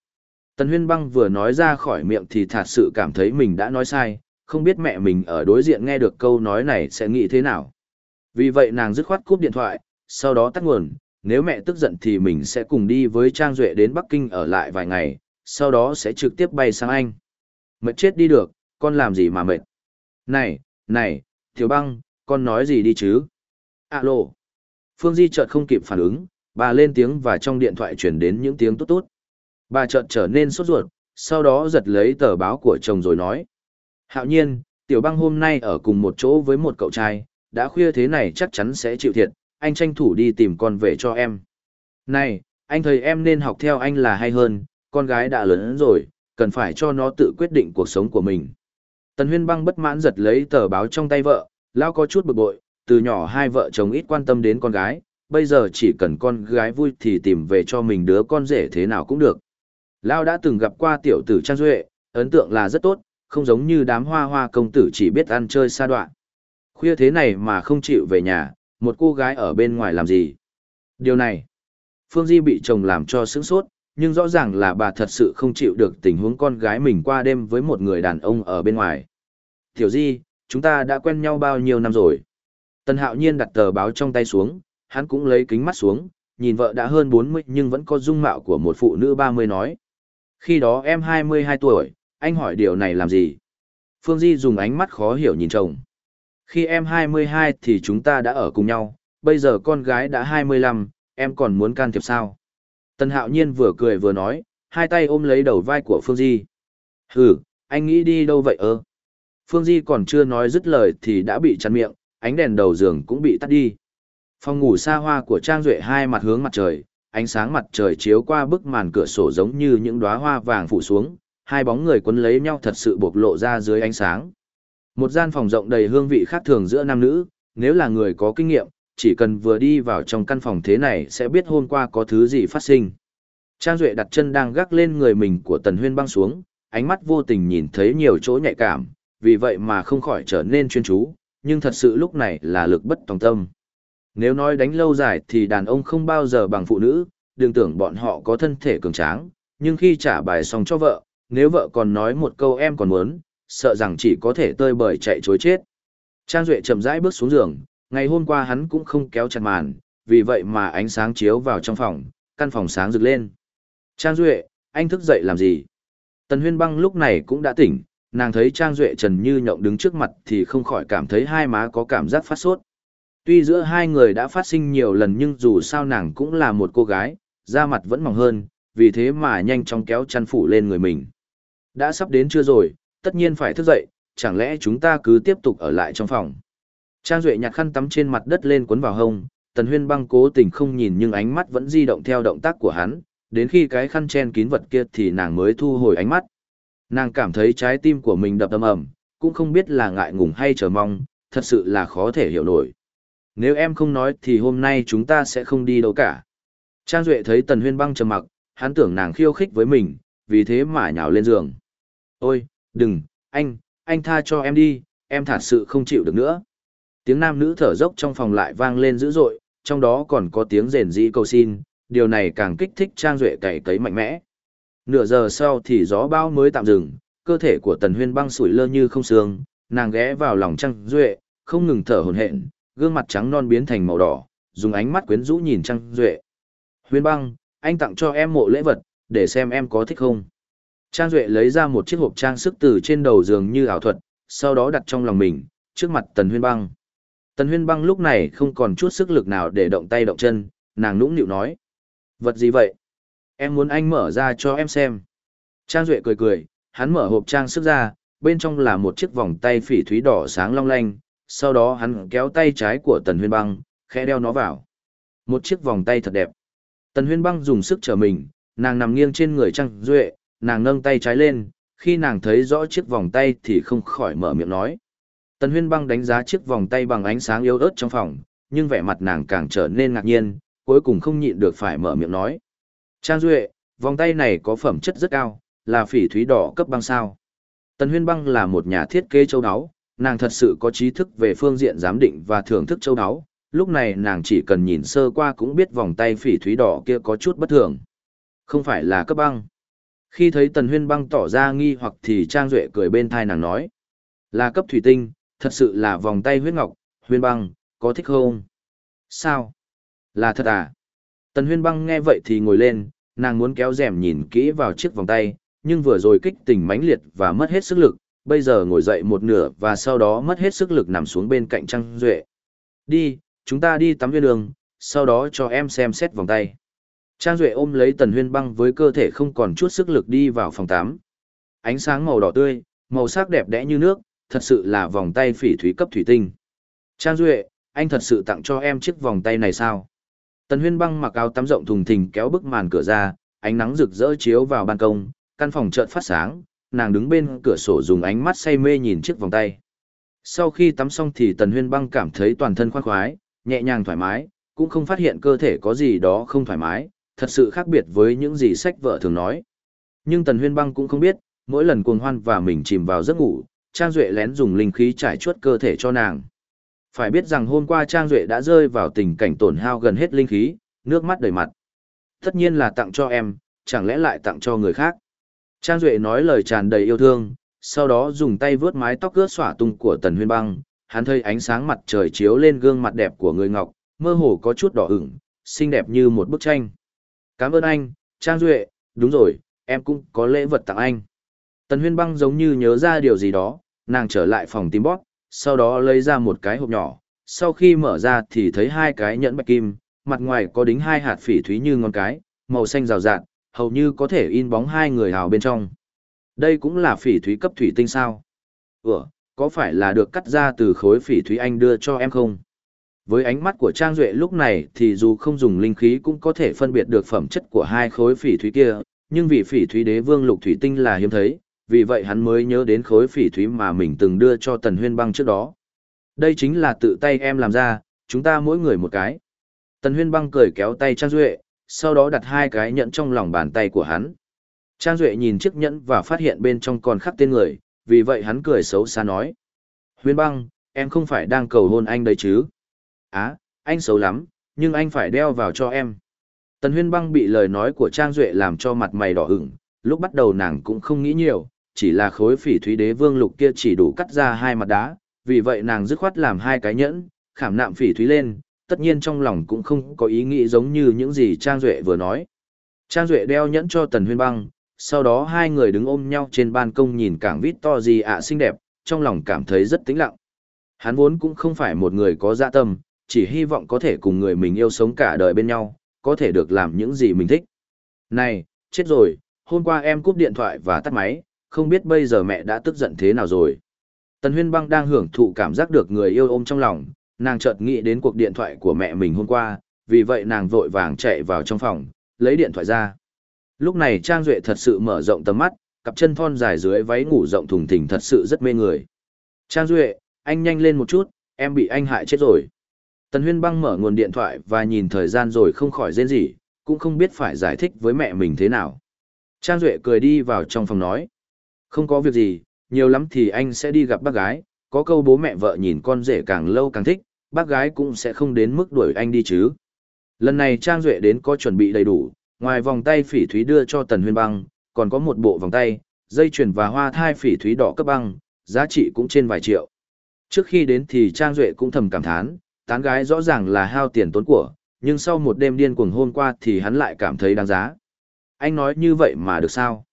Tần Huyên Băng vừa nói ra khỏi miệng thì thật sự cảm thấy mình đã nói sai, không biết mẹ mình ở đối diện nghe được câu nói này sẽ nghĩ thế nào. Vì vậy nàng dứt khoát cúp điện thoại, sau đó tắt nguồn, nếu mẹ tức giận thì mình sẽ cùng đi với Trang Duệ đến Bắc Kinh ở lại vài ngày, sau đó sẽ trực tiếp bay sang Anh. Mệt chết đi được, con làm gì mà mệt? Này, này, Thiếu Băng, con nói gì đi chứ? Alo. Phương Di chợt không kịp phản ứng, bà lên tiếng và trong điện thoại chuyển đến những tiếng tốt tốt. Bà chợt trở nên sốt ruột, sau đó giật lấy tờ báo của chồng rồi nói. Hạo nhiên, Tiểu Băng hôm nay ở cùng một chỗ với một cậu trai, đã khuya thế này chắc chắn sẽ chịu thiệt, anh tranh thủ đi tìm con về cho em. Này, anh thấy em nên học theo anh là hay hơn, con gái đã lớn rồi, cần phải cho nó tự quyết định cuộc sống của mình. Tần Huyên Băng bất mãn giật lấy tờ báo trong tay vợ, lão có chút bực bội, từ nhỏ hai vợ chồng ít quan tâm đến con gái, bây giờ chỉ cần con gái vui thì tìm về cho mình đứa con rể thế nào cũng được. Lão đã từng gặp qua tiểu tử Trang Duệ, ấn tượng là rất tốt, không giống như đám hoa hoa công tử chỉ biết ăn chơi xa đoạn. Khuya thế này mà không chịu về nhà, một cô gái ở bên ngoài làm gì? Điều này, Phương Di bị chồng làm cho sững sốt, nhưng rõ ràng là bà thật sự không chịu được tình huống con gái mình qua đêm với một người đàn ông ở bên ngoài. Tiểu Di, chúng ta đã quen nhau bao nhiêu năm rồi? Tần Hạo Nhiên đặt tờ báo trong tay xuống, hắn cũng lấy kính mắt xuống, nhìn vợ đã hơn 40 nhưng vẫn có dung mạo của một phụ nữ 30 nói. Khi đó em 22 tuổi, anh hỏi điều này làm gì? Phương Di dùng ánh mắt khó hiểu nhìn chồng. Khi em 22 thì chúng ta đã ở cùng nhau, bây giờ con gái đã 25, em còn muốn can thiệp sao? Tần Hạo Nhiên vừa cười vừa nói, hai tay ôm lấy đầu vai của Phương Di. Hừ, anh nghĩ đi đâu vậy ơ? Phương Di còn chưa nói dứt lời thì đã bị chắn miệng, ánh đèn đầu giường cũng bị tắt đi. Phòng ngủ xa hoa của Trang Duệ hai mặt hướng mặt trời, ánh sáng mặt trời chiếu qua bức màn cửa sổ giống như những đóa hoa vàng phủ xuống, hai bóng người quấn lấy nhau thật sự bộc lộ ra dưới ánh sáng. Một gian phòng rộng đầy hương vị khác thường giữa nam nữ, nếu là người có kinh nghiệm, chỉ cần vừa đi vào trong căn phòng thế này sẽ biết hôm qua có thứ gì phát sinh. Trang Duệ đặt chân đang gác lên người mình của Tần Huyên băng xuống, ánh mắt vô tình nhìn thấy nhiều chỗ nhạy cảm, vì vậy mà không khỏi trở nên chuyên chú, nhưng thật sự lúc này là lực bất tòng tâm. Nếu nói đánh lâu dài thì đàn ông không bao giờ bằng phụ nữ, đừng tưởng bọn họ có thân thể cường tráng, nhưng khi trả bài xong cho vợ, nếu vợ còn nói một câu em còn muốn, sợ rằng chỉ có thể tơi bời chạy chối chết. Trang Duệ chậm rãi bước xuống giường, ngày hôm qua hắn cũng không kéo chặt màn, vì vậy mà ánh sáng chiếu vào trong phòng, căn phòng sáng rực lên. Trang Duệ, anh thức dậy làm gì? Tần Huyên Băng lúc này cũng đã tỉnh, nàng thấy Trang Duệ Trần Như Nhộng đứng trước mặt thì không khỏi cảm thấy hai má có cảm giác phát sốt. Tuy giữa hai người đã phát sinh nhiều lần nhưng dù sao nàng cũng là một cô gái, da mặt vẫn mỏng hơn, vì thế mà nhanh chóng kéo chăn phủ lên người mình. Đã sắp đến chưa rồi, tất nhiên phải thức dậy, chẳng lẽ chúng ta cứ tiếp tục ở lại trong phòng. Trang Duệ nhặt khăn tắm trên mặt đất lên cuốn vào hông, Tần Huyên băng cố tình không nhìn nhưng ánh mắt vẫn di động theo động tác của hắn, đến khi cái khăn chen kín vật kia thì nàng mới thu hồi ánh mắt. Nàng cảm thấy trái tim của mình đập ầm ầm, cũng không biết là ngại ngùng hay chờ mong, thật sự là khó thể hiểu nổi. Nếu em không nói thì hôm nay chúng ta sẽ không đi đâu cả. Trang Duệ thấy Tần Huyên băng trầm mặc, hắn tưởng nàng khiêu khích với mình, vì thế mà nhào lên giường. Ôi, đừng, anh, anh tha cho em đi, em thật sự không chịu được nữa. Tiếng nam nữ thở dốc trong phòng lại vang lên dữ dội, trong đó còn có tiếng rền rĩ cầu xin, điều này càng kích thích Trang Duệ cày cấy mạnh mẽ. Nửa giờ sau thì gió bão mới tạm dừng, cơ thể của Tần Huyên băng sủi lơ như không xương, nàng ghé vào lòng Trang Duệ, không ngừng thở hồn hện, gương mặt trắng non biến thành màu đỏ, dùng ánh mắt quyến rũ nhìn Trang Duệ. Huyên băng, anh tặng cho em mộ lễ vật, để xem em có thích không. Trang Duệ lấy ra một chiếc hộp trang sức từ trên đầu giường như ảo thuật, sau đó đặt trong lòng mình, trước mặt Tần Huyên băng. Tần Huyên băng lúc này không còn chút sức lực nào để động tay động chân, nàng nũng nịu nói. Vật gì vậy? Em muốn anh mở ra cho em xem. Trang Duệ cười cười, hắn mở hộp trang sức ra, bên trong là một chiếc vòng tay phỉ thúy đỏ sáng long lanh, sau đó hắn kéo tay trái của Tần Huyên băng, khẽ đeo nó vào. Một chiếc vòng tay thật đẹp. Tần Huyên băng dùng sức trở mình, nàng nằm nghiêng trên người Trang Duệ, nàng nâng tay trái lên, khi nàng thấy rõ chiếc vòng tay thì không khỏi mở miệng nói. Tần Huyên băng đánh giá chiếc vòng tay bằng ánh sáng yếu ớt trong phòng, nhưng vẻ mặt nàng càng trở nên ngạc nhiên, cuối cùng không nhịn được phải mở miệng nói. Trang Duệ, vòng tay này có phẩm chất rất cao, là phỉ thúy đỏ cấp băng sao. Tần Huyên băng là một nhà thiết kế châu áo, nàng thật sự có trí thức về phương diện giám định và thưởng thức châu áo. Lúc này nàng chỉ cần nhìn sơ qua cũng biết vòng tay phỉ thúy đỏ kia có chút bất thường. Không phải là cấp băng. Khi thấy Tần Huyên băng tỏ ra nghi hoặc thì Trang Duệ cười bên thai nàng nói. Là cấp thủy tinh, thật sự là vòng tay huyết ngọc, Huyên băng, có thích không? Sao? Là thật à? Tần Huyên băng nghe vậy thì ngồi lên, nàng muốn kéo rèm nhìn kỹ vào chiếc vòng tay, nhưng vừa rồi kích tình mãnh liệt và mất hết sức lực, bây giờ ngồi dậy một nửa và sau đó mất hết sức lực nằm xuống bên cạnh Trang Duệ. Đi, chúng ta đi tắm huyên đường, sau đó cho em xem xét vòng tay. Trang Duệ ôm lấy Tần Huyên băng với cơ thể không còn chút sức lực đi vào phòng tắm. Ánh sáng màu đỏ tươi, màu sắc đẹp đẽ như nước, thật sự là vòng tay phỉ thúy cấp thủy tinh. Trang Duệ, anh thật sự tặng cho em chiếc vòng tay này sao? Tần Huyên băng mặc áo tắm rộng thùng thình kéo bức màn cửa ra, ánh nắng rực rỡ chiếu vào ban công, căn phòng chợt phát sáng, nàng đứng bên cửa sổ dùng ánh mắt say mê nhìn chiếc vòng tay. Sau khi tắm xong thì Tần Huyên băng cảm thấy toàn thân khoan khoái, nhẹ nhàng thoải mái, cũng không phát hiện cơ thể có gì đó không thoải mái, thật sự khác biệt với những gì sách vợ thường nói. Nhưng Tần Huyên băng cũng không biết, mỗi lần cuồng hoan và mình chìm vào giấc ngủ, Trang Duệ lén dùng linh khí trải chuốt cơ thể cho nàng. Phải biết rằng hôm qua Trang Duệ đã rơi vào tình cảnh tổn hao gần hết linh khí, nước mắt đầy mặt. Tất nhiên là tặng cho em, chẳng lẽ lại tặng cho người khác. Trang Duệ nói lời tràn đầy yêu thương, sau đó dùng tay vướt mái tóc gớt xỏa tung của Tần Huyên Băng, hắn thấy ánh sáng mặt trời chiếu lên gương mặt đẹp của người ngọc, mơ hồ có chút đỏ ửng, xinh đẹp như một bức tranh. Cảm ơn anh, Trang Duệ, đúng rồi, em cũng có lễ vật tặng anh. Tần Huyên Băng giống như nhớ ra điều gì đó, nàng trở lại phòng tìm bót, sau đó lấy ra một cái hộp nhỏ, sau khi mở ra thì thấy hai cái nhẫn bạch kim, mặt ngoài có đính hai hạt phỉ thúy như ngón cái, màu xanh rào rạt, hầu như có thể in bóng hai người hào bên trong. Đây cũng là phỉ thúy cấp thủy tinh sao? Ủa, có phải là được cắt ra từ khối phỉ thúy anh đưa cho em không? Với ánh mắt của Trang Duệ lúc này thì dù không dùng linh khí cũng có thể phân biệt được phẩm chất của hai khối phỉ thúy kia, nhưng vì phỉ thúy đế vương lục thủy tinh là hiếm thấy, vì vậy hắn mới nhớ đến khối phỉ thúy mà mình từng đưa cho Tần Huyên Băng trước đó. Đây chính là tự tay em làm ra, chúng ta mỗi người một cái. Tần Huyên Băng cười kéo tay Trang Duệ, sau đó đặt hai cái nhẫn trong lòng bàn tay của hắn. Trang Duệ nhìn chiếc nhẫn và phát hiện bên trong còn khắc tên người, vì vậy hắn cười xấu xa nói. Huyên Băng, em không phải đang cầu hôn anh đấy chứ? Á, anh xấu lắm, nhưng anh phải đeo vào cho em. Tần Huyên Băng bị lời nói của Trang Duệ làm cho mặt mày đỏ ửng, lúc bắt đầu nàng cũng không nghĩ nhiều, chỉ là khối phỉ thúy đế vương lục kia chỉ đủ cắt ra hai mặt đá, vì vậy nàng dứt khoát làm hai cái nhẫn, khảm nạm phỉ thúy lên, tất nhiên trong lòng cũng không có ý nghĩ giống như những gì Trang Duệ vừa nói. Trang Duệ đeo nhẫn cho Tần Huyên Băng, sau đó hai người đứng ôm nhau trên ban công nhìn cảng vít to gì ạ xinh đẹp, trong lòng cảm thấy rất tĩnh lặng. Hắn vốn cũng không phải một người có dạ tâm, chỉ hy vọng có thể cùng người mình yêu sống cả đời bên nhau, có thể được làm những gì mình thích. Này, chết rồi, hôm qua em cúp điện thoại và tắt máy, không biết bây giờ mẹ đã tức giận thế nào rồi. Tần Huyên Băng đang hưởng thụ cảm giác được người yêu ôm trong lòng, nàng chợt nghĩ đến cuộc điện thoại của mẹ mình hôm qua, vì vậy nàng vội vàng chạy vào trong phòng, lấy điện thoại ra. Lúc này Trang Duệ thật sự mở rộng tầm mắt, cặp chân thon dài dưới váy ngủ rộng thùng thình thật sự rất mê người. Trang Duệ, anh nhanh lên một chút, em bị anh hại chết rồi. Tần Huyên Băng mở nguồn điện thoại và nhìn thời gian rồi không khỏi rên rỉ, cũng không biết phải giải thích với mẹ mình thế nào. Trang Duệ cười đi vào trong phòng nói. Không có việc gì, nhiều lắm thì anh sẽ đi gặp bác gái, có câu bố mẹ vợ nhìn con rể càng lâu càng thích, bác gái cũng sẽ không đến mức đuổi anh đi chứ. Lần này Trang Duệ đến có chuẩn bị đầy đủ, ngoài vòng tay phỉ thúy đưa cho Tần Huyên Băng, còn có một bộ vòng tay, dây chuyền và hoa thai phỉ thúy đỏ cấp băng, giá trị cũng trên vài triệu. Trước khi đến thì Trang Duệ cũng thầm cảm thán, tán gái rõ ràng là hao tiền tốn của, nhưng sau một đêm điên cuồng hôm qua thì hắn lại cảm thấy đáng giá. Anh nói như vậy mà được sao?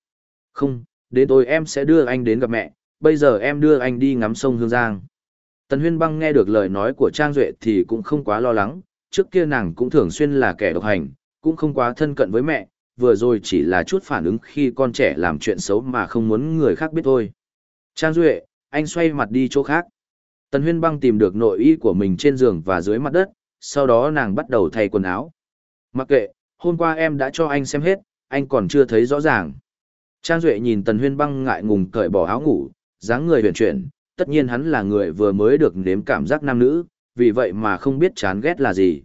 Không, đến tối em sẽ đưa anh đến gặp mẹ, bây giờ em đưa anh đi ngắm sông Hương Giang. Tần Huyên Băng nghe được lời nói của Trang Duệ thì cũng không quá lo lắng, trước kia nàng cũng thường xuyên là kẻ độc hành, cũng không quá thân cận với mẹ, vừa rồi chỉ là chút phản ứng khi con trẻ làm chuyện xấu mà không muốn người khác biết thôi. Trang Duệ, anh xoay mặt đi chỗ khác. Tần Huyên Băng tìm được nội y của mình trên giường và dưới mặt đất, sau đó nàng bắt đầu thay quần áo. Mặc kệ, hôm qua em đã cho anh xem hết, anh còn chưa thấy rõ ràng. Trang Duệ nhìn Tần Huyên Băng ngại ngùng cởi bỏ áo ngủ, dáng người huyền chuyển, tất nhiên hắn là người vừa mới được nếm cảm giác nam nữ, vì vậy mà không biết chán ghét là gì.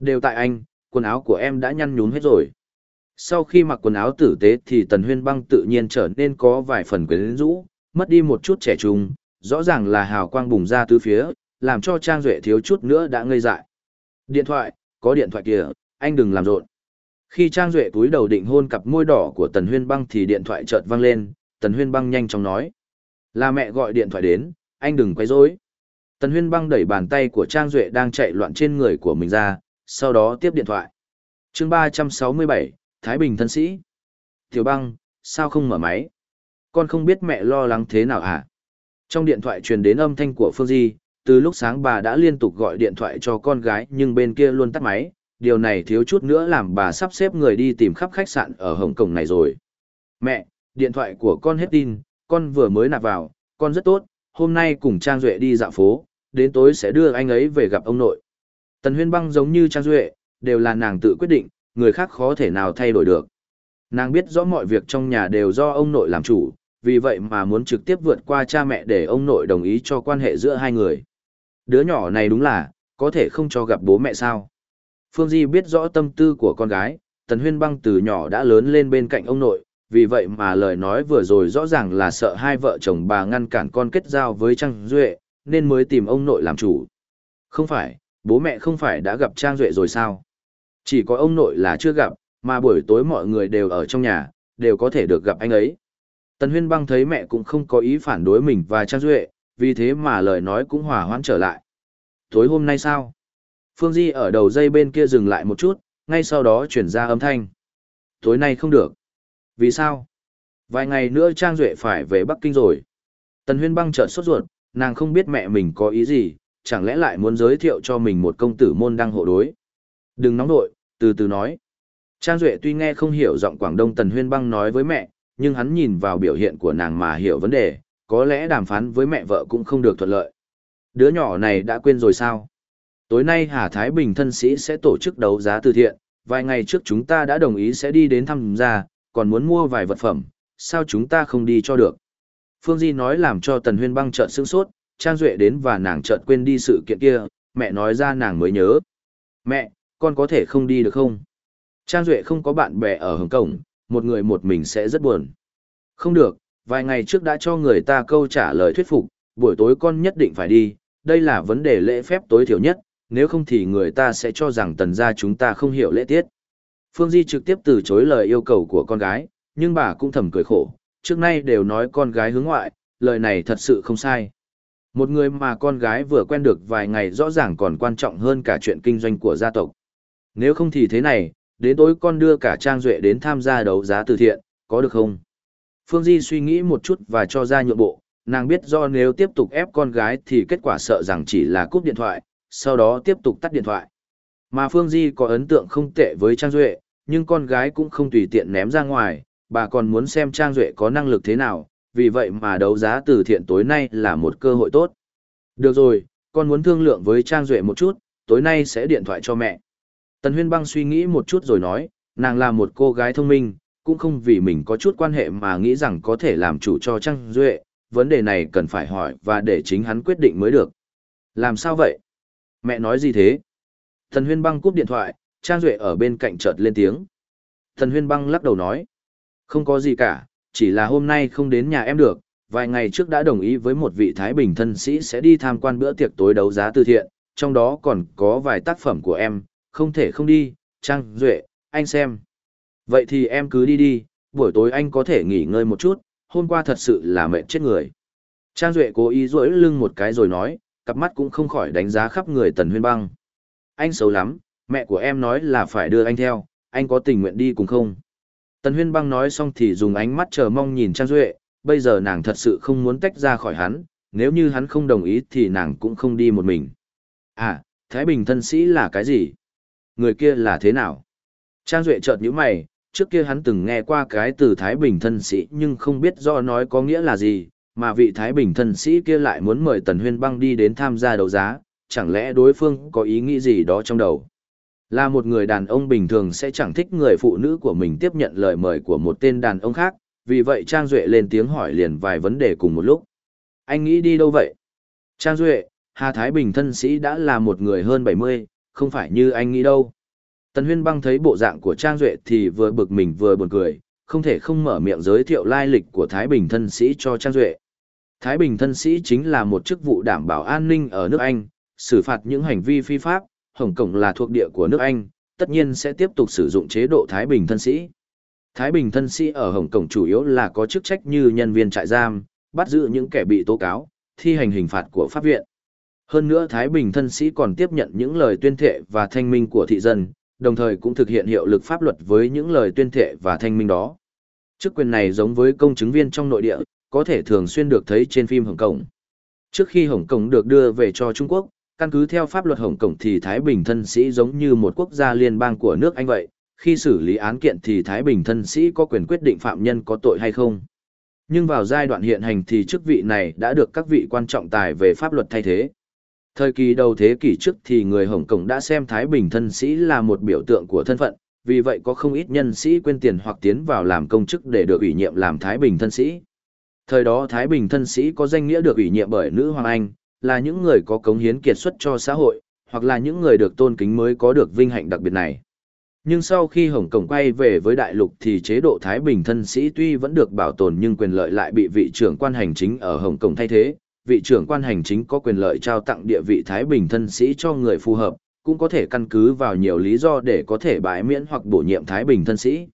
Đều tại anh, quần áo của em đã nhăn nhún hết rồi. Sau khi mặc quần áo tử tế thì Tần Huyên Băng tự nhiên trở nên có vài phần quyến rũ, mất đi một chút trẻ trung, rõ ràng là hào quang bùng ra từ phía, làm cho Trang Duệ thiếu chút nữa đã ngây dại. Điện thoại, có điện thoại kìa, anh đừng làm rộn. Khi Trang Duệ túi đầu định hôn cặp môi đỏ của Tần Huyên Băng thì điện thoại chợt vang lên, Tần Huyên Băng nhanh chóng nói. Là mẹ gọi điện thoại đến, anh đừng quay rối. Tần Huyên Băng đẩy bàn tay của Trang Duệ đang chạy loạn trên người của mình ra, sau đó tiếp điện thoại. chương 367, Thái Bình thân sĩ. Tiểu Băng, sao không mở máy? Con không biết mẹ lo lắng thế nào hả? Trong điện thoại truyền đến âm thanh của Phương Di, từ lúc sáng bà đã liên tục gọi điện thoại cho con gái nhưng bên kia luôn tắt máy, điều này thiếu chút nữa làm bà sắp xếp người đi tìm khắp khách sạn ở Hồng Kông này rồi. Mẹ, điện thoại của con hết tin, con vừa mới nạp vào, con rất tốt, hôm nay cùng Trang Duệ đi dạo phố, đến tối sẽ đưa anh ấy về gặp ông nội. Tần Huyên Băng giống như Trang Duệ, đều là nàng tự quyết định, người khác khó thể nào thay đổi được. Nàng biết rõ mọi việc trong nhà đều do ông nội làm chủ, vì vậy mà muốn trực tiếp vượt qua cha mẹ để ông nội đồng ý cho quan hệ giữa hai người. Đứa nhỏ này đúng là, có thể không cho gặp bố mẹ sao. Phương Di biết rõ tâm tư của con gái, Tần Huyên Băng từ nhỏ đã lớn lên bên cạnh ông nội, vì vậy mà lời nói vừa rồi rõ ràng là sợ hai vợ chồng bà ngăn cản con kết giao với Trang Duệ, nên mới tìm ông nội làm chủ. Không phải, bố mẹ không phải đã gặp Trang Duệ rồi sao? Chỉ có ông nội là chưa gặp, mà buổi tối mọi người đều ở trong nhà, đều có thể được gặp anh ấy. Tần Huyên Băng thấy mẹ cũng không có ý phản đối mình và Trang Duệ, vì thế mà lời nói cũng hòa hoãn trở lại. Tối hôm nay sao? Phương Di ở đầu dây bên kia dừng lại một chút, ngay sau đó chuyển ra âm thanh. Tối nay không được. Vì sao? Vài ngày nữa Trang Duệ phải về Bắc Kinh rồi. Tần Huyên Băng chợt sốt ruột, nàng không biết mẹ mình có ý gì, chẳng lẽ lại muốn giới thiệu cho mình một công tử môn đăng hộ đối. Đừng nóng nội, từ từ nói. Trang Duệ tuy nghe không hiểu giọng Quảng Đông Tần Huyên Băng nói với mẹ, nhưng hắn nhìn vào biểu hiện của nàng mà hiểu vấn đề, có lẽ đàm phán với mẹ vợ cũng không được thuận lợi. Đứa nhỏ này đã quên rồi sao? Tối nay Hà Thái Bình thân sĩ sẽ tổ chức đấu giá từ thiện, vài ngày trước chúng ta đã đồng ý sẽ đi đến thăm gia, còn muốn mua vài vật phẩm, sao chúng ta không đi cho được? Phương Di nói làm cho Tần Huyên băng trợn sững sốt, Trang Duệ đến và nàng chợt quên đi sự kiện kia, mẹ nói ra nàng mới nhớ. Mẹ, con có thể không đi được không? Trang Duệ không có bạn bè ở Hồng Kông, một người một mình sẽ rất buồn. Không được, vài ngày trước đã cho người ta câu trả lời thuyết phục, buổi tối con nhất định phải đi, đây là vấn đề lễ phép tối thiểu nhất, nếu không thì người ta sẽ cho rằng tần gia chúng ta không hiểu lễ tiết. Phương Di trực tiếp từ chối lời yêu cầu của con gái, nhưng bà cũng thầm cười khổ, trước nay đều nói con gái hướng ngoại, lời này thật sự không sai. Một người mà con gái vừa quen được vài ngày rõ ràng còn quan trọng hơn cả chuyện kinh doanh của gia tộc. Nếu không thì thế này, đến tối con đưa cả Trang Duệ đến tham gia đấu giá từ thiện, có được không? Phương Di suy nghĩ một chút và cho ra nhượng bộ, nàng biết do nếu tiếp tục ép con gái thì kết quả sợ rằng chỉ là cúp điện thoại, sau đó tiếp tục tắt điện thoại. Mà Phương Di có ấn tượng không tệ với Trang Duệ, nhưng con gái cũng không tùy tiện ném ra ngoài, bà còn muốn xem Trang Duệ có năng lực thế nào, vì vậy mà đấu giá từ thiện tối nay là một cơ hội tốt. Được rồi, con muốn thương lượng với Trang Duệ một chút, tối nay sẽ điện thoại cho mẹ. Tần Huyên Băng suy nghĩ một chút rồi nói, nàng là một cô gái thông minh, cũng không vì mình có chút quan hệ mà nghĩ rằng có thể làm chủ cho Trang Duệ, vấn đề này cần phải hỏi và để chính hắn quyết định mới được. Làm sao vậy? Mẹ nói gì thế? Thần Huyên Băng cúp điện thoại, Trang Duệ ở bên cạnh chợt lên tiếng. Thần Huyên Băng lắc đầu nói, không có gì cả, chỉ là hôm nay không đến nhà em được, vài ngày trước đã đồng ý với một vị Thái Bình thân sĩ sẽ đi tham quan bữa tiệc tối đấu giá từ thiện, trong đó còn có vài tác phẩm của em, không thể không đi, Trang Duệ, anh xem. Vậy thì em cứ đi đi, buổi tối anh có thể nghỉ ngơi một chút, hôm qua thật sự là mệt chết người. Trang Duệ cố ý rỗi lưng một cái rồi nói, cặp mắt cũng không khỏi đánh giá khắp người Tần Huyên Băng. Anh xấu lắm, mẹ của em nói là phải đưa anh theo, anh có tình nguyện đi cùng không? Tần Huyên Băng nói xong thì dùng ánh mắt chờ mong nhìn Trang Duệ, bây giờ nàng thật sự không muốn tách ra khỏi hắn, nếu như hắn không đồng ý thì nàng cũng không đi một mình. À, Thái Bình thân sĩ là cái gì? Người kia là thế nào? Trang Duệ chợt nhíu mày, trước kia hắn từng nghe qua cái từ Thái Bình thân sĩ nhưng không biết do nói có nghĩa là gì, mà vị Thái Bình thân sĩ kia lại muốn mời Tần Huyên Băng đi đến tham gia đấu giá, chẳng lẽ đối phương có ý nghĩ gì đó trong đầu. Là một người đàn ông bình thường sẽ chẳng thích người phụ nữ của mình tiếp nhận lời mời của một tên đàn ông khác, vì vậy Trang Duệ lên tiếng hỏi liền vài vấn đề cùng một lúc. Anh nghĩ đi đâu vậy? Trang Duệ, Hà Thái Bình thân sĩ đã là một người hơn 70, không phải như anh nghĩ đâu. Tần Huyên Băng thấy bộ dạng của Trang Duệ thì vừa bực mình vừa buồn cười, không thể không mở miệng giới thiệu lai lịch của Thái Bình thân sĩ cho Trang Duệ. Thái Bình thân sĩ chính là một chức vụ đảm bảo an ninh ở nước Anh, xử phạt những hành vi phi pháp, Hồng Kông là thuộc địa của nước Anh, tất nhiên sẽ tiếp tục sử dụng chế độ Thái Bình thân sĩ. Thái Bình thân sĩ ở Hồng Kông chủ yếu là có chức trách như nhân viên trại giam, bắt giữ những kẻ bị tố cáo, thi hành hình phạt của pháp viện. Hơn nữa Thái Bình thân sĩ còn tiếp nhận những lời tuyên thệ và thanh minh của thị dân, đồng thời cũng thực hiện hiệu lực pháp luật với những lời tuyên thệ và thanh minh đó. Chức quyền này giống với công chứng viên trong nội địa, có thể thường xuyên được thấy trên phim Hồng Kông. Trước khi Hồng Kông được đưa về cho Trung Quốc, căn cứ theo pháp luật Hồng Kông thì Thái Bình thân sĩ giống như một quốc gia liên bang của nước Anh vậy, khi xử lý án kiện thì Thái Bình thân sĩ có quyền quyết định phạm nhân có tội hay không. Nhưng vào giai đoạn hiện hành thì chức vị này đã được các vị quan trọng tài về pháp luật thay thế. Thời kỳ đầu thế kỷ trước thì người Hồng Kông đã xem Thái Bình thân sĩ là một biểu tượng của thân phận, vì vậy có không ít nhân sĩ quên tiền hoặc tiến vào làm công chức để được ủy nhiệm làm Thái Bình thân sĩ. Thời đó Thái Bình thân sĩ có danh nghĩa được ủy nhiệm bởi nữ Hoàng Anh, là những người có cống hiến kiệt xuất cho xã hội, hoặc là những người được tôn kính mới có được vinh hạnh đặc biệt này. Nhưng sau khi Hồng Kông quay về với đại lục thì chế độ Thái Bình thân sĩ tuy vẫn được bảo tồn nhưng quyền lợi lại bị vị trưởng quan hành chính ở Hồng Kông thay thế. Vị trưởng quan hành chính có quyền lợi trao tặng địa vị Thái Bình thân sĩ cho người phù hợp, cũng có thể căn cứ vào nhiều lý do để có thể bãi miễn hoặc bổ nhiệm Thái Bình thân sĩ.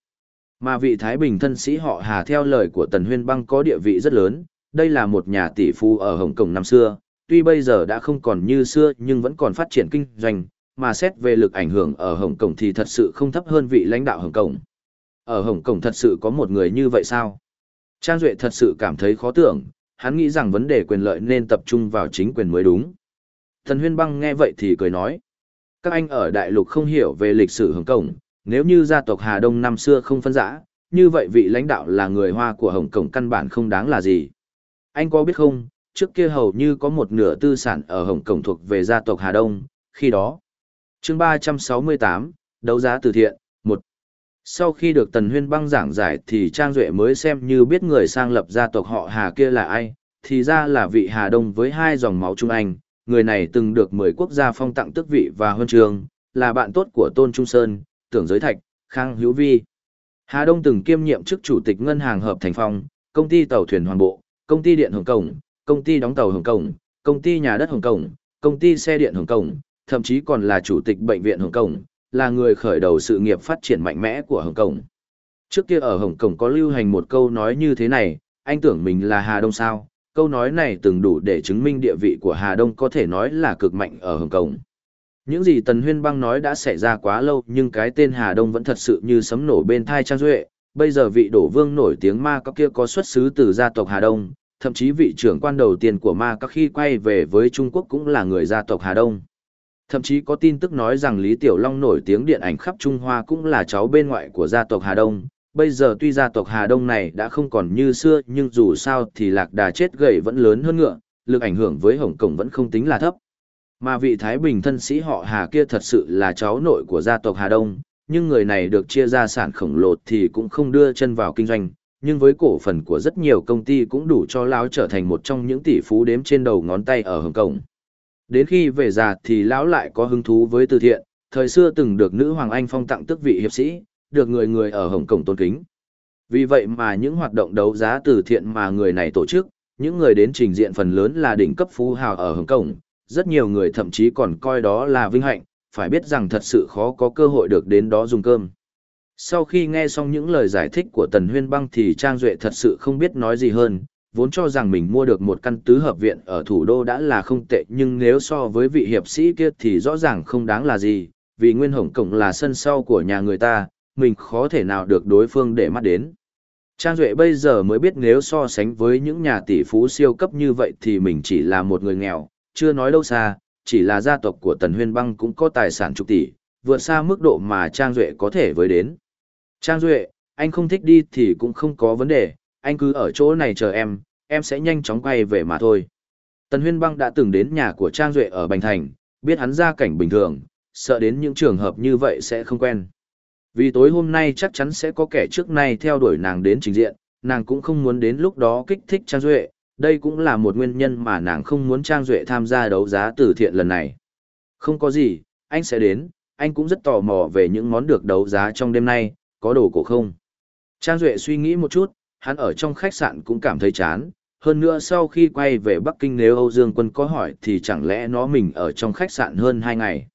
Mà vị Thái Bình thân sĩ họ Hà theo lời của Tần Huyên Băng có địa vị rất lớn, đây là một nhà tỷ phú ở Hồng Kông năm xưa, tuy bây giờ đã không còn như xưa nhưng vẫn còn phát triển kinh doanh, mà xét về lực ảnh hưởng ở Hồng Kông thì thật sự không thấp hơn vị lãnh đạo Hồng Kông. Ở Hồng Kông thật sự có một người như vậy sao? Trang Duệ thật sự cảm thấy khó tưởng, hắn nghĩ rằng vấn đề quyền lợi nên tập trung vào chính quyền mới đúng. Thần Huyên Băng nghe vậy thì cười nói, các anh ở đại lục không hiểu về lịch sử Hồng Kông, nếu như gia tộc Hà Đông năm xưa không phân rã, như vậy vị lãnh đạo là người Hoa của Hồng Kông căn bản không đáng là gì. Anh có biết không, trước kia hầu như có một nửa tư sản ở Hồng Kông thuộc về gia tộc Hà Đông, khi đó. chương 368, đấu giá từ thiện, 1. Sau khi được Tần Huyên băng giảng giải thì Trang Duệ mới xem như biết người sang lập gia tộc họ Hà kia là ai, thì ra là vị Hà Đông với hai dòng máu Trung Anh, người này từng được 10 quốc gia phong tặng tước vị và huân trường, là bạn tốt của Tôn Trung Sơn, Tưởng Giới Thạch, Khang Hữu Vi. Hà Đông từng kiêm nhiệm chức chủ tịch ngân hàng Hợp Thành Phong, công ty tàu thuyền Hoàn Bộ, công ty điện Hồng Cổng, công ty đóng tàu Hồng Cổng, công ty nhà đất Hồng Cổng, công ty xe điện Hồng Cổng, thậm chí còn là chủ tịch bệnh viện Hồng Cổng, là người khởi đầu sự nghiệp phát triển mạnh mẽ của Hồng Cổng. Trước kia ở Hồng Cổng có lưu hành một câu nói như thế này, anh tưởng mình là Hà Đông sao? Câu nói này từng đủ để chứng minh địa vị của Hà Đông có thể nói là cực mạnh ở Hồng Cổng. Những gì Tần Huyên Băng nói đã xảy ra quá lâu nhưng cái tên Hà Đông vẫn thật sự như sấm nổ bên thai Trang Duệ. Bây giờ vị đổ vương nổi tiếng ma các kia có xuất xứ từ gia tộc Hà Đông, thậm chí vị trưởng quan đầu tiên của ma các khi quay về với Trung Quốc cũng là người gia tộc Hà Đông. Thậm chí có tin tức nói rằng Lý Tiểu Long nổi tiếng điện ảnh khắp Trung Hoa cũng là cháu bên ngoại của gia tộc Hà Đông. Bây giờ tuy gia tộc Hà Đông này đã không còn như xưa nhưng dù sao thì lạc đà chết gầy vẫn lớn hơn ngựa, lực ảnh hưởng với Hồng Kông vẫn không tính là thấp. Mà vị Thái Bình thân sĩ họ Hà kia thật sự là cháu nội của gia tộc Hà Đông, nhưng người này được chia ra sản khổng lồ thì cũng không đưa chân vào kinh doanh, nhưng với cổ phần của rất nhiều công ty cũng đủ cho lão trở thành một trong những tỷ phú đếm trên đầu ngón tay ở Hồng Kông. Đến khi về già thì lão lại có hứng thú với từ thiện, thời xưa từng được nữ hoàng Anh phong tặng tước vị hiệp sĩ, được người người ở Hồng Kông tôn kính. Vì vậy mà những hoạt động đấu giá từ thiện mà người này tổ chức, những người đến trình diện phần lớn là đỉnh cấp phú hào ở Hồng Kông, rất nhiều người thậm chí còn coi đó là vinh hạnh, phải biết rằng thật sự khó có cơ hội được đến đó dùng cơm. Sau khi nghe xong những lời giải thích của Tần Huyên Băng thì Trang Duệ thật sự không biết nói gì hơn, vốn cho rằng mình mua được một căn tứ hợp viện ở thủ đô đã là không tệ nhưng nếu so với vị hiệp sĩ kia thì rõ ràng không đáng là gì, vì Nguyên Hồng Cổng là sân sau của nhà người ta, mình khó thể nào được đối phương để mắt đến. Trang Duệ bây giờ mới biết nếu so sánh với những nhà tỷ phú siêu cấp như vậy thì mình chỉ là một người nghèo, chưa nói đâu xa, chỉ là gia tộc của Tần Huyên Băng cũng có tài sản chục tỷ, vượt xa mức độ mà Trang Duệ có thể với đến. Trang Duệ, anh không thích đi thì cũng không có vấn đề, anh cứ ở chỗ này chờ em, em sẽ nhanh chóng quay về mà thôi. Tần Huyên Băng đã từng đến nhà của Trang Duệ ở Bành Thành, biết hắn ra cảnh bình thường, sợ đến những trường hợp như vậy sẽ không quen. Vì tối hôm nay chắc chắn sẽ có kẻ trước nay theo đuổi nàng đến trình diện, nàng cũng không muốn đến lúc đó kích thích Trang Duệ, đây cũng là một nguyên nhân mà nàng không muốn Trang Duệ tham gia đấu giá từ thiện lần này. Không có gì, anh sẽ đến, anh cũng rất tò mò về những món được đấu giá trong đêm nay, có đồ cổ không? Trang Duệ suy nghĩ một chút, hắn ở trong khách sạn cũng cảm thấy chán. Hơn nữa sau khi quay về Bắc Kinh nếu Âu Dương Quân có hỏi thì chẳng lẽ nó mình ở trong khách sạn hơn 2 ngày.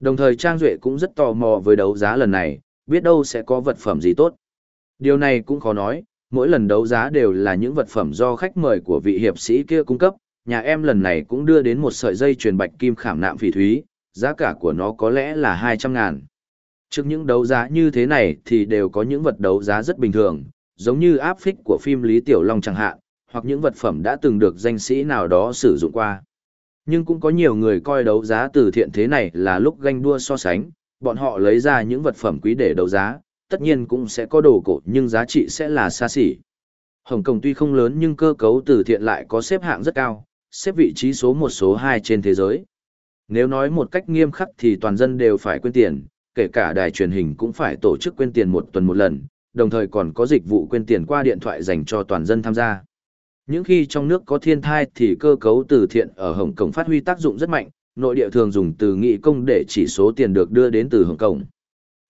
Đồng thời Trang Duệ cũng rất tò mò với đấu giá lần này, biết đâu sẽ có vật phẩm gì tốt. Điều này cũng khó nói, mỗi lần đấu giá đều là những vật phẩm do khách mời của vị hiệp sĩ kia cung cấp. Nhà em lần này cũng đưa đến một sợi dây truyền bạch kim khảm nạm phỉ thúy, giá cả của nó có lẽ là 200 ngàn. Trước những đấu giá như thế này thì đều có những vật đấu giá rất bình thường, giống như áp phích của phim Lý Tiểu Long chẳng hạn, hoặc những vật phẩm đã từng được danh sĩ nào đó sử dụng qua. Nhưng cũng có nhiều người coi đấu giá từ thiện thế này là lúc ganh đua so sánh, bọn họ lấy ra những vật phẩm quý để đấu giá, tất nhiên cũng sẽ có đồ cổ nhưng giá trị sẽ là xa xỉ. Hồng Kông tuy không lớn nhưng cơ cấu từ thiện lại có xếp hạng rất cao, xếp vị trí số 1 số 2 trên thế giới. Nếu nói một cách nghiêm khắc thì toàn dân đều phải quên tiền, kể cả đài truyền hình cũng phải tổ chức quên tiền một tuần một lần, đồng thời còn có dịch vụ quên tiền qua điện thoại dành cho toàn dân tham gia. Những khi trong nước có thiên thai thì cơ cấu từ thiện ở Hồng Kông phát huy tác dụng rất mạnh, nội địa thường dùng từ nghị công để chỉ số tiền được đưa đến từ Hồng Kông.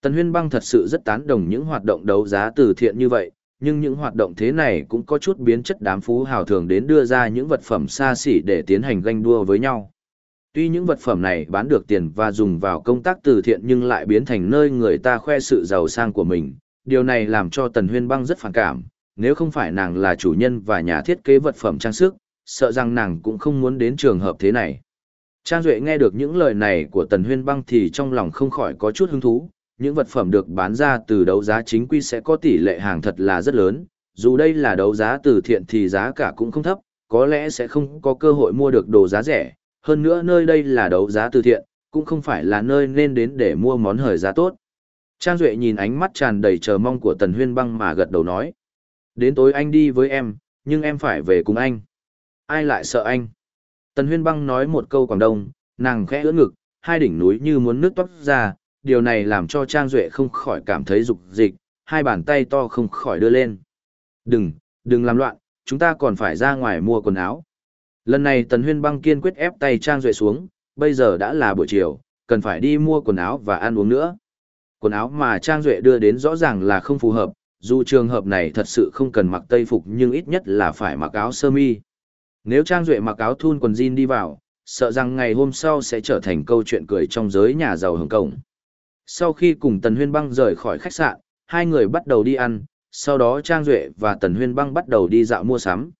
Tần Huyên Bang thật sự rất tán đồng những hoạt động đấu giá từ thiện như vậy, nhưng những hoạt động thế này cũng có chút biến chất đám phú hào thường đến đưa ra những vật phẩm xa xỉ để tiến hành ganh đua với nhau. Tuy những vật phẩm này bán được tiền và dùng vào công tác từ thiện nhưng lại biến thành nơi người ta khoe sự giàu sang của mình, điều này làm cho Tần Huyên Băng rất phản cảm, nếu không phải nàng là chủ nhân và nhà thiết kế vật phẩm trang sức, sợ rằng nàng cũng không muốn đến trường hợp thế này. Trang Duệ nghe được những lời này của Tần Huyên Băng thì trong lòng không khỏi có chút hứng thú, những vật phẩm được bán ra từ đấu giá chính quy sẽ có tỷ lệ hàng thật là rất lớn, dù đây là đấu giá từ thiện thì giá cả cũng không thấp, có lẽ sẽ không có cơ hội mua được đồ giá rẻ, hơn nữa nơi đây là đấu giá từ thiện, cũng không phải là nơi nên đến để mua món hời giá tốt. Trang Duệ nhìn ánh mắt tràn đầy chờ mong của Tần Huyên Băng mà gật đầu nói. Đến tối anh đi với em, nhưng em phải về cùng anh. Ai lại sợ anh? Tần Huyên Băng nói một câu Quảng Đông, nàng khẽ ưỡn ngực, hai đỉnh núi như muốn nước toát ra, điều này làm cho Trang Duệ không khỏi cảm thấy dục dịch, hai bàn tay to không khỏi đưa lên. Đừng, đừng làm loạn, chúng ta còn phải ra ngoài mua quần áo. Lần này Tần Huyên Băng kiên quyết ép tay Trang Duệ xuống, bây giờ đã là buổi chiều, cần phải đi mua quần áo và ăn uống nữa. Quần áo mà Trang Duệ đưa đến rõ ràng là không phù hợp, dù trường hợp này thật sự không cần mặc tây phục nhưng ít nhất là phải mặc áo sơ mi. Nếu Trang Duệ mặc áo thun quần jean đi vào, sợ rằng ngày hôm sau sẽ trở thành câu chuyện cười trong giới nhà giàu Hồng Kông. Sau khi cùng Tần Huyên Băng rời khỏi khách sạn, hai người bắt đầu đi ăn, sau đó Trang Duệ và Tần Huyên Băng bắt đầu đi dạo mua sắm.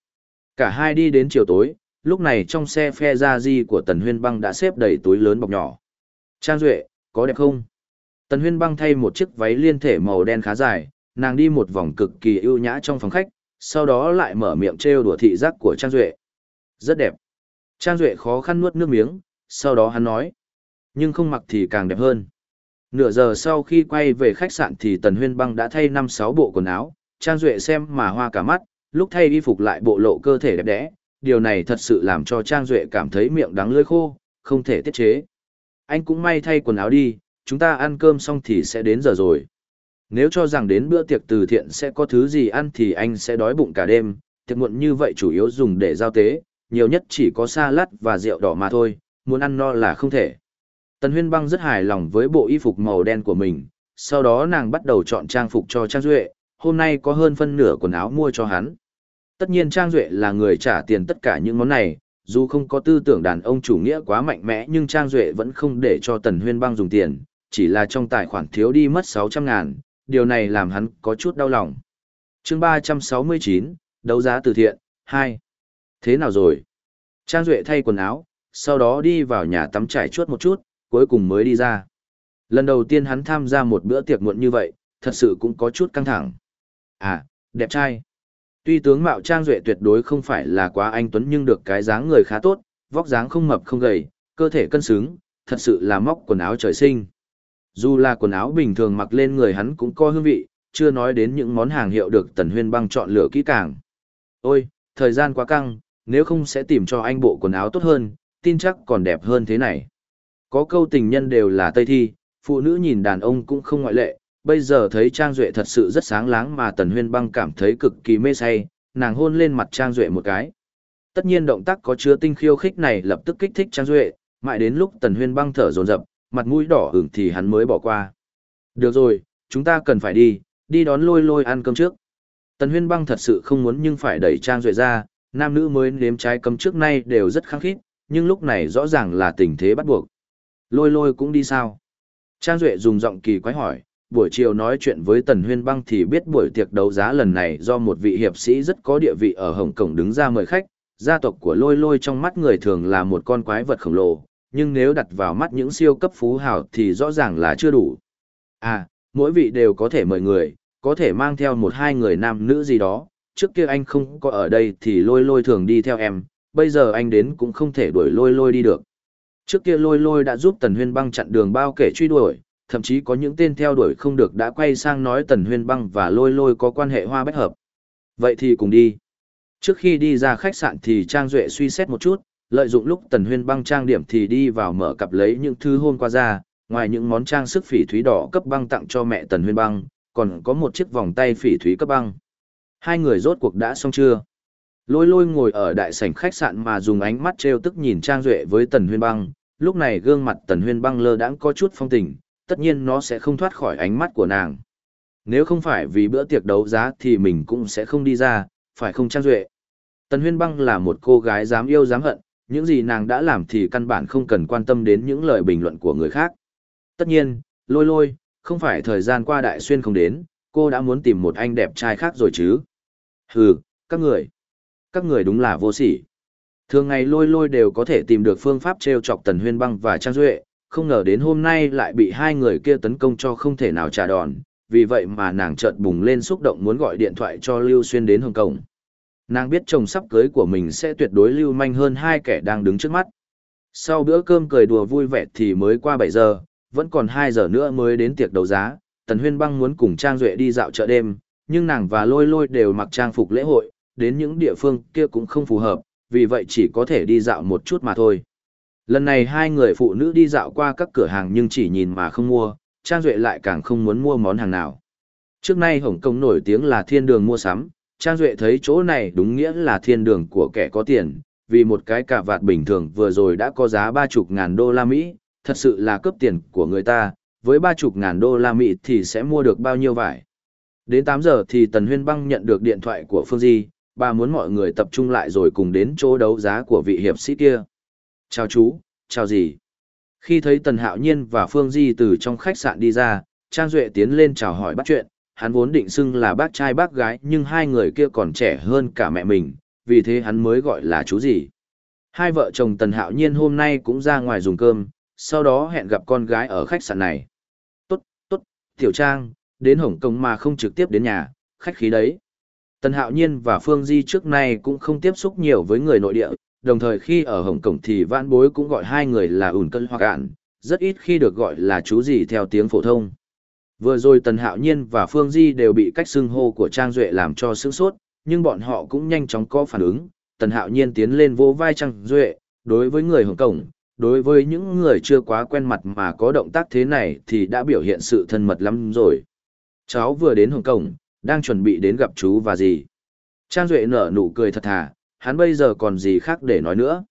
Cả hai đi đến chiều tối, lúc này trong xe phe ra di của Tần Huyên Băng đã xếp đầy túi lớn bọc nhỏ. Trang Duệ, có đẹp không? Tần Huyên Băng thay một chiếc váy liên thể màu đen khá dài, nàng đi một vòng cực kỳ ưu nhã trong phòng khách, sau đó lại mở miệng trêu đùa thị giác của Trang Duệ. Rất đẹp. Trang Duệ khó khăn nuốt nước miếng, sau đó hắn nói. Nhưng không mặc thì càng đẹp hơn. Nửa giờ sau khi quay về khách sạn thì Tần Huyên Băng đã thay 5-6 bộ quần áo, Trang Duệ xem mà hoa cả mắt, lúc thay y phục lại bộ lộ cơ thể đẹp đẽ, điều này thật sự làm cho Trang Duệ cảm thấy miệng đắng lưỡi khô, không thể tiết chế. Anh cũng may thay quần áo đi, chúng ta ăn cơm xong thì sẽ đến giờ rồi. Nếu cho rằng đến bữa tiệc từ thiện sẽ có thứ gì ăn thì anh sẽ đói bụng cả đêm, tiệc muộn như vậy chủ yếu dùng để giao tế, nhiều nhất chỉ có salad và rượu đỏ mà thôi, muốn ăn no là không thể. Tần Huyên Băng rất hài lòng với bộ y phục màu đen của mình, sau đó nàng bắt đầu chọn trang phục cho Trang Duệ, hôm nay có hơn phân nửa quần áo mua cho hắn. Tất nhiên Trang Duệ là người trả tiền tất cả những món này, dù không có tư tưởng đàn ông chủ nghĩa quá mạnh mẽ nhưng Trang Duệ vẫn không để cho Tần Huyên Băng dùng tiền, chỉ là trong tài khoản thiếu đi mất 600 ngàn, điều này làm hắn có chút đau lòng. chương 369, đấu giá từ thiện, 2. Thế nào rồi? Trang Duệ thay quần áo, sau đó đi vào nhà tắm trải chuốt một chút, cuối cùng mới đi ra. Lần đầu tiên hắn tham gia một bữa tiệc muộn như vậy, thật sự cũng có chút căng thẳng. À, đẹp trai. Tuy tướng mạo Trang Duệ tuyệt đối không phải là quá anh tuấn nhưng được cái dáng người khá tốt, vóc dáng không mập không gầy, cơ thể cân xứng, thật sự là móc quần áo trời sinh. Dù là quần áo bình thường mặc lên người hắn cũng có hương vị, chưa nói đến những món hàng hiệu được Tần Huyên băng chọn lựa kỹ càng. Ôi, thời gian quá căng, nếu không sẽ tìm cho anh bộ quần áo tốt hơn, tin chắc còn đẹp hơn thế này. Có câu tình nhân đều là Tây Thi, phụ nữ nhìn đàn ông cũng không ngoại lệ, bây giờ thấy Trang Duệ thật sự rất sáng láng mà Tần Huyên băng cảm thấy cực kỳ mê say, nàng hôn lên mặt Trang Duệ một cái. Tất nhiên động tác có chứa tinh khiêu khích này lập tức kích thích Trang Duệ, mãi đến lúc Tần Huyên băng thở dồn dập, mặt mũi đỏ ửng thì hắn mới bỏ qua. Được rồi, chúng ta cần phải đi, đi đón lôi lôi ăn cơm trước. Tần Huyên băng thật sự không muốn nhưng phải đẩy Trang Duệ ra, nam nữ mới nếm trái cấm trước nay đều rất khăng khít, nhưng lúc này rõ ràng là tình thế bắt buộc. Lôi lôi cũng đi sao? Trang Duệ dùng giọng kỳ quái hỏi, buổi chiều nói chuyện với Tần Huyên Băng thì biết buổi tiệc đấu giá lần này do một vị hiệp sĩ rất có địa vị ở Hồng Kông đứng ra mời khách, gia tộc của lôi lôi trong mắt người thường là một con quái vật khổng lồ, nhưng nếu đặt vào mắt những siêu cấp phú hào thì rõ ràng là chưa đủ. À, mỗi vị đều có thể mời người, có thể mang theo một hai người nam nữ gì đó, trước kia anh không có ở đây thì lôi lôi thường đi theo em, bây giờ anh đến cũng không thể đuổi lôi lôi đi được. Trước kia lôi lôi đã giúp Tần Huyên Băng chặn đường bao kể truy đuổi, thậm chí có những tên theo đuổi không được đã quay sang nói Tần Huyên Băng và lôi lôi có quan hệ hoa bách hợp. Vậy thì cùng đi. Trước khi đi ra khách sạn thì Trang Duệ suy xét một chút, lợi dụng lúc Tần Huyên Băng trang điểm thì đi vào mở cặp lấy những thứ hôm qua ra, ngoài những món trang sức phỉ thúy đỏ cấp băng tặng cho mẹ Tần Huyên Băng, còn có một chiếc vòng tay phỉ thúy cấp băng. Hai người rốt cuộc đã xong chưa? Lôi lôi ngồi ở đại sảnh khách sạn mà dùng ánh mắt trêu tức nhìn Trang Duệ với Tần Huyên Băng, lúc này gương mặt Tần Huyên Băng lơ đãng có chút phong tình, tất nhiên nó sẽ không thoát khỏi ánh mắt của nàng. Nếu không phải vì bữa tiệc đấu giá thì mình cũng sẽ không đi ra, phải không Trang Duệ? Tần Huyên Băng là một cô gái dám yêu dám hận, những gì nàng đã làm thì căn bản không cần quan tâm đến những lời bình luận của người khác. Tất nhiên, lôi lôi, không phải thời gian qua đại xuyên không đến, cô đã muốn tìm một anh đẹp trai khác rồi chứ. Hừ, các người. Các người đúng là vô sỉ. Thường ngày lôi lôi đều có thể tìm được phương pháp treo chọc Tần Huyên Băng và Trang Duệ, không ngờ đến hôm nay lại bị hai người kia tấn công cho không thể nào trả đòn, vì vậy mà nàng chợt bùng lên xúc động muốn gọi điện thoại cho Lưu Xuyên đến Hồng Kông. Nàng biết chồng sắp cưới của mình sẽ tuyệt đối lưu manh hơn hai kẻ đang đứng trước mắt. Sau bữa cơm cười đùa vui vẻ thì mới qua 7 giờ, vẫn còn 2 giờ nữa mới đến tiệc đấu giá. Tần Huyên Băng muốn cùng Trang Duệ đi dạo chợ đêm, nhưng nàng và Lôi Lôi đều mặc trang phục lễ hội, đến những địa phương kia cũng không phù hợp, vì vậy chỉ có thể đi dạo một chút mà thôi. Lần này hai người phụ nữ đi dạo qua các cửa hàng nhưng chỉ nhìn mà không mua, Trang Duệ lại càng không muốn mua món hàng nào. Trước nay Hồng Kông nổi tiếng là thiên đường mua sắm, Trang Duệ thấy chỗ này đúng nghĩa là thiên đường của kẻ có tiền, vì một cái cà vạt bình thường vừa rồi đã có giá ba chục ngàn đô la Mỹ, thật sự là cướp tiền của người ta, với ba chục ngàn đô la Mỹ thì sẽ mua được bao nhiêu vải. Đến 8 giờ thì Tần Huyên Băng nhận được điện thoại của Phương Di, bà muốn mọi người tập trung lại rồi cùng đến chỗ đấu giá của vị hiệp sĩ kia. Chào chú, chào gì? Khi thấy Tần Hạo Nhiên và Phương Di từ trong khách sạn đi ra, Trang Duệ tiến lên chào hỏi bắt chuyện, hắn vốn định xưng là bác trai bác gái nhưng hai người kia còn trẻ hơn cả mẹ mình, vì thế hắn mới gọi là chú gì. Hai vợ chồng Tần Hạo Nhiên hôm nay cũng ra ngoài dùng cơm, sau đó hẹn gặp con gái ở khách sạn này. Tốt, tốt, Tiểu Trang, đến Hồng Kông mà không trực tiếp đến nhà, khách khí đấy. Tần Hạo Nhiên và Phương Di trước nay cũng không tiếp xúc nhiều với người nội địa, đồng thời khi ở Hồng Kông thì vãn bối cũng gọi hai người là ủn cân hoặc ạn, rất ít khi được gọi là chú gì theo tiếng phổ thông. Vừa rồi Tần Hạo Nhiên và Phương Di đều bị cách xưng hô của Trang Duệ làm cho sướng sốt, nhưng bọn họ cũng nhanh chóng có phản ứng. Tần Hạo Nhiên tiến lên vô vai Trang Duệ, đối với người Hồng Kông, đối với những người chưa quá quen mặt mà có động tác thế này thì đã biểu hiện sự thân mật lắm rồi. Cháu vừa đến Hồng Kông, đang chuẩn bị đến gặp chú và gì. Trang Duệ nở nụ cười thật thà, hắn bây giờ còn gì khác để nói nữa.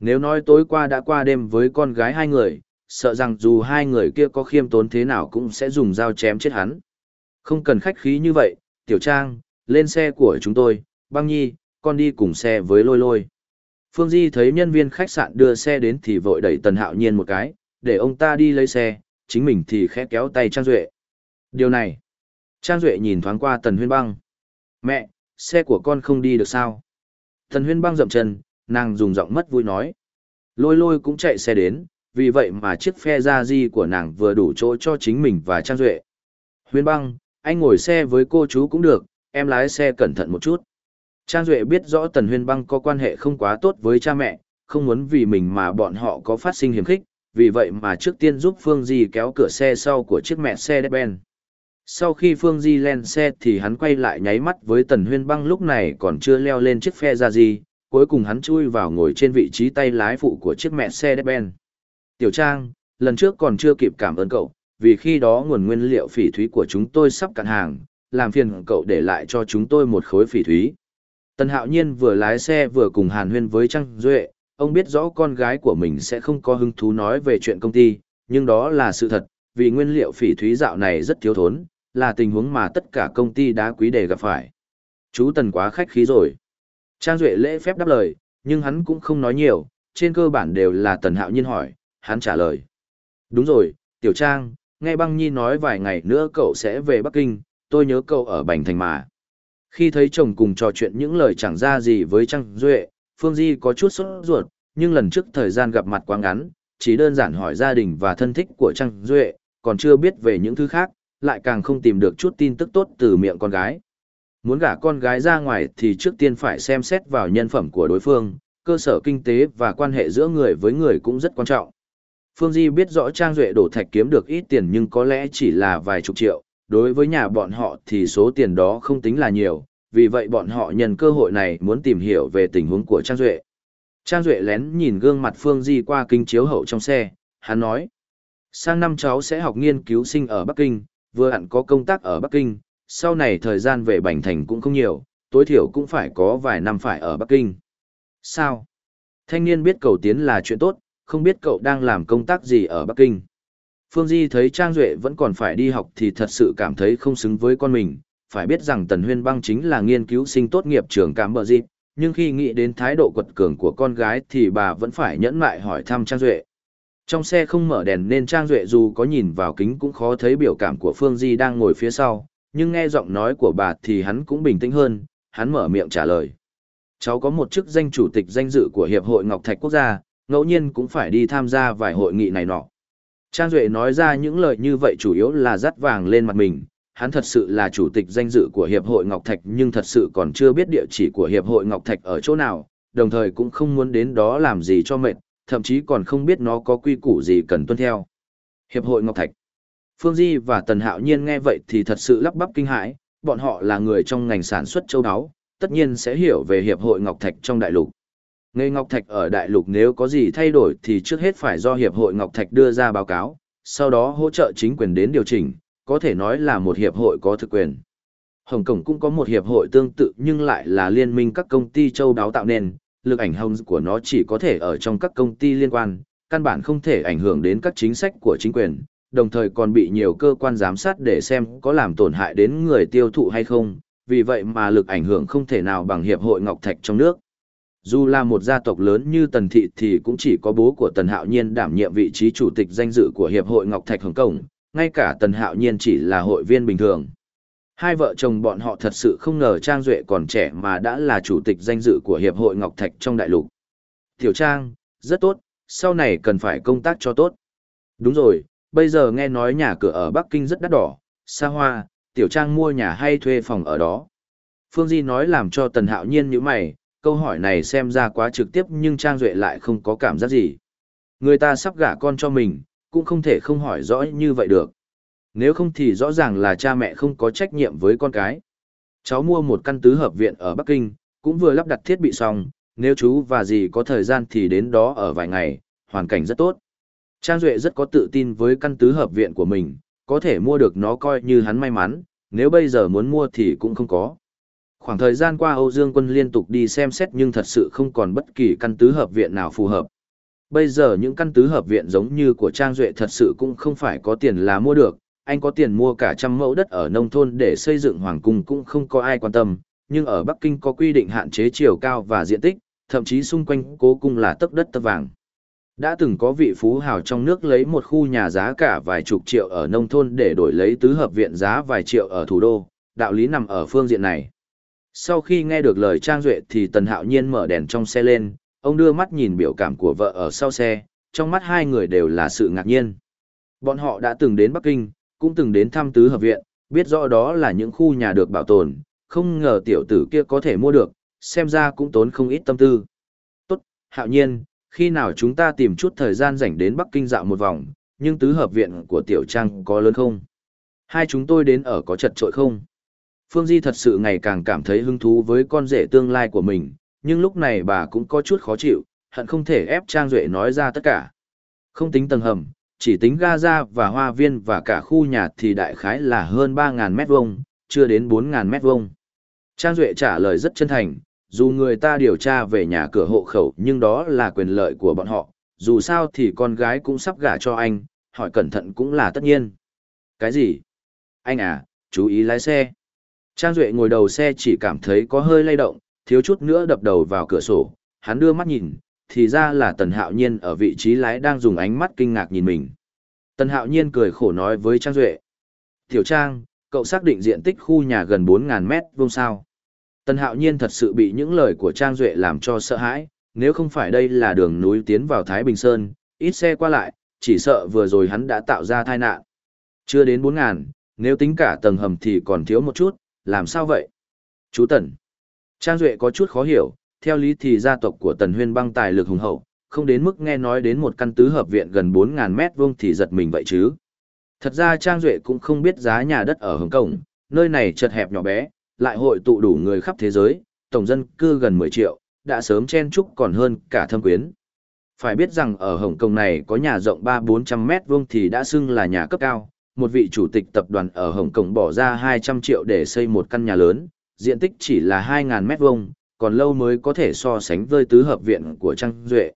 Nếu nói tối qua đã qua đêm với con gái hai người, sợ rằng dù hai người kia có khiêm tốn thế nào cũng sẽ dùng dao chém chết hắn. Không cần khách khí như vậy, Tiểu Trang, lên xe của chúng tôi, băng nhi, con đi cùng xe với lôi lôi. Phương Di thấy nhân viên khách sạn đưa xe đến thì vội đẩy Tần Hạo Nhiên một cái, để ông ta đi lấy xe, chính mình thì khẽ kéo tay Trang Duệ. Điều này, Trang Duệ nhìn thoáng qua Tần Huyên Băng. Mẹ, xe của con không đi được sao? Tần Huyên Băng dậm chân, nàng dùng giọng mất vui nói. Lôi lôi cũng chạy xe đến, vì vậy mà chiếc phe gia di của nàng vừa đủ chỗ cho chính mình và Trang Duệ. Huyên Băng, anh ngồi xe với cô chú cũng được, em lái xe cẩn thận một chút. Trang Duệ biết rõ Tần Huyên Băng có quan hệ không quá tốt với cha mẹ, không muốn vì mình mà bọn họ có phát sinh hiểm khích, vì vậy mà trước tiên giúp Phương Di kéo cửa xe sau của chiếc mẹ xe Ben. Sau khi Phương Di lên xe thì hắn quay lại nháy mắt với Tần Huyên Băng lúc này còn chưa leo lên chiếc phe ra gì, cuối cùng hắn chui vào ngồi trên vị trí tay lái phụ của chiếc mẹ xe Ben. Tiểu Trang, lần trước còn chưa kịp cảm ơn cậu, vì khi đó nguồn nguyên liệu phỉ thúy của chúng tôi sắp cạn hàng, làm phiền cậu để lại cho chúng tôi một khối phỉ thúy. Tần Hạo Nhiên vừa lái xe vừa cùng Hàn Huyên với Trang Duệ, ông biết rõ con gái của mình sẽ không có hứng thú nói về chuyện công ty, nhưng đó là sự thật, vì nguyên liệu phỉ thúy dạo này rất thiếu thốn, là tình huống mà tất cả công ty đá quý đề gặp phải. Chú Tần quá khách khí rồi. Trang Duệ lễ phép đáp lời, nhưng hắn cũng không nói nhiều, trên cơ bản đều là Tần Hạo Nhiên hỏi, hắn trả lời. Đúng rồi, Tiểu Trang, nghe băng nhi nói vài ngày nữa cậu sẽ về Bắc Kinh, tôi nhớ cậu ở Bành Thành mà. Khi thấy chồng cùng trò chuyện những lời chẳng ra gì với Trang Duệ, Phương Di có chút sốt ruột, nhưng lần trước thời gian gặp mặt quá ngắn, chỉ đơn giản hỏi gia đình và thân thích của Trang Duệ, còn chưa biết về những thứ khác, lại càng không tìm được chút tin tức tốt từ miệng con gái. Muốn gả con gái ra ngoài thì trước tiên phải xem xét vào nhân phẩm của đối phương, cơ sở kinh tế và quan hệ giữa người với người cũng rất quan trọng. Phương Di biết rõ Trang Duệ đổ thạch kiếm được ít tiền nhưng có lẽ chỉ là vài chục triệu, đối với nhà bọn họ thì số tiền đó không tính là nhiều, vì vậy bọn họ nhân cơ hội này muốn tìm hiểu về tình huống của Trang Duệ. Trang Duệ lén nhìn gương mặt Phương Di qua kinh chiếu hậu trong xe, hắn nói. Sang năm cháu sẽ học nghiên cứu sinh ở Bắc Kinh, vừa hẳn có công tác ở Bắc Kinh, sau này thời gian về Bành Thành cũng không nhiều, tối thiểu cũng phải có vài năm phải ở Bắc Kinh. Sao? Thanh niên biết cầu tiến là chuyện tốt, không biết cậu đang làm công tác gì ở Bắc Kinh. Phương Di thấy Trang Duệ vẫn còn phải đi học thì thật sự cảm thấy không xứng với con mình, phải biết rằng Tần Huyên Băng chính là nghiên cứu sinh tốt nghiệp trường Cám Bờ Dịp, nhưng khi nghĩ đến thái độ quật cường của con gái thì bà vẫn phải nhẫn mại hỏi thăm Trang Duệ. Trong xe không mở đèn nên Trang Duệ dù có nhìn vào kính cũng khó thấy biểu cảm của Phương Di đang ngồi phía sau, nhưng nghe giọng nói của bà thì hắn cũng bình tĩnh hơn, hắn mở miệng trả lời. Cháu có một chức danh chủ tịch danh dự của Hiệp hội Ngọc Thạch Quốc gia, ngẫu nhiên cũng phải đi tham gia vài hội nghị này nọ. Trang Duệ nói ra những lời như vậy chủ yếu là dắt vàng lên mặt mình, hắn thật sự là chủ tịch danh dự của Hiệp hội Ngọc Thạch nhưng thật sự còn chưa biết địa chỉ của Hiệp hội Ngọc Thạch ở chỗ nào, đồng thời cũng không muốn đến đó làm gì cho mệt, thậm chí còn không biết nó có quy củ gì cần tuân theo. Hiệp hội Ngọc Thạch Phương Di và Tần Hạo Nhiên nghe vậy thì thật sự lắp bắp kinh hãi, bọn họ là người trong ngành sản xuất châu áo, tất nhiên sẽ hiểu về Hiệp hội Ngọc Thạch trong đại lục. Nghề Ngọc Thạch ở đại lục nếu có gì thay đổi thì trước hết phải do Hiệp hội Ngọc Thạch đưa ra báo cáo, sau đó hỗ trợ chính quyền đến điều chỉnh, có thể nói là một hiệp hội có thực quyền. Hồng Kông cũng có một hiệp hội tương tự nhưng lại là liên minh các công ty châu đáo tạo nên, lực ảnh hưởng của nó chỉ có thể ở trong các công ty liên quan, căn bản không thể ảnh hưởng đến các chính sách của chính quyền, đồng thời còn bị nhiều cơ quan giám sát để xem có làm tổn hại đến người tiêu thụ hay không, vì vậy mà lực ảnh hưởng không thể nào bằng hiệp hội Ngọc Thạch trong nước. Dù là một gia tộc lớn như Tần Thị thì cũng chỉ có bố của Tần Hạo Nhiên đảm nhiệm vị trí chủ tịch danh dự của Hiệp hội Ngọc Thạch Hồng Kông, ngay cả Tần Hạo Nhiên chỉ là hội viên bình thường. Hai vợ chồng bọn họ thật sự không ngờ Trang Duệ còn trẻ mà đã là chủ tịch danh dự của Hiệp hội Ngọc Thạch trong đại lục. Tiểu Trang, rất tốt, sau này cần phải công tác cho tốt. Đúng rồi, bây giờ nghe nói nhà cửa ở Bắc Kinh rất đắt đỏ, xa hoa, Tiểu Trang mua nhà hay thuê phòng ở đó. Phương Di nói làm cho Tần Hạo Nhiên như mày, câu hỏi này xem ra quá trực tiếp nhưng Trang Duệ lại không có cảm giác gì. Người ta sắp gả con cho mình, cũng không thể không hỏi rõ như vậy được. Nếu không thì rõ ràng là cha mẹ không có trách nhiệm với con cái. Cháu mua một căn tứ hợp viện ở Bắc Kinh, cũng vừa lắp đặt thiết bị xong, nếu chú và dì có thời gian thì đến đó ở vài ngày, hoàn cảnh rất tốt. Trang Duệ rất có tự tin với căn tứ hợp viện của mình, có thể mua được nó coi như hắn may mắn, nếu bây giờ muốn mua thì cũng không có. Khoảng thời gian qua Âu Dương Quân liên tục đi xem xét nhưng thật sự không còn bất kỳ căn tứ hợp viện nào phù hợp. Bây giờ những căn tứ hợp viện giống như của Trang Duệ thật sự cũng không phải có tiền là mua được, anh có tiền mua cả trăm mẫu đất ở nông thôn để xây dựng hoàng cung cũng không có ai quan tâm, nhưng ở Bắc Kinh có quy định hạn chế chiều cao và diện tích, thậm chí xung quanh cố cung là tấc đất tấc vàng. Đã từng có vị phú hào trong nước lấy một khu nhà giá cả vài chục triệu ở nông thôn để đổi lấy tứ hợp viện giá vài triệu ở thủ đô, đạo lý nằm ở phương diện này. Sau khi nghe được lời Trang Duệ thì Tần Hạo Nhiên mở đèn trong xe lên, ông đưa mắt nhìn biểu cảm của vợ ở sau xe, trong mắt hai người đều là sự ngạc nhiên. Bọn họ đã từng đến Bắc Kinh, cũng từng đến thăm tứ hợp viện, biết rõ đó là những khu nhà được bảo tồn, không ngờ tiểu tử kia có thể mua được, xem ra cũng tốn không ít tâm tư. Tốt, Hạo Nhiên, khi nào chúng ta tìm chút thời gian rảnh đến Bắc Kinh dạo một vòng, nhưng tứ hợp viện của Tiểu Trang có lớn không? Hai chúng tôi đến ở có chật trội không? Phương Di thật sự ngày càng cảm thấy hứng thú với con rể tương lai của mình, nhưng lúc này bà cũng có chút khó chịu, hận không thể ép Trang Duệ nói ra tất cả. Không tính tầng hầm, chỉ tính Gaza và hoa viên và cả khu nhà thì đại khái là hơn 3.000 mét vuông, chưa đến 4.000 mét vuông. Trang Duệ trả lời rất chân thành, dù người ta điều tra về nhà cửa hộ khẩu nhưng đó là quyền lợi của bọn họ, dù sao thì con gái cũng sắp gả cho anh, hỏi cẩn thận cũng là tất nhiên. Cái gì? Anh à, chú ý lái xe. Trang Duệ ngồi đầu xe chỉ cảm thấy có hơi lay động, thiếu chút nữa đập đầu vào cửa sổ, hắn đưa mắt nhìn, thì ra là Tần Hạo Nhiên ở vị trí lái đang dùng ánh mắt kinh ngạc nhìn mình. Tần Hạo Nhiên cười khổ nói với Trang Duệ. Tiểu Trang, cậu xác định diện tích khu nhà gần 4.000 mét vuông sao. Tần Hạo Nhiên thật sự bị những lời của Trang Duệ làm cho sợ hãi, nếu không phải đây là đường núi tiến vào Thái Bình Sơn, ít xe qua lại, chỉ sợ vừa rồi hắn đã tạo ra tai nạn. Chưa đến 4.000, nếu tính cả tầng hầm thì còn thiếu một chút, làm sao vậy? Chú Tần. Trang Duệ có chút khó hiểu, theo lý thì gia tộc của Tần Huyên băng tài lực hùng hậu, không đến mức nghe nói đến một căn tứ hợp viện gần 4.000 mét vuông thì giật mình vậy chứ. Thật ra Trang Duệ cũng không biết giá nhà đất ở Hồng Kông, nơi này chật hẹp nhỏ bé, lại hội tụ đủ người khắp thế giới, tổng dân cư gần 10 triệu, đã sớm chen chúc còn hơn cả thâm quyến. Phải biết rằng ở Hồng Kông này có nhà rộng 3-400 mét vuông thì đã xưng là nhà cấp cao, một vị chủ tịch tập đoàn ở Hồng Kông bỏ ra 200 triệu để xây một căn nhà lớn, diện tích chỉ là 2.000 mét vuông, còn lâu mới có thể so sánh với tứ hợp viện của Trang Duệ.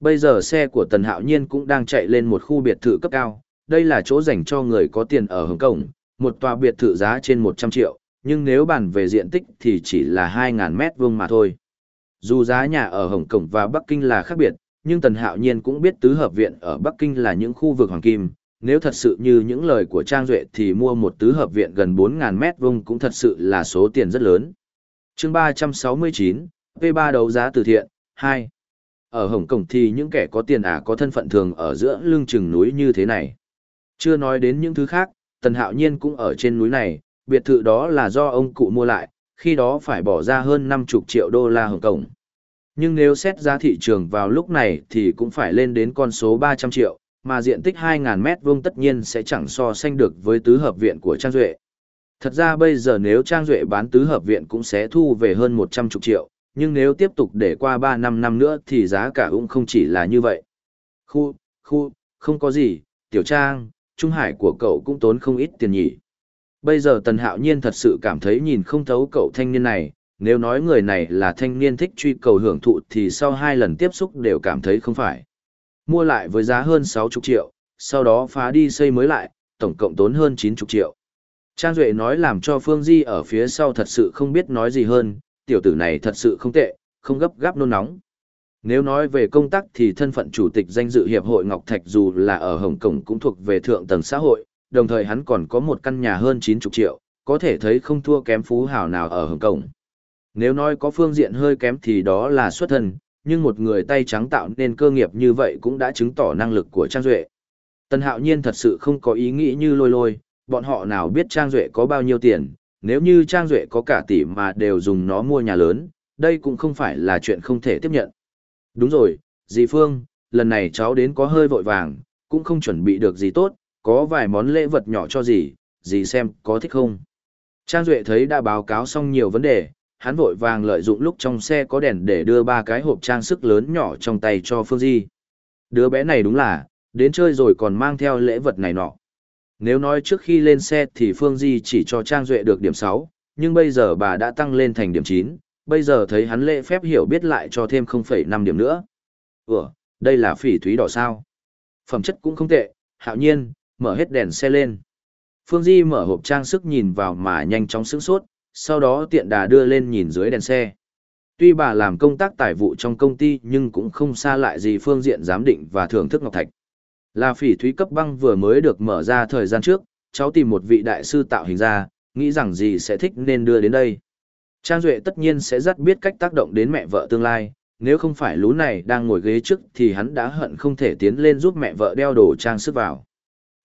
Bây giờ xe của Tần Hạo Nhiên cũng đang chạy lên một khu biệt thự cấp cao, đây là chỗ dành cho người có tiền ở Hồng Kông, một tòa biệt thự giá trên 100 triệu, nhưng nếu bàn về diện tích thì chỉ là 2.000 mét vuông mà thôi. Dù giá nhà ở Hồng Kông và Bắc Kinh là khác biệt, nhưng Tần Hạo Nhiên cũng biết tứ hợp viện ở Bắc Kinh là những khu vực hoàng kim, nếu thật sự như những lời của Trang Duệ thì mua một tứ hợp viện gần 4.000 mét vuông cũng thật sự là số tiền rất lớn chương 369, P3 đấu giá từ thiện, 2. Ở Hồng Kông thì những kẻ có tiền à có thân phận thường ở giữa lưng chừng núi như thế này. Chưa nói đến những thứ khác, Tần Hạo Nhiên cũng ở trên núi này, biệt thự đó là do ông cụ mua lại, khi đó phải bỏ ra hơn 50 triệu đô la Hồng Kông. Nhưng nếu xét giá thị trường vào lúc này thì cũng phải lên đến con số 300 triệu, mà diện tích 2.000 mét vuông tất nhiên sẽ chẳng so sánh được với tứ hợp viện của Trang Duệ. Thật ra bây giờ nếu Trang Duệ bán tứ hợp viện cũng sẽ thu về hơn 100 triệu, nhưng nếu tiếp tục để qua 3 năm năm nữa thì giá cả cũng không chỉ là như vậy. Khu, khu, không có gì, tiểu trang, Trung Hải của cậu cũng tốn không ít tiền nhỉ. Bây giờ Tần Hạo Nhiên thật sự cảm thấy nhìn không thấu cậu thanh niên này, nếu nói người này là thanh niên thích truy cầu hưởng thụ thì sau hai lần tiếp xúc đều cảm thấy không phải. Mua lại với giá hơn 60 triệu, sau đó phá đi xây mới lại, tổng cộng tốn hơn 90 triệu. Trang Duệ nói làm cho Phương Di ở phía sau thật sự không biết nói gì hơn, tiểu tử này thật sự không tệ, không gấp gáp nôn nóng. Nếu nói về công tác thì thân phận chủ tịch danh dự Hiệp hội Ngọc Thạch dù là ở Hồng Kông cũng thuộc về thượng tầng xã hội, đồng thời hắn còn có một căn nhà hơn 90 triệu, có thể thấy không thua kém phú hào nào ở Hồng Kông. Nếu nói có phương diện hơi kém thì đó là xuất thân, nhưng một người tay trắng tạo nên cơ nghiệp như vậy cũng đã chứng tỏ năng lực của Trang Duệ. Tần Hạo Nhiên thật sự không có ý nghĩ như lôi lôi, bọn họ nào biết Trang Duệ có bao nhiêu tiền, nếu như Trang Duệ có cả tỷ mà đều dùng nó mua nhà lớn, đây cũng không phải là chuyện không thể tiếp nhận. Đúng rồi, dì Phương, lần này cháu đến có hơi vội vàng, cũng không chuẩn bị được gì tốt, có vài món lễ vật nhỏ cho dì, dì xem có thích không. Trang Duệ thấy đã báo cáo xong nhiều vấn đề, hắn vội vàng lợi dụng lúc trong xe có đèn để đưa ba cái hộp trang sức lớn nhỏ trong tay cho Phương Di. Đứa bé này đúng là, đến chơi rồi còn mang theo lễ vật này nọ. Nếu nói trước khi lên xe thì Phương Di chỉ cho Trang Duệ được điểm 6, nhưng bây giờ bà đã tăng lên thành điểm 9, bây giờ thấy hắn lễ phép hiểu biết lại cho thêm 0,5 điểm nữa. Ủa, đây là phỉ thúy đỏ sao? Phẩm chất cũng không tệ, hạo nhiên, mở hết đèn xe lên. Phương Di mở hộp trang sức nhìn vào mà nhanh chóng sững sốt, sau đó tiện đà đưa lên nhìn dưới đèn xe. Tuy bà làm công tác tài vụ trong công ty nhưng cũng không xa lại gì phương diện giám định và thưởng thức ngọc thạch. Là phỉ thúy cấp băng vừa mới được mở ra thời gian trước, cháu tìm một vị đại sư tạo hình ra, nghĩ rằng gì sẽ thích nên đưa đến đây. Trang Duệ tất nhiên sẽ rất biết cách tác động đến mẹ vợ tương lai, nếu không phải lú này đang ngồi ghế trước thì hắn đã hận không thể tiến lên giúp mẹ vợ đeo đồ trang sức vào.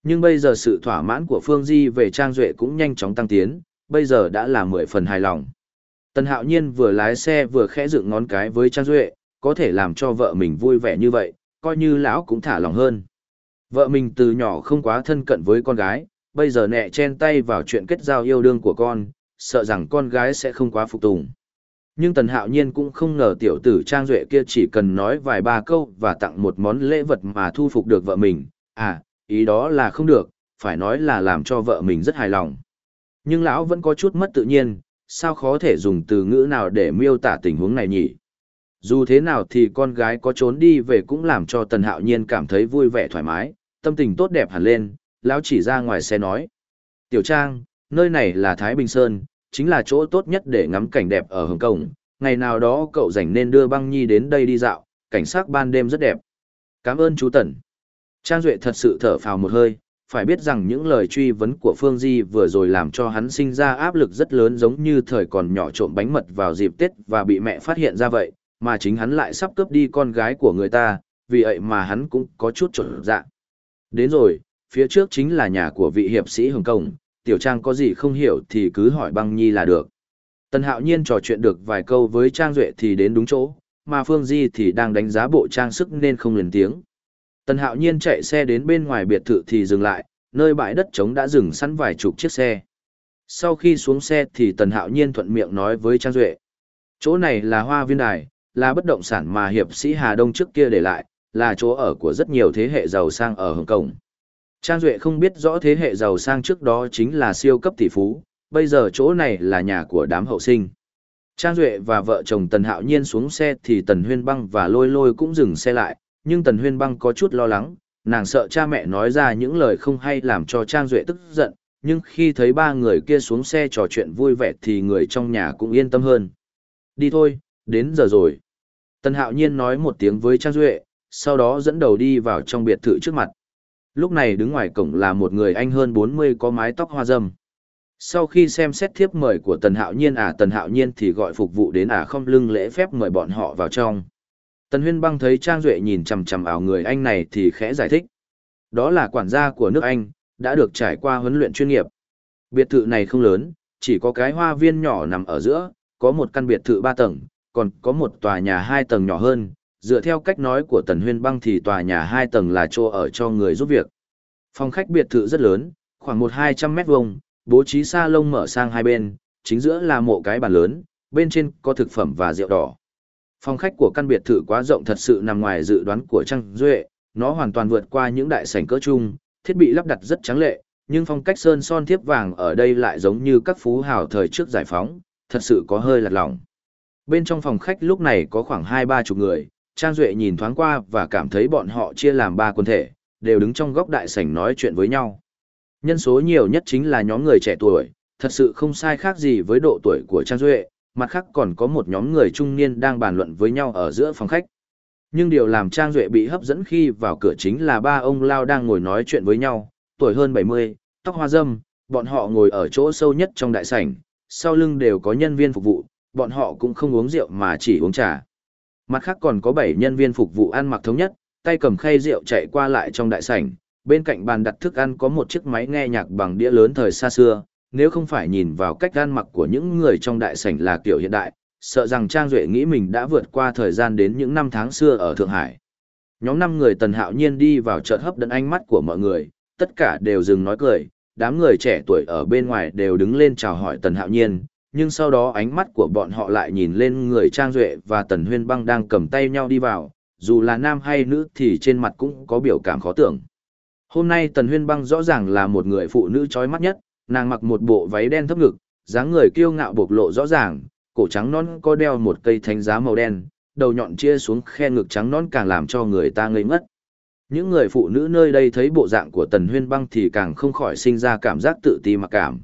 Nhưng bây giờ sự thỏa mãn của Phương Di về Trang Duệ cũng nhanh chóng tăng tiến, bây giờ đã là mười phần hài lòng. Tần Hạo Nhiên vừa lái xe vừa khẽ dựng ngón cái với Trang Duệ, có thể làm cho vợ mình vui vẻ như vậy, coi như lão cũng thả lòng hơn. Vợ mình từ nhỏ không quá thân cận với con gái, bây giờ nẹ chen tay vào chuyện kết giao yêu đương của con, sợ rằng con gái sẽ không quá phục tùng. Nhưng Tần Hạo Nhiên cũng không ngờ tiểu tử Trang Duệ kia chỉ cần nói vài ba câu và tặng một món lễ vật mà thu phục được vợ mình, à, ý đó là không được, phải nói là làm cho vợ mình rất hài lòng. Nhưng lão vẫn có chút mất tự nhiên, sao khó thể dùng từ ngữ nào để miêu tả tình huống này nhỉ? Dù thế nào thì con gái có trốn đi về cũng làm cho Tần Hạo Nhiên cảm thấy vui vẻ thoải mái, tâm tình tốt đẹp hẳn lên, lão chỉ ra ngoài xe nói. Tiểu Trang, nơi này là Thái Bình Sơn, chính là chỗ tốt nhất để ngắm cảnh đẹp ở Hồng Kông. Ngày nào đó cậu rảnh nên đưa băng nhi đến đây đi dạo, cảnh sát ban đêm rất đẹp. Cảm ơn chú Tần. Trang Duệ thật sự thở phào một hơi, phải biết rằng những lời truy vấn của Phương Di vừa rồi làm cho hắn sinh ra áp lực rất lớn giống như thời còn nhỏ trộm bánh mật vào dịp Tết và bị mẹ phát hiện ra vậy, mà chính hắn lại sắp cướp đi con gái của người ta, vì vậy mà hắn cũng có chút trở dạ. Đến rồi, phía trước chính là nhà của vị hiệp sĩ Hồng Kông, Tiểu Trang có gì không hiểu thì cứ hỏi băng nhi là được. Tần Hạo Nhiên trò chuyện được vài câu với Trang Duệ thì đến đúng chỗ, mà Phương Di thì đang đánh giá bộ trang sức nên không lên tiếng. Tần Hạo Nhiên chạy xe đến bên ngoài biệt thự thì dừng lại, nơi bãi đất trống đã dừng sẵn vài chục chiếc xe. Sau khi xuống xe thì Tần Hạo Nhiên thuận miệng nói với Trang Duệ. Chỗ này là hoa viên đài, là bất động sản mà hiệp sĩ Hà Đông trước kia để lại, là chỗ ở của rất nhiều thế hệ giàu sang ở Hồng Kông. Trang Duệ không biết rõ thế hệ giàu sang trước đó chính là siêu cấp tỷ phú, bây giờ chỗ này là nhà của đám hậu sinh. Trang Duệ và vợ chồng Tần Hạo Nhiên xuống xe thì Tần Huyên Băng và Lôi Lôi cũng dừng xe lại, nhưng Tần Huyên Băng có chút lo lắng, nàng sợ cha mẹ nói ra những lời không hay làm cho Trang Duệ tức giận, nhưng khi thấy ba người kia xuống xe trò chuyện vui vẻ thì người trong nhà cũng yên tâm hơn. Đi thôi, đến giờ rồi. Tần Hạo Nhiên nói một tiếng với Trang Duệ, sau đó dẫn đầu đi vào trong biệt thự trước mặt. Lúc này đứng ngoài cổng là một người anh hơn 40 có mái tóc hoa râm. Sau khi xem xét thiếp mời của Tần Hạo Nhiên à Tần Hạo Nhiên thì gọi phục vụ đến à không lưng lễ phép mời bọn họ vào trong. Tần Huyên Băng thấy Trang Duệ nhìn chầm chầm ảo người anh này thì khẽ giải thích. Đó là quản gia của nước Anh, đã được trải qua huấn luyện chuyên nghiệp. Biệt thự này không lớn, chỉ có cái hoa viên nhỏ nằm ở giữa, có một căn biệt thự 3 tầng, còn có một tòa nhà 2 tầng nhỏ hơn. Dựa theo cách nói của Tần Huyên Băng thì tòa nhà hai tầng là chỗ ở cho người giúp việc. Phòng khách biệt thự rất lớn, khoảng 1-200 mét vuông, bố trí sa lông mở sang hai bên, chính giữa là mộ cái bàn lớn, bên trên có thực phẩm và rượu đỏ. Phòng khách của căn biệt thự quá rộng thật sự nằm ngoài dự đoán của Trang Duệ, nó hoàn toàn vượt qua những đại sảnh cỡ chung, thiết bị lắp đặt rất trắng lệ, nhưng phong cách sơn son thiếp vàng ở đây lại giống như các phú hào thời trước giải phóng, thật sự có hơi lạt lòng. Bên trong phòng khách lúc này có khoảng hai ba chục người, Trang Duệ nhìn thoáng qua và cảm thấy bọn họ chia làm ba quân thể, đều đứng trong góc đại sảnh nói chuyện với nhau. Nhân số nhiều nhất chính là nhóm người trẻ tuổi, thật sự không sai khác gì với độ tuổi của Trang Duệ, mặt khác còn có một nhóm người trung niên đang bàn luận với nhau ở giữa phòng khách. Nhưng điều làm Trang Duệ bị hấp dẫn khi vào cửa chính là ba ông Lao đang ngồi nói chuyện với nhau, tuổi hơn 70, tóc hoa dâm, bọn họ ngồi ở chỗ sâu nhất trong đại sảnh, sau lưng đều có nhân viên phục vụ, bọn họ cũng không uống rượu mà chỉ uống trà. Mặt khác còn có 7 nhân viên phục vụ ăn mặc thống nhất, tay cầm khay rượu chạy qua lại trong đại sảnh, bên cạnh bàn đặt thức ăn có một chiếc máy nghe nhạc bằng đĩa lớn thời xa xưa, nếu không phải nhìn vào cách ăn mặc của những người trong đại sảnh là kiểu hiện đại, sợ rằng Trang Duệ nghĩ mình đã vượt qua thời gian đến những năm tháng xưa ở Thượng Hải. Nhóm 5 người Tần Hạo Nhiên đi vào chợt hấp dẫn ánh mắt của mọi người, tất cả đều dừng nói cười, đám người trẻ tuổi ở bên ngoài đều đứng lên chào hỏi Tần Hạo Nhiên, nhưng sau đó ánh mắt của bọn họ lại nhìn lên người Trang Duệ và Tần Huyên Băng đang cầm tay nhau đi vào, dù là nam hay nữ thì trên mặt cũng có biểu cảm khó tưởng. Hôm nay Tần Huyên Băng rõ ràng là một người phụ nữ trói mắt nhất, nàng mặc một bộ váy đen thấp ngực, dáng người kiêu ngạo bộc lộ rõ ràng, cổ trắng non có đeo một cây thánh giá màu đen, đầu nhọn chia xuống khe ngực trắng non càng làm cho người ta ngây ngất. Những người phụ nữ nơi đây thấy bộ dạng của Tần Huyên Băng thì càng không khỏi sinh ra cảm giác tự ti mặc cảm.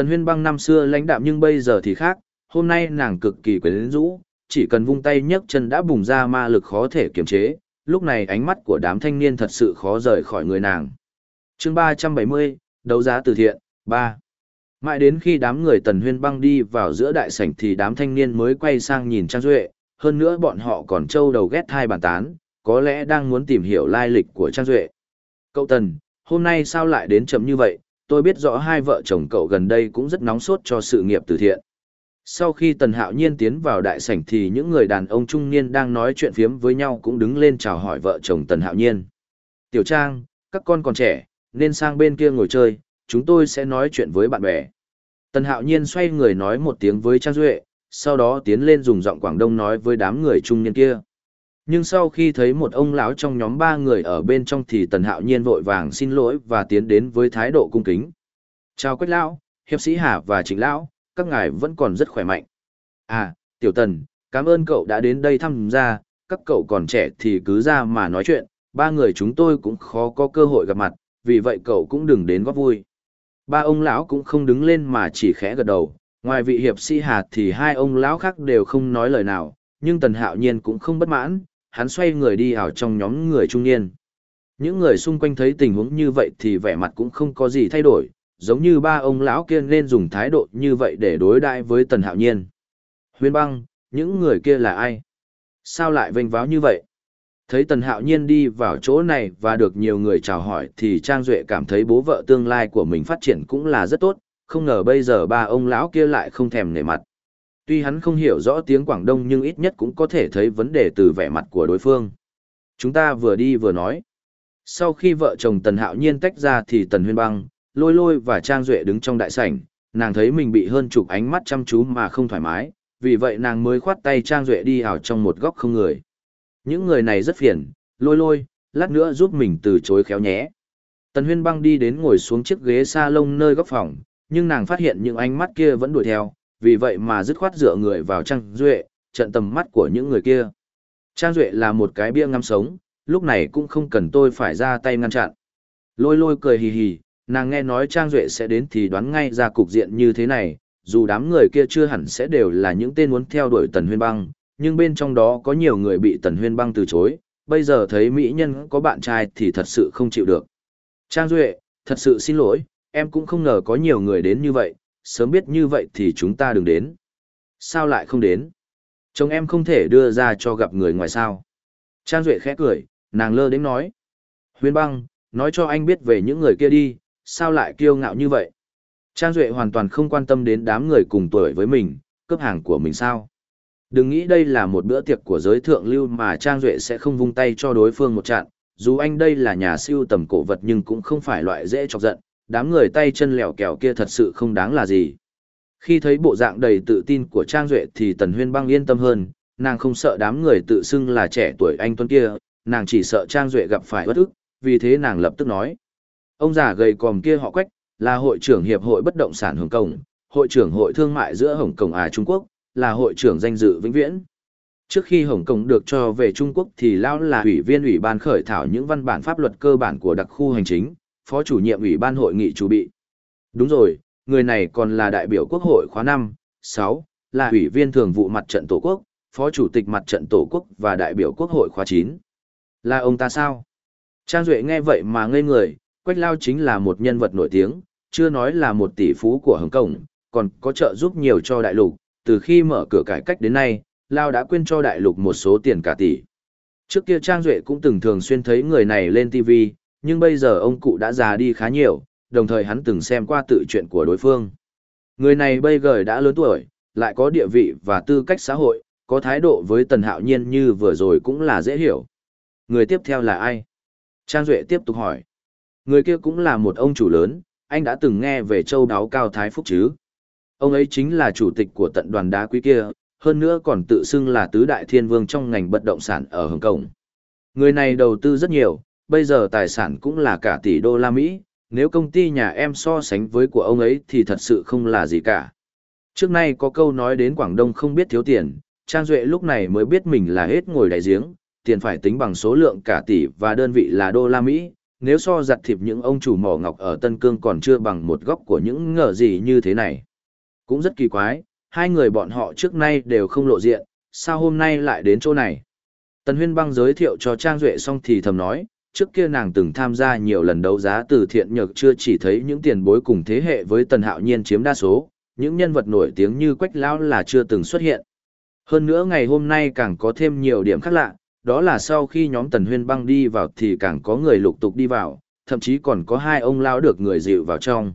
Tần Huyên Băng năm xưa lãnh đạm nhưng bây giờ thì khác, hôm nay nàng cực kỳ quyến rũ, chỉ cần vung tay nhấc chân đã bùng ra ma lực khó thể kiềm chế, lúc này ánh mắt của đám thanh niên thật sự khó rời khỏi người nàng. chương 370, đấu giá từ thiện, 3. Mãi đến khi đám người Tần Huyên Băng đi vào giữa đại sảnh thì đám thanh niên mới quay sang nhìn Trang Duệ, hơn nữa bọn họ còn trâu đầu ghét hai bàn tán, có lẽ đang muốn tìm hiểu lai lịch của Trang Duệ. Cậu Tần, hôm nay sao lại đến chậm như vậy, tôi biết rõ hai vợ chồng cậu gần đây cũng rất nóng sốt cho sự nghiệp từ thiện. Sau khi Tần Hạo Nhiên tiến vào đại sảnh thì những người đàn ông trung niên đang nói chuyện phiếm với nhau cũng đứng lên chào hỏi vợ chồng Tần Hạo Nhiên. Tiểu Trang, các con còn trẻ, nên sang bên kia ngồi chơi, chúng tôi sẽ nói chuyện với bạn bè. Tần Hạo Nhiên xoay người nói một tiếng với Trang Duệ, sau đó tiến lên dùng giọng Quảng Đông nói với đám người trung niên kia. Nhưng sau khi thấy một ông lão trong nhóm ba người ở bên trong thì Tần Hạo Nhiên vội vàng xin lỗi và tiến đến với thái độ cung kính. Chào Quách Lão, Hiệp sĩ Hà và Trịnh Lão, các ngài vẫn còn rất khỏe mạnh. À, Tiểu Tần, cảm ơn cậu đã đến đây thăm gia, các cậu còn trẻ thì cứ ra mà nói chuyện, ba người chúng tôi cũng khó có cơ hội gặp mặt, vì vậy cậu cũng đừng đến góp vui. Ba ông lão cũng không đứng lên mà chỉ khẽ gật đầu, ngoài vị hiệp sĩ Hà thì hai ông lão khác đều không nói lời nào, nhưng Tần Hạo Nhiên cũng không bất mãn, hắn xoay người đi vào trong nhóm người trung niên. Những người xung quanh thấy tình huống như vậy thì vẻ mặt cũng không có gì thay đổi, giống như ba ông lão kia nên dùng thái độ như vậy để đối đãi với Tần Hạo Nhiên. Huyên băng, những người kia là ai? Sao lại vênh váo như vậy? Thấy Tần Hạo Nhiên đi vào chỗ này và được nhiều người chào hỏi thì Trang Duệ cảm thấy bố vợ tương lai của mình phát triển cũng là rất tốt, không ngờ bây giờ ba ông lão kia lại không thèm nể mặt. Tuy hắn không hiểu rõ tiếng Quảng Đông nhưng ít nhất cũng có thể thấy vấn đề từ vẻ mặt của đối phương. Chúng ta vừa đi vừa nói. Sau khi vợ chồng Tần Hạo Nhiên tách ra thì Tần Huyên Băng, Lôi Lôi và Trang Duệ đứng trong đại sảnh, nàng thấy mình bị hơn chục ánh mắt chăm chú mà không thoải mái, vì vậy nàng mới khoát tay Trang Duệ đi vào trong một góc không người. Những người này rất phiền, Lôi Lôi, lát nữa giúp mình từ chối khéo nhé. Tần Huyên Băng đi đến ngồi xuống chiếc ghế sa lông nơi góc phòng, nhưng nàng phát hiện những ánh mắt kia vẫn đuổi theo, vì vậy mà dứt khoát dựa người vào Trang Duệ, trận tầm mắt của những người kia. Trang Duệ là một cái bia ngắm sống, lúc này cũng không cần tôi phải ra tay ngăn chặn. Lôi lôi cười hì hì, nàng nghe nói Trang Duệ sẽ đến thì đoán ngay ra cục diện như thế này, dù đám người kia chưa hẳn sẽ đều là những tên muốn theo đuổi Tần Huyên Băng, nhưng bên trong đó có nhiều người bị Tần Huyên Băng từ chối, bây giờ thấy mỹ nhân có bạn trai thì thật sự không chịu được. Trang Duệ, thật sự xin lỗi, em cũng không ngờ có nhiều người đến như vậy, sớm biết như vậy thì chúng ta đừng đến. Sao lại không đến? Chồng em không thể đưa ra cho gặp người ngoài sao. Trang Duệ khẽ cười, nàng lơ đến nói. Huyên băng, nói cho anh biết về những người kia đi, sao lại kiêu ngạo như vậy? Trang Duệ hoàn toàn không quan tâm đến đám người cùng tuổi với mình, cấp hàng của mình sao? Đừng nghĩ đây là một bữa tiệc của giới thượng lưu mà Trang Duệ sẽ không vung tay cho đối phương một trận. Dù anh đây là nhà siêu tầm cổ vật nhưng cũng không phải loại dễ chọc giận, đám người tay chân lẻo kẻo kia thật sự không đáng là gì. Khi thấy bộ dạng đầy tự tin của Trang Duệ thì Tần Huyên băng yên tâm hơn, nàng không sợ đám người tự xưng là trẻ tuổi anh tuấn kia, nàng chỉ sợ Trang Duệ gặp phải bất ức, vì thế nàng lập tức nói. Ông già gầy còm kia họ quách, là hội trưởng Hiệp hội Bất động sản Hồng Kông, hội trưởng hội thương mại giữa Hồng Kông à Trung Quốc, là hội trưởng danh dự vĩnh viễn. Trước khi Hồng Kông được cho về Trung Quốc thì Lão là ủy viên ủy ban khởi thảo những văn bản pháp luật cơ bản của đặc khu hành chính, phó chủ nhiệm ủy ban hội nghị chủ bị. Đúng rồi, người này còn là đại biểu quốc hội khóa 5, 6, là ủy viên thường vụ mặt trận tổ quốc, phó chủ tịch mặt trận tổ quốc và đại biểu quốc hội khóa 9. Là ông ta sao? Trang Duệ nghe vậy mà ngây người, Quách Lao chính là một nhân vật nổi tiếng, chưa nói là một tỷ phú của Hồng Kông, còn có trợ giúp nhiều cho đại lục, từ khi mở cửa cải cách đến nay, Lao đã quyên cho đại lục một số tiền cả tỷ. Trước kia Trang Duệ cũng từng thường xuyên thấy người này lên TV, nhưng bây giờ ông cụ đã già đi khá nhiều, đồng thời hắn từng xem qua tự chuyện của đối phương. Người này bây giờ đã lớn tuổi, lại có địa vị và tư cách xã hội, có thái độ với Tần Hạo Nhiên như vừa rồi cũng là dễ hiểu. Người tiếp theo là ai? Trang Duệ tiếp tục hỏi. Người kia cũng là một ông chủ lớn, anh đã từng nghe về châu đáo cao thái phúc chứ. Ông ấy chính là chủ tịch của tận đoàn đá quý kia, hơn nữa còn tự xưng là tứ đại thiên vương trong ngành bất động sản ở Hồng Kông. Người này đầu tư rất nhiều, bây giờ tài sản cũng là cả tỷ đô la Mỹ, nếu công ty nhà em so sánh với của ông ấy thì thật sự không là gì cả. Trước nay có câu nói đến Quảng Đông không biết thiếu tiền, Trang Duệ lúc này mới biết mình là hết ngồi đại giếng, tiền phải tính bằng số lượng cả tỷ và đơn vị là đô la Mỹ, nếu so giặt thịt những ông chủ mỏ ngọc ở Tân Cương còn chưa bằng một góc của những ngờ gì như thế này. Cũng rất kỳ quái, hai người bọn họ trước nay đều không lộ diện, sao hôm nay lại đến chỗ này? Tần Huyên Băng giới thiệu cho Trang Duệ xong thì thầm nói, trước kia nàng từng tham gia nhiều lần đấu giá từ thiện nhược chưa chỉ thấy những tiền bối cùng thế hệ với Tần Hạo Nhiên chiếm đa số, những nhân vật nổi tiếng như Quách Lão là chưa từng xuất hiện. Hơn nữa ngày hôm nay càng có thêm nhiều điểm khác lạ, đó là sau khi nhóm Tần Huyên Băng đi vào thì càng có người lục tục đi vào, thậm chí còn có hai ông lão được người dịu vào trong.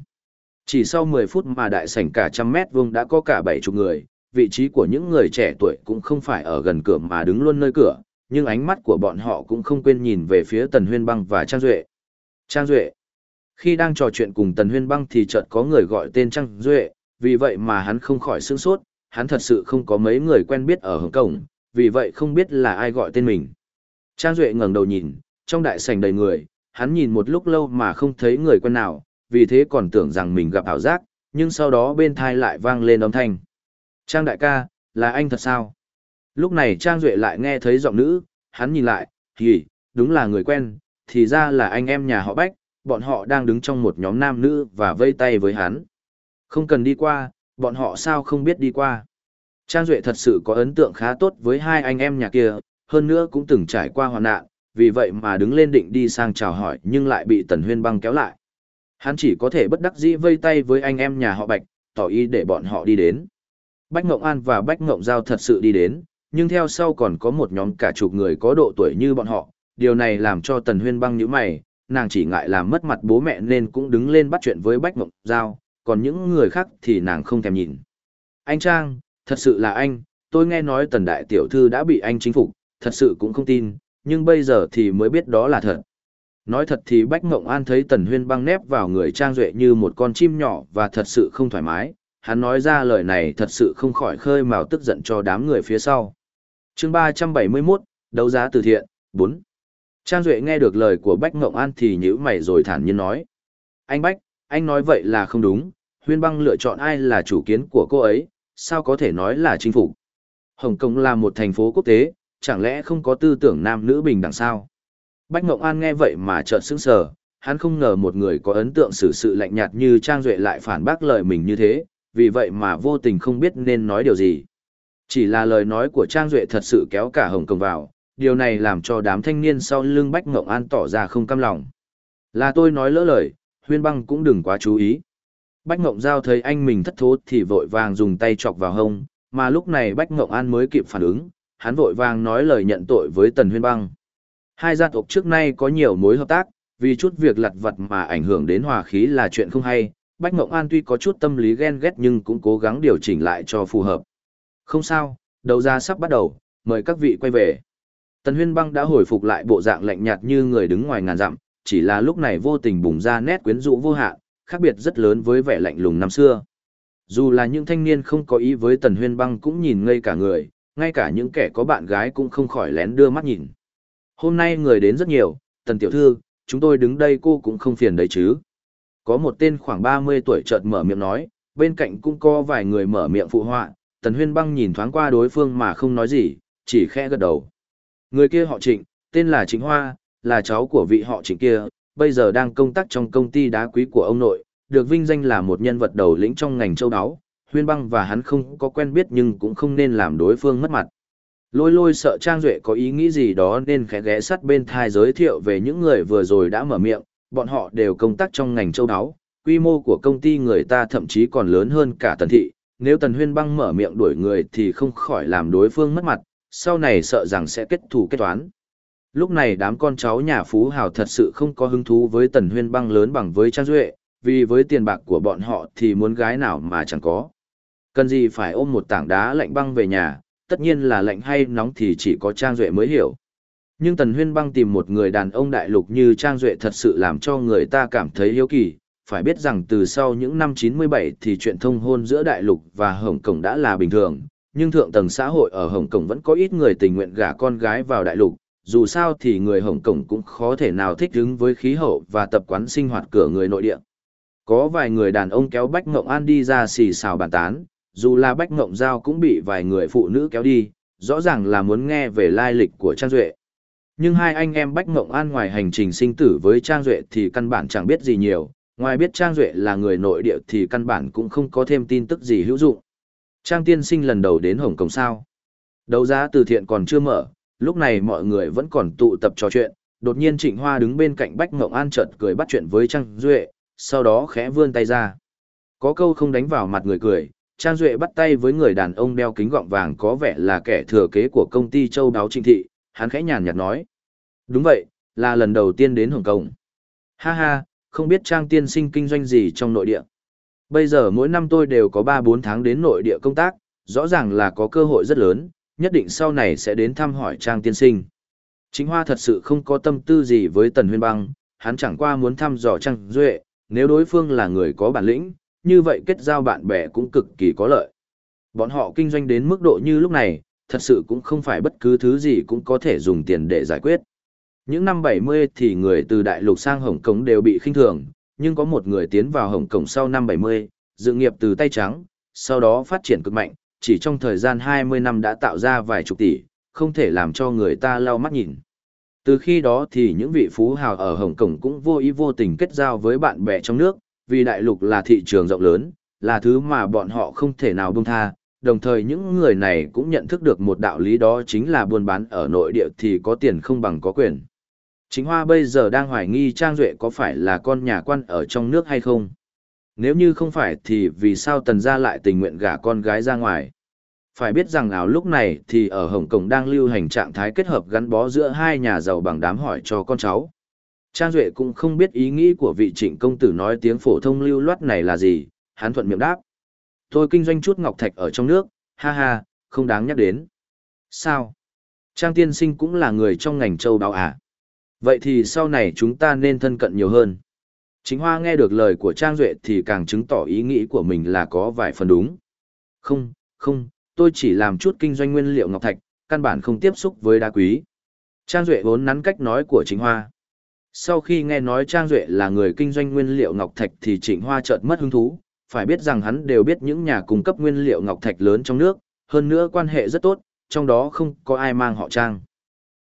Chỉ sau 10 phút mà đại sảnh cả trăm mét vuông đã có cả bảy chục người, vị trí của những người trẻ tuổi cũng không phải ở gần cửa mà đứng luôn nơi cửa, nhưng ánh mắt của bọn họ cũng không quên nhìn về phía Tần Huyên Băng và Trang Duệ. Trang Duệ. Khi đang trò chuyện cùng Tần Huyên Băng thì chợt có người gọi tên Trang Duệ, vì vậy mà hắn không khỏi sương sốt, hắn thật sự không có mấy người quen biết ở Hồng Cổng, vì vậy không biết là ai gọi tên mình. Trang Duệ ngẩng đầu nhìn, trong đại sảnh đầy người, hắn nhìn một lúc lâu mà không thấy người quen nào, vì thế còn tưởng rằng mình gặp ảo giác, nhưng sau đó bên thai lại vang lên âm thanh. Trang đại ca, là anh thật sao? Lúc này Trang Duệ lại nghe thấy giọng nữ, hắn nhìn lại, thì, đúng là người quen, thì ra là anh em nhà họ Bách, bọn họ đang đứng trong một nhóm nam nữ và vây tay với hắn. Không cần đi qua, bọn họ sao không biết đi qua. Trang Duệ thật sự có ấn tượng khá tốt với hai anh em nhà kia, hơn nữa cũng từng trải qua hoàn nạn, vì vậy mà đứng lên định đi sang chào hỏi nhưng lại bị Tần Huyên băng kéo lại. Hắn chỉ có thể bất đắc dĩ vây tay với anh em nhà họ Bạch, tỏ ý để bọn họ đi đến. Bách Ngộng An và Bách Ngộng Giao thật sự đi đến, nhưng theo sau còn có một nhóm cả chục người có độ tuổi như bọn họ, điều này làm cho Tần Huyên băng nhíu mày, nàng chỉ ngại làm mất mặt bố mẹ nên cũng đứng lên bắt chuyện với Bách Mộng Giao, còn những người khác thì nàng không thèm nhìn. Anh Trang, thật sự là anh, tôi nghe nói Tần Đại Tiểu Thư đã bị anh chính phục, thật sự cũng không tin, nhưng bây giờ thì mới biết đó là thật. Nói thật thì Bách Mộng An thấy Tần Huyên băng nép vào người Trang Duệ như một con chim nhỏ và thật sự không thoải mái, hắn nói ra lời này thật sự không khỏi khơi mào tức giận cho đám người phía sau chương 371, đấu giá từ thiện, 4. Trang Duệ nghe được lời của Bách Ngộng An thì nhữ mày rồi thản nhiên nói. Anh Bách, anh nói vậy là không đúng, Huyên băng lựa chọn ai là chủ kiến của cô ấy, sao có thể nói là chính phủ. Hồng Kông là một thành phố quốc tế, chẳng lẽ không có tư tưởng nam nữ bình đẳng sao? Bách Ngộng An nghe vậy mà chợt sững sờ, hắn không ngờ một người có ấn tượng xử sự lạnh nhạt như Trang Duệ lại phản bác lời mình như thế, vì vậy mà vô tình không biết nên nói điều gì. Chỉ là lời nói của Trang Duệ thật sự kéo cả Hồng Kông vào, điều này làm cho đám thanh niên sau lưng Bách Ngộng An tỏ ra không cam lòng. Là tôi nói lỡ lời, huyên băng cũng đừng quá chú ý. Bách Ngộng Giao thấy anh mình thất thố thì vội vàng dùng tay chọc vào hông, mà lúc này Bách Ngộng An mới kịp phản ứng, hắn vội vàng nói lời nhận tội với Tần Huyên Băng. Hai gia tộc trước nay có nhiều mối hợp tác, vì chút việc lặt vặt mà ảnh hưởng đến hòa khí là chuyện không hay. Bách Ngộng An tuy có chút tâm lý ghen ghét nhưng cũng cố gắng điều chỉnh lại cho phù hợp. Không sao, đầu ra sắp bắt đầu, mời các vị quay về. Tần Huyên Băng đã hồi phục lại bộ dạng lạnh nhạt như người đứng ngoài ngàn dặm, chỉ là lúc này vô tình bùng ra nét quyến rũ vô hạn, khác biệt rất lớn với vẻ lạnh lùng năm xưa. Dù là những thanh niên không có ý với Tần Huyên Băng cũng nhìn ngây cả người, ngay cả những kẻ có bạn gái cũng không khỏi lén đưa mắt nhìn. Hôm nay người đến rất nhiều, Tần Tiểu Thư, chúng tôi đứng đây cô cũng không phiền đấy chứ. Có một tên khoảng 30 tuổi chợt mở miệng nói, bên cạnh cũng có vài người mở miệng phụ họa, Tần Huyên Băng nhìn thoáng qua đối phương mà không nói gì, chỉ khẽ gật đầu. Người kia họ Trịnh, tên là Trịnh Hoa, là cháu của vị họ Trịnh kia, bây giờ đang công tác trong công ty đá quý của ông nội, được vinh danh là một nhân vật đầu lĩnh trong ngành châu đáo. Huyên băng và hắn không có quen biết nhưng cũng không nên làm đối phương mất mặt. Lôi lôi sợ Trang Duệ có ý nghĩ gì đó nên khẽ ghé sắt bên thai giới thiệu về những người vừa rồi đã mở miệng, bọn họ đều công tác trong ngành châu đáo, quy mô của công ty người ta thậm chí còn lớn hơn cả tần thị, nếu tần huyên băng mở miệng đuổi người thì không khỏi làm đối phương mất mặt, sau này sợ rằng sẽ kết thù kết toán. Lúc này đám con cháu nhà Phú Hào thật sự không có hứng thú với tần huyên băng lớn bằng với Trang Duệ, vì với tiền bạc của bọn họ thì muốn gái nào mà chẳng có. Cần gì phải ôm một tảng đá lạnh băng về nhà, tất nhiên là lạnh hay nóng thì chỉ có Trang Duệ mới hiểu. Nhưng Tần Huyên băng tìm một người đàn ông đại lục như Trang Duệ thật sự làm cho người ta cảm thấy hiếu kỳ. Phải biết rằng từ sau những năm 97 thì chuyện thông hôn giữa đại lục và Hồng Kông đã là bình thường, nhưng thượng tầng xã hội ở Hồng Kông vẫn có ít người tình nguyện gả con gái vào đại lục, dù sao thì người Hồng Kông cũng khó thể nào thích ứng với khí hậu và tập quán sinh hoạt cửa người nội địa. Có vài người đàn ông kéo Bách Ngộng An đi ra xì xào bàn tán, dù là Bách Ngộng Giao cũng bị vài người phụ nữ kéo đi, rõ ràng là muốn nghe về lai lịch của Trang Duệ. Nhưng hai anh em Bách Ngộng An ngoài hành trình sinh tử với Trang Duệ thì căn bản chẳng biết gì nhiều, ngoài biết Trang Duệ là người nội địa thì căn bản cũng không có thêm tin tức gì hữu dụng. Trang tiên sinh lần đầu đến Hồng Kông sao. Đấu giá từ thiện còn chưa mở, lúc này mọi người vẫn còn tụ tập trò chuyện, đột nhiên Trịnh Hoa đứng bên cạnh Bách Ngộng An chợt cười bắt chuyện với Trang Duệ, sau đó khẽ vươn tay ra. Có câu không đánh vào mặt người cười, Trang Duệ bắt tay với người đàn ông đeo kính gọng vàng có vẻ là kẻ thừa kế của công ty châu đáo trịnh thị, hắn khẽ nhàn nhạt nói. Đúng vậy, là lần đầu tiên đến Hồng Kông. Ha ha, không biết Trang tiên sinh kinh doanh gì trong nội địa. Bây giờ mỗi năm tôi đều có 3-4 tháng đến nội địa công tác, rõ ràng là có cơ hội rất lớn, nhất định sau này sẽ đến thăm hỏi Trang tiên sinh. Chính Hoa thật sự không có tâm tư gì với Tần Huyên Băng, hắn chẳng qua muốn thăm dò Trang Duệ, nếu đối phương là người có bản lĩnh, như vậy kết giao bạn bè cũng cực kỳ có lợi. Bọn họ kinh doanh đến mức độ như lúc này, thật sự cũng không phải bất cứ thứ gì cũng có thể dùng tiền để giải quyết. Những năm 70 thì người từ đại lục sang Hồng Kông đều bị khinh thường, nhưng có một người tiến vào Hồng Kông sau năm 70, dự nghiệp từ tay trắng, sau đó phát triển cực mạnh, chỉ trong thời gian 20 năm đã tạo ra vài chục tỷ, không thể làm cho người ta lau mắt nhìn. Từ khi đó thì những vị phú hào ở Hồng Kông cũng vô ý vô tình kết giao với bạn bè trong nước, vì đại lục là thị trường rộng lớn, là thứ mà bọn họ không thể nào buông tha, đồng thời những người này cũng nhận thức được một đạo lý đó chính là buôn bán ở nội địa thì có tiền không bằng có quyền. Chính Hoa bây giờ đang hoài nghi Trang Duệ có phải là con nhà quan ở trong nước hay không? Nếu như không phải thì vì sao tần gia lại tình nguyện gả con gái ra ngoài? Phải biết rằng ảo lúc này thì ở Hồng Kông đang lưu hành trạng thái kết hợp gắn bó giữa hai nhà giàu bằng đám hỏi cho con cháu. Trang Duệ cũng không biết ý nghĩ của vị trịnh công tử nói tiếng phổ thông lưu loát này là gì, hắn thuận miệng đáp. Tôi kinh doanh chút ngọc thạch ở trong nước, ha ha, không đáng nhắc đến. Sao? Trang tiên sinh cũng là người trong ngành châu báo à? Vậy thì sau này chúng ta nên thân cận nhiều hơn. Chính Hoa nghe được lời của Trang Duệ thì càng chứng tỏ ý nghĩ của mình là có vài phần đúng. Không, không, tôi chỉ làm chút kinh doanh nguyên liệu ngọc thạch, căn bản không tiếp xúc với đá quý. Trang Duệ vốn nắn cách nói của Chính Hoa. Sau khi nghe nói Trang Duệ là người kinh doanh nguyên liệu ngọc thạch thì Trịnh Hoa chợt mất hứng thú, phải biết rằng hắn đều biết những nhà cung cấp nguyên liệu ngọc thạch lớn trong nước, hơn nữa quan hệ rất tốt, trong đó không có ai mang họ Trang.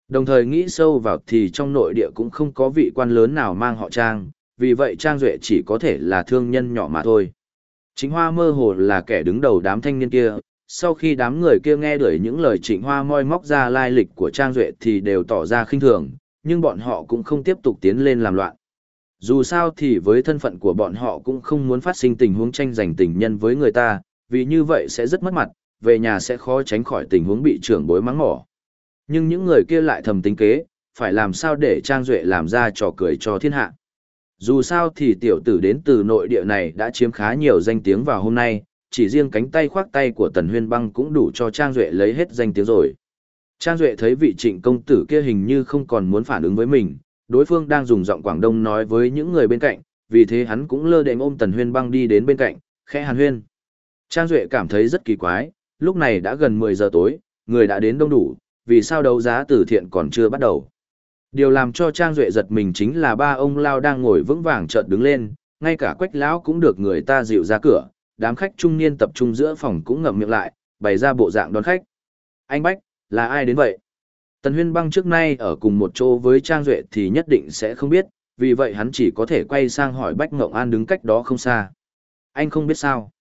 Đồng thời nghĩ sâu vào thì trong nội địa cũng không có vị quan lớn nào mang họ Trang, vì vậy Trang Duệ chỉ có thể là thương nhân nhỏ mà thôi. Trịnh Hoa mơ hồ là kẻ đứng đầu đám thanh niên kia, sau khi đám người kia nghe đuổi những lời Trịnh Hoa moi móc ra lai lịch của Trang Duệ thì đều tỏ ra khinh thường, nhưng bọn họ cũng không tiếp tục tiến lên làm loạn. Dù sao thì với thân phận của bọn họ cũng không muốn phát sinh tình huống tranh giành tình nhân với người ta, vì như vậy sẽ rất mất mặt, về nhà sẽ khó tránh khỏi tình huống bị trưởng bối mắng mỏ. Nhưng những người kia lại thầm tính kế, phải làm sao để Trang Duệ làm ra trò cười cho thiên hạ. Dù sao thì tiểu tử đến từ nội địa này đã chiếm khá nhiều danh tiếng vào hôm nay, chỉ riêng cánh tay khoác tay của Tần Huyên Băng cũng đủ cho Trang Duệ lấy hết danh tiếng rồi. Trang Duệ thấy vị trịnh công tử kia hình như không còn muốn phản ứng với mình, đối phương đang dùng giọng Quảng Đông nói với những người bên cạnh, vì thế hắn cũng lơ đệm ôm Tần Huyên băng đi đến bên cạnh, khẽ hàn huyên. Trang Duệ cảm thấy rất kỳ quái, lúc này đã gần 10 giờ tối, người đã đến đông đủ, vì sao đấu giá từ thiện còn chưa bắt đầu. Điều làm cho Trang Duệ giật mình chính là ba ông lao đang ngồi vững vàng chợt đứng lên, ngay cả quách lão cũng được người ta dịu ra cửa, đám khách trung niên tập trung giữa phòng cũng ngậm miệng lại, bày ra bộ dạng đón khách. Anh Bách, là ai đến vậy? Tần Huyên Băng trước nay ở cùng một chỗ với Trang Duệ thì nhất định sẽ không biết, vì vậy hắn chỉ có thể quay sang hỏi Bách Ngộng An đứng cách đó không xa. Anh không biết sao?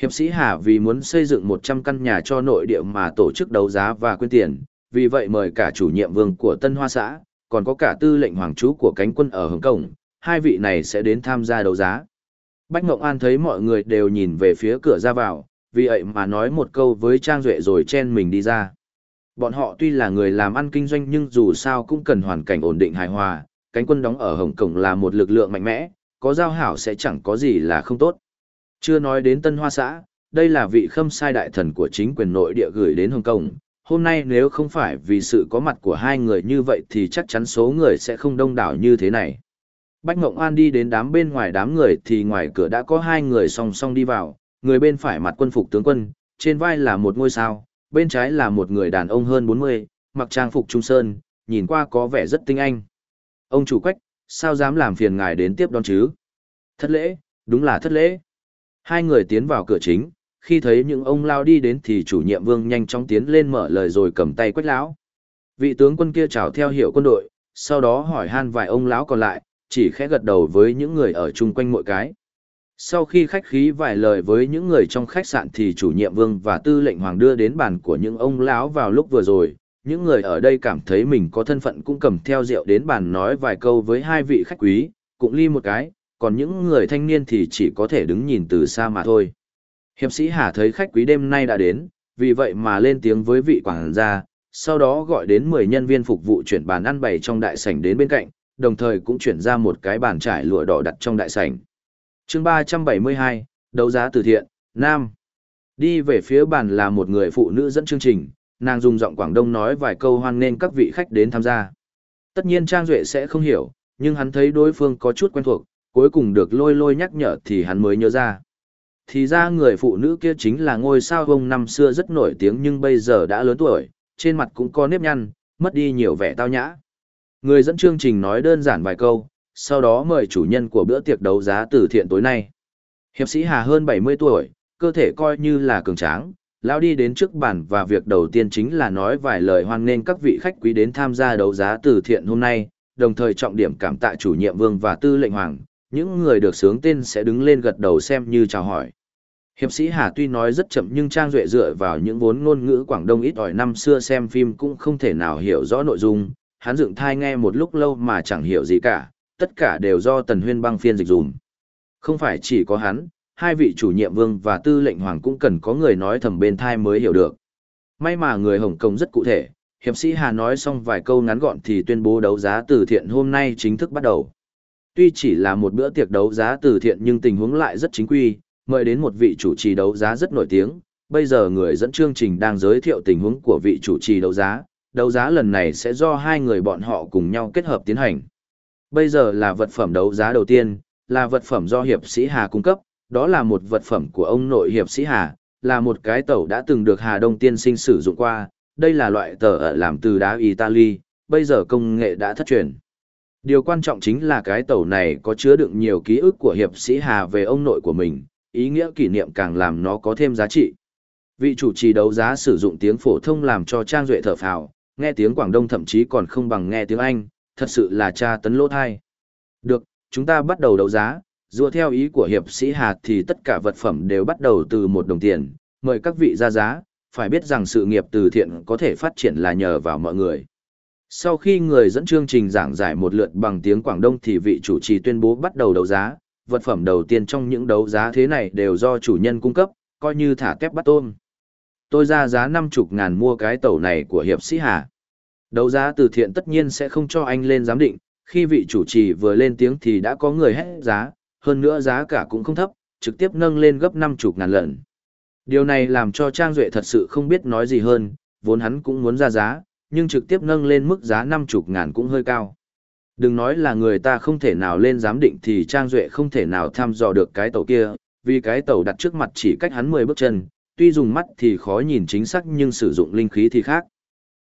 Hiệp sĩ Hà vì muốn xây dựng 100 căn nhà cho nội địa mà tổ chức đấu giá và quyên tiền, vì vậy mời cả chủ nhiệm vương của Tân Hoa xã, còn có cả tư lệnh hoàng chú của cánh quân ở Hồng Kông, hai vị này sẽ đến tham gia đấu giá. Bách Ngộng An thấy mọi người đều nhìn về phía cửa ra vào, vì vậy mà nói một câu với Trang Duệ rồi chen mình đi ra. Bọn họ tuy là người làm ăn kinh doanh nhưng dù sao cũng cần hoàn cảnh ổn định hài hòa, cánh quân đóng ở Hồng Kông là một lực lượng mạnh mẽ, có giao hảo sẽ chẳng có gì là không tốt. Chưa nói đến Tân Hoa xã, đây là vị khâm sai đại thần của chính quyền nội địa gửi đến Hồng Kông. Hôm nay nếu không phải vì sự có mặt của hai người như vậy thì chắc chắn số người sẽ không đông đảo như thế này. Bách Mộng An đi đến đám bên ngoài đám người thì ngoài cửa đã có hai người song song đi vào, người bên phải mặt quân phục tướng quân, trên vai là một ngôi sao, bên trái là một người đàn ông hơn 40, mặc trang phục trung sơn, nhìn qua có vẻ rất tinh anh. Ông chủ quách, sao dám làm phiền ngài đến tiếp đón chứ? Thất lễ, đúng là thất lễ. Hai người tiến vào cửa chính, khi thấy những ông lao đi đến thì chủ nhiệm vương nhanh chóng tiến lên mở lời rồi cầm tay quách lão. Vị tướng quân kia chào theo hiệu quân đội, sau đó hỏi han vài ông lão còn lại, chỉ khẽ gật đầu với những người ở chung quanh mỗi cái. Sau khi khách khí vài lời với những người trong khách sạn thì chủ nhiệm vương và tư lệnh hoàng đưa đến bàn của những ông lão vào lúc vừa rồi, những người ở đây cảm thấy mình có thân phận cũng cầm theo rượu đến bàn nói vài câu với hai vị khách quý, cũng ly một cái, còn những người thanh niên thì chỉ có thể đứng nhìn từ xa mà thôi. Hiệp sĩ Hà thấy khách quý đêm nay đã đến, vì vậy mà lên tiếng với vị quản gia, sau đó gọi đến 10 nhân viên phục vụ chuyển bàn ăn bày trong đại sảnh đến bên cạnh, đồng thời cũng chuyển ra một cái bàn trải lụa đỏ đặt trong đại sảnh. chương 372, đấu giá từ thiện, Nam. Đi về phía bàn là một người phụ nữ dẫn chương trình, nàng dùng giọng Quảng Đông nói vài câu hoan nghênh các vị khách đến tham gia. Tất nhiên Trang Duệ sẽ không hiểu, nhưng hắn thấy đối phương có chút quen thuộc, cuối cùng được lôi lôi nhắc nhở thì hắn mới nhớ ra. Thì ra người phụ nữ kia chính là ngôi sao bông năm xưa rất nổi tiếng nhưng bây giờ đã lớn tuổi, trên mặt cũng có nếp nhăn, mất đi nhiều vẻ tao nhã. Người dẫn chương trình nói đơn giản vài câu, sau đó mời chủ nhân của bữa tiệc đấu giá từ thiện tối nay. Hiệp sĩ Hà hơn 70 tuổi, cơ thể coi như là cường tráng, lão đi đến trước bàn và việc đầu tiên chính là nói vài lời hoan nghênh các vị khách quý đến tham gia đấu giá từ thiện hôm nay, đồng thời trọng điểm cảm tạ chủ nhiệm vương và tư lệnh hoàng, những người được sướng tên sẽ đứng lên gật đầu xem như chào hỏi. Hiệp sĩ Hà tuy nói rất chậm nhưng Trang Duệ dựa vào những vốn ngôn ngữ Quảng Đông ít ỏi năm xưa xem phim cũng không thể nào hiểu rõ nội dung, hắn dựng thai nghe một lúc lâu mà chẳng hiểu gì cả, tất cả đều do Tần Huyên băng phiên dịch dùm. Không phải chỉ có hắn, hai vị chủ nhiệm vương và tư lệnh hoàng cũng cần có người nói thầm bên thai mới hiểu được. May mà người Hồng Kông rất cụ thể, hiệp sĩ Hà nói xong vài câu ngắn gọn thì tuyên bố đấu giá từ thiện hôm nay chính thức bắt đầu. Tuy chỉ là một bữa tiệc đấu giá từ thiện nhưng tình huống lại rất chính quy, mời đến một vị chủ trì đấu giá rất nổi tiếng. Bây giờ người dẫn chương trình đang giới thiệu tình huống của vị chủ trì đấu giá, đấu giá lần này sẽ do hai người bọn họ cùng nhau kết hợp tiến hành. Bây giờ là vật phẩm đấu giá đầu tiên, là vật phẩm do hiệp sĩ Hà cung cấp, đó là một vật phẩm của ông nội hiệp sĩ Hà, là một cái tàu đã từng được Hà Đông tiên sinh sử dụng qua, đây là loại tờ ở làm từ đá Italy, bây giờ công nghệ đã thất truyền. Điều quan trọng chính là cái tàu này có chứa đựng nhiều ký ức của hiệp sĩ Hà về ông nội của mình, ý nghĩa kỷ niệm càng làm nó có thêm giá trị. Vị chủ trì đấu giá sử dụng tiếng phổ thông làm cho Trang Duệ thở phào, nghe tiếng Quảng Đông thậm chí còn không bằng nghe tiếng Anh, thật sự là tra tấn lỗ thai. Được, chúng ta bắt đầu đấu giá, dựa theo ý của hiệp sĩ Hà thì tất cả vật phẩm đều bắt đầu từ một đồng tiền, mời các vị ra giá, phải biết rằng sự nghiệp từ thiện có thể phát triển là nhờ vào mọi người. Sau khi người dẫn chương trình giảng giải một lượt bằng tiếng Quảng Đông thì vị chủ trì tuyên bố bắt đầu đấu giá, vật phẩm đầu tiên trong những đấu giá thế này đều do chủ nhân cung cấp, coi như thả tép bắt tôm tôi ra giá năm chục ngàn mua cái tàu này của hiệp sĩ Hà. Đấu giá từ thiện tất nhiên sẽ không cho anh lên giám định, khi vị chủ trì vừa lên tiếng thì đã có người hét giá, hơn nữa giá cả cũng không thấp, trực tiếp nâng lên gấp năm chục ngàn lần. Điều này làm cho Trang Duệ thật sự không biết nói gì hơn, vốn hắn cũng muốn ra giá, nhưng trực tiếp nâng lên mức giá năm chục ngàn cũng hơi cao. Đừng nói là người ta không thể nào lên giám định thì Trang Duệ không thể nào thăm dò được cái tàu kia, vì cái tàu đặt trước mặt chỉ cách hắn 10 bước chân, tuy dùng mắt thì khó nhìn chính xác nhưng sử dụng linh khí thì khác.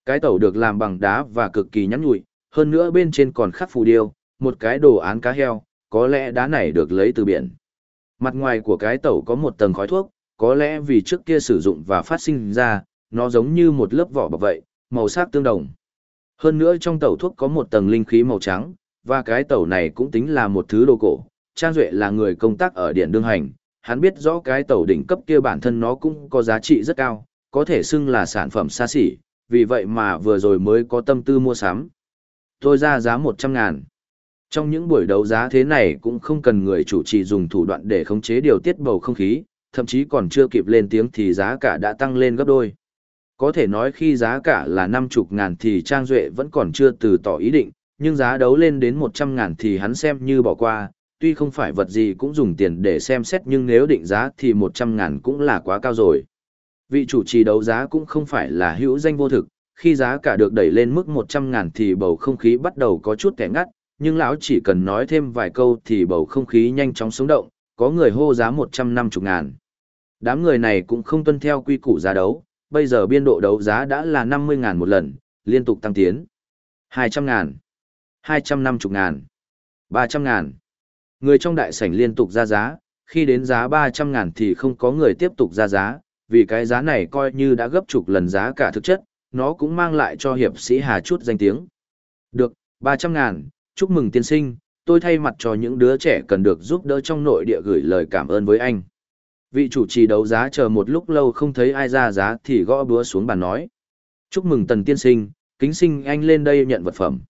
Cái tàu được làm bằng đá và cực kỳ nhắn nhụi, hơn nữa bên trên còn khắc phù điêu, một cái đồ án cá heo, có lẽ đá này được lấy từ biển. Mặt ngoài của cái tàu có một tầng khói thuốc, có lẽ vì trước kia sử dụng và phát sinh ra, nó giống như một lớp vỏ bọc vậy, màu sắc tương đồng. Hơn nữa trong tàu thuốc có một tầng linh khí màu trắng, và cái tàu này cũng tính là một thứ đồ cổ. Trang Duệ là người công tác ở Điện Đương Hành, hắn biết rõ cái tàu đỉnh cấp kia bản thân nó cũng có giá trị rất cao, có thể xưng là sản phẩm xa xỉ, vì vậy mà vừa rồi mới có tâm tư mua sắm. Tôi ra giá 100 ngàn. Trong những buổi đấu giá thế này cũng không cần người chủ trì dùng thủ đoạn để khống chế điều tiết bầu không khí, thậm chí còn chưa kịp lên tiếng thì giá cả đã tăng lên gấp đôi. Có thể nói khi giá cả là năm chục ngàn thì Trang Duệ vẫn còn chưa từ tỏ ý định, nhưng giá đấu lên đến một trăm ngàn thì hắn xem như bỏ qua, tuy không phải vật gì cũng dùng tiền để xem xét nhưng nếu định giá thì một trăm ngàn cũng là quá cao rồi. Vị chủ trì đấu giá cũng không phải là hữu danh vô thực, khi giá cả được đẩy lên mức một trăm ngàn thì bầu không khí bắt đầu có chút kẻ ngắt, nhưng lão chỉ cần nói thêm vài câu thì bầu không khí nhanh chóng sống động, có người hô giá một trăm năm 150 ngàn. Đám người này cũng không tuân theo quy củ giá đấu, bây giờ biên độ đấu giá đã là năm mươi ngàn một lần, liên tục tăng tiến. hai trăm ngàn, hai trăm năm 250 ngàn, ba trăm ngàn. Người trong đại sảnh liên tục ra giá, khi đến giá ba trăm ngàn thì không có người tiếp tục ra giá, vì cái giá này coi như đã gấp chục lần giá cả thực chất, nó cũng mang lại cho hiệp sĩ Hà chút danh tiếng. Được, ba trăm ngàn, chúc mừng tiên sinh, tôi thay mặt cho những đứa trẻ cần được giúp đỡ trong nội địa gửi lời cảm ơn với anh. Vị chủ trì đấu giá chờ một lúc lâu không thấy ai ra giá thì gõ búa xuống bàn nói. Chúc mừng tần tiên sinh, kính sinh anh lên đây nhận vật phẩm.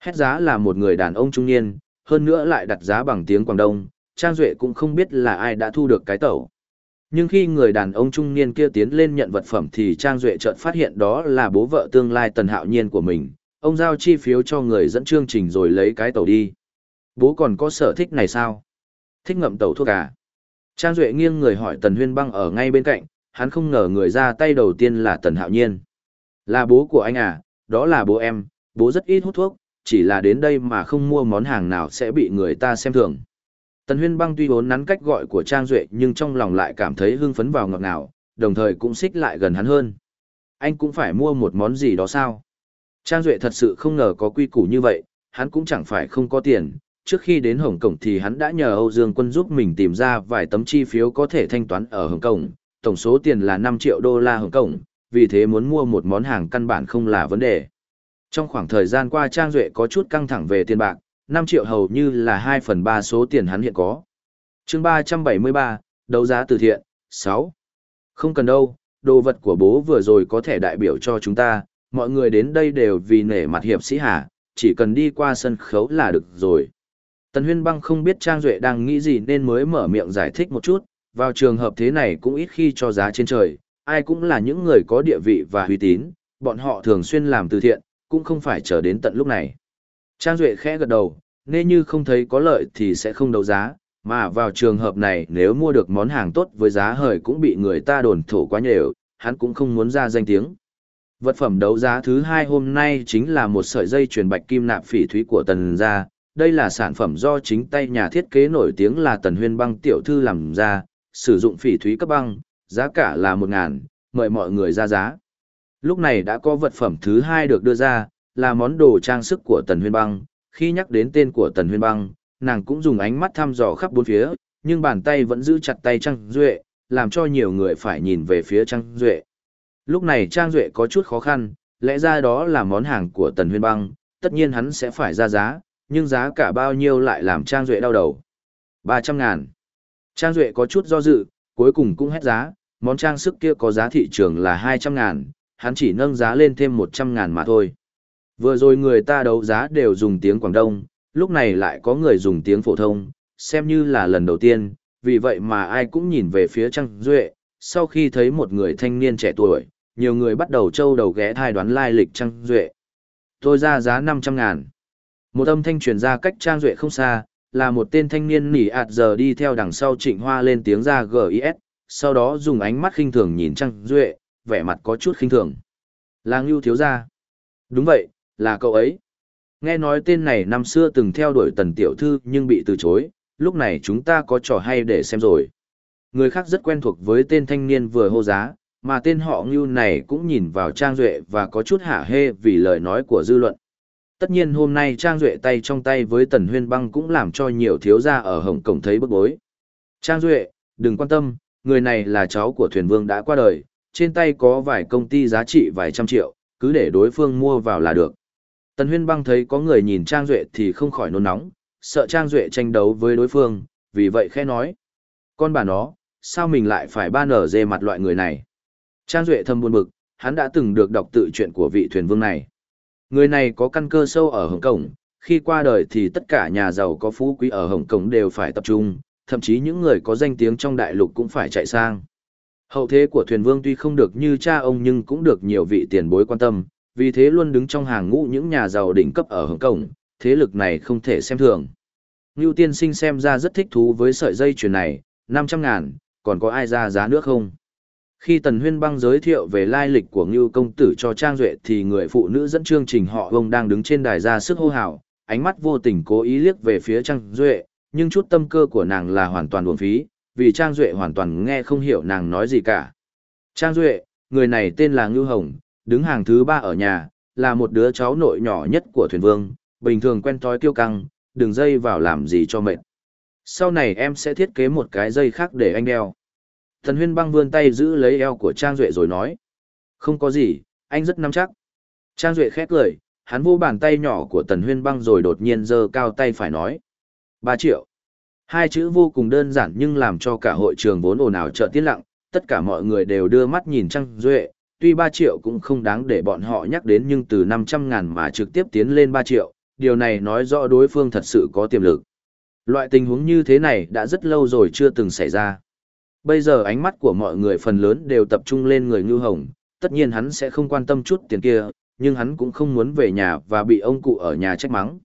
Hét giá là một người đàn ông trung niên, hơn nữa lại đặt giá bằng tiếng Quảng Đông, Trang Duệ cũng không biết là ai đã thu được cái tẩu. Nhưng khi người đàn ông trung niên kia tiến lên nhận vật phẩm thì Trang Duệ chợt phát hiện đó là bố vợ tương lai tần hạo nhiên của mình, ông giao chi phiếu cho người dẫn chương trình rồi lấy cái tàu đi. Bố còn có sở thích này sao? Thích ngậm tàu thuốc à? Trang Duệ nghiêng người hỏi Tần Huyên Băng ở ngay bên cạnh, hắn không ngờ người ra tay đầu tiên là Tần Hạo Nhiên. Là bố của anh à, đó là bố em, bố rất ít hút thuốc, chỉ là đến đây mà không mua món hàng nào sẽ bị người ta xem thường. Tần Huyên Băng tuy vốn nắn cách gọi của Trang Duệ nhưng trong lòng lại cảm thấy hưng phấn vào ngọt ngào, đồng thời cũng xích lại gần hắn hơn. Anh cũng phải mua một món gì đó sao? Trang Duệ thật sự không ngờ có quy củ như vậy, hắn cũng chẳng phải không có tiền. Trước khi đến Hồng Kông thì hắn đã nhờ Âu Dương Quân giúp mình tìm ra vài tấm chi phiếu có thể thanh toán ở Hồng Kông, tổng số tiền là 5 triệu đô la Hồng Kông, vì thế muốn mua một món hàng căn bản không là vấn đề. Trong khoảng thời gian qua Trang Duệ có chút căng thẳng về tiền bạc, 5 triệu hầu như là 2 phần 3 số tiền hắn hiện có. chương 373, đấu giá từ thiện, 6. Không cần đâu, đồ vật của bố vừa rồi có thể đại biểu cho chúng ta, mọi người đến đây đều vì nể mặt hiệp sĩ hả? chỉ cần đi qua sân khấu là được rồi. Tần Huyên Băng không biết Trang Duệ đang nghĩ gì nên mới mở miệng giải thích một chút, vào trường hợp thế này cũng ít khi cho giá trên trời, ai cũng là những người có địa vị và uy tín, bọn họ thường xuyên làm từ thiện, cũng không phải chờ đến tận lúc này. Trang Duệ khẽ gật đầu, nên như không thấy có lợi thì sẽ không đấu giá, mà vào trường hợp này nếu mua được món hàng tốt với giá hời cũng bị người ta đồn thổ quá nhiều, hắn cũng không muốn ra danh tiếng. Vật phẩm đấu giá thứ hai hôm nay chính là một sợi dây chuyền bạch kim nạp phỉ thúy của tần gia. Đây là sản phẩm do chính tay nhà thiết kế nổi tiếng là tần huyên băng tiểu thư làm ra, sử dụng phỉ thúy cấp băng, giá cả là một ngàn, mời mọi người ra giá. Lúc này đã có vật phẩm thứ hai được đưa ra, là món đồ trang sức của tần huyên băng. Khi nhắc đến tên của tần huyên băng, nàng cũng dùng ánh mắt thăm dò khắp bốn phía, nhưng bàn tay vẫn giữ chặt tay Trang Duệ, làm cho nhiều người phải nhìn về phía Trang Duệ. Lúc này Trang Duệ có chút khó khăn, lẽ ra đó là món hàng của Tần Huyên Băng, tất nhiên hắn sẽ phải ra giá, nhưng giá cả bao nhiêu lại làm Trang Duệ đau đầu. 300 ngàn. Trang Duệ có chút do dự, cuối cùng cũng hết giá, món trang sức kia có giá thị trường là 200 ngàn, hắn chỉ nâng giá lên thêm 100 ngàn mà thôi. Vừa rồi người ta đấu giá đều dùng tiếng Quảng Đông, lúc này lại có người dùng tiếng phổ thông, xem như là lần đầu tiên, vì vậy mà ai cũng nhìn về phía Trang Duệ, sau khi thấy một người thanh niên trẻ tuổi, nhiều người bắt đầu trâu đầu ghé thai đoán lai lịch Trang Duệ. Tôi ra giá 500 ngàn. Một âm thanh truyền ra cách Trang Duệ không xa, là một tên thanh niên nỉ ạt giờ đi theo đằng sau trịnh hoa lên tiếng ra GIS, sau đó dùng ánh mắt khinh thường nhìn Trang Duệ, vẻ mặt có chút khinh thường. Là Ngưu thiếu gia. Đúng vậy, là cậu ấy. Nghe nói tên này năm xưa từng theo đuổi tần tiểu thư nhưng bị từ chối, lúc này chúng ta có trò hay để xem rồi. Người khác rất quen thuộc với tên thanh niên vừa hô giá, mà tên họ Ngưu này cũng nhìn vào Trang Duệ và có chút hả hê vì lời nói của dư luận. Tất nhiên hôm nay Trang Duệ tay trong tay với Tần Huyên Băng cũng làm cho nhiều thiếu gia ở Hồng Cổng thấy bức bối. Trang Duệ, đừng quan tâm, người này là cháu của thuyền vương đã qua đời, trên tay có vài công ty giá trị vài trăm triệu, cứ để đối phương mua vào là được. Tần Huyên Băng thấy có người nhìn Trang Duệ thì không khỏi nôn nóng, sợ Trang Duệ tranh đấu với đối phương, vì vậy khẽ nói. Con bà nó, sao mình lại phải ban ở dê mặt loại người này? Trang Duệ thầm buồn bực, hắn đã từng được đọc tự chuyện của vị thuyền vương này. Người này có căn cơ sâu ở Hồng Kông, khi qua đời thì tất cả nhà giàu có phú quý ở Hồng Kông đều phải tập trung, thậm chí những người có danh tiếng trong đại lục cũng phải chạy sang. Hậu thế của thuyền vương tuy không được như cha ông nhưng cũng được nhiều vị tiền bối quan tâm, vì thế luôn đứng trong hàng ngũ những nhà giàu đỉnh cấp ở Hồng Kông, thế lực này không thể xem thường. Ngưu tiên sinh xem ra rất thích thú với sợi dây chuyền này, 500 ngàn, còn có ai ra giá nước không? Khi Tần Huyên Băng giới thiệu về lai lịch của Ngưu công tử cho Trang Duệ thì người phụ nữ dẫn chương trình họ vông đang đứng trên đài ra sức hô hào, ánh mắt vô tình cố ý liếc về phía Trang Duệ, nhưng chút tâm cơ của nàng là hoàn toàn buồn phí, vì Trang Duệ hoàn toàn nghe không hiểu nàng nói gì cả. Trang Duệ, người này tên là Ngưu Hồng, đứng hàng thứ ba ở nhà, là một đứa cháu nội nhỏ nhất của thuyền vương, bình thường quen thói kiêu căng, đừng dây vào làm gì cho mệt. Sau này em sẽ thiết kế một cái dây khác để anh đeo. Thần huyên băng vươn tay giữ lấy eo của Trang Duệ rồi nói. Không có gì, anh rất nắm chắc. Trang Duệ khét cười, hắn vô bàn tay nhỏ của tần huyên băng rồi đột nhiên giơ cao tay phải nói. 3 triệu. Hai chữ vô cùng đơn giản nhưng làm cho cả hội trường vốn ồn ào trợ tiết lặng, tất cả mọi người đều đưa mắt nhìn Trang Duệ, tuy 3 triệu cũng không đáng để bọn họ nhắc đến nhưng từ 500 ngàn mà trực tiếp tiến lên 3 triệu, điều này nói rõ đối phương thật sự có tiềm lực. Loại tình huống như thế này đã rất lâu rồi chưa từng xảy ra. Bây giờ ánh mắt của mọi người phần lớn đều tập trung lên người Ngưu Hồng, tất nhiên hắn sẽ không quan tâm chút tiền kia, nhưng hắn cũng không muốn về nhà và bị ông cụ ở nhà trách mắng.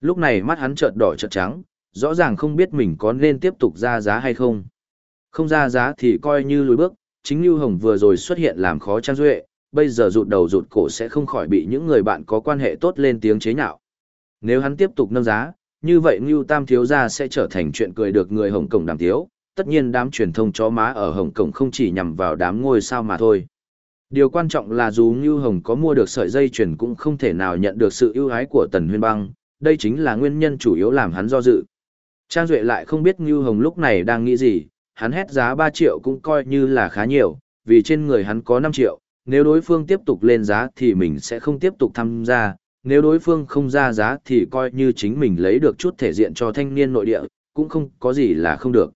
Lúc này mắt hắn chợt đỏ chợt trắng, rõ ràng không biết mình có nên tiếp tục ra giá hay không. Không ra giá thì coi như lùi bước, chính Ngưu Hồng vừa rồi xuất hiện làm khó Trang Duệ, bây giờ rụt đầu rụt cổ sẽ không khỏi bị những người bạn có quan hệ tốt lên tiếng chế nhạo. Nếu hắn tiếp tục nâng giá, như vậy Ngưu Tam thiếu gia sẽ trở thành chuyện cười được người Hồng Cổng đàm thiếu, tất nhiên đám truyền thông chó má ở Hồng Kông không chỉ nhằm vào đám ngôi sao mà thôi. Điều quan trọng là dù Ngưu Hồng có mua được sợi dây chuyền cũng không thể nào nhận được sự ưu ái của Tần Huyên Băng, đây chính là nguyên nhân chủ yếu làm hắn do dự. Trang Duệ lại không biết Ngưu Hồng lúc này đang nghĩ gì, hắn hét giá 3 triệu cũng coi như là khá nhiều, vì trên người hắn có 5 triệu, nếu đối phương tiếp tục lên giá thì mình sẽ không tiếp tục tham gia, nếu đối phương không ra giá thì coi như chính mình lấy được chút thể diện cho thanh niên nội địa, cũng không có gì là không được.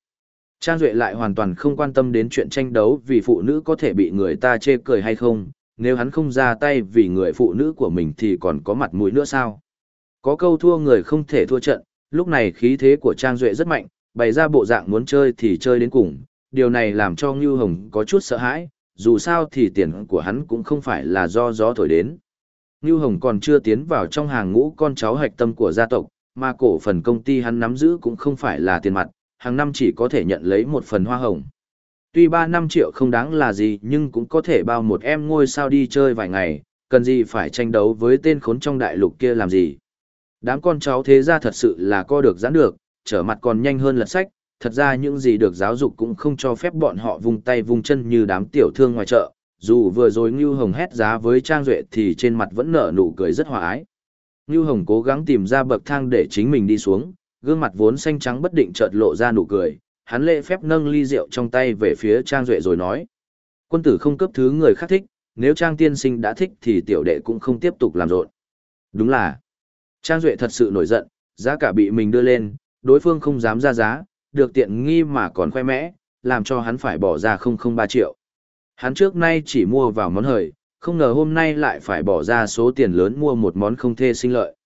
Trang Duệ lại hoàn toàn không quan tâm đến chuyện tranh đấu vì phụ nữ có thể bị người ta chê cười hay không, nếu hắn không ra tay vì người phụ nữ của mình thì còn có mặt mũi nữa sao. Có câu thua người không thể thua trận, lúc này khí thế của Trang Duệ rất mạnh, bày ra bộ dạng muốn chơi thì chơi đến cùng, điều này làm cho Ngưu Hồng có chút sợ hãi, dù sao thì tiền của hắn cũng không phải là do gió thổi đến. Ngưu Hồng còn chưa tiến vào trong hàng ngũ con cháu hạch tâm của gia tộc, mà cổ phần công ty hắn nắm giữ cũng không phải là tiền mặt, hàng năm chỉ có thể nhận lấy một phần hoa hồng. Tuy 3 năm triệu không đáng là gì nhưng cũng có thể bao một em ngôi sao đi chơi vài ngày, cần gì phải tranh đấu với tên khốn trong đại lục kia làm gì. Đám con cháu thế ra thật sự là co được giãn được, trở mặt còn nhanh hơn lật sách, thật ra những gì được giáo dục cũng không cho phép bọn họ vung tay vung chân như đám tiểu thương ngoài chợ, dù vừa rồi Ngưu Hồng hét giá với Trang Duệ thì trên mặt vẫn nở nụ cười rất hòa ái. Ngưu Hồng cố gắng tìm ra bậc thang để chính mình đi xuống, gương mặt vốn xanh trắng bất định chợt lộ ra nụ cười, hắn lễ phép nâng ly rượu trong tay về phía Trang Duệ rồi nói. Quân tử không cấp thứ người khác thích, nếu Trang tiên sinh đã thích thì tiểu đệ cũng không tiếp tục làm rộn. Đúng là, Trang Duệ thật sự nổi giận, giá cả bị mình đưa lên, đối phương không dám ra giá, được tiện nghi mà còn khoe mẽ, làm cho hắn phải bỏ ra 003 triệu. Hắn trước nay chỉ mua vào món hời, không ngờ hôm nay lại phải bỏ ra số tiền lớn mua một món không thê sinh lợi.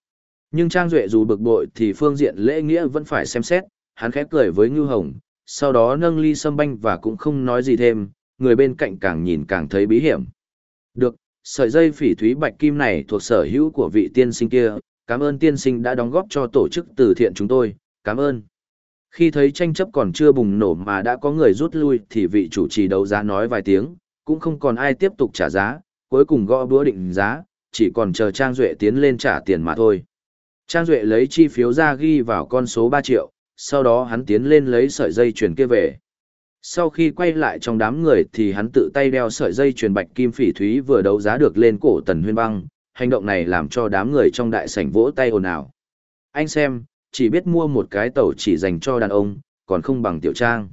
Nhưng Trang Duệ dù bực bội thì phương diện lễ nghĩa vẫn phải xem xét, hắn khép cười với Ngưu Hồng, sau đó nâng ly sâm banh và cũng không nói gì thêm, người bên cạnh càng nhìn càng thấy bí hiểm. Được, sợi dây phỉ thúy bạch kim này thuộc sở hữu của vị tiên sinh kia, cảm ơn tiên sinh đã đóng góp cho tổ chức từ thiện chúng tôi, cảm ơn. Khi thấy tranh chấp còn chưa bùng nổ mà đã có người rút lui thì vị chủ trì đấu giá nói vài tiếng, cũng không còn ai tiếp tục trả giá, cuối cùng gõ búa định giá, chỉ còn chờ Trang Duệ tiến lên trả tiền mà thôi. Trang Duệ lấy chi phiếu ra ghi vào con số 3 triệu, sau đó hắn tiến lên lấy sợi dây chuyền kia về. Sau khi quay lại trong đám người thì hắn tự tay đeo sợi dây chuyền bạch kim phỉ thúy vừa đấu giá được lên cổ tần huyên băng, hành động này làm cho đám người trong đại sảnh vỗ tay ồn ào. Anh xem, chỉ biết mua một cái tàu chỉ dành cho đàn ông, còn không bằng tiểu trang.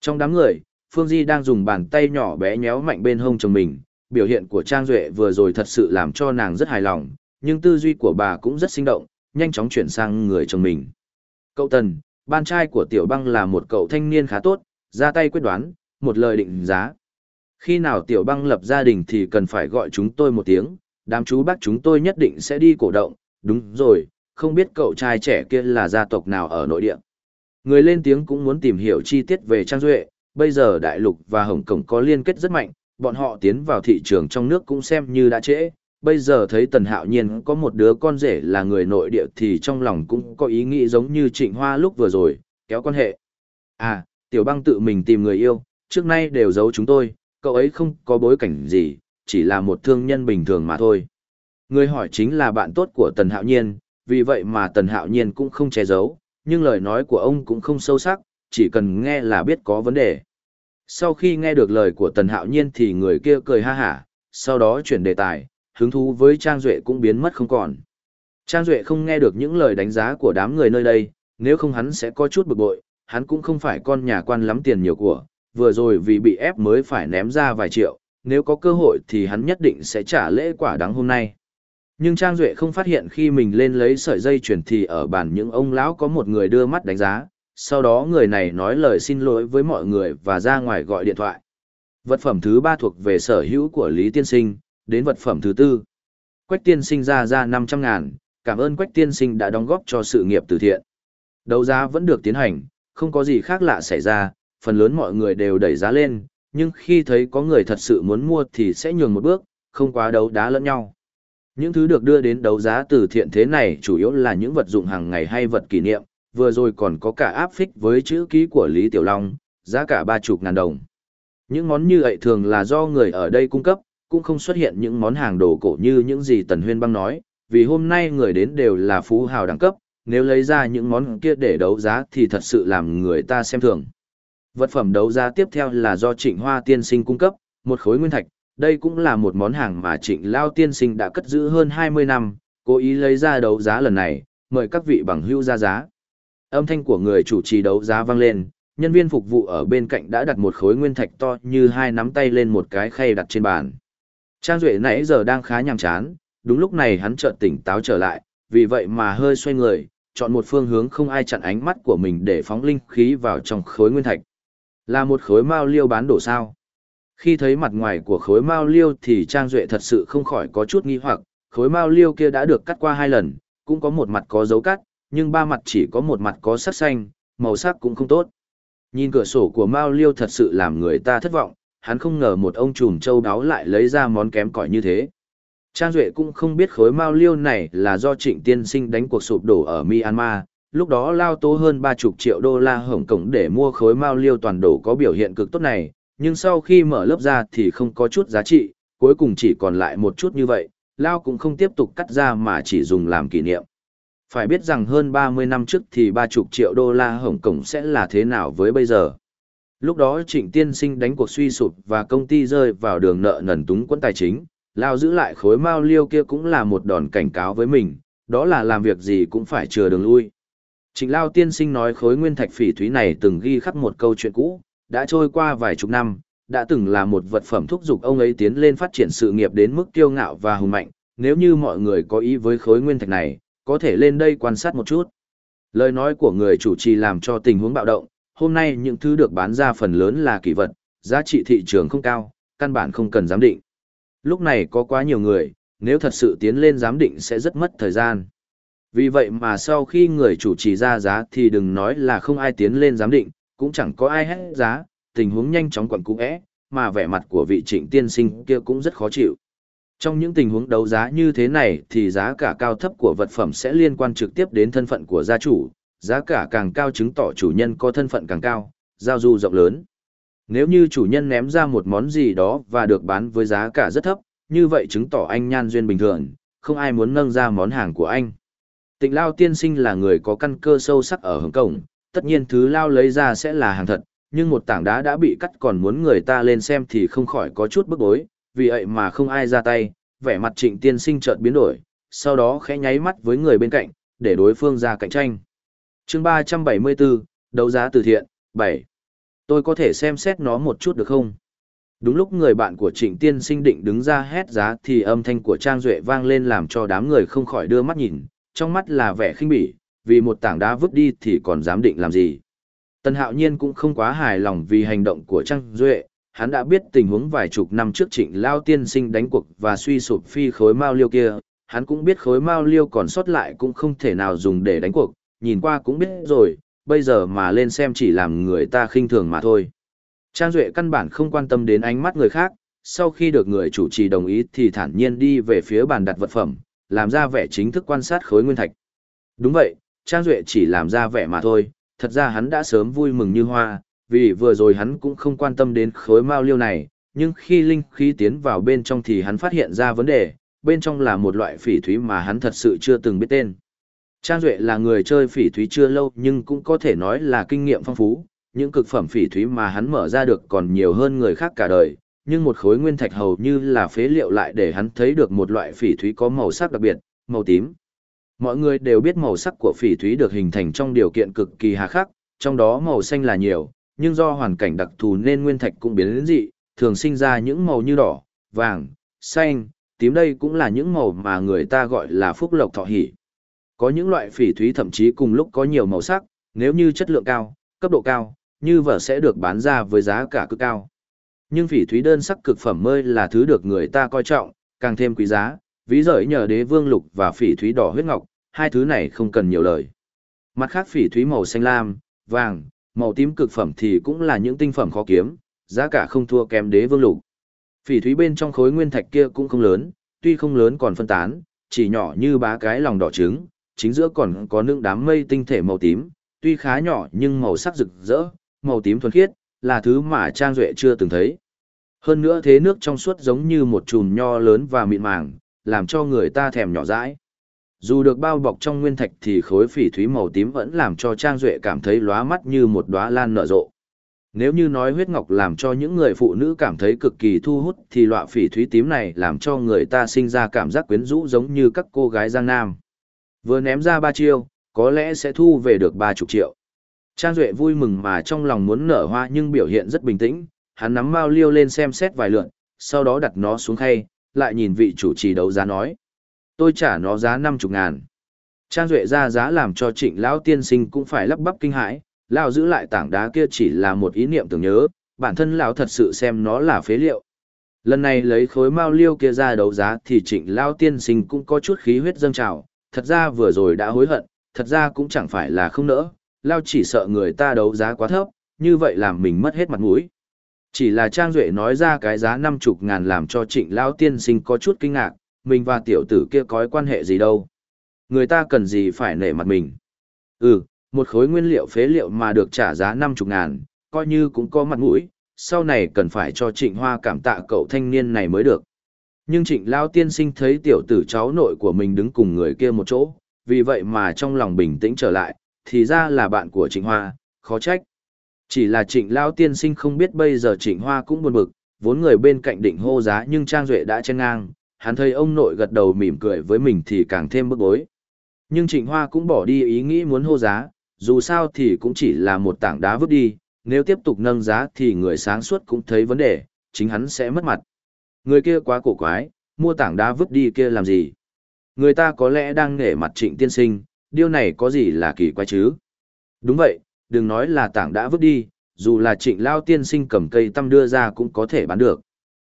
Trong đám người, Phương Di đang dùng bàn tay nhỏ bé nhéo mạnh bên hông chồng mình, biểu hiện của Trang Duệ vừa rồi thật sự làm cho nàng rất hài lòng, nhưng tư duy của bà cũng rất sinh động, nhanh chóng chuyển sang người chồng mình. Cậu Tần, ban trai của Tiểu Băng là một cậu thanh niên khá tốt, ra tay quyết đoán, một lời định giá. Khi nào Tiểu Băng lập gia đình thì cần phải gọi chúng tôi một tiếng, đám chú bác chúng tôi nhất định sẽ đi cổ động, đúng rồi, không biết cậu trai trẻ kia là gia tộc nào ở nội địa. Người lên tiếng cũng muốn tìm hiểu chi tiết về Trang Duệ, bây giờ Đại Lục và Hồng Kông có liên kết rất mạnh, bọn họ tiến vào thị trường trong nước cũng xem như đã trễ. Bây giờ thấy Tần Hạo Nhiên có một đứa con rể là người nội địa thì trong lòng cũng có ý nghĩ giống như Trịnh Hoa lúc vừa rồi, kéo quan hệ. À, Tiểu băng tự mình tìm người yêu, trước nay đều giấu chúng tôi, cậu ấy không có bối cảnh gì, chỉ là một thương nhân bình thường mà thôi. Người hỏi chính là bạn tốt của Tần Hạo Nhiên, vì vậy mà Tần Hạo Nhiên cũng không che giấu, nhưng lời nói của ông cũng không sâu sắc, chỉ cần nghe là biết có vấn đề. Sau khi nghe được lời của Tần Hạo Nhiên thì người kia cười ha hả, sau đó chuyển đề tài, hứng thú với Trang Duệ cũng biến mất không còn. Trang Duệ không nghe được những lời đánh giá của đám người nơi đây, nếu không hắn sẽ có chút bực bội, hắn cũng không phải con nhà quan lắm tiền nhiều của, vừa rồi vì bị ép mới phải ném ra vài triệu, nếu có cơ hội thì hắn nhất định sẽ trả lễ quả đắng hôm nay. Nhưng Trang Duệ không phát hiện khi mình lên lấy sợi dây chuyển thì ở bàn những ông lão có một người đưa mắt đánh giá, sau đó người này nói lời xin lỗi với mọi người và ra ngoài gọi điện thoại. Vật phẩm thứ ba thuộc về sở hữu của Lý Tiên Sinh, đến vật phẩm thứ tư. Quách Tiên Sinh ra ra 500 ngàn, cảm ơn Quách Tiên Sinh đã đóng góp cho sự nghiệp từ thiện. Đấu giá vẫn được tiến hành, không có gì khác lạ xảy ra, phần lớn mọi người đều đẩy giá lên, nhưng khi thấy có người thật sự muốn mua thì sẽ nhường một bước, không quá đấu đá lẫn nhau. Những thứ được đưa đến đấu giá từ thiện thế này chủ yếu là những vật dụng hàng ngày hay vật kỷ niệm, vừa rồi còn có cả áp phích với chữ ký của Lý Tiểu Long, giá cả ba chục ngàn đồng. Những món như vậy thường là do người ở đây cung cấp, cũng không xuất hiện những món hàng đồ cổ như những gì Tần Huyên băng nói, vì hôm nay người đến đều là phú hào đẳng cấp, nếu lấy ra những món kia để đấu giá thì thật sự làm người ta xem thường. Vật phẩm đấu giá tiếp theo là do Trịnh Hoa tiên sinh cung cấp, một khối nguyên thạch, đây cũng là một món hàng mà Trịnh Lao tiên sinh đã cất giữ hơn 20 năm, cố ý lấy ra đấu giá lần này, mời các vị bằng hữu ra giá. Âm thanh của người chủ trì đấu giá vang lên, nhân viên phục vụ ở bên cạnh đã đặt một khối nguyên thạch to như hai nắm tay lên một cái khay đặt trên bàn. Trang Duệ nãy giờ đang khá nhàm chán, đúng lúc này hắn chợt tỉnh táo trở lại, vì vậy mà hơi xoay người, chọn một phương hướng không ai chặn ánh mắt của mình để phóng linh khí vào trong khối nguyên thạch. Là một khối mao liêu bán đổ sao. Khi thấy mặt ngoài của khối mao liêu thì Trang Duệ thật sự không khỏi có chút nghi hoặc, khối mao liêu kia đã được cắt qua hai lần, cũng có một mặt có dấu cắt, nhưng ba mặt chỉ có một mặt có sắc xanh, màu sắc cũng không tốt. Nhìn cửa sổ của mao liêu thật sự làm người ta thất vọng, hắn không ngờ một ông trùm châu đáo lại lấy ra món kém cỏi như thế. Trang Duệ cũng không biết khối mao liêu này là do trịnh tiên sinh đánh cuộc sụp đổ ở Myanmar, lúc đó lao tố hơn 30 triệu đô la Hồng Kông để mua khối mao liêu toàn đổ có biểu hiện cực tốt này, nhưng sau khi mở lớp ra thì không có chút giá trị, cuối cùng chỉ còn lại một chút như vậy, lao cũng không tiếp tục cắt ra mà chỉ dùng làm kỷ niệm. Phải biết rằng hơn 30 năm trước thì 30 triệu đô la Hồng Kông sẽ là thế nào với bây giờ. Lúc đó trịnh tiên sinh đánh cuộc suy sụp và công ty rơi vào đường nợ nần túng quân tài chính, lao giữ lại khối mao liêu kia cũng là một đòn cảnh cáo với mình, đó là làm việc gì cũng phải chừa đường lui. Trịnh Lao tiên sinh nói khối nguyên thạch phỉ thúy này từng ghi khắc một câu chuyện cũ, đã trôi qua vài chục năm, đã từng là một vật phẩm thúc giục ông ấy tiến lên phát triển sự nghiệp đến mức kiêu ngạo và hùng mạnh, nếu như mọi người có ý với khối nguyên thạch này, có thể lên đây quan sát một chút. Lời nói của người chủ trì làm cho tình huống bạo động, hôm nay những thứ được bán ra phần lớn là kỳ vật, giá trị thị trường không cao, căn bản không cần giám định. Lúc này có quá nhiều người, nếu thật sự tiến lên giám định sẽ rất mất thời gian. Vì vậy mà sau khi người chủ trì ra giá thì đừng nói là không ai tiến lên giám định, cũng chẳng có ai hết giá, tình huống nhanh chóng quẩn cũ ẽ, mà vẻ mặt của vị trịnh tiên sinh kia cũng rất khó chịu. Trong những tình huống đấu giá như thế này thì giá cả cao thấp của vật phẩm sẽ liên quan trực tiếp đến thân phận của gia chủ, giá cả càng cao chứng tỏ chủ nhân có thân phận càng cao, giao du rộng lớn. Nếu như chủ nhân ném ra một món gì đó và được bán với giá cả rất thấp, như vậy chứng tỏ anh nhan duyên bình thường, không ai muốn nâng ra món hàng của anh. Tịnh Lao tiên sinh là người có căn cơ sâu sắc ở Hồng Kông, tất nhiên thứ Lao lấy ra sẽ là hàng thật, nhưng một tảng đá đã bị cắt còn muốn người ta lên xem thì không khỏi có chút bức bối, vì vậy mà không ai ra tay, vẻ mặt trịnh tiên sinh chợt biến đổi, sau đó khẽ nháy mắt với người bên cạnh, để đối phương ra cạnh tranh chương 374, đấu giá từ thiện, 7. Tôi có thể xem xét nó một chút được không? Đúng lúc người bạn của Trịnh Tiên Sinh định đứng ra hét giá thì âm thanh của Trang Duệ vang lên làm cho đám người không khỏi đưa mắt nhìn, trong mắt là vẻ khinh bỉ, vì một tảng đá vứt đi thì còn dám định làm gì. Tần Hạo Nhiên cũng không quá hài lòng vì hành động của Trang Duệ, hắn đã biết tình huống vài chục năm trước Trịnh Lao Tiên Sinh đánh cuộc và suy sụp phi khối mao liêu kia, hắn cũng biết khối mao liêu còn sót lại cũng không thể nào dùng để đánh cuộc, nhìn qua cũng biết rồi, bây giờ mà lên xem chỉ làm người ta khinh thường mà thôi. Trang Duệ căn bản không quan tâm đến ánh mắt người khác, sau khi được người chủ trì đồng ý thì thản nhiên đi về phía bàn đặt vật phẩm, làm ra vẻ chính thức quan sát khối nguyên thạch. Đúng vậy, Trang Duệ chỉ làm ra vẻ mà thôi, thật ra hắn đã sớm vui mừng như hoa, vì vừa rồi hắn cũng không quan tâm đến khối mao liêu này, nhưng khi linh khí tiến vào bên trong thì hắn phát hiện ra vấn đề, bên trong là một loại phỉ thúy mà hắn thật sự chưa từng biết tên. Trang Duệ là người chơi phỉ thúy chưa lâu nhưng cũng có thể nói là kinh nghiệm phong phú, những cực phẩm phỉ thúy mà hắn mở ra được còn nhiều hơn người khác cả đời, nhưng một khối nguyên thạch hầu như là phế liệu lại để hắn thấy được một loại phỉ thúy có màu sắc đặc biệt, màu tím. Mọi người đều biết màu sắc của phỉ thúy được hình thành trong điều kiện cực kỳ hà khắc, trong đó màu xanh là nhiều, nhưng do hoàn cảnh đặc thù nên nguyên thạch cũng biến đến dị, thường sinh ra những màu như đỏ, vàng, xanh, tím đây cũng là những màu mà người ta gọi là phúc lộc thọ hỷ. Có những loại phỉ thúy thậm chí cùng lúc có nhiều màu sắc, nếu như chất lượng cao, cấp độ cao, như vở sẽ được bán ra với giá cả cực cao. Nhưng phỉ thúy đơn sắc cực phẩm mới là thứ được người ta coi trọng, càng thêm quý giá, ví dụ nhờ đế vương lục và phỉ thúy đỏ huyết ngọc, hai thứ này không cần nhiều lời. Mặt khác phỉ thúy màu xanh lam, vàng, màu tím cực phẩm thì cũng là những tinh phẩm khó kiếm, giá cả không thua kém đế vương lục. Phỉ thúy bên trong khối nguyên thạch kia cũng không lớn, tuy không lớn còn phân tán, chỉ nhỏ như bá cái lòng đỏ trứng, chính giữa còn có những đám mây tinh thể màu tím, tuy khá nhỏ nhưng màu sắc rực rỡ, màu tím thuần khiết, là thứ mà Trang Duệ chưa từng thấy. Hơn nữa thế nước trong suốt giống như một chùm nho lớn và mịn màng, làm cho người ta thèm nhỏ dãi. Dù được bao bọc trong nguyên thạch thì khối phỉ thúy màu tím vẫn làm cho Trang Duệ cảm thấy lóa mắt như một đóa lan nở rộ. Nếu như nói huyết ngọc làm cho những người phụ nữ cảm thấy cực kỳ thu hút thì loại phỉ thúy tím này làm cho người ta sinh ra cảm giác quyến rũ giống như các cô gái giang nam. Vừa ném ra ba chiêu, có lẽ sẽ thu về được ba chục triệu. Trang Duệ vui mừng mà trong lòng muốn nở hoa nhưng biểu hiện rất bình tĩnh, hắn nắm mao liêu lên xem xét vài lượn, sau đó đặt nó xuống khay, lại nhìn vị chủ trì đấu giá nói. Tôi trả nó giá năm chục ngàn. Trang Duệ ra giá làm cho trịnh lão tiên sinh cũng phải lắp bắp kinh hãi, lão giữ lại tảng đá kia chỉ là một ý niệm tưởng nhớ, bản thân lão thật sự xem nó là phế liệu. Lần này lấy khối mao liêu kia ra đấu giá thì trịnh lão tiên sinh cũng có chút khí huyết dâng trào, thật ra vừa rồi đã hối hận, thật ra cũng chẳng phải là không nỡ, lao chỉ sợ người ta đấu giá quá thấp, như vậy làm mình mất hết mặt mũi. Chỉ là Trang Duệ nói ra cái giá năm chục ngàn làm cho trịnh lao tiên sinh có chút kinh ngạc, mình và tiểu tử kia có quan hệ gì đâu. Người ta cần gì phải nể mặt mình. Ừ, một khối nguyên liệu phế liệu mà được trả giá năm chục ngàn, coi như cũng có mặt mũi, sau này cần phải cho trịnh hoa cảm tạ cậu thanh niên này mới được. Nhưng trịnh lao tiên sinh thấy tiểu tử cháu nội của mình đứng cùng người kia một chỗ, vì vậy mà trong lòng bình tĩnh trở lại, thì ra là bạn của trịnh hoa, khó trách. Chỉ là trịnh lao tiên sinh không biết bây giờ trịnh hoa cũng buồn bực, vốn người bên cạnh định hô giá nhưng Trang Duệ đã chen ngang, hắn thấy ông nội gật đầu mỉm cười với mình thì càng thêm bức bối. Nhưng trịnh hoa cũng bỏ đi ý nghĩ muốn hô giá, dù sao thì cũng chỉ là một tảng đá vứt đi, nếu tiếp tục nâng giá thì người sáng suốt cũng thấy vấn đề, chính hắn sẽ mất mặt. Người kia quá cổ quái, mua tảng đá vứt đi kia làm gì? Người ta có lẽ đang nể mặt trịnh tiên sinh, điều này có gì là kỳ quái chứ? Đúng vậy, đừng nói là tảng đã vứt đi, dù là trịnh lao tiên sinh cầm cây tăm đưa ra cũng có thể bán được.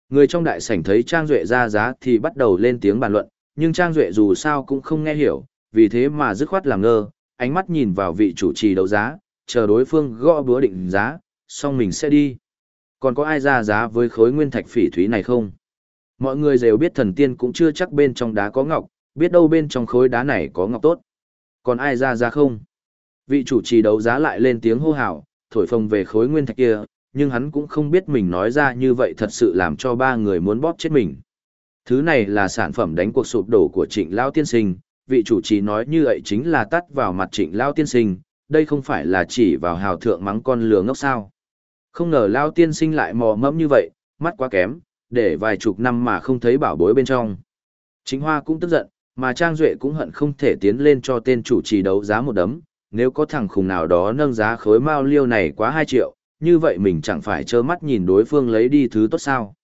Người trong đại sảnh thấy Trang Duệ ra giá thì bắt đầu lên tiếng bàn luận, nhưng Trang Duệ dù sao cũng không nghe hiểu, vì thế mà dứt khoát làm ngơ, ánh mắt nhìn vào vị chủ trì đấu giá, chờ đối phương gõ búa định giá, xong mình sẽ đi. Còn có ai ra giá với khối nguyên thạch phỉ thúy này không? Mọi người đều biết thần tiên cũng chưa chắc bên trong đá có ngọc, biết đâu bên trong khối đá này có ngọc tốt. Còn ai ra giá không? Vị chủ trì đấu giá lại lên tiếng hô hào, thổi phồng về khối nguyên thạch kia, nhưng hắn cũng không biết mình nói ra như vậy thật sự làm cho ba người muốn bóp chết mình. Thứ này là sản phẩm đánh cuộc sụp đổ của trịnh Lao Tiên Sinh, vị chủ trì nói như vậy chính là tắt vào mặt trịnh Lao Tiên Sinh, đây không phải là chỉ vào hào thượng mắng con lừa ngốc sao. Không ngờ Lao Tiên Sinh lại mò mẫm như vậy, mắt quá kém, để vài chục năm mà không thấy bảo bối bên trong. Chính Hoa cũng tức giận, mà Trang Duệ cũng hận không thể tiến lên cho tên chủ trì đấu giá một đấm, nếu có thằng khùng nào đó nâng giá khối mao liêu này quá 2 triệu, như vậy mình chẳng phải trơ mắt nhìn đối phương lấy đi thứ tốt sao.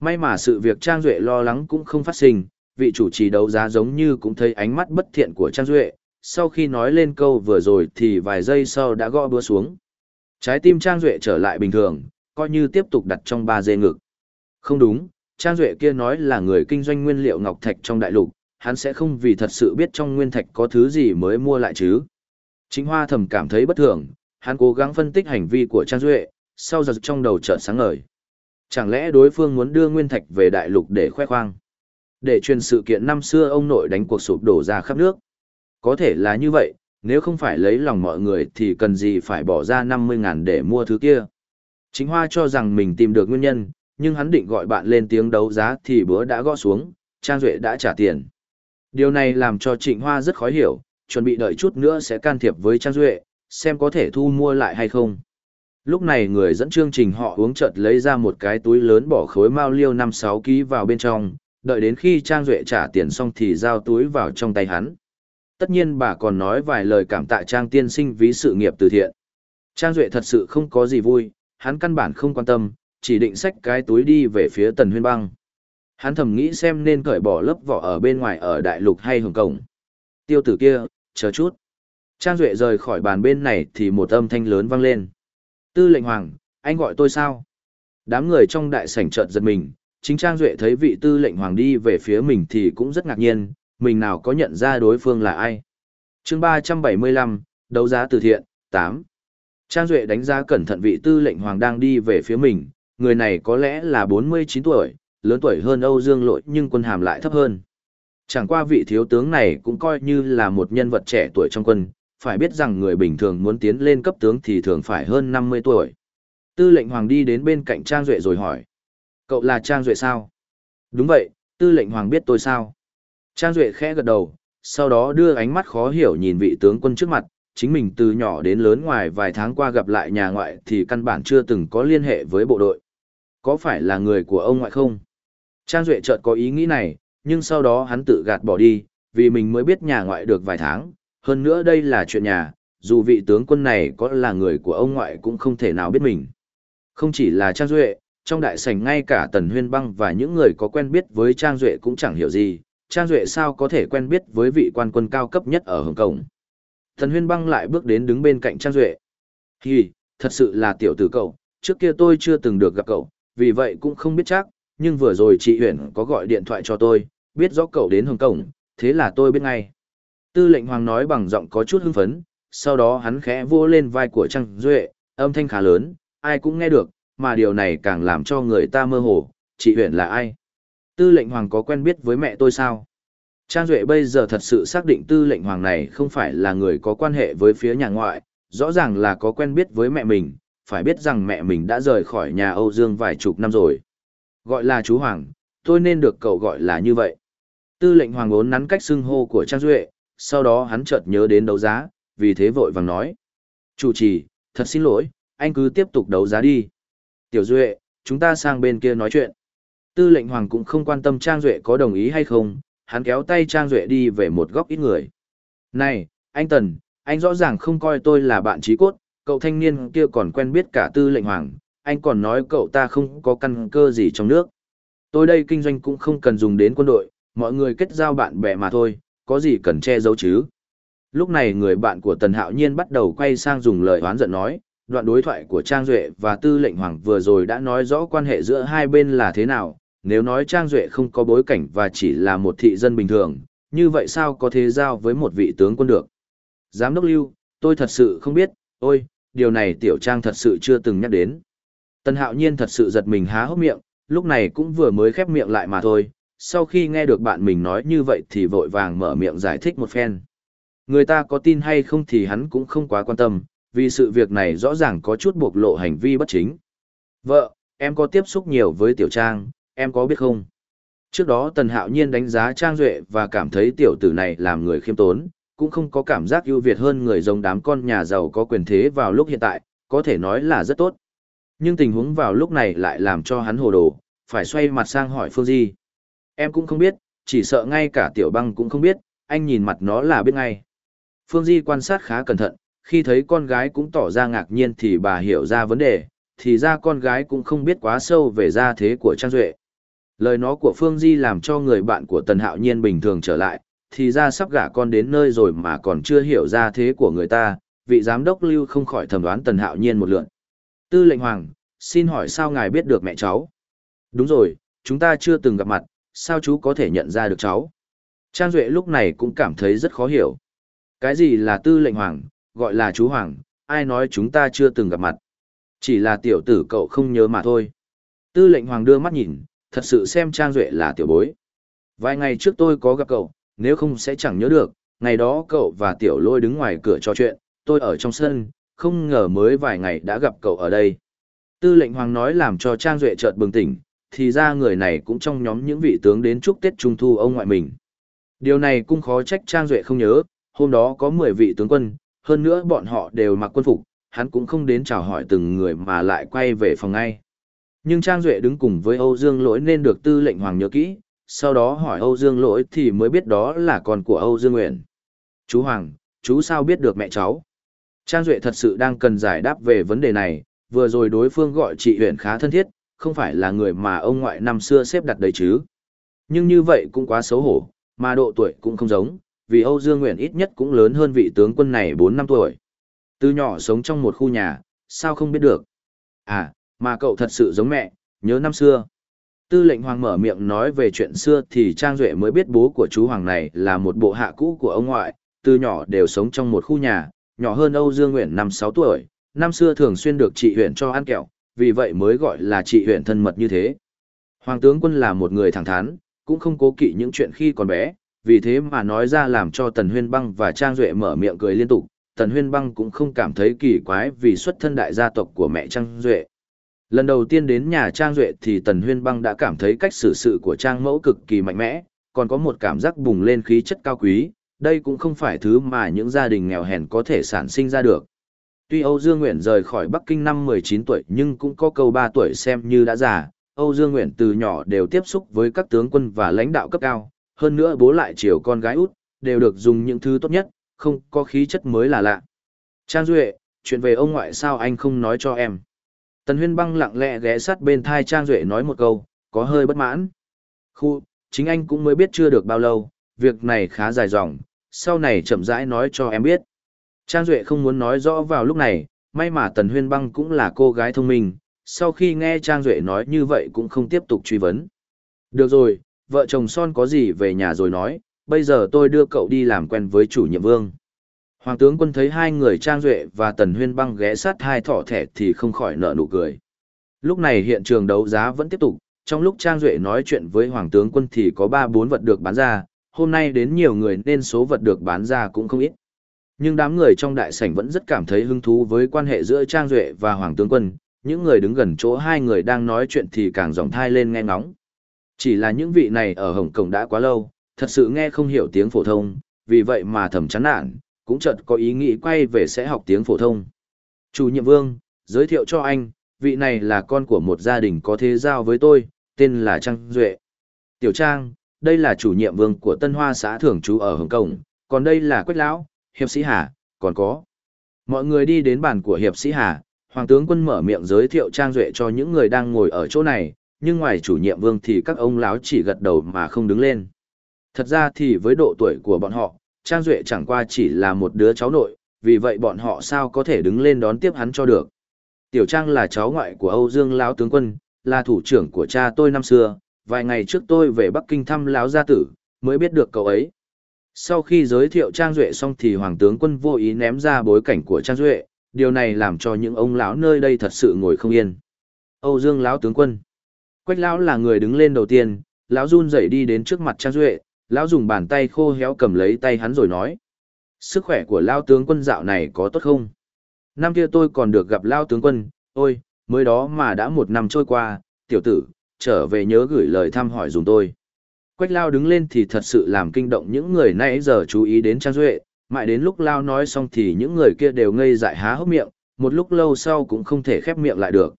May mà sự việc Trang Duệ lo lắng cũng không phát sinh, vị chủ trì đấu giá giống như cũng thấy ánh mắt bất thiện của Trang Duệ, sau khi nói lên câu vừa rồi thì vài giây sau đã gõ búa xuống. Trái tim Trang Duệ trở lại bình thường, coi như tiếp tục đặt trong ba dê ngực. Không đúng, Trang Duệ kia nói là người kinh doanh nguyên liệu ngọc thạch trong đại lục, hắn sẽ không vì thật sự biết trong nguyên thạch có thứ gì mới mua lại chứ. Chính Hoa thầm cảm thấy bất thường, hắn cố gắng phân tích hành vi của Trang Duệ, sau giật trong đầu chợt sáng ngời. Chẳng lẽ đối phương muốn đưa nguyên thạch về đại lục để khoe khoang? Để truyền sự kiện năm xưa ông nội đánh cuộc sụp đổ ra khắp nước. Có thể là như vậy, nếu không phải lấy lòng mọi người thì cần gì phải bỏ ra 50 ngàn để mua thứ kia. Chính Hoa cho rằng mình tìm được nguyên nhân, nhưng hắn định gọi bạn lên tiếng đấu giá thì bữa đã gõ xuống, Trang Duệ đã trả tiền. Điều này làm cho Trịnh Hoa rất khó hiểu, chuẩn bị đợi chút nữa sẽ can thiệp với Trang Duệ, xem có thể thu mua lại hay không. Lúc này người dẫn chương trình họ uống chợt lấy ra một cái túi lớn bỏ khối mao liêu 5-6 kg vào bên trong, đợi đến khi Trang Duệ trả tiền xong thì giao túi vào trong tay hắn. Tất nhiên bà còn nói vài lời cảm tạ Trang tiên sinh vì sự nghiệp từ thiện. Trang Duệ thật sự không có gì vui, hắn căn bản không quan tâm, chỉ định xách cái túi đi về phía tần huyên băng. Hắn thầm nghĩ xem nên cởi bỏ lớp vỏ ở bên ngoài ở đại lục hay hồng cổng. Tiêu tử kia, chờ chút. Trang Duệ rời khỏi bàn bên này thì một âm thanh lớn vang lên. Tư lệnh hoàng, anh gọi tôi sao? Đám người trong đại sảnh chợt giật mình, chính Trang Duệ thấy vị tư lệnh hoàng đi về phía mình thì cũng rất ngạc nhiên, mình nào có nhận ra đối phương là ai. chương 375, đấu giá từ thiện, 8. Trang Duệ đánh giá cẩn thận vị tư lệnh hoàng đang đi về phía mình, người này có lẽ là 49 tuổi, lớn tuổi hơn Âu Dương Lỗi nhưng quân hàm lại thấp hơn. Chẳng qua vị thiếu tướng này cũng coi như là một nhân vật trẻ tuổi trong quân, phải biết rằng người bình thường muốn tiến lên cấp tướng thì thường phải hơn 50 tuổi. Tư lệnh hoàng đi đến bên cạnh Trang Duệ rồi hỏi. Cậu là Trang Duệ sao? Đúng vậy, tư lệnh hoàng biết tôi sao? Trang Duệ khẽ gật đầu, sau đó đưa ánh mắt khó hiểu nhìn vị tướng quân trước mặt, chính mình từ nhỏ đến lớn ngoài vài tháng qua gặp lại nhà ngoại thì căn bản chưa từng có liên hệ với bộ đội. Có phải là người của ông ngoại không? Trang Duệ chợt có ý nghĩ này, nhưng sau đó hắn tự gạt bỏ đi, vì mình mới biết nhà ngoại được vài tháng, hơn nữa đây là chuyện nhà, dù vị tướng quân này có là người của ông ngoại cũng không thể nào biết mình. Không chỉ là Trang Duệ, trong đại sảnh ngay cả Tần Huyên Băng và những người có quen biết với Trang Duệ cũng chẳng hiểu gì, Trang Duệ sao có thể quen biết với vị quan quân cao cấp nhất ở Hồng Kông. Tần Huyên Băng lại bước đến đứng bên cạnh Trang Duệ. Hì, thật sự là tiểu tử cậu, trước kia tôi chưa từng được gặp cậu, vì vậy cũng không biết chắc, nhưng vừa rồi chị Huyền có gọi điện thoại cho tôi, biết rõ cậu đến Hồng Kông, thế là tôi biết ngay. Tư lệnh hoàng nói bằng giọng có chút hưng phấn, sau đó hắn khẽ vô lên vai của Trang Duệ, âm thanh khá lớn, ai cũng nghe được, mà điều này càng làm cho người ta mơ hồ, chị Huyền là ai? Tư lệnh hoàng có quen biết với mẹ tôi sao? Trang Duệ bây giờ thật sự xác định tư lệnh hoàng này không phải là người có quan hệ với phía nhà ngoại, rõ ràng là có quen biết với mẹ mình, phải biết rằng mẹ mình đã rời khỏi nhà Âu Dương vài chục năm rồi. Gọi là chú Hoàng, tôi nên được cậu gọi là như vậy. Tư lệnh Hoàng ốn nắn cách xưng hô của Trang Duệ, sau đó hắn chợt nhớ đến đấu giá, vì thế vội vàng nói. Chủ trì, thật xin lỗi, anh cứ tiếp tục đấu giá đi. Tiểu Duệ, chúng ta sang bên kia nói chuyện. Tư lệnh Hoàng cũng không quan tâm Trang Duệ có đồng ý hay không, hắn kéo tay Trang Duệ đi về một góc ít người. Này, anh Tần, anh rõ ràng không coi tôi là bạn trí cốt, cậu thanh niên kia còn quen biết cả tư lệnh hoàng, anh còn nói cậu ta không có căn cơ gì trong nước. Tôi đây kinh doanh cũng không cần dùng đến quân đội, mọi người kết giao bạn bè mà thôi, có gì cần che giấu chứ. Lúc này người bạn của Tần Hạo Nhiên bắt đầu quay sang dùng lời hoán giận nói, đoạn đối thoại của Trang Duệ và Tư lệnh Hoàng vừa rồi đã nói rõ quan hệ giữa hai bên là thế nào, nếu nói Trang Duệ không có bối cảnh và chỉ là một thị dân bình thường, như vậy sao có thể giao với một vị tướng quân được? Giám đốc Lưu, tôi thật sự không biết, ôi, điều này Tiểu Trang thật sự chưa từng nhắc đến. Tần Hạo Nhiên thật sự giật mình há hốc miệng, lúc này cũng vừa mới khép miệng lại mà thôi, sau khi nghe được bạn mình nói như vậy thì vội vàng mở miệng giải thích một phen. Người ta có tin hay không thì hắn cũng không quá quan tâm, vì sự việc này rõ ràng có chút bộc lộ hành vi bất chính. Vợ, em có tiếp xúc nhiều với Tiểu Trang, em có biết không? Trước đó Tần Hạo Nhiên đánh giá Trang Duệ và cảm thấy tiểu tử này làm người khiêm tốn, cũng không có cảm giác ưu việt hơn người giống đám con nhà giàu có quyền thế vào lúc hiện tại, có thể nói là rất tốt. Nhưng tình huống vào lúc này lại làm cho hắn hồ đồ, phải xoay mặt sang hỏi Phương Di. Em cũng không biết, chỉ sợ ngay cả tiểu băng cũng không biết, anh nhìn mặt nó là biết ngay. Phương Di quan sát khá cẩn thận, khi thấy con gái cũng tỏ ra ngạc nhiên thì bà hiểu ra vấn đề, thì ra con gái cũng không biết quá sâu về gia thế của Trang Duệ. Lời nói của Phương Di làm cho người bạn của Tần Hạo Nhiên bình thường trở lại, thì ra sắp gả con đến nơi rồi mà còn chưa hiểu ra thế của người ta, vị giám đốc lưu không khỏi thẩm đoán tần hạo nhiên một lượn. Tư lệnh hoàng, xin hỏi sao ngài biết được mẹ cháu? Đúng rồi, chúng ta chưa từng gặp mặt, sao chú có thể nhận ra được cháu? Trang Duệ lúc này cũng cảm thấy rất khó hiểu. Cái gì là tư lệnh hoàng, gọi là chú hoàng, ai nói chúng ta chưa từng gặp mặt. Chỉ là tiểu tử cậu không nhớ mà thôi. Tư lệnh hoàng đưa mắt nhìn, thật sự xem Trang Duệ là tiểu bối. Vài ngày trước tôi có gặp cậu, nếu không sẽ chẳng nhớ được, ngày đó cậu và tiểu lôi đứng ngoài cửa trò chuyện, tôi ở trong sân, không ngờ mới vài ngày đã gặp cậu ở đây. Tư lệnh hoàng nói làm cho Trang Duệ chợt bừng tỉnh, thì ra người này cũng trong nhóm những vị tướng đến chúc Tết Trung Thu ông ngoại mình. Điều này cũng khó trách Trang Duệ không nhớ, hôm đó có 10 vị tướng quân, hơn nữa bọn họ đều mặc quân phục, hắn cũng không đến chào hỏi từng người mà lại quay về phòng ngay. Nhưng Trang Duệ đứng cùng với Âu Dương Lỗi nên được tư lệnh hoàng nhớ kỹ, sau đó hỏi Âu Dương Lỗi thì mới biết đó là con của Âu Dương Nguyện. Chú Hoàng, chú sao biết được mẹ cháu? Trang Duệ thật sự đang cần giải đáp về vấn đề này, vừa rồi đối phương gọi chị Huyền khá thân thiết, không phải là người mà ông ngoại năm xưa xếp đặt đấy chứ. Nhưng như vậy cũng quá xấu hổ, mà độ tuổi cũng không giống, vì Âu Dương Nguyện ít nhất cũng lớn hơn vị tướng quân này 4 năm tuổi. Từ nhỏ sống trong một khu nhà, sao không biết được? À, mà cậu thật sự giống mẹ, nhớ năm xưa. Tư lệnh hoàng mở miệng nói về chuyện xưa thì Trang Duệ mới biết bố của chú hoàng này là một bộ hạ cũ của ông ngoại, từ nhỏ đều sống trong một khu nhà, nhỏ hơn Âu Dương Nguyện 5-6 tuổi, năm xưa thường xuyên được chị huyện cho ăn kẹo, vì vậy mới gọi là chị huyện thân mật như thế. Hoàng tướng quân là một người thẳng thắn, cũng không cố kỵ những chuyện khi còn bé, vì thế mà nói ra làm cho Tần Huyên Băng và Trang Duệ mở miệng cười liên tục, Tần Huyên Băng cũng không cảm thấy kỳ quái vì xuất thân đại gia tộc của mẹ Trang Duệ. Lần đầu tiên đến nhà Trang Duệ thì Tần Huyên Băng đã cảm thấy cách xử sự của Trang Mẫu cực kỳ mạnh mẽ, còn có một cảm giác bùng lên khí chất cao quý, đây cũng không phải thứ mà những gia đình nghèo hèn có thể sản sinh ra được. Tuy Âu Dương Nguyện rời khỏi Bắc Kinh năm 19 tuổi nhưng cũng có câu 3 tuổi xem như đã già, Âu Dương Nguyện từ nhỏ đều tiếp xúc với các tướng quân và lãnh đạo cấp cao, hơn nữa bố lại chiều con gái út, đều được dùng những thứ tốt nhất, không có khí chất mới là lạ. Trang Duệ, chuyện về ông ngoại sao anh không nói cho em. Tần Huyên băng lặng lẽ ghé sát bên thai Trang Duệ nói một câu, có hơi bất mãn. Khu, chính anh cũng mới biết chưa được bao lâu, việc này khá dài dòng, sau này chậm rãi nói cho em biết. Trang Duệ không muốn nói rõ vào lúc này, may mà Tần Huyên băng cũng là cô gái thông minh, sau khi nghe Trang Duệ nói như vậy cũng không tiếp tục truy vấn. Được rồi, vợ chồng son có gì về nhà rồi nói, bây giờ tôi đưa cậu đi làm quen với chủ nhiệm vương. Hoàng tướng quân thấy hai người Trang Duệ và Tần Huyên băng ghé sát hai thỏ thẻ thì không khỏi nở nụ cười. Lúc này hiện trường đấu giá vẫn tiếp tục, trong lúc Trang Duệ nói chuyện với Hoàng tướng quân thì có 3-4 vật được bán ra, hôm nay đến nhiều người nên số vật được bán ra cũng không ít. Nhưng đám người trong đại sảnh vẫn rất cảm thấy hứng thú với quan hệ giữa Trang Duệ và Hoàng tướng quân, những người đứng gần chỗ hai người đang nói chuyện thì càng giọng thai lên nghe ngóng. Chỉ là những vị này ở Hồng Kông đã quá lâu, thật sự nghe không hiểu tiếng phổ thông, vì vậy mà thầm chán nản, cũng chợt có ý nghĩ quay về sẽ học tiếng phổ thông. Chủ nhiệm vương, giới thiệu cho anh, vị này là con của một gia đình có thế giao với tôi, tên là Trang Duệ. Tiểu Trang, đây là chủ nhiệm vương của Tân Hoa xã thường trú ở Hồng Kông, còn đây là Quách Lão, Hiệp sĩ Hà, còn có. Mọi người đi đến bàn của Hiệp sĩ Hà, Hoàng tướng quân mở miệng giới thiệu Trang Duệ cho những người đang ngồi ở chỗ này, nhưng ngoài chủ nhiệm vương thì các ông lão chỉ gật đầu mà không đứng lên. Thật ra thì với độ tuổi của bọn họ, Trang Duệ chẳng qua chỉ là một đứa cháu nội, vì vậy bọn họ sao có thể đứng lên đón tiếp hắn cho được. Tiểu Trang là cháu ngoại của Âu Dương lão tướng quân, là thủ trưởng của cha tôi năm xưa, vài ngày trước tôi về Bắc Kinh thăm lão gia tử, mới biết được cậu ấy. Sau khi giới thiệu Trang Duệ xong thì Hoàng tướng quân vô ý ném ra bối cảnh của Trang Duệ, điều này làm cho những ông lão nơi đây thật sự ngồi không yên. Âu Dương lão tướng quân. Quách lão là người đứng lên đầu tiên, lão run rẩy đi đến trước mặt Trang Duệ, lão dùng bàn tay khô héo cầm lấy tay hắn rồi nói: "Sức khỏe của lão tướng quân dạo này có tốt không? Năm kia tôi còn được gặp lão tướng quân, ôi, mới đó mà đã một năm trôi qua, tiểu tử, trở về nhớ gửi lời thăm hỏi dùng tôi." Quách Lao đứng lên thì thật sự làm kinh động những người nãy giờ chú ý đến Trang Duệ, mãi đến lúc Lao nói xong thì những người kia đều ngây dại há hốc miệng, một lúc lâu sau cũng không thể khép miệng lại được.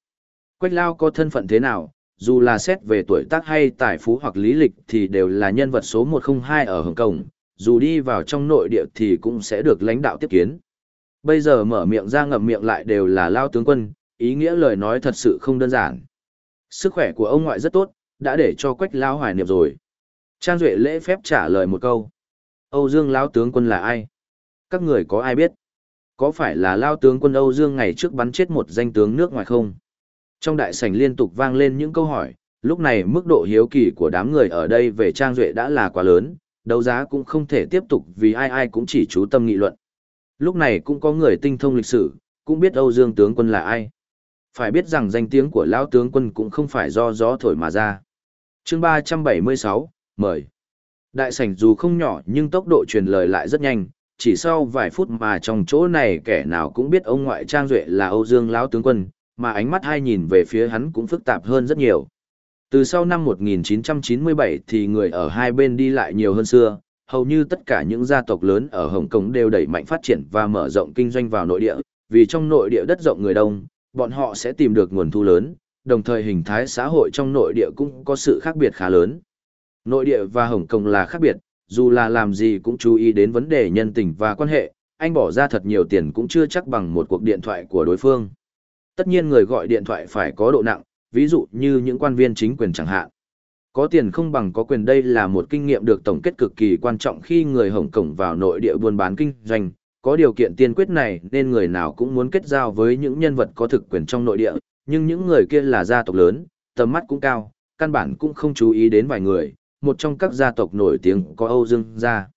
Quách Lao có thân phận thế nào, dù là xét về tuổi tác hay tài phú hoặc lý lịch thì đều là nhân vật số 102 ở Hồng Kông, dù đi vào trong nội địa thì cũng sẽ được lãnh đạo tiếp kiến. Bây giờ mở miệng ra ngậm miệng lại đều là Lao tướng quân, ý nghĩa lời nói thật sự không đơn giản. Sức khỏe của ông ngoại rất tốt, đã để cho Quách Lao hoài niệm rồi. Trang Duệ lễ phép trả lời một câu. Âu Dương Lao tướng quân là ai? Các người có ai biết? Có phải là Lao tướng quân Âu Dương ngày trước bắn chết một danh tướng nước ngoài không? Trong đại sảnh liên tục vang lên những câu hỏi, lúc này mức độ hiếu kỳ của đám người ở đây về Trang Duệ đã là quá lớn, đấu giá cũng không thể tiếp tục vì ai ai cũng chỉ chú tâm nghị luận. Lúc này cũng có người tinh thông lịch sử, cũng biết Âu Dương tướng quân là ai. Phải biết rằng danh tiếng của lão tướng quân cũng không phải do gió thổi mà ra. Chương 376, mời. Đại sảnh dù không nhỏ nhưng tốc độ truyền lời lại rất nhanh, chỉ sau vài phút mà trong chỗ này kẻ nào cũng biết ông ngoại Trang Duệ là Âu Dương lão tướng quân, mà ánh mắt hai nhìn về phía hắn cũng phức tạp hơn rất nhiều. Từ sau năm 1997 thì người ở hai bên đi lại nhiều hơn xưa, hầu như tất cả những gia tộc lớn ở Hồng Kông đều đẩy mạnh phát triển và mở rộng kinh doanh vào nội địa, vì trong nội địa đất rộng người đông, bọn họ sẽ tìm được nguồn thu lớn, đồng thời hình thái xã hội trong nội địa cũng có sự khác biệt khá lớn. Nội địa và Hồng Kông là khác biệt, dù là làm gì cũng chú ý đến vấn đề nhân tình và quan hệ, anh bỏ ra thật nhiều tiền cũng chưa chắc bằng một cuộc điện thoại của đối phương. Tất nhiên người gọi điện thoại phải có độ nặng, ví dụ như những quan viên chính quyền chẳng hạn. Có tiền không bằng có quyền đây là một kinh nghiệm được tổng kết cực kỳ quan trọng khi người Hồng Kông vào nội địa buôn bán kinh doanh. Có điều kiện tiên quyết này nên người nào cũng muốn kết giao với những nhân vật có thực quyền trong nội địa, nhưng những người kia là gia tộc lớn, tầm mắt cũng cao, căn bản cũng không chú ý đến vài người, một trong các gia tộc nổi tiếng có Âu Dương gia.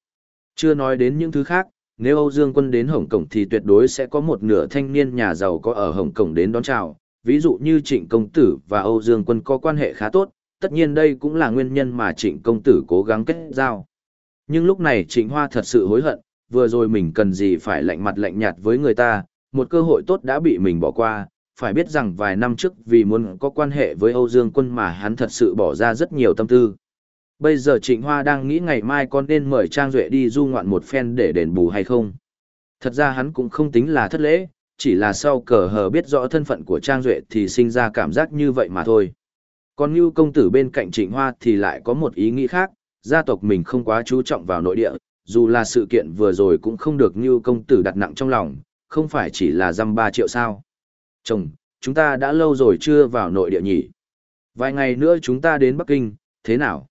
Chưa nói đến những thứ khác, nếu Âu Dương quân đến Hồng Kông thì tuyệt đối sẽ có một nửa thanh niên nhà giàu có ở Hồng Kông đến đón chào, ví dụ như Trịnh Công Tử và Âu Dương quân có quan hệ khá tốt, tất nhiên đây cũng là nguyên nhân mà Trịnh Công Tử cố gắng kết giao. Nhưng lúc này Trịnh Hoa thật sự hối hận, vừa rồi mình cần gì phải lạnh mặt lạnh nhạt với người ta, một cơ hội tốt đã bị mình bỏ qua, phải biết rằng vài năm trước vì muốn có quan hệ với Âu Dương quân mà hắn thật sự bỏ ra rất nhiều tâm tư. Bây giờ Trịnh Hoa đang nghĩ ngày mai con nên mời Trang Duệ đi du ngoạn một phen để đền bù hay không. Thật ra hắn cũng không tính là thất lễ, chỉ là sau cờ hờ biết rõ thân phận của Trang Duệ thì sinh ra cảm giác như vậy mà thôi. Còn như công tử bên cạnh Trịnh Hoa thì lại có một ý nghĩ khác, gia tộc mình không quá chú trọng vào nội địa, dù là sự kiện vừa rồi cũng không được như công tử đặt nặng trong lòng, không phải chỉ là dăm 3 triệu sao. Chồng, chúng ta đã lâu rồi chưa vào nội địa nhỉ. Vài ngày nữa chúng ta đến Bắc Kinh, thế nào?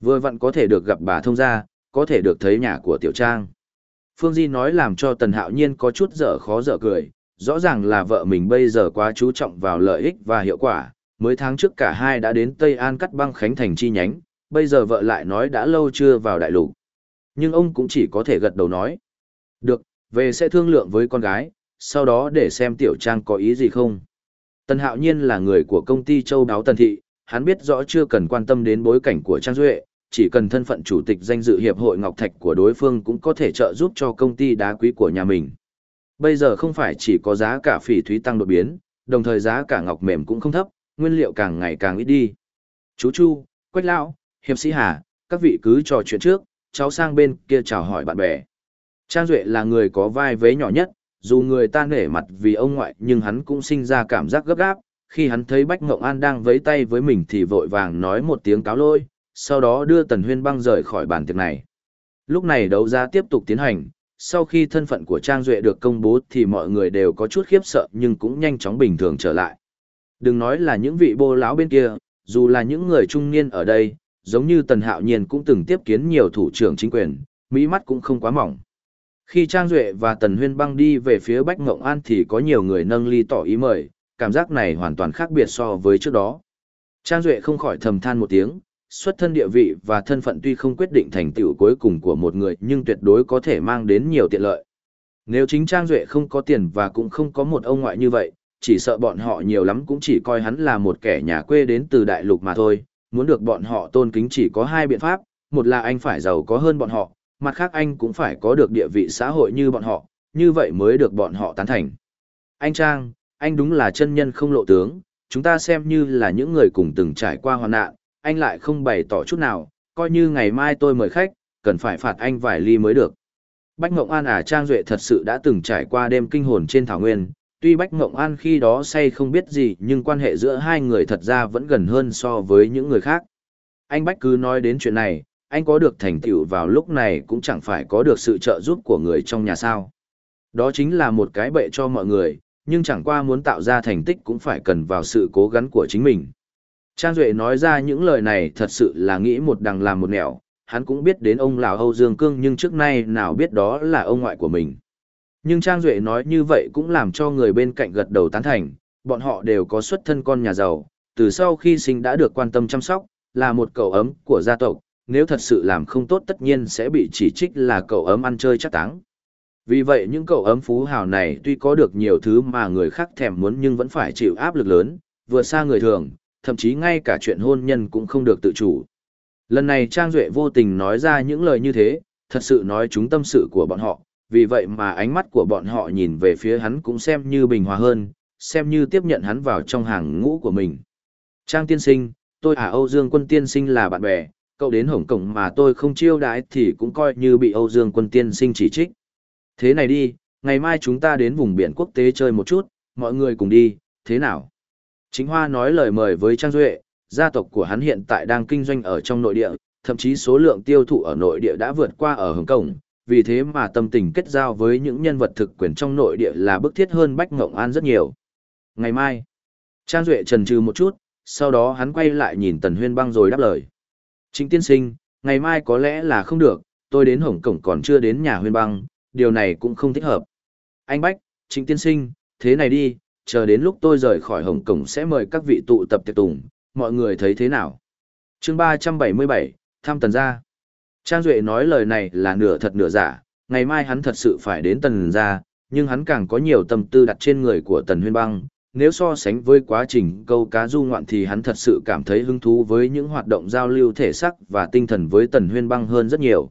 Vừa vặn có thể được gặp bà thông gia, có thể được thấy nhà của Tiểu Trang. Phương Di nói làm cho Tần Hạo Nhiên có chút dở khó dở cười, rõ ràng là vợ mình bây giờ quá chú trọng vào lợi ích và hiệu quả, mới tháng trước cả hai đã đến Tây An cắt băng khánh thành chi nhánh, bây giờ vợ lại nói đã lâu chưa vào đại lục. Nhưng ông cũng chỉ có thể gật đầu nói. Được, về sẽ thương lượng với con gái, sau đó để xem Tiểu Trang có ý gì không. Tần Hạo Nhiên là người của công ty Châu Đáo Tần Thị, hắn biết rõ chưa cần quan tâm đến bối cảnh của Trang Duệ, chỉ cần thân phận chủ tịch danh dự hiệp hội Ngọc Thạch của đối phương cũng có thể trợ giúp cho công ty đá quý của nhà mình. Bây giờ không phải chỉ có giá cả phỉ thúy tăng đột biến, đồng thời giá cả ngọc mềm cũng không thấp, nguyên liệu càng ngày càng ít đi. Chú Chu, Quách Lão, Hiệp Sĩ Hà, các vị cứ trò chuyện trước, cháu sang bên kia chào hỏi bạn bè. Trang Duệ là người có vai vế nhỏ nhất, dù người ta nể mặt vì ông ngoại nhưng hắn cũng sinh ra cảm giác gấp gáp, khi hắn thấy Bách Ngộng An đang vấy tay với mình thì vội vàng nói một tiếng cáo lôi, sau đó đưa Tần Huyên băng rời khỏi bàn tiệc này. Lúc này đấu giá tiếp tục tiến hành, sau khi thân phận của Trang Duệ được công bố thì mọi người đều có chút khiếp sợ nhưng cũng nhanh chóng bình thường trở lại. Đừng nói là những vị bô lão bên kia, dù là những người trung niên ở đây, giống như Tần Hạo Nhiên cũng từng tiếp kiến nhiều thủ trưởng chính quyền, mỹ mắt cũng không quá mỏng. Khi Trang Duệ và Tần Huyên băng đi về phía Bách Ngộng An thì có nhiều người nâng ly tỏ ý mời, cảm giác này hoàn toàn khác biệt so với trước đó. Trang Duệ không khỏi thầm than một tiếng, xuất thân địa vị và thân phận tuy không quyết định thành tựu cuối cùng của một người nhưng tuyệt đối có thể mang đến nhiều tiện lợi. Nếu chính Trang Duệ không có tiền và cũng không có một ông ngoại như vậy, chỉ sợ bọn họ nhiều lắm cũng chỉ coi hắn là một kẻ nhà quê đến từ đại lục mà thôi, muốn được bọn họ tôn kính chỉ có hai biện pháp, một là anh phải giàu có hơn bọn họ, mặt khác anh cũng phải có được địa vị xã hội như bọn họ, như vậy mới được bọn họ tán thành. Anh Trang, anh đúng là chân nhân không lộ tướng, chúng ta xem như là những người cùng từng trải qua hoàn nạn, anh lại không bày tỏ chút nào, coi như ngày mai tôi mời khách, cần phải phạt anh vài ly mới được. Bách Ngộng An à Trang Duệ thật sự đã từng trải qua đêm kinh hồn trên thảo nguyên, tuy Bách Ngộng An khi đó say không biết gì nhưng quan hệ giữa hai người thật ra vẫn gần hơn so với những người khác. Anh Bách cứ nói đến chuyện này, anh có được thành tựu vào lúc này cũng chẳng phải có được sự trợ giúp của người trong nhà sao. Đó chính là một cái bệ cho mọi người, nhưng chẳng qua muốn tạo ra thành tích cũng phải cần vào sự cố gắng của chính mình. Trang Duệ nói ra những lời này thật sự là nghĩ một đằng làm một nẻo, hắn cũng biết đến ông lão Âu Dương Cương nhưng trước nay nào biết đó là ông ngoại của mình. Nhưng Trang Duệ nói như vậy cũng làm cho người bên cạnh gật đầu tán thành, bọn họ đều có xuất thân con nhà giàu, từ sau khi sinh đã được quan tâm chăm sóc, là một cậu ấm của gia tộc, nếu thật sự làm không tốt tất nhiên sẽ bị chỉ trích là cậu ấm ăn chơi chắc táng. Vì vậy những cậu ấm phú hào này tuy có được nhiều thứ mà người khác thèm muốn nhưng vẫn phải chịu áp lực lớn, vừa xa người thường, thậm chí ngay cả chuyện hôn nhân cũng không được tự chủ. Lần này Trang Duệ vô tình nói ra những lời như thế, thật sự nói chúng tâm sự của bọn họ, vì vậy mà ánh mắt của bọn họ nhìn về phía hắn cũng xem như bình hòa hơn, xem như tiếp nhận hắn vào trong hàng ngũ của mình. Trang tiên sinh, tôi à Âu Dương quân tiên sinh là bạn bè, cậu đến Hồng Kông mà tôi không chiêu đãi thì cũng coi như bị Âu Dương quân tiên sinh chỉ trích. Thế này đi, ngày mai chúng ta đến vùng biển quốc tế chơi một chút, mọi người cùng đi, thế nào? Chính Hoa nói lời mời với Trang Duệ, gia tộc của hắn hiện tại đang kinh doanh ở trong nội địa, thậm chí số lượng tiêu thụ ở nội địa đã vượt qua ở Hồng Kông, vì thế mà tâm tình kết giao với những nhân vật thực quyền trong nội địa là bức thiết hơn Bách Ngộng An rất nhiều. Ngày mai, Trang Duệ trần trừ một chút, sau đó hắn quay lại nhìn Tần Huyên Băng rồi đáp lời. Chính tiên sinh, ngày mai có lẽ là không được, tôi đến Hồng Kông còn chưa đến nhà Huyên Băng, điều này cũng không thích hợp. Anh Bách, Trịnh tiên sinh, thế này đi, chờ đến lúc tôi rời khỏi Hồng Kông sẽ mời các vị tụ tập tiệc tùng, mọi người thấy thế nào? chương 377, thăm tần gia. Trang Duệ nói lời này là nửa thật nửa giả, ngày mai hắn thật sự phải đến tần gia, nhưng hắn càng có nhiều tâm tư đặt trên người của tần huyên băng. Nếu so sánh với quá trình câu cá du ngoạn thì hắn thật sự cảm thấy hứng thú với những hoạt động giao lưu thể sắc và tinh thần với tần huyên băng hơn rất nhiều.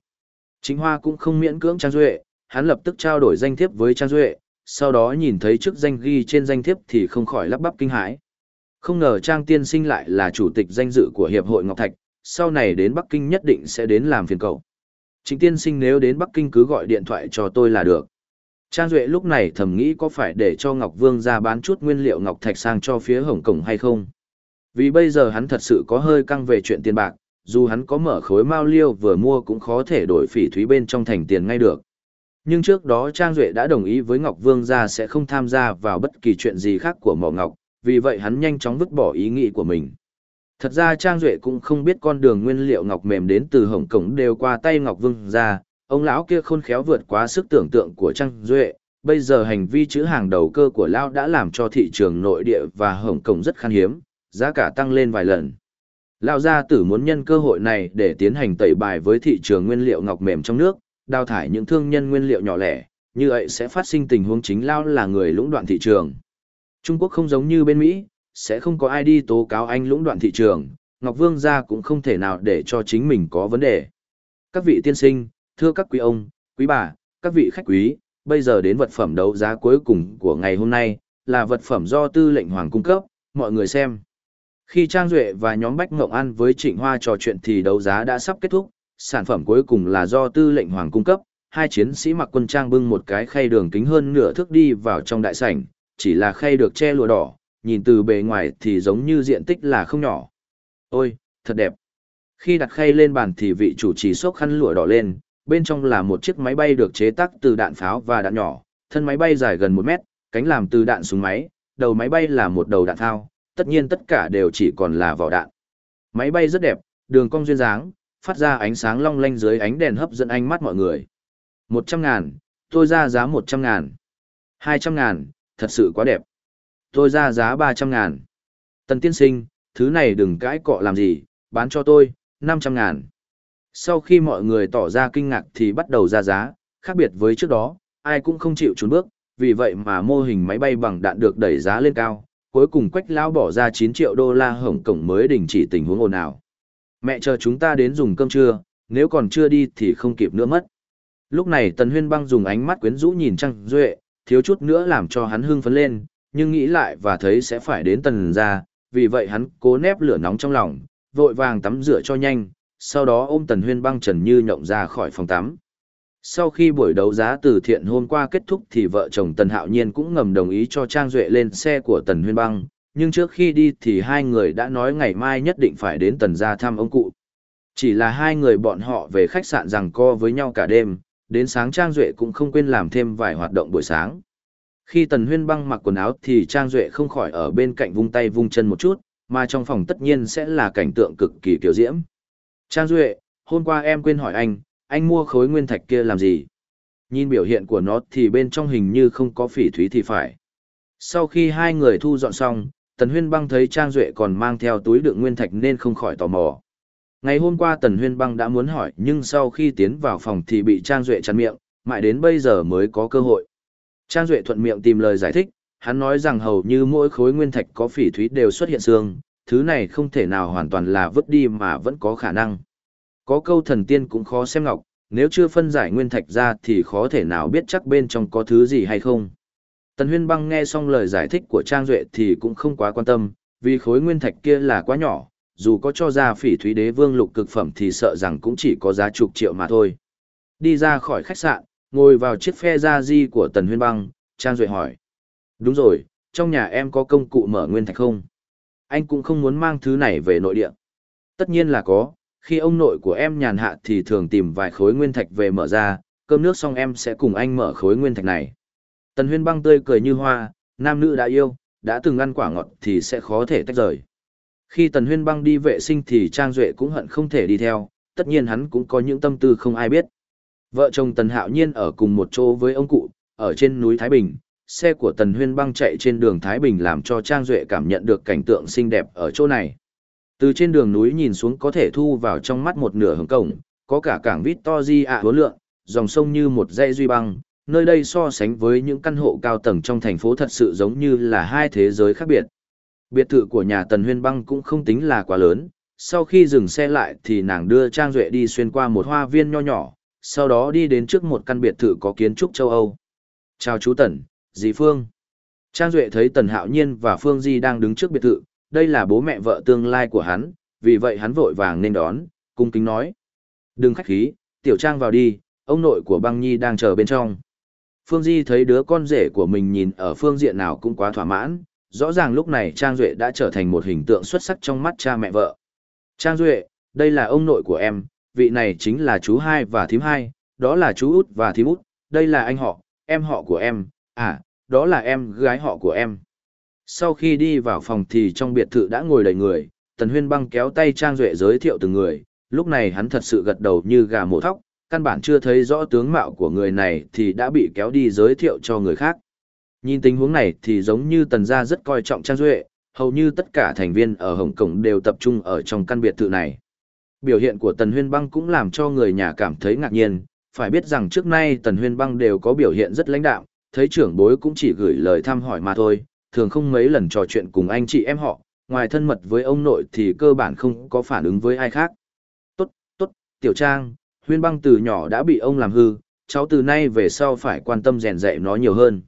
Chính Hoa cũng không miễn cưỡng Trang Duệ, hắn lập tức trao đổi danh thiếp với Trang Duệ, sau đó nhìn thấy chức danh ghi trên danh thiếp thì không khỏi lắp bắp kinh hãi. Không ngờ Trang Tiên Sinh lại là chủ tịch danh dự của Hiệp hội Ngọc Thạch, sau này đến Bắc Kinh nhất định sẽ đến làm phiền cậu. Trịnh Tiên Sinh nếu đến Bắc Kinh cứ gọi điện thoại cho tôi là được. Trang Duệ lúc này thầm nghĩ có phải để cho Ngọc Vương ra bán chút nguyên liệu Ngọc Thạch sang cho phía Hồng Kông hay không. Vì bây giờ hắn thật sự có hơi căng về chuyện tiền bạc, dù hắn có mở khối mao liêu vừa mua cũng khó thể đổi phỉ thúy bên trong thành tiền ngay được. Nhưng trước đó Trang Duệ đã đồng ý với Ngọc Vương ra sẽ không tham gia vào bất kỳ chuyện gì khác của Mỏ Ngọc, vì vậy hắn nhanh chóng vứt bỏ ý nghĩ của mình. Thật ra Trang Duệ cũng không biết con đường nguyên liệu ngọc mềm đến từ Hồng Cổng đều qua tay Ngọc Vương ra, ông lão kia khôn khéo vượt quá sức tưởng tượng của Trang Duệ, bây giờ hành vi chữ hàng đầu cơ của lão đã làm cho thị trường nội địa và Hồng Cổng rất khan hiếm, giá cả tăng lên vài lần. Lão gia tử muốn nhân cơ hội này để tiến hành tẩy bài với thị trường nguyên liệu ngọc mềm trong nước, đào thải những thương nhân nguyên liệu nhỏ lẻ, như vậy sẽ phát sinh tình huống chính lao là người lũng đoạn thị trường. Trung Quốc không giống như bên Mỹ, sẽ không có ai đi tố cáo anh lũng đoạn thị trường, Ngọc Vương gia cũng không thể nào để cho chính mình có vấn đề. Các vị tiên sinh, thưa các quý ông, quý bà, các vị khách quý, bây giờ đến vật phẩm đấu giá cuối cùng của ngày hôm nay, là vật phẩm do tư lệnh hoàng cung cấp, mọi người xem. Khi Trang Duệ và nhóm Bách Ngộng An với Trịnh Hoa trò chuyện thì đấu giá đã sắp kết thúc, sản phẩm cuối cùng là do tư lệnh hoàng cung cấp, hai chiến sĩ mặc quân trang bưng một cái khay đường kính hơn nửa thước đi vào trong đại sảnh, chỉ là khay được che lụa đỏ, nhìn từ bề ngoài thì giống như diện tích là không nhỏ. Ôi, thật đẹp. Khi đặt khay lên bàn thì vị chủ trì xốc khăn lụa đỏ lên, bên trong là một chiếc máy bay được chế tác từ đạn pháo và đạn nhỏ, thân máy bay dài gần một mét, cánh làm từ đạn súng máy, đầu máy bay là một đầu đạn thao, tất nhiên tất cả đều chỉ còn là vỏ đạn. Máy bay rất đẹp, đường cong duyên dáng, phát ra ánh sáng long lanh dưới ánh đèn hấp dẫn ánh mắt mọi người. 100 ngàn, tôi ra giá 100 ngàn. 200 ngàn, thật sự quá đẹp. Tôi ra giá 300 ngàn. Tần tiên sinh, thứ này đừng cãi cọ làm gì, bán cho tôi, 500 ngàn. Sau khi mọi người tỏ ra kinh ngạc thì bắt đầu ra giá, khác biệt với trước đó, ai cũng không chịu trốn bước, vì vậy mà mô hình máy bay bằng đạn được đẩy giá lên cao, cuối cùng Quách Lão bỏ ra 9 triệu đô la Hồng Kông mới đình chỉ tình huống ồn ào. Mẹ chờ chúng ta đến dùng cơm trưa, nếu còn chưa đi thì không kịp nữa mất. Lúc này Tần Huyên Băng dùng ánh mắt quyến rũ nhìn Trăng Duệ, thiếu chút nữa làm cho hắn hưng phấn lên, nhưng nghĩ lại và thấy sẽ phải đến tần ra, vì vậy hắn cố nép lửa nóng trong lòng, vội vàng tắm rửa cho nhanh, sau đó ôm tần huyên băng trần như nhộng ra khỏi phòng tắm. Sau khi buổi đấu giá từ thiện hôm qua kết thúc thì vợ chồng Tần Hạo Nhiên cũng ngầm đồng ý cho Trang Duệ lên xe của Tần Huyên Băng, nhưng trước khi đi thì hai người đã nói ngày mai nhất định phải đến Tần gia thăm ông cụ. Chỉ là hai người bọn họ về khách sạn rằng co với nhau cả đêm, đến sáng Trang Duệ cũng không quên làm thêm vài hoạt động buổi sáng. Khi Tần Huyên băng mặc quần áo thì Trang Duệ không khỏi ở bên cạnh vung tay vung chân một chút, mà trong phòng tất nhiên sẽ là cảnh tượng cực kỳ kiểu diễm. Trang Duệ, hôm qua em quên hỏi anh, anh mua khối nguyên thạch kia làm gì? Nhìn biểu hiện của nó thì bên trong hình như không có phỉ thúy thì phải. Sau khi hai người thu dọn xong, Tần Huyên băng thấy Trang Duệ còn mang theo túi đựng nguyên thạch nên không khỏi tò mò. Ngày hôm qua Tần Huyên Băng đã muốn hỏi nhưng sau khi tiến vào phòng thì bị Trang Duệ chặn miệng, mãi đến bây giờ mới có cơ hội. Trang Duệ thuận miệng tìm lời giải thích, hắn nói rằng hầu như mỗi khối nguyên thạch có phỉ thúy đều xuất hiện xương, thứ này không thể nào hoàn toàn là vứt đi mà vẫn có khả năng. Có câu thần tiên cũng khó xem ngọc, nếu chưa phân giải nguyên thạch ra thì khó thể nào biết chắc bên trong có thứ gì hay không. Tần Huyên Băng nghe xong lời giải thích của Trang Duệ thì cũng không quá quan tâm, vì khối nguyên thạch kia là quá nhỏ, dù có cho ra phỉ thúy đế vương lục cực phẩm thì sợ rằng cũng chỉ có giá chục triệu mà thôi. Đi ra khỏi khách sạn, ngồi vào chiếc phe gia di của Tần Huyên Băng, Trang Duệ hỏi. Đúng rồi, trong nhà em có công cụ mở nguyên thạch không? Anh cũng không muốn mang thứ này về nội địa. Tất nhiên là có, khi ông nội của em nhàn hạ thì thường tìm vài khối nguyên thạch về mở ra, cơm nước xong em sẽ cùng anh mở khối nguyên thạch này. Tần Huyên Băng tươi cười như hoa, nam nữ đã yêu, đã từng ăn quả ngọt thì sẽ khó thể tách rời. Khi Tần Huyên Băng đi vệ sinh thì Trang Duệ cũng hận không thể đi theo, tất nhiên hắn cũng có những tâm tư không ai biết. Vợ chồng Tần Hạo Nhiên ở cùng một chỗ với ông cụ, ở trên núi Thái Bình, xe của Tần Huyên Băng chạy trên đường Thái Bình làm cho Trang Duệ cảm nhận được cảnh tượng xinh đẹp ở chỗ này. Từ trên đường núi nhìn xuống có thể thu vào trong mắt một nửa hướng cổng, có cả cảng Victory ạ hứa lượng, dòng sông như một dây duy băng, nơi đây so sánh với những căn hộ cao tầng trong thành phố thật sự giống như là hai thế giới khác biệt. Biệt thự của nhà Tần Huyên Băng cũng không tính là quá lớn, sau khi dừng xe lại thì nàng đưa Trang Duệ đi xuyên qua một hoa viên nho nhỏ, sau đó đi đến trước một căn biệt thự có kiến trúc châu Âu. Chào chú Tần, dì Phương. Trang Duệ thấy Tần Hạo Nhiên và Phương Di đang đứng trước biệt thự, đây là bố mẹ vợ tương lai của hắn, vì vậy hắn vội vàng nên đón, cung kính nói. Đừng khách khí, Tiểu Trang vào đi, ông nội của băng nhi đang chờ bên trong. Phương Di thấy đứa con rể của mình nhìn ở phương diện nào cũng quá thỏa mãn, rõ ràng lúc này Trang Duệ đã trở thành một hình tượng xuất sắc trong mắt cha mẹ vợ. Trang Duệ, đây là ông nội của em, vị này chính là chú hai và thím hai, đó là chú út và thím út, đây là anh họ, em họ của em, à, đó là em gái họ của em. Sau khi đi vào phòng thì trong biệt thự đã ngồi đầy người, Tần Huyên băng kéo tay Trang Duệ giới thiệu từng người, lúc này hắn thật sự gật đầu như gà mổ thóc, căn bản chưa thấy rõ tướng mạo của người này thì đã bị kéo đi giới thiệu cho người khác. Nhìn tình huống này thì giống như Tần gia rất coi trọng Trang Duệ, hầu như tất cả thành viên ở Hồng Kông đều tập trung ở trong căn biệt thự này. Biểu hiện của Tần Huyên Băng cũng làm cho người nhà cảm thấy ngạc nhiên, phải biết rằng trước nay Tần Huyên Băng đều có biểu hiện rất lãnh đạo, thấy trưởng bối cũng chỉ gửi lời thăm hỏi mà thôi, thường không mấy lần trò chuyện cùng anh chị em họ, ngoài thân mật với ông nội thì cơ bản không có phản ứng với ai khác. Tốt, tốt, Tiểu Trang, Huyên Băng từ nhỏ đã bị ông làm hư, cháu từ nay về sau phải quan tâm rèn dạy nó nhiều hơn.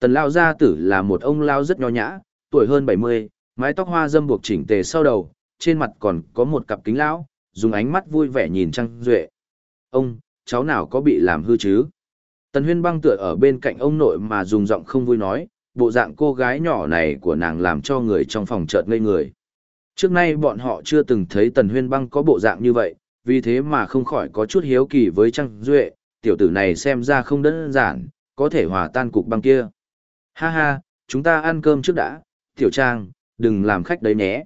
Tần Lao Gia Tử là một ông Lao rất nho nhã, tuổi hơn 70, mái tóc hoa dâm buộc chỉnh tề sau đầu, trên mặt còn có một cặp kính lão, dùng ánh mắt vui vẻ nhìn Trang Duệ. Ông, cháu nào có bị làm hư chứ? Tần Huyên băng tựa ở bên cạnh ông nội mà dùng giọng không vui nói, bộ dạng cô gái nhỏ này của nàng làm cho người trong phòng chợt ngây người. Trước nay bọn họ chưa từng thấy Tần Huyên băng có bộ dạng như vậy, vì thế mà không khỏi có chút hiếu kỳ với Trang Duệ, tiểu tử này xem ra không đơn giản, có thể hòa tan cục băng kia. Ha ha, chúng ta ăn cơm trước đã, tiểu trang, đừng làm khách đấy nhé.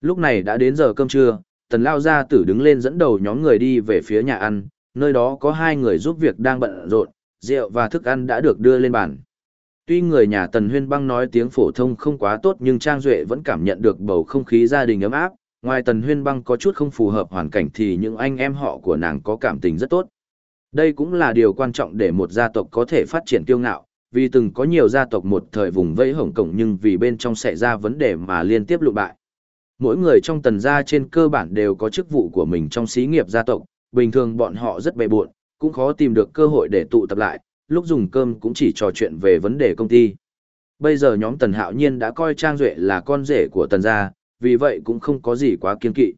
Lúc này đã đến giờ cơm trưa, tần lao gia tử đứng lên dẫn đầu nhóm người đi về phía nhà ăn, nơi đó có hai người giúp việc đang bận rộn, rượu và thức ăn đã được đưa lên bàn. Tuy người nhà tần huyên băng nói tiếng phổ thông không quá tốt nhưng Trang Duệ vẫn cảm nhận được bầu không khí gia đình ấm áp, ngoài tần huyên băng có chút không phù hợp hoàn cảnh thì những anh em họ của nàng có cảm tình rất tốt. Đây cũng là điều quan trọng để một gia tộc có thể phát triển kiêu ngạo, vì từng có nhiều gia tộc một thời vùng vẫy Hồng Cổng nhưng vì bên trong xảy ra vấn đề mà liên tiếp lụ bại. Mỗi người trong tần gia trên cơ bản đều có chức vụ của mình trong xí nghiệp gia tộc, bình thường bọn họ rất bề buộn, cũng khó tìm được cơ hội để tụ tập lại, lúc dùng cơm cũng chỉ trò chuyện về vấn đề công ty. Bây giờ nhóm Tần Hạo Nhiên đã coi Trang Duệ là con rể của Tần gia, vì vậy cũng không có gì quá kiên kỵ.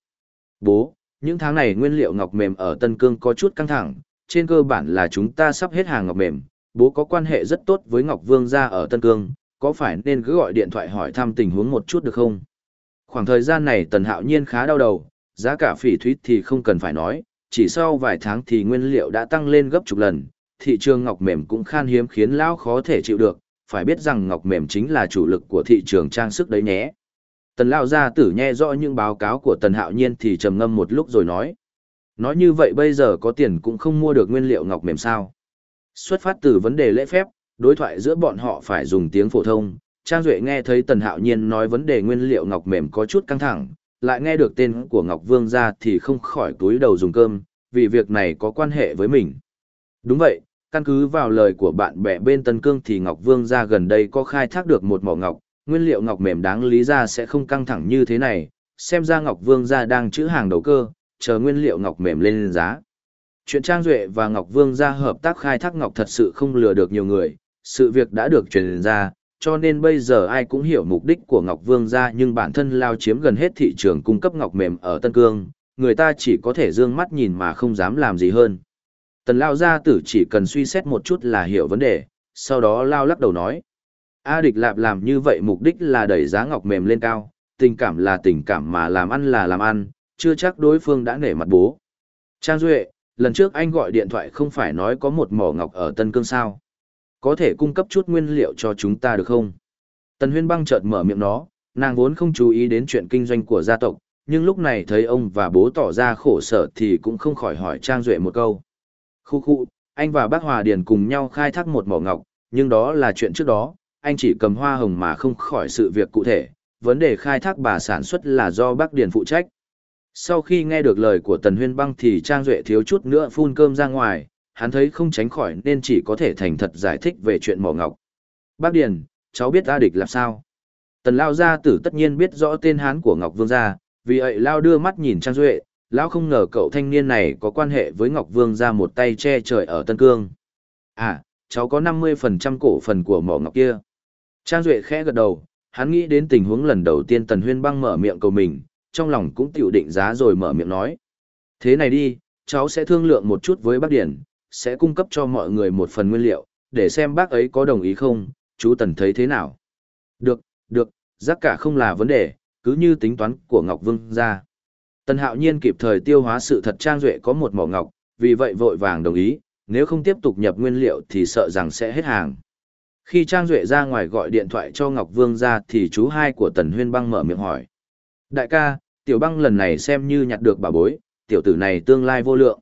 Bố, những tháng này nguyên liệu ngọc mềm ở Tân Cương có chút căng thẳng, trên cơ bản là chúng ta sắp hết hàng ngọc mềm, bố có quan hệ rất tốt với Ngọc Vương gia ở Tân Cương, có phải nên cứ gọi điện thoại hỏi thăm tình huống một chút được không? Khoảng thời gian này Tần Hạo Nhiên khá đau đầu, giá cả phỉ thúy thì không cần phải nói, chỉ sau vài tháng thì nguyên liệu đã tăng lên gấp chục lần, thị trường ngọc mềm cũng khan hiếm khiến lão khó thể chịu được, phải biết rằng ngọc mềm chính là chủ lực của thị trường trang sức đấy nhé. Tần Lão gia tử nghe rõ những báo cáo của Tần Hạo Nhiên thì trầm ngâm một lúc rồi nói. Nói như vậy bây giờ có tiền cũng không mua được nguyên liệu ngọc mềm sao. Xuất phát từ vấn đề lễ phép, đối thoại giữa bọn họ phải dùng tiếng phổ thông. Trang Duệ nghe thấy Tần Hạo Nhiên nói vấn đề nguyên liệu ngọc mềm có chút căng thẳng, lại nghe được tên của Ngọc Vương ra thì không khỏi túi đầu dùng cơm, vì việc này có quan hệ với mình. Đúng vậy, căn cứ vào lời của bạn bè bên Tân Cương thì Ngọc Vương ra gần đây có khai thác được một mỏ ngọc, nguyên liệu ngọc mềm đáng lý ra sẽ không căng thẳng như thế này, xem ra Ngọc Vương gia đang chữ hàng đầu cơ, chờ nguyên liệu ngọc mềm lên giá. Chuyện Trang Duệ và Ngọc Vương gia hợp tác khai thác ngọc thật sự không lừa được nhiều người, sự việc đã được truyền ra, cho nên bây giờ ai cũng hiểu mục đích của Ngọc Vương gia nhưng bản thân lao chiếm gần hết thị trường cung cấp ngọc mềm ở Tân Cương, người ta chỉ có thể dương mắt nhìn mà không dám làm gì hơn. Tần lao gia tử chỉ cần suy xét một chút là hiểu vấn đề, sau đó lao lắc đầu nói. A địch lạp làm như vậy mục đích là đẩy giá ngọc mềm lên cao, tình cảm là tình cảm mà làm ăn là làm ăn, chưa chắc đối phương đã nể mặt bố. Trang Duệ, lần trước anh gọi điện thoại không phải nói có một mỏ ngọc ở Tân Cương sao. Có thể cung cấp chút nguyên liệu cho chúng ta được không? Tần Huyên băng chợt mở miệng nó, nàng vốn không chú ý đến chuyện kinh doanh của gia tộc, nhưng lúc này thấy ông và bố tỏ ra khổ sở thì cũng không khỏi hỏi Trang Duệ một câu. Khu khu, anh và bác Hòa Điền cùng nhau khai thác một mỏ ngọc, nhưng đó là chuyện trước đó, anh chỉ cầm hoa hồng mà không khỏi sự việc cụ thể, vấn đề khai thác bà sản xuất là do bác Điền phụ trách. Sau khi nghe được lời của Tần Huyên Băng thì Trang Duệ thiếu chút nữa phun cơm ra ngoài, hắn thấy không tránh khỏi nên chỉ có thể thành thật giải thích về chuyện mỏ ngọc. Bác Điền, cháu biết A Địch làm sao? Tần Lao Gia tử tất nhiên biết rõ tên hán của Ngọc Vương Gia, vì vậy Lao đưa mắt nhìn Trang Duệ, Lão không ngờ cậu thanh niên này có quan hệ với Ngọc Vương Gia một tay che trời ở Tân Cương. À, cháu có 50% cổ phần của mỏ ngọc kia. Trang Duệ khẽ gật đầu, hắn nghĩ đến tình huống lần đầu tiên Tần Huyên băng mở miệng cầu mình, trong lòng cũng tiểu định giá rồi mở miệng nói. Thế này đi, cháu sẽ thương lượng một chút với bác Điển, sẽ cung cấp cho mọi người một phần nguyên liệu, để xem bác ấy có đồng ý không, chú Tần thấy thế nào. Được, được, giác cả không là vấn đề, cứ như tính toán của Ngọc Vương ra. Tần Hạo Nhiên kịp thời tiêu hóa sự thật Trang Duệ có một mỏ ngọc, vì vậy vội vàng đồng ý, nếu không tiếp tục nhập nguyên liệu thì sợ rằng sẽ hết hàng. Khi Trang Duệ ra ngoài gọi điện thoại cho Ngọc Vương ra thì chú hai của Tần Huyên Băng mở miệng hỏi. Đại ca, tiểu băng lần này xem như nhặt được bà bối, tiểu tử này tương lai vô lượng.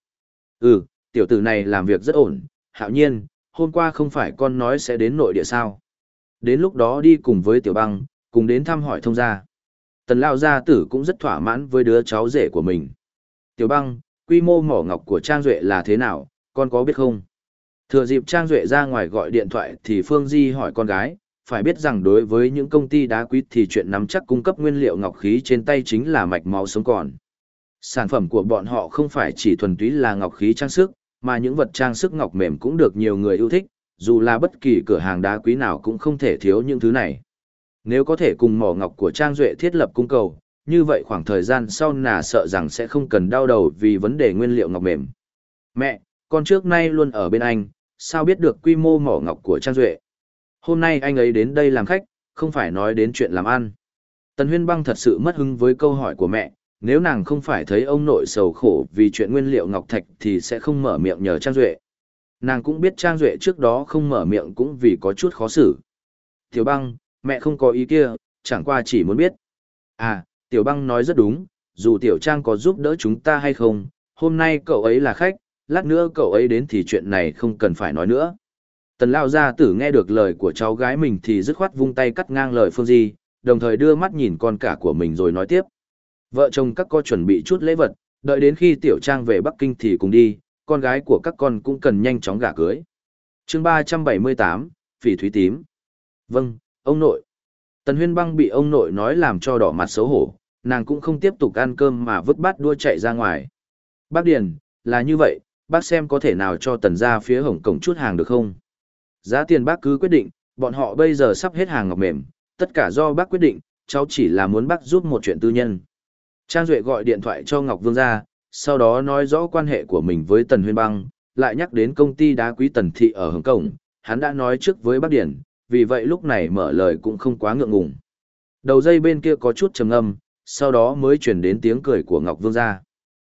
Ừ, tiểu tử này làm việc rất ổn, hạo nhiên, hôm qua không phải con nói sẽ đến nội địa sao. Đến lúc đó đi cùng với tiểu băng, cùng đến thăm hỏi thông gia. Tần Lao Gia Tử cũng rất thỏa mãn với đứa cháu rể của mình. Tiểu băng, quy mô mỏ ngọc của Trang Duệ là thế nào, con có biết không? Thừa dịp Trang Duệ ra ngoài gọi điện thoại thì Phương Di hỏi con gái, phải biết rằng đối với những công ty đá quý thì chuyện nắm chắc cung cấp nguyên liệu ngọc khí trên tay chính là mạch máu sống còn. Sản phẩm của bọn họ không phải chỉ thuần túy là ngọc khí trang sức, mà những vật trang sức ngọc mềm cũng được nhiều người yêu thích, dù là bất kỳ cửa hàng đá quý nào cũng không thể thiếu những thứ này. Nếu có thể cùng mỏ ngọc của Trang Duệ thiết lập cung cầu, như vậy khoảng thời gian sau nà sợ rằng sẽ không cần đau đầu vì vấn đề nguyên liệu ngọc mềm. Mẹ, con trước nay luôn ở bên anh, sao biết được quy mô mỏ ngọc của Trang Duệ? Hôm nay anh ấy đến đây làm khách, không phải nói đến chuyện làm ăn. Tần Huyên Băng thật sự mất hứng với câu hỏi của mẹ, nếu nàng không phải thấy ông nội sầu khổ vì chuyện nguyên liệu ngọc thạch thì sẽ không mở miệng nhờ Trang Duệ. Nàng cũng biết Trang Duệ trước đó không mở miệng cũng vì có chút khó xử. Tiểu băng, mẹ không có ý kia, chẳng qua chỉ muốn biết. À, Tiểu băng nói rất đúng, dù Tiểu Trang có giúp đỡ chúng ta hay không, hôm nay cậu ấy là khách, lát nữa cậu ấy đến thì chuyện này không cần phải nói nữa. Tần Lao Gia Tử nghe được lời của cháu gái mình thì dứt khoát vung tay cắt ngang lời Phương Di, đồng thời đưa mắt nhìn con cả của mình rồi nói tiếp. Vợ chồng các con chuẩn bị chút lễ vật, đợi đến khi Tiểu Trang về Bắc Kinh thì cùng đi, con gái của các con cũng cần nhanh chóng gả cưới. chương 378, Phỉ Thúy Tím. Vâng, ông nội. Tần Huyên Băng bị ông nội nói làm cho đỏ mặt xấu hổ, nàng cũng không tiếp tục ăn cơm mà vứt bát đua chạy ra ngoài. Bác Điền, là như vậy, bác xem có thể nào cho tần ra phía hồng cổng chút hàng được không? Giá tiền bác cứ quyết định, bọn họ bây giờ sắp hết hàng ngọc mềm, tất cả do bác quyết định, cháu chỉ là muốn bác giúp một chuyện tư nhân. Trang Duệ gọi điện thoại cho Ngọc Vương ra, sau đó nói rõ quan hệ của mình với Tần Huyên Băng, lại nhắc đến công ty đá quý Tần Thị ở Hồng Kông, hắn đã nói trước với bác Điển, vì vậy lúc này mở lời cũng không quá ngượng ngùng. Đầu dây bên kia có chút trầm âm, sau đó mới chuyển đến tiếng cười của Ngọc Vương ra.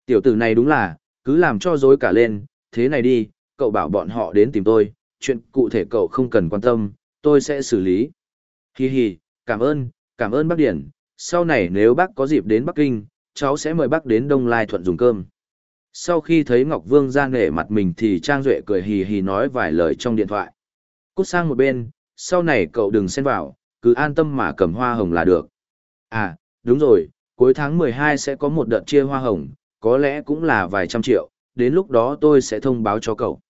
Tiểu tử này đúng là, cứ làm cho dối cả lên, thế này đi, cậu bảo bọn họ đến tìm tôi, chuyện cụ thể cậu không cần quan tâm, tôi sẽ xử lý. Hi hi, cảm ơn, cảm ơn bác Điển, sau này nếu bác có dịp đến Bắc Kinh, cháu sẽ mời bác đến Đông Lai Thuận dùng cơm. Sau khi thấy Ngọc Vương ra nể mặt mình thì Trang Duệ cười hì hì nói vài lời trong điện thoại. Cút sang một bên, sau này cậu đừng xen vào, cứ an tâm mà cầm hoa hồng là được. À, đúng rồi, cuối tháng 12 sẽ có một đợt chia hoa hồng, có lẽ cũng là vài trăm triệu, đến lúc đó tôi sẽ thông báo cho cậu.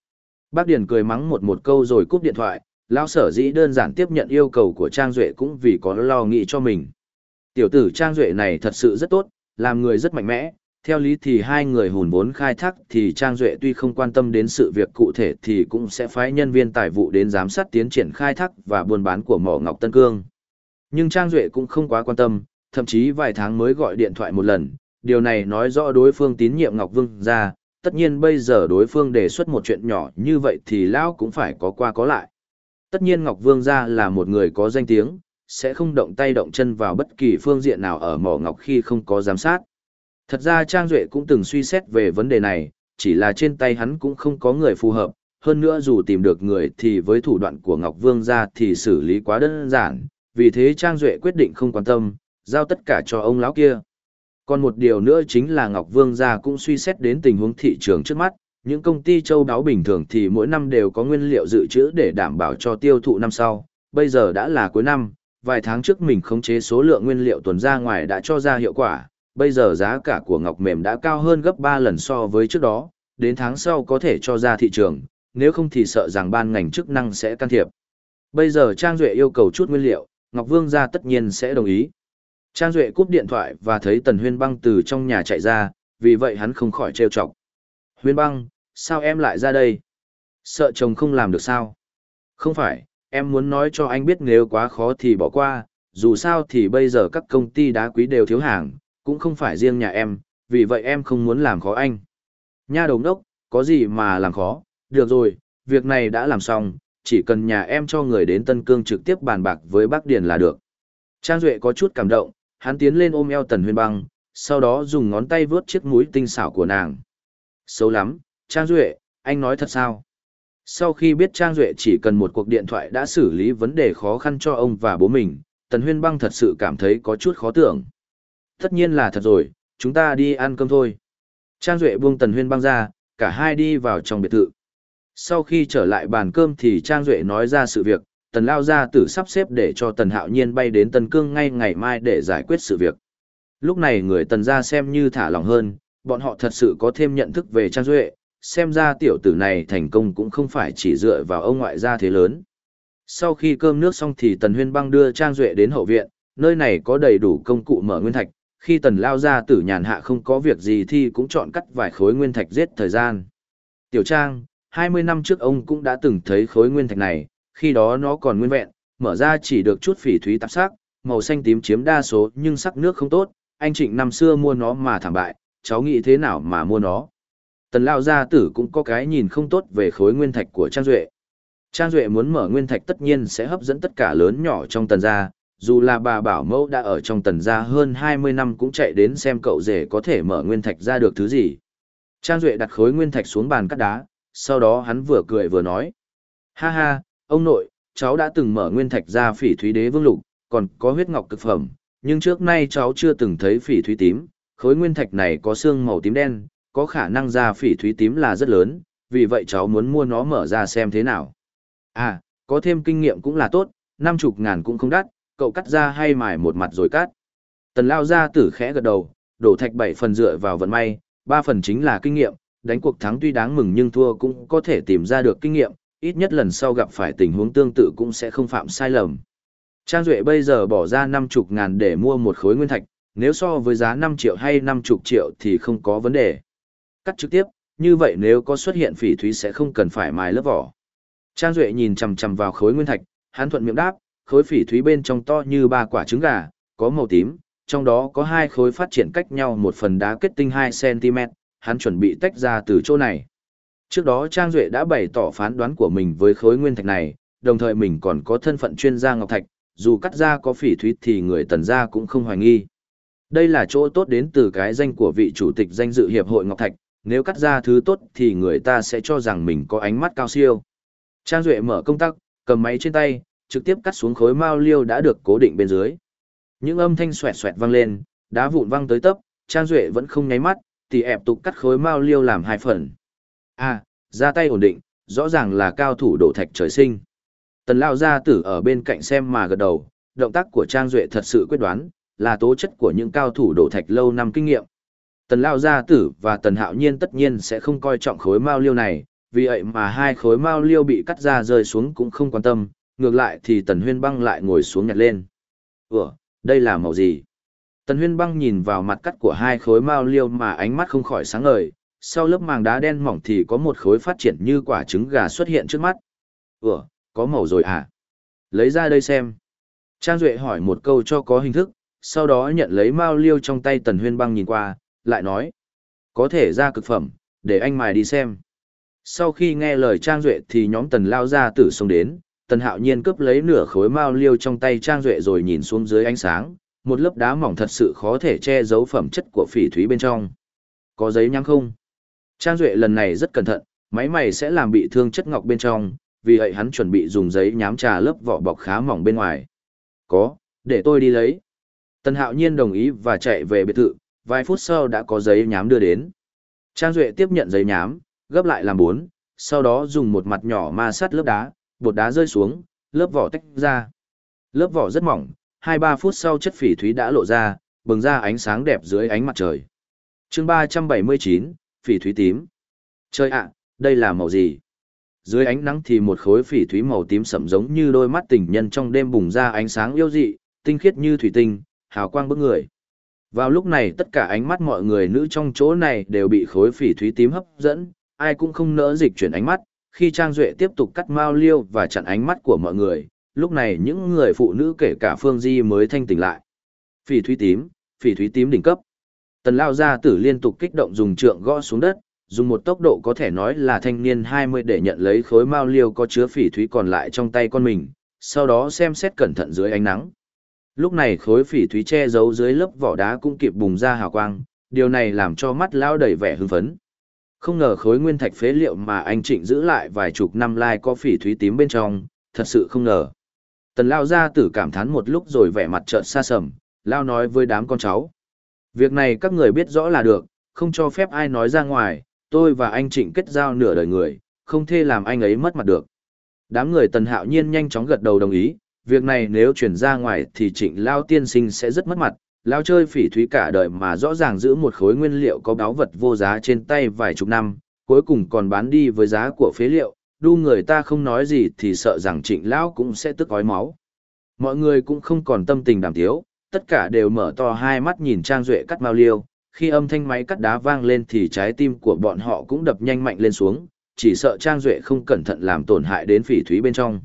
Bác Điền cười mắng một một câu rồi cúp điện thoại, lão sở dĩ đơn giản tiếp nhận yêu cầu của Trang Duệ cũng vì có lo nghĩ cho mình. Tiểu tử Trang Duệ này thật sự rất tốt, làm người rất mạnh mẽ, theo lý thì hai người hùn vốn khai thác thì Trang Duệ tuy không quan tâm đến sự việc cụ thể thì cũng sẽ phái nhân viên tài vụ đến giám sát tiến triển khai thác và buôn bán của mỏ Ngọc Tân Cương. Nhưng Trang Duệ cũng không quá quan tâm, thậm chí vài tháng mới gọi điện thoại một lần, điều này nói rõ đối phương tín nhiệm Ngọc Vương ra, tất nhiên bây giờ đối phương đề xuất một chuyện nhỏ như vậy thì Lão cũng phải có qua có lại. Tất nhiên Ngọc Vương ra là một người có danh tiếng, sẽ không động tay động chân vào bất kỳ phương diện nào ở mỏ Ngọc khi không có giám sát. Thật ra Trang Duệ cũng từng suy xét về vấn đề này, chỉ là trên tay hắn cũng không có người phù hợp, hơn nữa dù tìm được người thì với thủ đoạn của Ngọc Vương ra thì xử lý quá đơn giản, vì thế Trang Duệ quyết định không quan tâm, giao tất cả cho ông lão kia. Còn một điều nữa chính là Ngọc Vương gia cũng suy xét đến tình huống thị trường trước mắt, những công ty châu đáo bình thường thì mỗi năm đều có nguyên liệu dự trữ để đảm bảo cho tiêu thụ năm sau, bây giờ đã là cuối năm, vài tháng trước mình khống chế số lượng nguyên liệu tuần ra ngoài đã cho ra hiệu quả, bây giờ giá cả của ngọc mềm đã cao hơn gấp 3 lần so với trước đó, đến tháng sau có thể cho ra thị trường, nếu không thì sợ rằng ban ngành chức năng sẽ can thiệp. Bây giờ Trang Duệ yêu cầu chút nguyên liệu, Ngọc Vương gia tất nhiên sẽ đồng ý. Trang Duệ cúp điện thoại và thấy Tần Huyên Băng từ trong nhà chạy ra, vì vậy hắn không khỏi trêu chọc. Huyên Băng, sao em lại ra đây? Sợ chồng không làm được sao? Không phải, em muốn nói cho anh biết nếu quá khó thì bỏ qua, dù sao thì bây giờ các công ty đá quý đều thiếu hàng, cũng không phải riêng nhà em, vì vậy em không muốn làm khó anh. Nha đồng đốc, có gì mà làm khó, được rồi, việc này đã làm xong, chỉ cần nhà em cho người đến Tân Cương trực tiếp bàn bạc với bác Điền là được. Trang Duệ có chút cảm động, hắn tiến lên ôm eo Tần Huyên Băng, sau đó dùng ngón tay vướt chiếc mũi tinh xảo của nàng. Xấu lắm, Trang Duệ, anh nói thật sao? Sau khi biết Trang Duệ chỉ cần một cuộc điện thoại đã xử lý vấn đề khó khăn cho ông và bố mình, Tần Huyên Băng thật sự cảm thấy có chút khó tưởng. Tất nhiên là thật rồi, chúng ta đi ăn cơm thôi. Trang Duệ buông Tần Huyên Băng ra, cả hai đi vào trong biệt thự. Sau khi trở lại bàn cơm thì Trang Duệ nói ra sự việc, tần lao gia tử sắp xếp để cho tần hạo nhiên bay đến tần cương ngay ngày mai để giải quyết sự việc. Lúc này người tần gia xem như thả lòng hơn, bọn họ thật sự có thêm nhận thức về trang duệ, xem ra tiểu tử này thành công cũng không phải chỉ dựa vào ông ngoại gia thế lớn. Sau khi cơm nước xong thì tần huyên băng đưa trang duệ đến hậu viện, nơi này có đầy đủ công cụ mở nguyên thạch, khi tần lao gia tử nhàn hạ không có việc gì thì cũng chọn cắt vài khối nguyên thạch giết thời gian. Tiểu trang, hai mươi năm trước ông cũng đã từng thấy khối nguyên thạch này khi đó nó còn nguyên vẹn, mở ra chỉ được chút phỉ thúy tạp sắc, màu xanh tím chiếm đa số nhưng sắc nước không tốt, anh Trịnh năm xưa mua nó mà thảm bại, cháu nghĩ thế nào mà mua nó. Tần Lao Gia Tử cũng có cái nhìn không tốt về khối nguyên thạch của Trang Duệ. Trang Duệ muốn mở nguyên thạch tất nhiên sẽ hấp dẫn tất cả lớn nhỏ trong tần gia, dù là bà Bảo Mẫu đã ở trong tần gia hơn 20 năm cũng chạy đến xem cậu rể có thể mở nguyên thạch ra được thứ gì. Trang Duệ đặt khối nguyên thạch xuống bàn cắt đá, sau đó hắn vừa cười vừa nói. Ha ha, Ông nội, cháu đã từng mở nguyên thạch ra phỉ thúy đế vương lục, còn có huyết ngọc cực phẩm, nhưng trước nay cháu chưa từng thấy phỉ thúy tím, khối nguyên thạch này có xương màu tím đen, có khả năng ra phỉ thúy tím là rất lớn, vì vậy cháu muốn mua nó mở ra xem thế nào. À, có thêm kinh nghiệm cũng là tốt, năm chục ngàn cũng không đắt, cậu cắt ra hay mài một mặt rồi cắt. Tần lao ra tử khẽ gật đầu, đổ thạch bảy phần dựa vào vận may, ba phần chính là kinh nghiệm, đánh cuộc thắng tuy đáng mừng nhưng thua cũng có thể tìm ra được kinh nghiệm, ít nhất lần sau gặp phải tình huống tương tự cũng sẽ không phạm sai lầm. Trang Duệ bây giờ bỏ ra 50 ngàn để mua một khối nguyên thạch, nếu so với giá 5 triệu hay 50 triệu thì không có vấn đề. Cắt trực tiếp, như vậy nếu có xuất hiện phỉ thúy sẽ không cần phải mài lớp vỏ. Trang Duệ nhìn chầm chầm vào khối nguyên thạch, hắn thuận miệng đáp, khối phỉ thúy bên trong to như ba quả trứng gà, có màu tím, trong đó có hai khối phát triển cách nhau một phần đá kết tinh 2cm, hắn chuẩn bị tách ra từ chỗ này. Trước đó Trang Duệ đã bày tỏ phán đoán của mình với khối nguyên thạch này, đồng thời mình còn có thân phận chuyên gia ngọc thạch, dù cắt ra có phỉ thúy thì người tần gia cũng không hoài nghi. Đây là chỗ tốt đến từ cái danh của vị chủ tịch danh dự hiệp hội ngọc thạch, nếu cắt ra thứ tốt thì người ta sẽ cho rằng mình có ánh mắt cao siêu. Trang Duệ mở công tắc, cầm máy trên tay, trực tiếp cắt xuống khối mao liêu đã được cố định bên dưới. Những âm thanh xoẹt xoẹt vang lên, đá vụn văng tới tấp, Trang Duệ vẫn không nháy mắt, thì ẹp tục cắt khối mao liêu làm hai phần. À, ra tay ổn định, rõ ràng là cao thủ đổ thạch trời sinh. Tần Lao gia tử ở bên cạnh xem mà gật đầu, động tác của Trang Duệ thật sự quyết đoán, là tố chất của những cao thủ đổ thạch lâu năm kinh nghiệm. Tần Lao Gia Tử và Tần Hạo Nhiên tất nhiên sẽ không coi trọng khối mao liêu này, vì vậy mà hai khối mao liêu bị cắt ra rơi xuống cũng không quan tâm, ngược lại thì Tần Huyên Băng lại ngồi xuống nhặt lên. Ủa, đây là màu gì? Tần Huyên Băng nhìn vào mặt cắt của hai khối mao liêu mà ánh mắt không khỏi sáng ngời, sau lớp màng đá đen mỏng thì có một khối phát triển như quả trứng gà xuất hiện trước mắt. Ủa, có màu rồi à? Lấy ra đây xem. Trang Duệ hỏi một câu cho có hình thức, sau đó nhận lấy mao liêu trong tay Tần Huyên Băng nhìn qua, lại nói. Có thể ra cực phẩm, để anh mài đi xem. Sau khi nghe lời Trang Duệ thì nhóm Tần lao ra tử sông đến, Tần Hạo Nhiên cướp lấy nửa khối mao liêu trong tay Trang Duệ rồi nhìn xuống dưới ánh sáng, một lớp đá mỏng thật sự khó thể che giấu phẩm chất của phỉ thúy bên trong. Có giấy nhắm không? Trang Duệ lần này rất cẩn thận, máy mày sẽ làm bị thương chất ngọc bên trong, vì vậy hắn chuẩn bị dùng giấy nhám trà lớp vỏ bọc khá mỏng bên ngoài. Có, để tôi đi lấy. Tần Hạo Nhiên đồng ý và chạy về biệt thự, vài phút sau đã có giấy nhám đưa đến. Trang Duệ tiếp nhận giấy nhám, gấp lại làm bốn, sau đó dùng một mặt nhỏ ma sát lớp đá, bột đá rơi xuống, lớp vỏ tách ra. Lớp vỏ rất mỏng, 2-3 phút sau chất phỉ thúy đã lộ ra, bừng ra ánh sáng đẹp dưới ánh mặt trời. chương 379, phỉ thúy tím. Trời ạ, đây là màu gì? Dưới ánh nắng thì một khối phỉ thúy màu tím sẫm giống như đôi mắt tình nhân trong đêm bùng ra ánh sáng yêu dị, tinh khiết như thủy tinh, hào quang bức người. Vào lúc này tất cả ánh mắt mọi người nữ trong chỗ này đều bị khối phỉ thúy tím hấp dẫn, ai cũng không nỡ dịch chuyển ánh mắt, khi Trang Duệ tiếp tục cắt mao liêu và chặn ánh mắt của mọi người, lúc này những người phụ nữ kể cả Phương Di mới thanh tỉnh lại. Phỉ thúy tím, phỉ thúy tím đỉnh cấp. Tần Lao Gia Tử liên tục kích động dùng trượng gõ xuống đất, dùng một tốc độ có thể nói là thanh niên 20 để nhận lấy khối mao liêu có chứa phỉ thúy còn lại trong tay con mình, sau đó xem xét cẩn thận dưới ánh nắng. Lúc này khối phỉ thúy che giấu dưới lớp vỏ đá cũng kịp bùng ra hào quang, điều này làm cho mắt lao đầy vẻ hưng phấn. Không ngờ khối nguyên thạch phế liệu mà anh Trịnh giữ lại vài chục năm lai có phỉ thúy tím bên trong, thật sự không ngờ. Tần Lao gia tử cảm thán một lúc rồi vẻ mặt trợn xa sầm, Lao nói với đám con cháu. Việc này các người biết rõ là được, không cho phép ai nói ra ngoài, tôi và anh Trịnh kết giao nửa đời người, không thể làm anh ấy mất mặt được. Đám người Tần Hạo Nhiên nhanh chóng gật đầu đồng ý, việc này nếu chuyển ra ngoài thì Trịnh Lao tiên sinh sẽ rất mất mặt, lao chơi phỉ thúy cả đời mà rõ ràng giữ một khối nguyên liệu có báo vật vô giá trên tay vài chục năm, cuối cùng còn bán đi với giá của phế liệu, đu người ta không nói gì thì sợ rằng trịnh lão cũng sẽ tức ói máu. Mọi người cũng không còn tâm tình đàm tiếu, tất cả đều mở to hai mắt nhìn Trang Duệ cắt mao liêu, khi âm thanh máy cắt đá vang lên thì trái tim của bọn họ cũng đập nhanh mạnh lên xuống, chỉ sợ Trang Duệ không cẩn thận làm tổn hại đến phỉ thúy bên trong.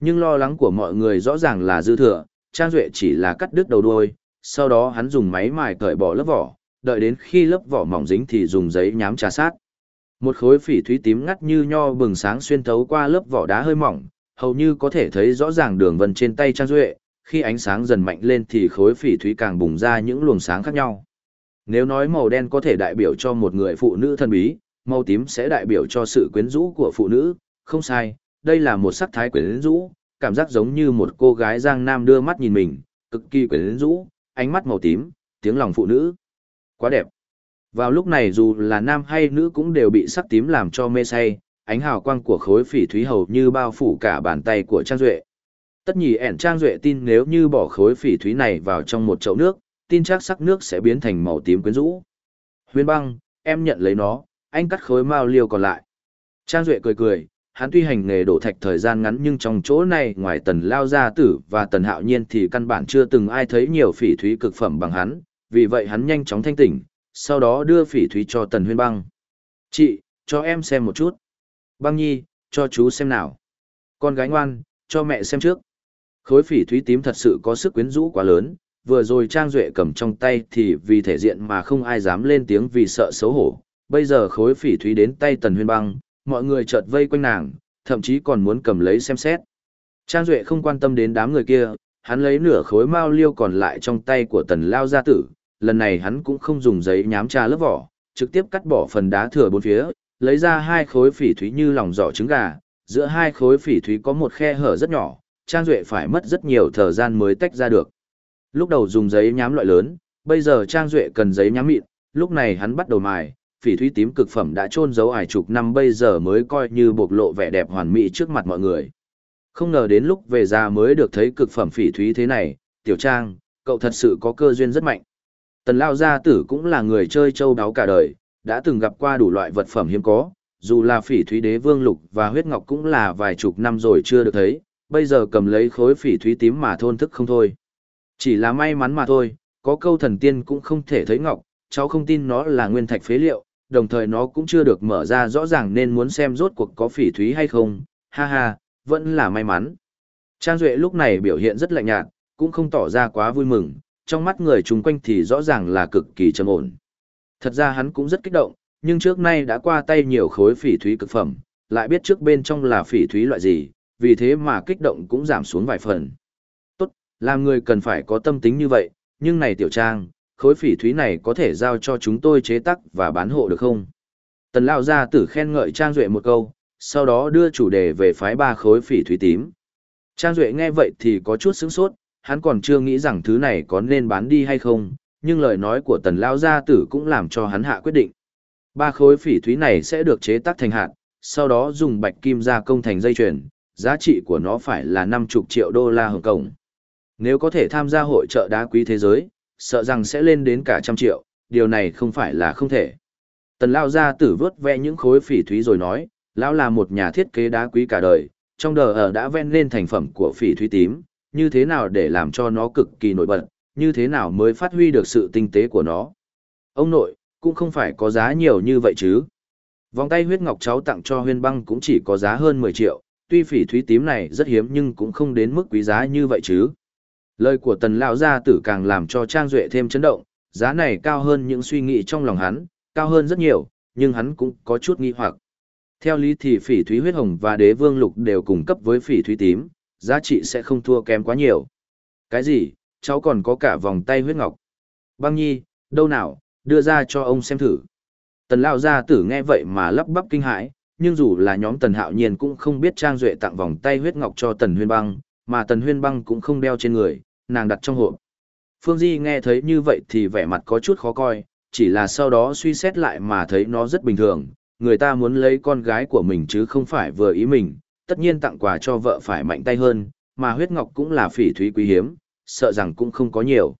Nhưng lo lắng của mọi người rõ ràng là dư thừa, Trang Duệ chỉ là cắt đứt đầu đuôi, sau đó hắn dùng máy mài cởi bỏ lớp vỏ, đợi đến khi lớp vỏ mỏng dính thì dùng giấy nhám trà sát. Một khối phỉ thúy tím ngắt như nho bừng sáng xuyên thấu qua lớp vỏ đá hơi mỏng, hầu như có thể thấy rõ ràng đường vân trên tay Trang Duệ, khi ánh sáng dần mạnh lên thì khối phỉ thúy càng bùng ra những luồng sáng khác nhau. Nếu nói màu đen có thể đại biểu cho một người phụ nữ thân bí, màu tím sẽ đại biểu cho sự quyến rũ của phụ nữ, không sai, đây là một sắc thái quyến rũ, cảm giác giống như một cô gái giang nam đưa mắt nhìn mình, cực kỳ quyến rũ, ánh mắt màu tím, tiếng lòng phụ nữ. Quá đẹp. Vào lúc này dù là nam hay nữ cũng đều bị sắc tím làm cho mê say, ánh hào quang của khối phỉ thúy hầu như bao phủ cả bàn tay của Trang Duệ. Tất nhì ẻn Trang Duệ tin nếu như bỏ khối phỉ thúy này vào trong một chậu nước, tin chắc sắc nước sẽ biến thành màu tím quyến rũ. Huyên băng, em nhận lấy nó, anh cắt khối mao liêu còn lại. Trang Duệ cười cười, hắn tuy hành nghề đổ thạch thời gian ngắn nhưng trong chỗ này ngoài tần lao gia tử và tần hạo nhiên thì căn bản chưa từng ai thấy nhiều phỉ thúy cực phẩm bằng hắn, vì vậy hắn nhanh chóng thanh tỉnh, sau đó đưa phỉ thúy cho tần huyên băng. Chị, cho em xem một chút. Băng nhi, cho chú xem nào. Con gái ngoan, cho mẹ xem trước. Khối phỉ thúy tím thật sự có sức quyến rũ quá lớn, vừa rồi Trang Duệ cầm trong tay thì vì thể diện mà không ai dám lên tiếng vì sợ xấu hổ. Bây giờ khối phỉ thúy đến tay tần huyên băng, mọi người chợt vây quanh nàng, thậm chí còn muốn cầm lấy xem xét. Trang Duệ không quan tâm đến đám người kia, hắn lấy nửa khối mao liêu còn lại trong tay của tần lao gia tử, lần này hắn cũng không dùng giấy nhám trà lớp vỏ, trực tiếp cắt bỏ phần đá thừa bốn phía, lấy ra hai khối phỉ thúy như lòng giỏ trứng gà, giữa hai khối phỉ thúy có một khe hở rất nhỏ, Trang Duệ phải mất rất nhiều thời gian mới tách ra được. Lúc đầu dùng giấy nhám loại lớn, bây giờ Trang Duệ cần giấy nhám mịn, lúc này hắn bắt đầu mài, phỉ thúy tím cực phẩm đã chôn giấu ải chục năm bây giờ mới coi như bộc lộ vẻ đẹp hoàn mỹ trước mặt mọi người. Không ngờ đến lúc về già mới được thấy cực phẩm phỉ thúy thế này, tiểu trang, cậu thật sự có cơ duyên rất mạnh. Tần Lao Gia Tử cũng là người chơi châu đáo cả đời, đã từng gặp qua đủ loại vật phẩm hiếm có, dù là phỉ thúy đế vương lục và huyết ngọc cũng là vài chục năm rồi chưa được thấy, bây giờ cầm lấy khối phỉ thúy tím mà thôn thức không thôi. Chỉ là may mắn mà thôi, có câu thần tiên cũng không thể thấy ngọc, cháu không tin nó là nguyên thạch phế liệu, đồng thời nó cũng chưa được mở ra rõ ràng nên muốn xem rốt cuộc có phỉ thúy hay không, ha ha, vẫn là may mắn. Trang Duệ lúc này biểu hiện rất lạnh nhạt, cũng không tỏ ra quá vui mừng, trong mắt người chung quanh thì rõ ràng là cực kỳ trầm ổn. Thật ra hắn cũng rất kích động, nhưng trước nay đã qua tay nhiều khối phỉ thúy cực phẩm, lại biết trước bên trong là phỉ thúy loại gì, vì thế mà kích động cũng giảm xuống vài phần. Tốt, làm người cần phải có tâm tính như vậy, nhưng này tiểu trang, khối phỉ thúy này có thể giao cho chúng tôi chế tác và bán hộ được không? Tần Lao gia tử khen ngợi Trang Duệ một câu, sau đó đưa chủ đề về phái ba khối phỉ thúy tím. Trang Duệ nghe vậy thì có chút sững sốt, hắn còn chưa nghĩ rằng thứ này có nên bán đi hay không, nhưng lời nói của tần Lao gia tử cũng làm cho hắn hạ quyết định. Ba khối phỉ thúy này sẽ được chế tác thành hạt, sau đó dùng bạch kim gia công thành dây chuyền, giá trị của nó phải là 50 triệu đô la Hồng Kông. Nếu có thể tham gia hội trợ đá quý thế giới, sợ rằng sẽ lên đến cả trăm triệu, điều này không phải là không thể. Tần Lao gia tử vớt vẽ những khối phỉ thúy rồi nói, Lão là một nhà thiết kế đá quý cả đời, trong đời ở đã ven lên thành phẩm của phỉ thúy tím, như thế nào để làm cho nó cực kỳ nổi bật, như thế nào mới phát huy được sự tinh tế của nó. Ông nội, cũng không phải có giá nhiều như vậy chứ. Vòng tay huyết ngọc cháu tặng cho huyên băng cũng chỉ có giá hơn 10 triệu, tuy phỉ thúy tím này rất hiếm nhưng cũng không đến mức quý giá như vậy chứ. Lời của tần lão gia tử càng làm cho Trang Duệ thêm chấn động, giá này cao hơn những suy nghĩ trong lòng hắn, cao hơn rất nhiều, nhưng hắn cũng có chút nghi hoặc. Theo lý thì phỉ thúy huyết hồng và đế vương lục đều cùng cấp với phỉ thúy tím, giá trị sẽ không thua kém quá nhiều. Cái gì, cháu còn có cả vòng tay huyết ngọc. Băng nhi, đâu nào, đưa ra cho ông xem thử. Tần Lão gia tử nghe vậy mà lắp bắp kinh hãi, nhưng dù là nhóm Tần Hạo Nhiên cũng không biết Trang Duệ tặng vòng tay huyết ngọc cho Tần Huyên Băng, mà Tần Huyên Băng cũng không đeo trên người, nàng đặt trong hộp. Phương Di nghe thấy như vậy thì vẻ mặt có chút khó coi, chỉ là sau đó suy xét lại mà thấy nó rất bình thường, người ta muốn lấy con gái của mình chứ không phải vừa ý mình, tất nhiên tặng quà cho vợ phải mạnh tay hơn, mà huyết ngọc cũng là phỉ thúy quý hiếm, sợ rằng cũng không có nhiều.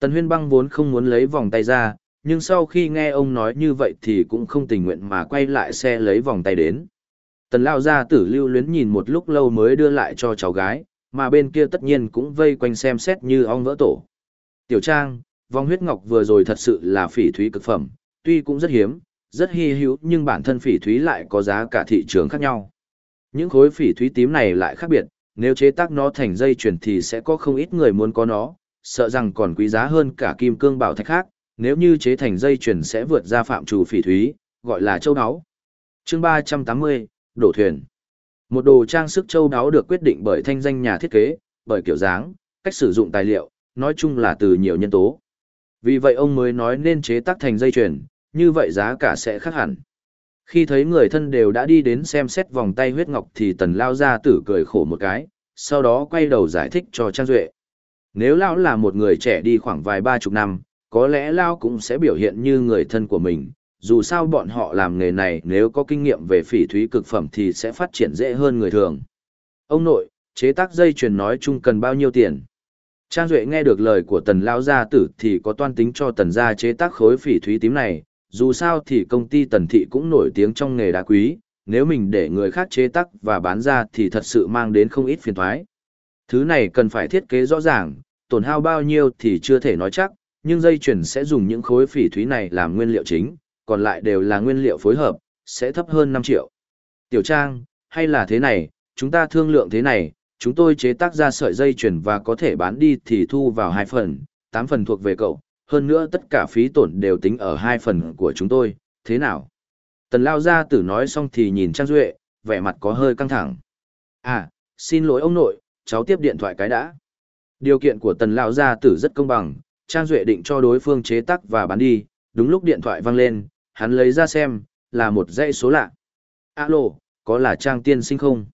Tần huyên băng vốn không muốn lấy vòng tay ra, nhưng sau khi nghe ông nói như vậy thì cũng không tình nguyện mà quay lại xe lấy vòng tay đến. Tần lao ra tử lưu luyến nhìn một lúc lâu mới đưa lại cho cháu gái, mà bên kia tất nhiên cũng vây quanh xem xét như ong vỡ tổ. Tiểu Trang, vòng huyết ngọc vừa rồi thật sự là phỉ thúy cực phẩm, tuy cũng rất hiếm, rất hy hữu nhưng bản thân phỉ thúy lại có giá cả thị trường khác nhau. Những khối phỉ thúy tím này lại khác biệt, nếu chế tác nó thành dây chuyền thì sẽ có không ít người muốn có nó, sợ rằng còn quý giá hơn cả kim cương bảo thạch khác, nếu như chế thành dây chuyền sẽ vượt ra phạm trù phỉ thúy, gọi là châu đáo Chương 380, đổ thuyền. Một đồ trang sức châu đáo được quyết định bởi thanh danh nhà thiết kế, bởi kiểu dáng, cách sử dụng tài liệu, nói chung là từ nhiều nhân tố. Vì vậy ông mới nói nên chế tác thành dây chuyền, như vậy giá cả sẽ khác hẳn. Khi thấy người thân đều đã đi đến xem xét vòng tay huyết ngọc thì tần lao ra tử cười khổ một cái, sau đó quay đầu giải thích cho Trang Duệ. Nếu lão là một người trẻ đi khoảng vài ba chục năm, có lẽ Lao cũng sẽ biểu hiện như người thân của mình, dù sao bọn họ làm nghề này nếu có kinh nghiệm về phỉ thúy cực phẩm thì sẽ phát triển dễ hơn người thường. Ông nội, chế tác dây chuyền nói chung cần bao nhiêu tiền? Trang Duệ nghe được lời của tần Lao gia tử thì có toan tính cho tần gia chế tác khối phỉ thúy tím này, dù sao thì công ty tần thị cũng nổi tiếng trong nghề đá quý, nếu mình để người khác chế tác và bán ra thì thật sự mang đến không ít phiền thoái. Thứ này cần phải thiết kế rõ ràng, tổn hao bao nhiêu thì chưa thể nói chắc, nhưng dây chuyền sẽ dùng những khối phỉ thúy này làm nguyên liệu chính, còn lại đều là nguyên liệu phối hợp, sẽ thấp hơn 5 triệu. Tiểu Trang, hay là thế này, chúng ta thương lượng thế này, chúng tôi chế tác ra sợi dây chuyền và có thể bán đi thì thu vào 2 phần, 8 phần thuộc về cậu, hơn nữa tất cả phí tổn đều tính ở 2 phần của chúng tôi, thế nào? Tần Lao Gia Tử nói xong thì nhìn Trang Duệ, vẻ mặt có hơi căng thẳng. À, xin lỗi ông nội, cháu tiếp điện thoại cái đã. Điều kiện của Tần Lao Gia Tử rất công bằng, Trang Duệ định cho đối phương chế tắc và bán đi, đúng lúc điện thoại vang lên, hắn lấy ra xem, là một dãy số lạ. Alo, có là Trang tiên sinh không?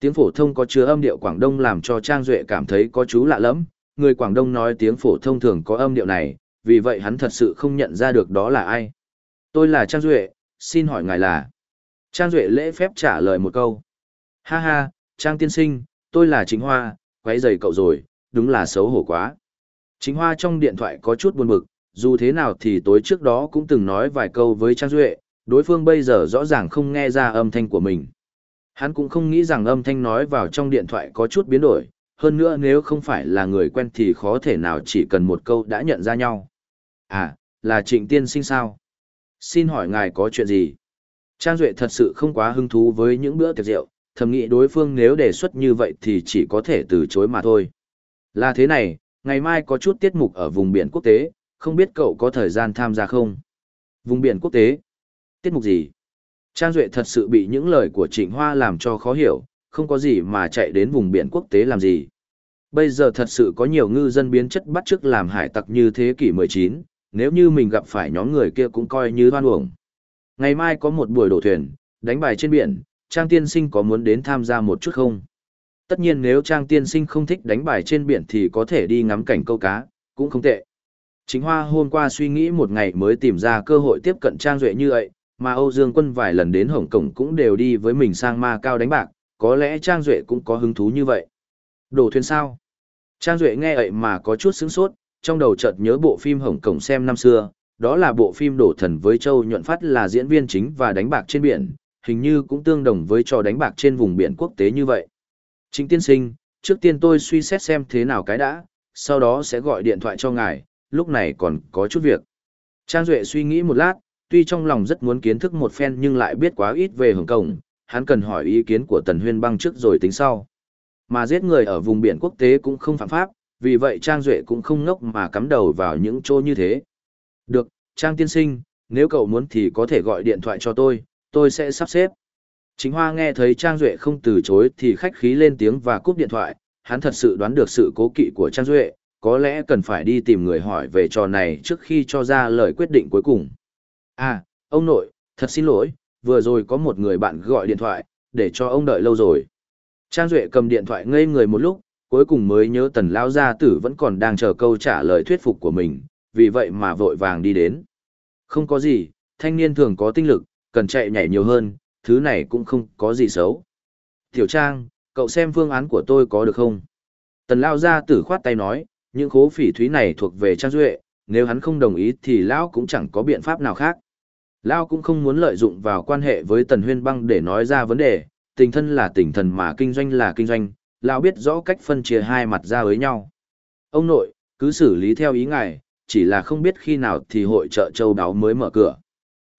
Tiếng phổ thông có chứa âm điệu Quảng Đông làm cho Trang Duệ cảm thấy có chú lạ lắm, người Quảng Đông nói tiếng phổ thông thường có âm điệu này, vì vậy hắn thật sự không nhận ra được đó là ai. Tôi là Trang Duệ, xin hỏi ngài là. Trang Duệ lễ phép trả lời một câu. Ha ha, Trang tiên sinh, tôi là Chính Hoa, quấy giày cậu rồi, đúng là xấu hổ quá. Chính Hoa trong điện thoại có chút buồn bực, dù thế nào thì tối trước đó cũng từng nói vài câu với Trang Duệ, đối phương bây giờ rõ ràng không nghe ra âm thanh của mình. Hắn cũng không nghĩ rằng âm thanh nói vào trong điện thoại có chút biến đổi, hơn nữa nếu không phải là người quen thì khó thể nào chỉ cần một câu đã nhận ra nhau. À, là trịnh tiên sinh sao? Xin hỏi ngài có chuyện gì? Trang Duệ thật sự không quá hứng thú với những bữa tiệc rượu, thầm nghĩ đối phương nếu đề xuất như vậy thì chỉ có thể từ chối mà thôi. Là thế này, ngày mai có chút tiết mục ở vùng biển quốc tế, không biết cậu có thời gian tham gia không? Vùng biển quốc tế? Tiết mục gì? Trang Duệ thật sự bị những lời của Trịnh Hoa làm cho khó hiểu, không có gì mà chạy đến vùng biển quốc tế làm gì. Bây giờ thật sự có nhiều ngư dân biến chất bắt chước làm hải tặc như thế kỷ 19, nếu như mình gặp phải nhóm người kia cũng coi như hoan uổng. Ngày mai có một buổi đổ thuyền, đánh bài trên biển, Trang Tiên Sinh có muốn đến tham gia một chút không? Tất nhiên nếu Trang Tiên Sinh không thích đánh bài trên biển thì có thể đi ngắm cảnh câu cá, cũng không tệ. Chính Hoa hôm qua suy nghĩ một ngày mới tìm ra cơ hội tiếp cận Trang Duệ như vậy, mà Âu Dương Quân vài lần đến Hồng Kông cũng đều đi với mình sang Ma Cao đánh bạc, có lẽ Trang Duệ cũng có hứng thú như vậy. Đổ thuyền sao? Trang Duệ nghe vậy mà có chút sướng sốt, trong đầu chợt nhớ bộ phim Hồng Kông xem năm xưa, đó là bộ phim Đổ Thần với Châu Nhuận Phát là diễn viên chính và đánh bạc trên biển, hình như cũng tương đồng với trò đánh bạc trên vùng biển quốc tế như vậy. Chính tiên sinh, trước tiên tôi suy xét xem thế nào cái đã, sau đó sẽ gọi điện thoại cho ngài, lúc này còn có chút việc. Trang Duệ suy nghĩ một lát, tuy trong lòng rất muốn kiến thức một phen nhưng lại biết quá ít về Hồng Kông, hắn cần hỏi ý kiến của Tần Huyên Băng trước rồi tính sau. Mà giết người ở vùng biển quốc tế cũng không phạm pháp, vì vậy Trang Duệ cũng không ngốc mà cắm đầu vào những chỗ như thế. Được, Trang tiên sinh, nếu cậu muốn thì có thể gọi điện thoại cho tôi, tôi sẽ sắp xếp. Chính Hoa nghe thấy Trang Duệ không từ chối thì khách khí lên tiếng và cúp điện thoại, hắn thật sự đoán được sự cố kỵ của Trang Duệ, có lẽ cần phải đi tìm người hỏi về trò này trước khi cho ra lời quyết định cuối cùng. À, ông nội, thật xin lỗi, vừa rồi có một người bạn gọi điện thoại, để cho ông đợi lâu rồi. Trang Duệ cầm điện thoại ngây người một lúc, cuối cùng mới nhớ tần lao gia tử vẫn còn đang chờ câu trả lời thuyết phục của mình, vì vậy mà vội vàng đi đến. Không có gì, thanh niên thường có tinh lực, cần chạy nhảy nhiều hơn, thứ này cũng không có gì xấu. Tiểu Trang, cậu xem phương án của tôi có được không? Tần lao ra tử khoát tay nói, những khố phỉ thúy này thuộc về Trang Duệ, nếu hắn không đồng ý thì Lão cũng chẳng có biện pháp nào khác. Lão cũng không muốn lợi dụng vào quan hệ với Tần Huyên Băng để nói ra vấn đề, tình thân là tình thần mà kinh doanh là kinh doanh, Lão biết rõ cách phân chia hai mặt ra với nhau. Ông nội, cứ xử lý theo ý ngài, chỉ là không biết khi nào thì hội trợ châu đáo mới mở cửa.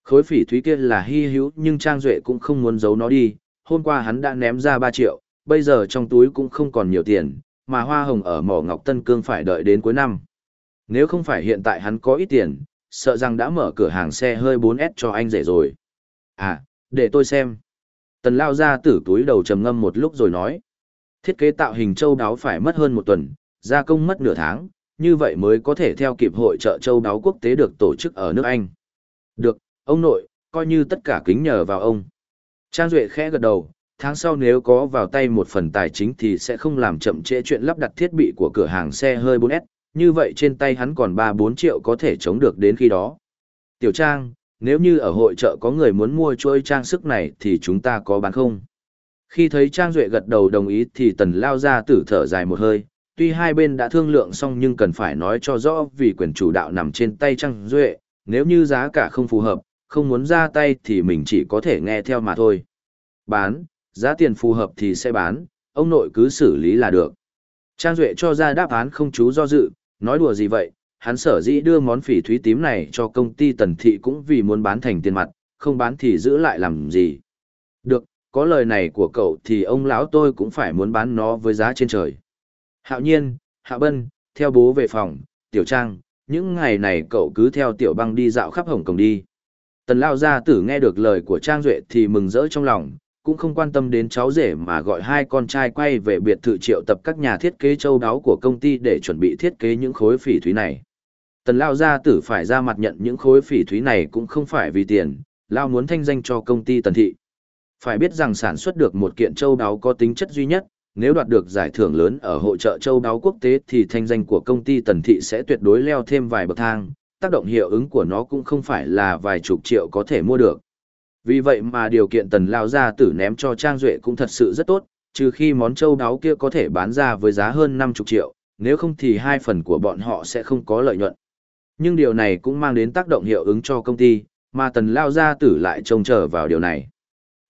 Khối phỉ thúy kia là hy hữu nhưng Trang Duệ cũng không muốn giấu nó đi, hôm qua hắn đã ném ra 3 triệu, bây giờ trong túi cũng không còn nhiều tiền, mà hoa hồng ở mỏ Ngọc Tân Cương phải đợi đến cuối năm. Nếu không phải hiện tại hắn có ít tiền, sợ rằng đã mở cửa hàng xe hơi 4S cho anh rể rồi. À, để tôi xem. Tần lao ra tử túi đầu trầm ngâm một lúc rồi nói. Thiết kế tạo hình châu đáo phải mất hơn một tuần, gia công mất nửa tháng, như vậy mới có thể theo kịp hội trợ châu đáo quốc tế được tổ chức ở nước Anh. Được, ông nội, coi như tất cả kính nhờ vào ông. Trang Duệ khẽ gật đầu, tháng sau nếu có vào tay một phần tài chính thì sẽ không làm chậm trễ chuyện lắp đặt thiết bị của cửa hàng xe hơi 4S, như vậy trên tay hắn còn 3-4 triệu có thể chống được đến khi đó. Tiểu Trang, nếu như ở hội chợ có người muốn mua chuỗi trang sức này thì chúng ta có bán không? Khi thấy Trang Duệ gật đầu đồng ý thì tần lao ra tử thở dài một hơi, tuy hai bên đã thương lượng xong nhưng cần phải nói cho rõ vì quyền chủ đạo nằm trên tay Trang Duệ, nếu như giá cả không phù hợp, không muốn ra tay thì mình chỉ có thể nghe theo mà thôi. Bán, giá tiền phù hợp thì sẽ bán, ông nội cứ xử lý là được. Trang Duệ cho ra đáp án không chú do dự, nói đùa gì vậy, hắn sở dĩ đưa món phỉ thúy tím này cho công ty tần thị cũng vì muốn bán thành tiền mặt, không bán thì giữ lại làm gì. Được, có lời này của cậu thì ông lão tôi cũng phải muốn bán nó với giá trên trời. Hạo nhiên, Hạ Bân, theo bố về phòng, Tiểu Trang, những ngày này cậu cứ theo Tiểu Băng đi dạo khắp Hồng Kông đi. Tần Lao Gia Tử nghe được lời của Trang Duệ thì mừng rỡ trong lòng, cũng không quan tâm đến cháu rể mà gọi hai con trai quay về biệt thự triệu tập các nhà thiết kế châu đáo của công ty để chuẩn bị thiết kế những khối phỉ thúy này. Tần Lao Gia Tử phải ra mặt nhận những khối phỉ thúy này cũng không phải vì tiền, Lao muốn thanh danh cho công ty Tần Thị. Phải biết rằng sản xuất được một kiện châu đáo có tính chất duy nhất, nếu đoạt được giải thưởng lớn ở hội trợ châu đáo quốc tế thì thanh danh của công ty Tần Thị sẽ tuyệt đối leo thêm vài bậc thang, tác động hiệu ứng của nó cũng không phải là vài chục triệu có thể mua được. Vì vậy mà điều kiện tần lao ra tử ném cho Trang Duệ cũng thật sự rất tốt, trừ khi món châu đáo kia có thể bán ra với giá hơn 50 triệu, nếu không thì hai phần của bọn họ sẽ không có lợi nhuận. Nhưng điều này cũng mang đến tác động hiệu ứng cho công ty, mà tần lao gia tử lại trông chờ vào điều này.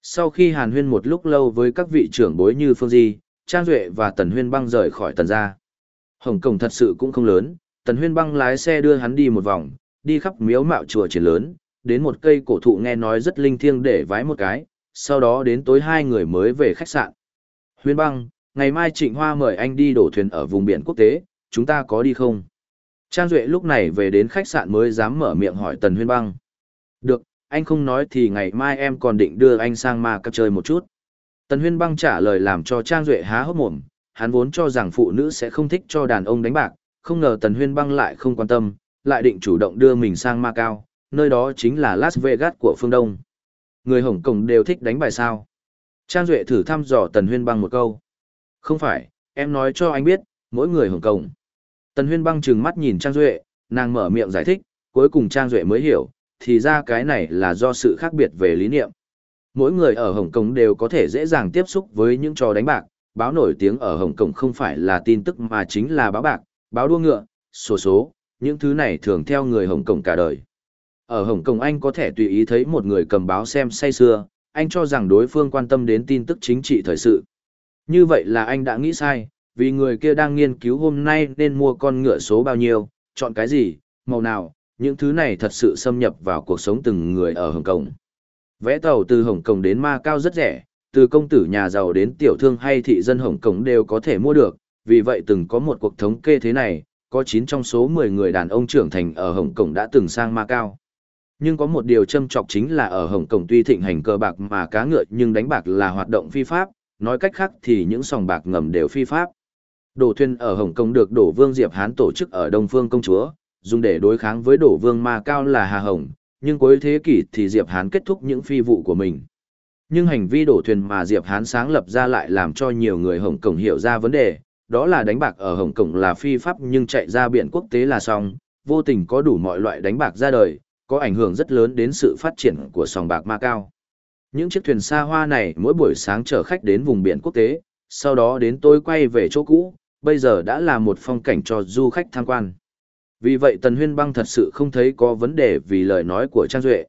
Sau khi hàn huyên một lúc lâu với các vị trưởng bối như Phương Di, Trang Duệ và Tần Huyên băng rời khỏi tần gia. Hồng Kông thật sự cũng không lớn, Tần Huyên băng lái xe đưa hắn đi một vòng, đi khắp miếu mạo chùa triển lớn, đến một cây cổ thụ nghe nói rất linh thiêng để vái một cái, sau đó đến tối hai người mới về khách sạn. Huyên băng, ngày mai Trịnh Hoa mời anh đi đổ thuyền ở vùng biển quốc tế, chúng ta có đi không? Trang Duệ lúc này về đến khách sạn mới dám mở miệng hỏi Tần Huyên băng. Được, anh không nói thì ngày mai em còn định đưa anh sang ma cắp chơi một chút. Tần Huyên băng trả lời làm cho Trang Duệ há hốc mồm, hắn vốn cho rằng phụ nữ sẽ không thích cho đàn ông đánh bạc, không ngờ Tần Huyên băng lại không quan tâm, lại định chủ động đưa mình sang Macau, nơi đó chính là Las Vegas của phương Đông. Người Hồng Kông đều thích đánh bài sao. Trang Duệ thử thăm dò Tần Huyên băng một câu. Không phải, em nói cho anh biết, mỗi người Hồng Kông. Tần Huyên băng trừng mắt nhìn Trang Duệ, nàng mở miệng giải thích, cuối cùng Trang Duệ mới hiểu, thì ra cái này là do sự khác biệt về lý niệm. Mỗi người ở Hồng Kông đều có thể dễ dàng tiếp xúc với những trò đánh bạc, báo nổi tiếng ở Hồng Kông không phải là tin tức mà chính là báo bạc, báo đua ngựa, sổ số, những thứ này thường theo người Hồng Kông cả đời. Ở Hồng Kông anh có thể tùy ý thấy một người cầm báo xem say xưa, anh cho rằng đối phương quan tâm đến tin tức chính trị thời sự. Như vậy là anh đã nghĩ sai, vì người kia đang nghiên cứu hôm nay nên mua con ngựa số bao nhiêu, chọn cái gì, màu nào, những thứ này thật sự xâm nhập vào cuộc sống từng người ở Hồng Kông. Vé tàu từ Hồng Kông đến Ma Cao rất rẻ, từ công tử nhà giàu đến tiểu thương hay thị dân Hồng Kông đều có thể mua được, vì vậy từng có một cuộc thống kê thế này, có 9 trong số 10 người đàn ông trưởng thành ở Hồng Kông đã từng sang Macau. Nhưng có một điều châm trọc chính là ở Hồng Kông tuy thịnh hành cờ bạc mà cá ngựa nhưng đánh bạc là hoạt động phi pháp, nói cách khác thì những sòng bạc ngầm đều phi pháp. Đổ thuyền ở Hồng Kông được đổ vương Diệp Hán tổ chức ở Đông Phương Công Chúa, dùng để đối kháng với đổ vương Ma Cao là Hà Hồng, nhưng cuối thế kỷ thì Diệp Hán kết thúc những phi vụ của mình. Nhưng hành vi đổ thuyền mà Diệp Hán sáng lập ra lại làm cho nhiều người Hồng Kông hiểu ra vấn đề, đó là đánh bạc ở Hồng Kông là phi pháp nhưng chạy ra biển quốc tế là xong, vô tình có đủ mọi loại đánh bạc ra đời, có ảnh hưởng rất lớn đến sự phát triển của sòng bạc Macau. Những chiếc thuyền xa hoa này mỗi buổi sáng chở khách đến vùng biển quốc tế, sau đó đến tối quay về chỗ cũ, bây giờ đã là một phong cảnh cho du khách tham quan. Vì vậy Tần Huyên Băng thật sự không thấy có vấn đề vì lời nói của Trang Duệ.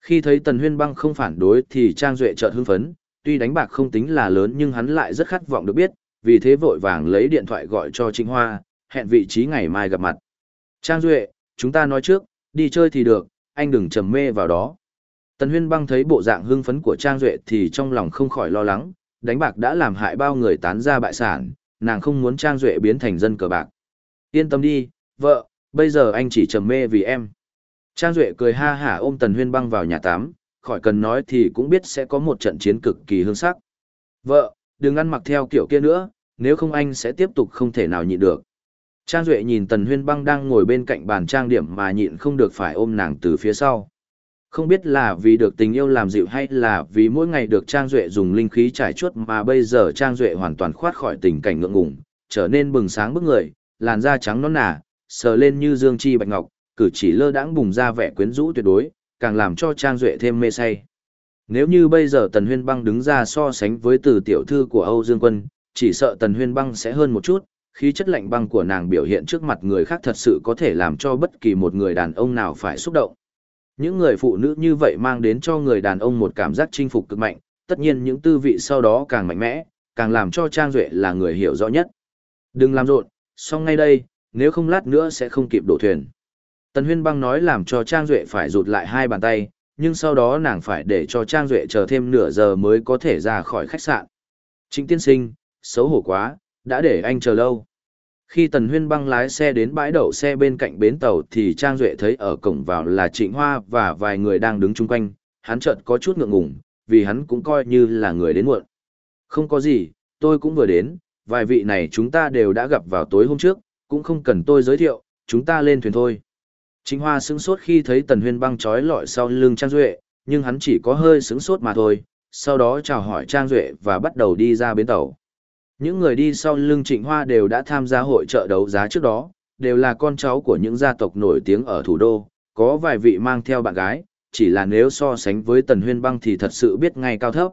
Khi thấy Tần Huyên Băng không phản đối thì Trang Duệ chợt hưng phấn, tuy đánh bạc không tính là lớn nhưng hắn lại rất khát vọng được biết, vì thế vội vàng lấy điện thoại gọi cho Trịnh Hoa, hẹn vị trí ngày mai gặp mặt. Trang Duệ, chúng ta nói trước, đi chơi thì được, anh đừng trầm mê vào đó. Tần Huyên Băng thấy bộ dạng hưng phấn của Trang Duệ thì trong lòng không khỏi lo lắng, đánh bạc đã làm hại bao người tán ra bại sản, nàng không muốn Trang Duệ biến thành dân cờ bạc. Yên tâm đi, vợ, bây giờ anh chỉ trầm mê vì em. Trang Duệ cười ha hả ôm Tần Huyên băng vào nhà tắm, khỏi cần nói thì cũng biết sẽ có một trận chiến cực kỳ hương sắc. Vợ, đừng ăn mặc theo kiểu kia nữa, nếu không anh sẽ tiếp tục không thể nào nhịn được. Trang Duệ nhìn Tần Huyên băng đang ngồi bên cạnh bàn trang điểm mà nhịn không được phải ôm nàng từ phía sau. Không biết là vì được tình yêu làm dịu hay là vì mỗi ngày được Trang Duệ dùng linh khí trải chuốt mà bây giờ Trang Duệ hoàn toàn khoát khỏi tình cảnh ngượng ngùng, trở nên bừng sáng bức người, làn da trắng non nà, sờ lên như dương chi bạch ngọc, cử chỉ lơ đãng bùng ra vẻ quyến rũ tuyệt đối, càng làm cho Trang Duệ thêm mê say. Nếu như bây giờ Tần Huyên Băng đứng ra so sánh với từ tiểu thư của Âu Dương Quân, chỉ sợ Tần Huyên Băng sẽ hơn một chút, khí chất lạnh băng của nàng biểu hiện trước mặt người khác thật sự có thể làm cho bất kỳ một người đàn ông nào phải xúc động. Những người phụ nữ như vậy mang đến cho người đàn ông một cảm giác chinh phục cực mạnh, tất nhiên những tư vị sau đó càng mạnh mẽ, càng làm cho Trang Duệ là người hiểu rõ nhất. Đừng làm rộn, xong ngay đây, nếu không lát nữa sẽ không kịp đổ thuyền. Tần Huyên Băng nói làm cho Trang Duệ phải rụt lại hai bàn tay, nhưng sau đó nàng phải để cho Trang Duệ chờ thêm nửa giờ mới có thể ra khỏi khách sạn. Trịnh tiên sinh, xấu hổ quá, đã để anh chờ lâu. Khi Tần Huyên Băng lái xe đến bãi đậu xe bên cạnh bến tàu thì Trang Duệ thấy ở cổng vào là Trịnh Hoa và vài người đang đứng chung quanh, hắn chợt có chút ngượng ngùng, vì hắn cũng coi như là người đến muộn. Không có gì, tôi cũng vừa đến, vài vị này chúng ta đều đã gặp vào tối hôm trước, cũng không cần tôi giới thiệu, chúng ta lên thuyền thôi. Trịnh Hoa sững sốt khi thấy Tần Huyên băng trói lọi sau lưng Trang Duệ, nhưng hắn chỉ có hơi sững sốt mà thôi, sau đó chào hỏi Trang Duệ và bắt đầu đi ra bến tàu. Những người đi sau lưng Trịnh Hoa đều đã tham gia hội trợ đấu giá trước đó, đều là con cháu của những gia tộc nổi tiếng ở thủ đô, có vài vị mang theo bạn gái, chỉ là nếu so sánh với Tần Huyên băng thì thật sự biết ngay cao thấp.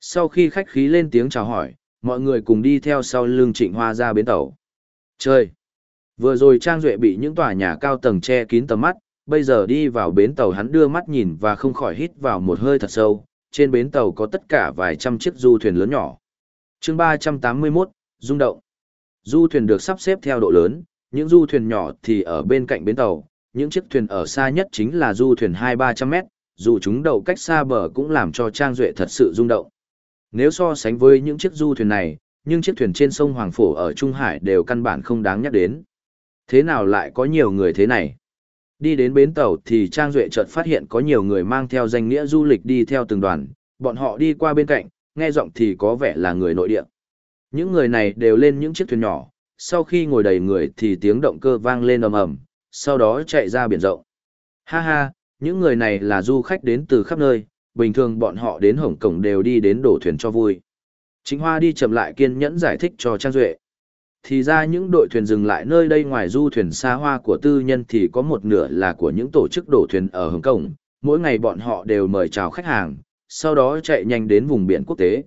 Sau khi khách khí lên tiếng chào hỏi, mọi người cùng đi theo sau lưng Trịnh Hoa ra bến tàu. Trời. Vừa rồi Trang Duệ bị những tòa nhà cao tầng che kín tầm mắt, bây giờ đi vào bến tàu hắn đưa mắt nhìn và không khỏi hít vào một hơi thật sâu, trên bến tàu có tất cả vài trăm chiếc du thuyền lớn nhỏ. chương 381, rung động. Du thuyền được sắp xếp theo độ lớn, những du thuyền nhỏ thì ở bên cạnh bến tàu, những chiếc thuyền ở xa nhất chính là du thuyền 2-300 mét, dù chúng đậu cách xa bờ cũng làm cho Trang Duệ thật sự rung động. Nếu so sánh với những chiếc du thuyền này, nhưng chiếc thuyền trên sông Hoàng Phổ ở Trung Hải đều căn bản không đáng nhắc đến. Thế nào lại có nhiều người thế này? Đi đến bến tàu thì Trang Duệ chợt phát hiện có nhiều người mang theo danh nghĩa du lịch đi theo từng đoàn, bọn họ đi qua bên cạnh, nghe giọng thì có vẻ là người nội địa. Những người này đều lên những chiếc thuyền nhỏ, sau khi ngồi đầy người thì tiếng động cơ vang lên ầm ầm, sau đó chạy ra biển rộng. Ha ha, những người này là du khách đến từ khắp nơi, bình thường bọn họ đến Hồng Kông đều đi đến đổ thuyền cho vui. Chính Hoa đi chậm lại kiên nhẫn giải thích cho Trang Duệ. Thì ra những đội thuyền dừng lại nơi đây ngoài du thuyền xa hoa của tư nhân thì có một nửa là của những tổ chức đổ thuyền ở Hồng Kông, mỗi ngày bọn họ đều mời chào khách hàng, sau đó chạy nhanh đến vùng biển quốc tế.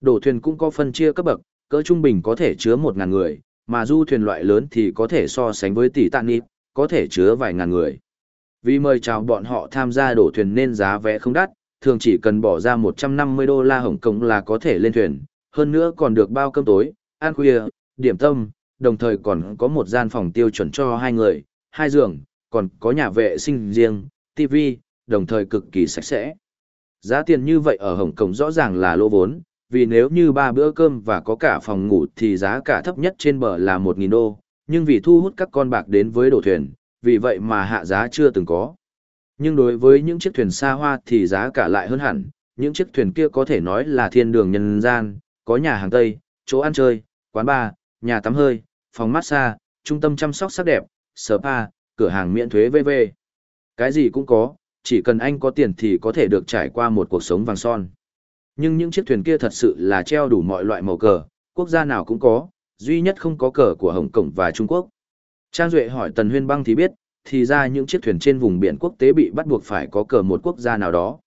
Đổ thuyền cũng có phân chia cấp bậc, cỡ trung bình có thể chứa 1.000 người, mà du thuyền loại lớn thì có thể so sánh với tỷ tạng nịp, có thể chứa vài ngàn người. Vì mời chào bọn họ tham gia đổ thuyền nên giá vé không đắt, thường chỉ cần bỏ ra 150 đô la Hồng Kông là có thể lên thuyền, hơn nữa còn được bao cơm tối, ăn khuya, điểm tâm, đồng thời còn có một gian phòng tiêu chuẩn cho hai người, hai giường, còn có nhà vệ sinh riêng, TV, đồng thời cực kỳ sạch sẽ. Giá tiền như vậy ở Hồng Kông rõ ràng là lỗ vốn, vì nếu như ba bữa cơm và có cả phòng ngủ thì giá cả thấp nhất trên bờ là 1.000 đô, nhưng vì thu hút các con bạc đến với đổ thuyền, vì vậy mà hạ giá chưa từng có. Nhưng đối với những chiếc thuyền xa hoa thì giá cả lại hơn hẳn, những chiếc thuyền kia có thể nói là thiên đường nhân gian, có nhà hàng Tây, chỗ ăn chơi, quán bar, nhà tắm hơi, phòng massage, trung tâm chăm sóc sắc đẹp, spa, cửa hàng miễn thuế v.v. Cái gì cũng có, chỉ cần anh có tiền thì có thể được trải qua một cuộc sống vàng son. Nhưng những chiếc thuyền kia thật sự là treo đủ mọi loại màu cờ, quốc gia nào cũng có, duy nhất không có cờ của Hồng Kông và Trung Quốc. Trang Duệ hỏi Tần Huyên Băng thì biết, thì ra những chiếc thuyền trên vùng biển quốc tế bị bắt buộc phải có cờ một quốc gia nào đó.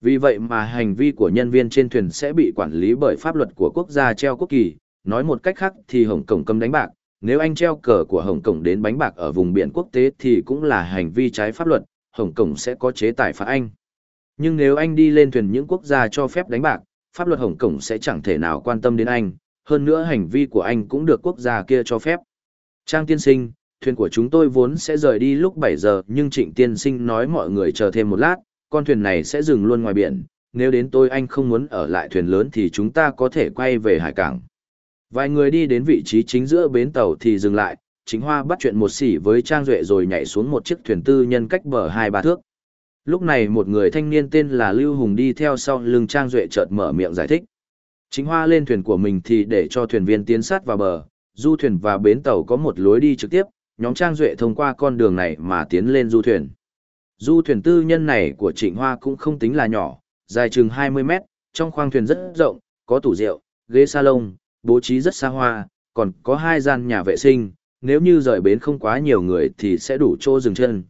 Vì vậy mà hành vi của nhân viên trên thuyền sẽ bị quản lý bởi pháp luật của quốc gia treo quốc kỳ, nói một cách khác thì Hồng Kông cấm đánh bạc, nếu anh treo cờ của Hồng Kông đến bánh bạc ở vùng biển quốc tế thì cũng là hành vi trái pháp luật, Hồng Kông sẽ có chế tài phạt anh. Nhưng nếu anh đi lên thuyền những quốc gia cho phép đánh bạc, pháp luật Hồng Kông sẽ chẳng thể nào quan tâm đến anh, hơn nữa hành vi của anh cũng được quốc gia kia cho phép. Trang tiên sinh, thuyền của chúng tôi vốn sẽ rời đi lúc 7 giờ nhưng trịnh tiên sinh nói mọi người chờ thêm một lát, con thuyền này sẽ dừng luôn ngoài biển, nếu đến tôi anh không muốn ở lại thuyền lớn thì chúng ta có thể quay về hải cảng. Vài người đi đến vị trí chính giữa bến tàu thì dừng lại, chính hoa bắt chuyện một xỉ với Trang Duệ rồi nhảy xuống một chiếc thuyền tư nhân cách bờ hai ba thước. Lúc này một người thanh niên tên là Lưu Hùng đi theo sau lưng Trang Duệ chợt mở miệng giải thích. Chính hoa lên thuyền của mình thì để cho thuyền viên tiến sát vào bờ, du thuyền và bến tàu có một lối đi trực tiếp, nhóm Trang Duệ thông qua con đường này mà tiến lên du thuyền. Du thuyền tư nhân này của Trịnh Hoa cũng không tính là nhỏ, dài chừng 20 mét, trong khoang thuyền rất rộng, có tủ rượu, ghế salon, bố trí rất xa hoa, còn có hai gian nhà vệ sinh, nếu như rời bến không quá nhiều người thì sẽ đủ chỗ dừng chân.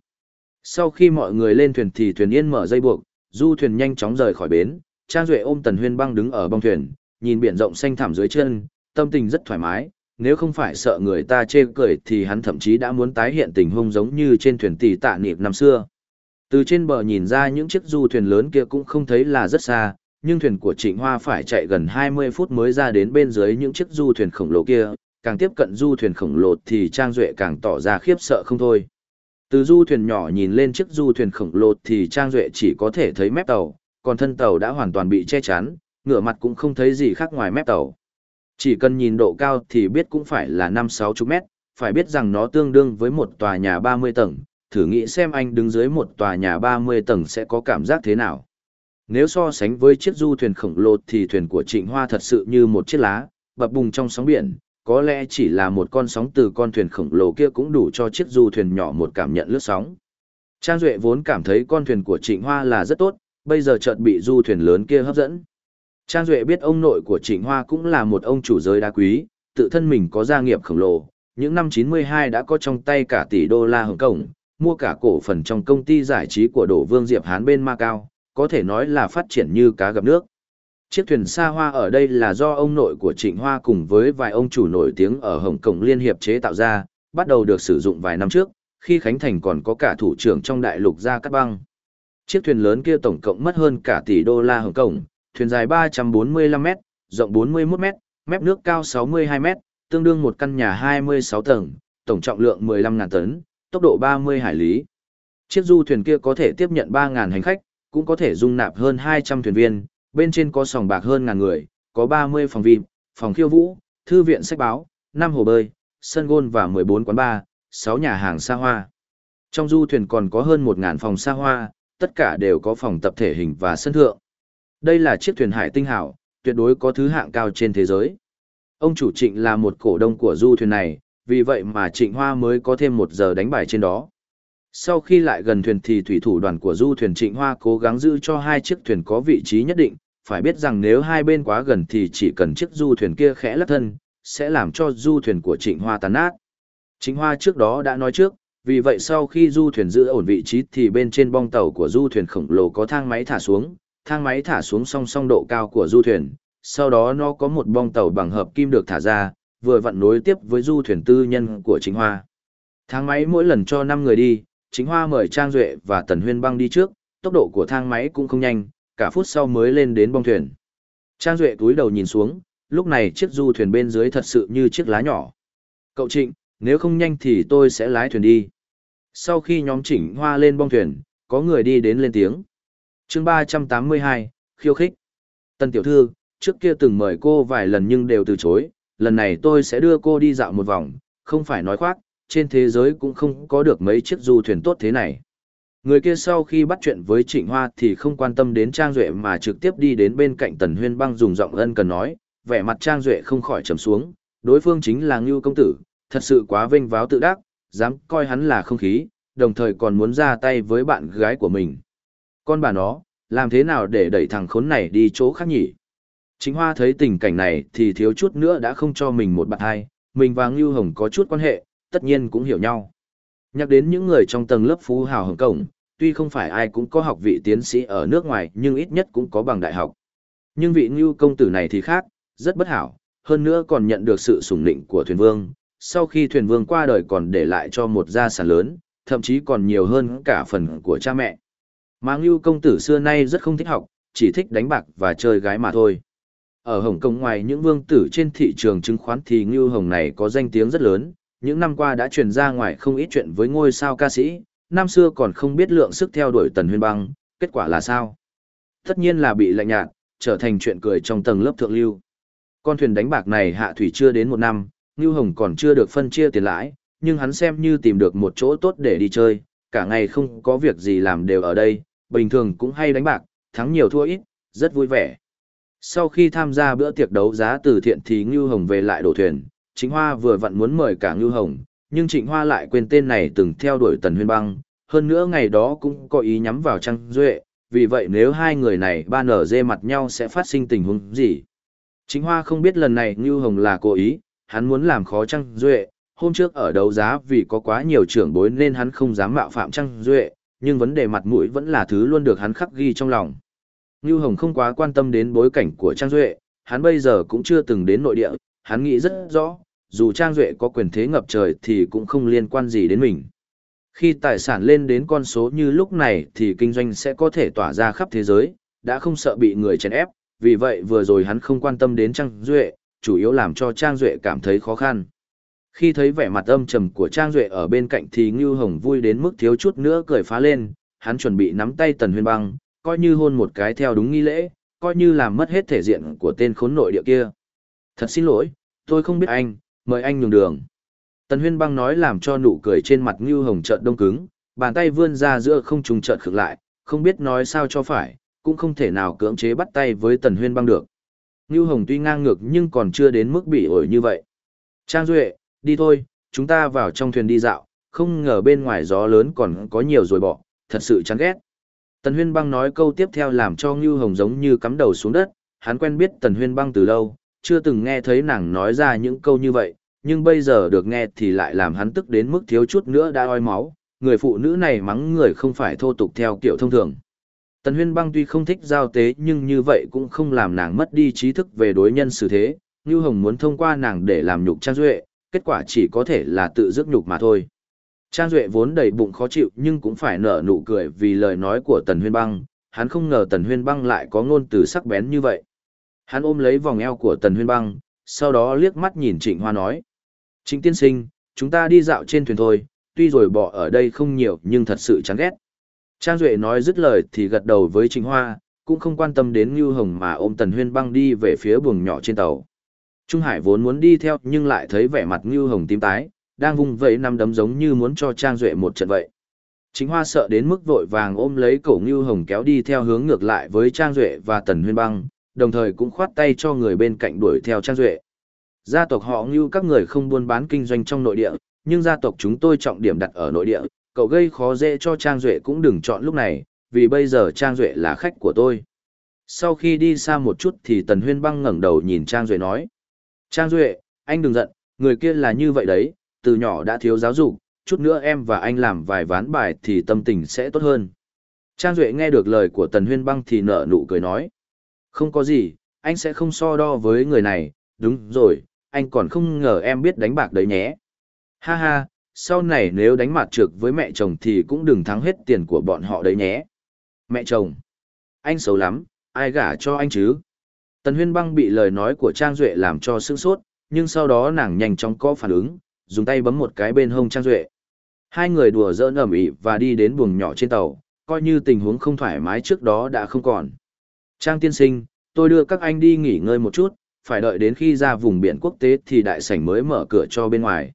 Sau khi mọi người lên thuyền thì thuyền yên mở dây buộc, du thuyền nhanh chóng rời khỏi bến, Trang Duệ ôm Tần Huyên băng đứng ở bong thuyền, nhìn biển rộng xanh thẳm dưới chân, tâm tình rất thoải mái, nếu không phải sợ người ta chê cười thì hắn thậm chí đã muốn tái hiện tình huống giống như trên thuyền tỷ tạ niệm năm xưa. Từ trên bờ nhìn ra những chiếc du thuyền lớn kia cũng không thấy là rất xa, nhưng thuyền của Trịnh Hoa phải chạy gần 20 phút mới ra đến bên dưới những chiếc du thuyền khổng lồ kia, càng tiếp cận du thuyền khổng lồ thì Trang Duệ càng tỏ ra khiếp sợ không thôi. Từ du thuyền nhỏ nhìn lên chiếc du thuyền khổng lồ thì Trang Duệ chỉ có thể thấy mép tàu, còn thân tàu đã hoàn toàn bị che chắn, ngửa mặt cũng không thấy gì khác ngoài mép tàu. Chỉ cần nhìn độ cao thì biết cũng phải là 5-6 chục mét, phải biết rằng nó tương đương với một tòa nhà 30 tầng, thử nghĩ xem anh đứng dưới một tòa nhà 30 tầng sẽ có cảm giác thế nào. Nếu so sánh với chiếc du thuyền khổng lồ thì thuyền của Trịnh Hoa thật sự như một chiếc lá, bập bùng trong sóng biển, có lẽ chỉ là một con sóng từ con thuyền khổng lồ kia cũng đủ cho chiếc du thuyền nhỏ một cảm nhận lướt sóng. Trang Duệ vốn cảm thấy con thuyền của Trịnh Hoa là rất tốt, bây giờ chợt bị du thuyền lớn kia hấp dẫn. Trang Duệ biết ông nội của Trịnh Hoa cũng là một ông chủ giới đá quý, tự thân mình có gia nghiệp khổng lồ, những năm 92 đã có trong tay cả tỷ đô la Hồng Kông, mua cả cổ phần trong công ty giải trí của Đỗ Vương Diệp Hán bên Macau, có thể nói là phát triển như cá gặp nước. Chiếc thuyền xa hoa ở đây là do ông nội của Trịnh Hoa cùng với vài ông chủ nổi tiếng ở Hồng Kông Liên Hiệp chế tạo ra, bắt đầu được sử dụng vài năm trước, khi Khánh Thành còn có cả thủ trưởng trong đại lục ra Cát Băng. Chiếc thuyền lớn kia tổng cộng mất hơn cả tỷ đô la Hồng Kông, thuyền dài 345 mét, rộng 41 mét, mép nước cao 62 mét, tương đương một căn nhà 26 tầng, tổng trọng lượng 15.000 tấn, tốc độ 30 hải lý. Chiếc du thuyền kia có thể tiếp nhận 3.000 hành khách, cũng có thể dung nạp hơn 200 thuyền viên, bên trên có sòng bạc hơn ngàn người, có 30 phòng VIP, phòng khiêu vũ, thư viện sách báo, 5 hồ bơi, sân gôn và 14 quán bar, 6 nhà hàng xa hoa. Trong du thuyền còn có hơn 1.000 phòng xa hoa, tất cả đều có phòng tập thể hình và sân thượng. Đây là chiếc thuyền hải tinh hảo, tuyệt đối có thứ hạng cao trên thế giới. Ông chủ trịnh là một cổ đông của du thuyền này, vì vậy mà trịnh hoa mới có thêm một giờ đánh bài trên đó. Sau khi lại gần thuyền thì thủy thủ đoàn của du thuyền trịnh hoa cố gắng giữ cho hai chiếc thuyền có vị trí nhất định, phải biết rằng nếu hai bên quá gần thì chỉ cần chiếc du thuyền kia khẽ lắc thân, sẽ làm cho du thuyền của trịnh hoa tàn nát. Trịnh hoa trước đó đã nói trước, vì vậy sau khi du thuyền giữ ổn vị trí thì bên trên bong tàu của du thuyền khổng lồ có thang máy thả xuống, thang máy thả xuống song song độ cao của du thuyền, sau đó nó có một bong tàu bằng hợp kim được thả ra, vừa vặn nối tiếp với du thuyền tư nhân của chính hoa. Thang máy mỗi lần cho 5 người đi, chính hoa mời Trang Duệ và Tần Huyên băng đi trước, tốc độ của thang máy cũng không nhanh, cả phút sau mới lên đến bong thuyền. Trang Duệ túi đầu nhìn xuống, lúc này chiếc du thuyền bên dưới thật sự như chiếc lá nhỏ. Cậu Trịnh, nếu không nhanh thì tôi sẽ lái thuyền đi. Sau khi nhóm chỉnh hoa lên bong thuyền, có người đi đến lên tiếng. chương 382, khiêu khích. Tần Tiểu Thư, trước kia từng mời cô vài lần nhưng đều từ chối, lần này tôi sẽ đưa cô đi dạo một vòng, không phải nói khoác, trên thế giới cũng không có được mấy chiếc du thuyền tốt thế này. Người kia sau khi bắt chuyện với Trịnh Hoa thì không quan tâm đến Trang Duệ mà trực tiếp đi đến bên cạnh Tần Huyên Băng dùng giọng ân cần nói, vẻ mặt Trang Duệ không khỏi trầm xuống, đối phương chính là Ngưu Công Tử, thật sự quá vinh váo tự đắc, dám coi hắn là không khí, đồng thời còn muốn ra tay với bạn gái của mình. Con bà nó, làm thế nào để đẩy thằng khốn này đi chỗ khác nhỉ? Chính Hoa thấy tình cảnh này thì thiếu chút nữa đã không cho mình một bạn hai, mình và Ngưu Hồng có chút quan hệ, tất nhiên cũng hiểu nhau. Nhắc đến những người trong tầng lớp phú hào Hồng Cổng, tuy không phải ai cũng có học vị tiến sĩ ở nước ngoài nhưng ít nhất cũng có bằng đại học. Nhưng vị Ngưu công tử này thì khác, rất bất hảo, hơn nữa còn nhận được sự sủng nịnh của thuyền vương. Sau khi thuyền vương qua đời còn để lại cho một gia sản lớn, thậm chí còn nhiều hơn cả phần của cha mẹ. Mà Ngưu công tử xưa nay rất không thích học, chỉ thích đánh bạc và chơi gái mà thôi. Ở Hồng Kông ngoài những vương tử trên thị trường chứng khoán thì Ngưu Hồng này có danh tiếng rất lớn, những năm qua đã truyền ra ngoài không ít chuyện với ngôi sao ca sĩ, năm xưa còn không biết lượng sức theo đuổi Tần Huyên Băng, kết quả là sao? Tất nhiên là bị lạnh nhạt, trở thành chuyện cười trong tầng lớp thượng lưu. Con thuyền đánh bạc này hạ thủy chưa đến một năm, Ngưu Hồng còn chưa được phân chia tiền lãi, nhưng hắn xem như tìm được một chỗ tốt để đi chơi, cả ngày không có việc gì làm đều ở đây, bình thường cũng hay đánh bạc, thắng nhiều thua ít, rất vui vẻ. Sau khi tham gia bữa tiệc đấu giá từ thiện thì Ngưu Hồng về lại đổ thuyền, Trịnh Hoa vừa vặn muốn mời cả Ngưu Hồng, nhưng Trịnh Hoa lại quên tên này từng theo đuổi Tần Huyên Băng, hơn nữa ngày đó cũng có ý nhắm vào Trang Duệ, vì vậy nếu hai người này ba nở dê mặt nhau sẽ phát sinh tình huống gì. Trịnh Hoa không biết lần này Ngưu Hồng là cố ý, hắn muốn làm khó Trang Duệ, hôm trước ở đấu giá vì có quá nhiều trưởng bối nên hắn không dám mạo phạm Trang Duệ, nhưng vấn đề mặt mũi vẫn là thứ luôn được hắn khắc ghi trong lòng. Ngưu Hồng không quá quan tâm đến bối cảnh của Trang Duệ, hắn bây giờ cũng chưa từng đến nội địa, hắn nghĩ rất rõ, dù Trang Duệ có quyền thế ngập trời thì cũng không liên quan gì đến mình. Khi tài sản lên đến con số như lúc này thì kinh doanh sẽ có thể tỏa ra khắp thế giới, đã không sợ bị người chèn ép, vì vậy vừa rồi hắn không quan tâm đến Trang Duệ, chủ yếu làm cho Trang Duệ cảm thấy khó khăn. Khi thấy vẻ mặt âm trầm của Trang Duệ ở bên cạnh thì Ngưu Hồng vui đến mức thiếu chút nữa cười phá lên, hắn chuẩn bị nắm tay Tần Huyên Băng, coi như hôn một cái theo đúng nghi lễ, coi như làm mất hết thể diện của tên khốn nội địa kia. Thật xin lỗi, tôi không biết anh, mời anh nhường đường. Tần Huyên Băng nói làm cho nụ cười trên mặt Ngưu Hồng chợt đông cứng, bàn tay vươn ra giữa không trùng chợt khực lại, không biết nói sao cho phải, cũng không thể nào cưỡng chế bắt tay với Tần Huyên Băng được. Ngưu Hồng tuy ngang ngược nhưng còn chưa đến mức bị ổi như vậy. Trang Duệ, đi thôi, chúng ta vào trong thuyền đi dạo, không ngờ bên ngoài gió lớn còn có nhiều rồi bỏ, thật sự chán ghét. Tần Huyên Băng nói câu tiếp theo làm cho Ngưu Hồng giống như cắm đầu xuống đất, hắn quen biết Tần Huyên Băng từ lâu, chưa từng nghe thấy nàng nói ra những câu như vậy, nhưng bây giờ được nghe thì lại làm hắn tức đến mức thiếu chút nữa đã oi máu, người phụ nữ này mắng người không phải thô tục theo kiểu thông thường. Tần Huyên Băng tuy không thích giao tế nhưng như vậy cũng không làm nàng mất đi trí thức về đối nhân xử thế, Như Hồng muốn thông qua nàng để làm nhục Trang Duệ, kết quả chỉ có thể là tự dứt nhục mà thôi. Trang Duệ vốn đầy bụng khó chịu nhưng cũng phải nở nụ cười vì lời nói của Tần Huyên Băng, hắn không ngờ Tần Huyên Băng lại có ngôn từ sắc bén như vậy. Hắn ôm lấy vòng eo của Tần Huyên Băng, sau đó liếc mắt nhìn Trịnh Hoa nói. Trịnh tiên sinh, chúng ta đi dạo trên thuyền thôi, tuy rồi bỏ ở đây không nhiều nhưng thật sự chán ghét. Trang Duệ nói dứt lời thì gật đầu với Trịnh Hoa, cũng không quan tâm đến Ngưu Hồng mà ôm Tần Huyên Băng đi về phía buồng nhỏ trên tàu. Trung Hải vốn muốn đi theo nhưng lại thấy vẻ mặt Ngưu Hồng tím tái, đang vung vẫy năm đấm giống như muốn cho Trang Duệ một trận vậy. Chính Hoa sợ đến mức vội vàng ôm lấy cổ Ngưu Hồng kéo đi theo hướng ngược lại với Trang Duệ và Tần Huyên Băng, đồng thời cũng khoát tay cho người bên cạnh đuổi theo Trang Duệ. Gia tộc họ như các người không buôn bán kinh doanh trong nội địa, nhưng gia tộc chúng tôi trọng điểm đặt ở nội địa, cậu gây khó dễ cho Trang Duệ cũng đừng chọn lúc này, vì bây giờ Trang Duệ là khách của tôi. Sau khi đi xa một chút thì Tần Huyên Băng ngẩng đầu nhìn Trang Duệ nói. Trang Duệ, anh đừng giận, người kia là như vậy đấy, từ nhỏ đã thiếu giáo dục, chút nữa em và anh làm vài ván bài thì tâm tình sẽ tốt hơn. Trang Duệ nghe được lời của Tần Huyên Băng thì nở nụ cười nói. Không có gì, anh sẽ không so đo với người này, đúng rồi, anh còn không ngờ em biết đánh bạc đấy nhé. Ha ha, sau này nếu đánh mặt trược với mẹ chồng thì cũng đừng thắng hết tiền của bọn họ đấy nhé. Mẹ chồng, anh xấu lắm, ai gả cho anh chứ? Tần Huyên Băng bị lời nói của Trang Duệ làm cho sương sốt, nhưng sau đó nàng nhanh chóng có phản ứng, dùng tay bấm một cái bên hông Trang Duệ. Hai người đùa giỡn ẩm ĩ và đi đến buồng nhỏ trên tàu, coi như tình huống không thoải mái trước đó đã không còn. Trang tiên sinh, tôi đưa các anh đi nghỉ ngơi một chút, phải đợi đến khi ra vùng biển quốc tế thì đại sảnh mới mở cửa cho bên ngoài.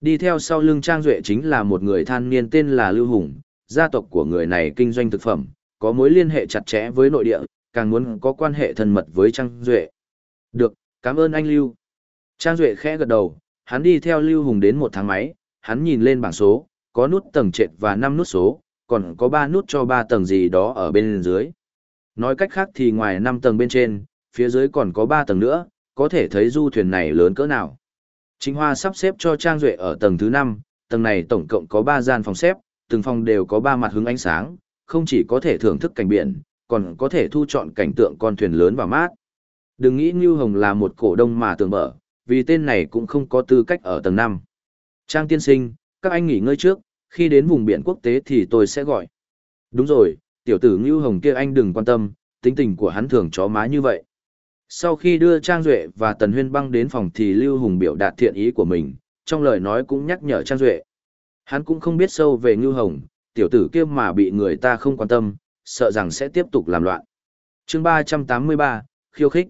Đi theo sau lưng Trang Duệ chính là một người than niên tên là Lưu Hùng, gia tộc của người này kinh doanh thực phẩm, có mối liên hệ chặt chẽ với nội địa, càng muốn có quan hệ thân mật với Trang Duệ. Được, cảm ơn anh Lưu. Trang Duệ khẽ gật đầu, hắn đi theo Lưu Hùng đến một thang máy, hắn nhìn lên bảng số, có nút tầng trệt và 5 nút số, còn có 3 nút cho 3 tầng gì đó ở bên dưới. Nói cách khác thì ngoài 5 tầng bên trên, phía dưới còn có 3 tầng nữa, có thể thấy du thuyền này lớn cỡ nào. Chính Hoa sắp xếp cho Trang Duệ ở tầng thứ 5, tầng này tổng cộng có 3 gian phòng xếp, từng phòng đều có 3 mặt hướng ánh sáng, không chỉ có thể thưởng thức cảnh biển, còn có thể thu chọn cảnh tượng con thuyền lớn và mát. Đừng nghĩ Ngưu Hồng là một cổ đông mà tưởng mở, vì tên này cũng không có tư cách ở tầng 5. Trang tiên sinh, các anh nghỉ ngơi trước, khi đến vùng biển quốc tế thì tôi sẽ gọi. Đúng rồi, tiểu tử Ngưu Hồng kia anh đừng quan tâm, tính tình của hắn thường chó má như vậy. Sau khi đưa Trang Duệ và Tần Huyên Băng đến phòng thì Lưu Hùng biểu đạt thiện ý của mình, trong lời nói cũng nhắc nhở Trang Duệ. Hắn cũng không biết sâu về Ngưu Hồng, tiểu tử kia mà bị người ta không quan tâm, sợ rằng sẽ tiếp tục làm loạn. chương 383, khiêu khích.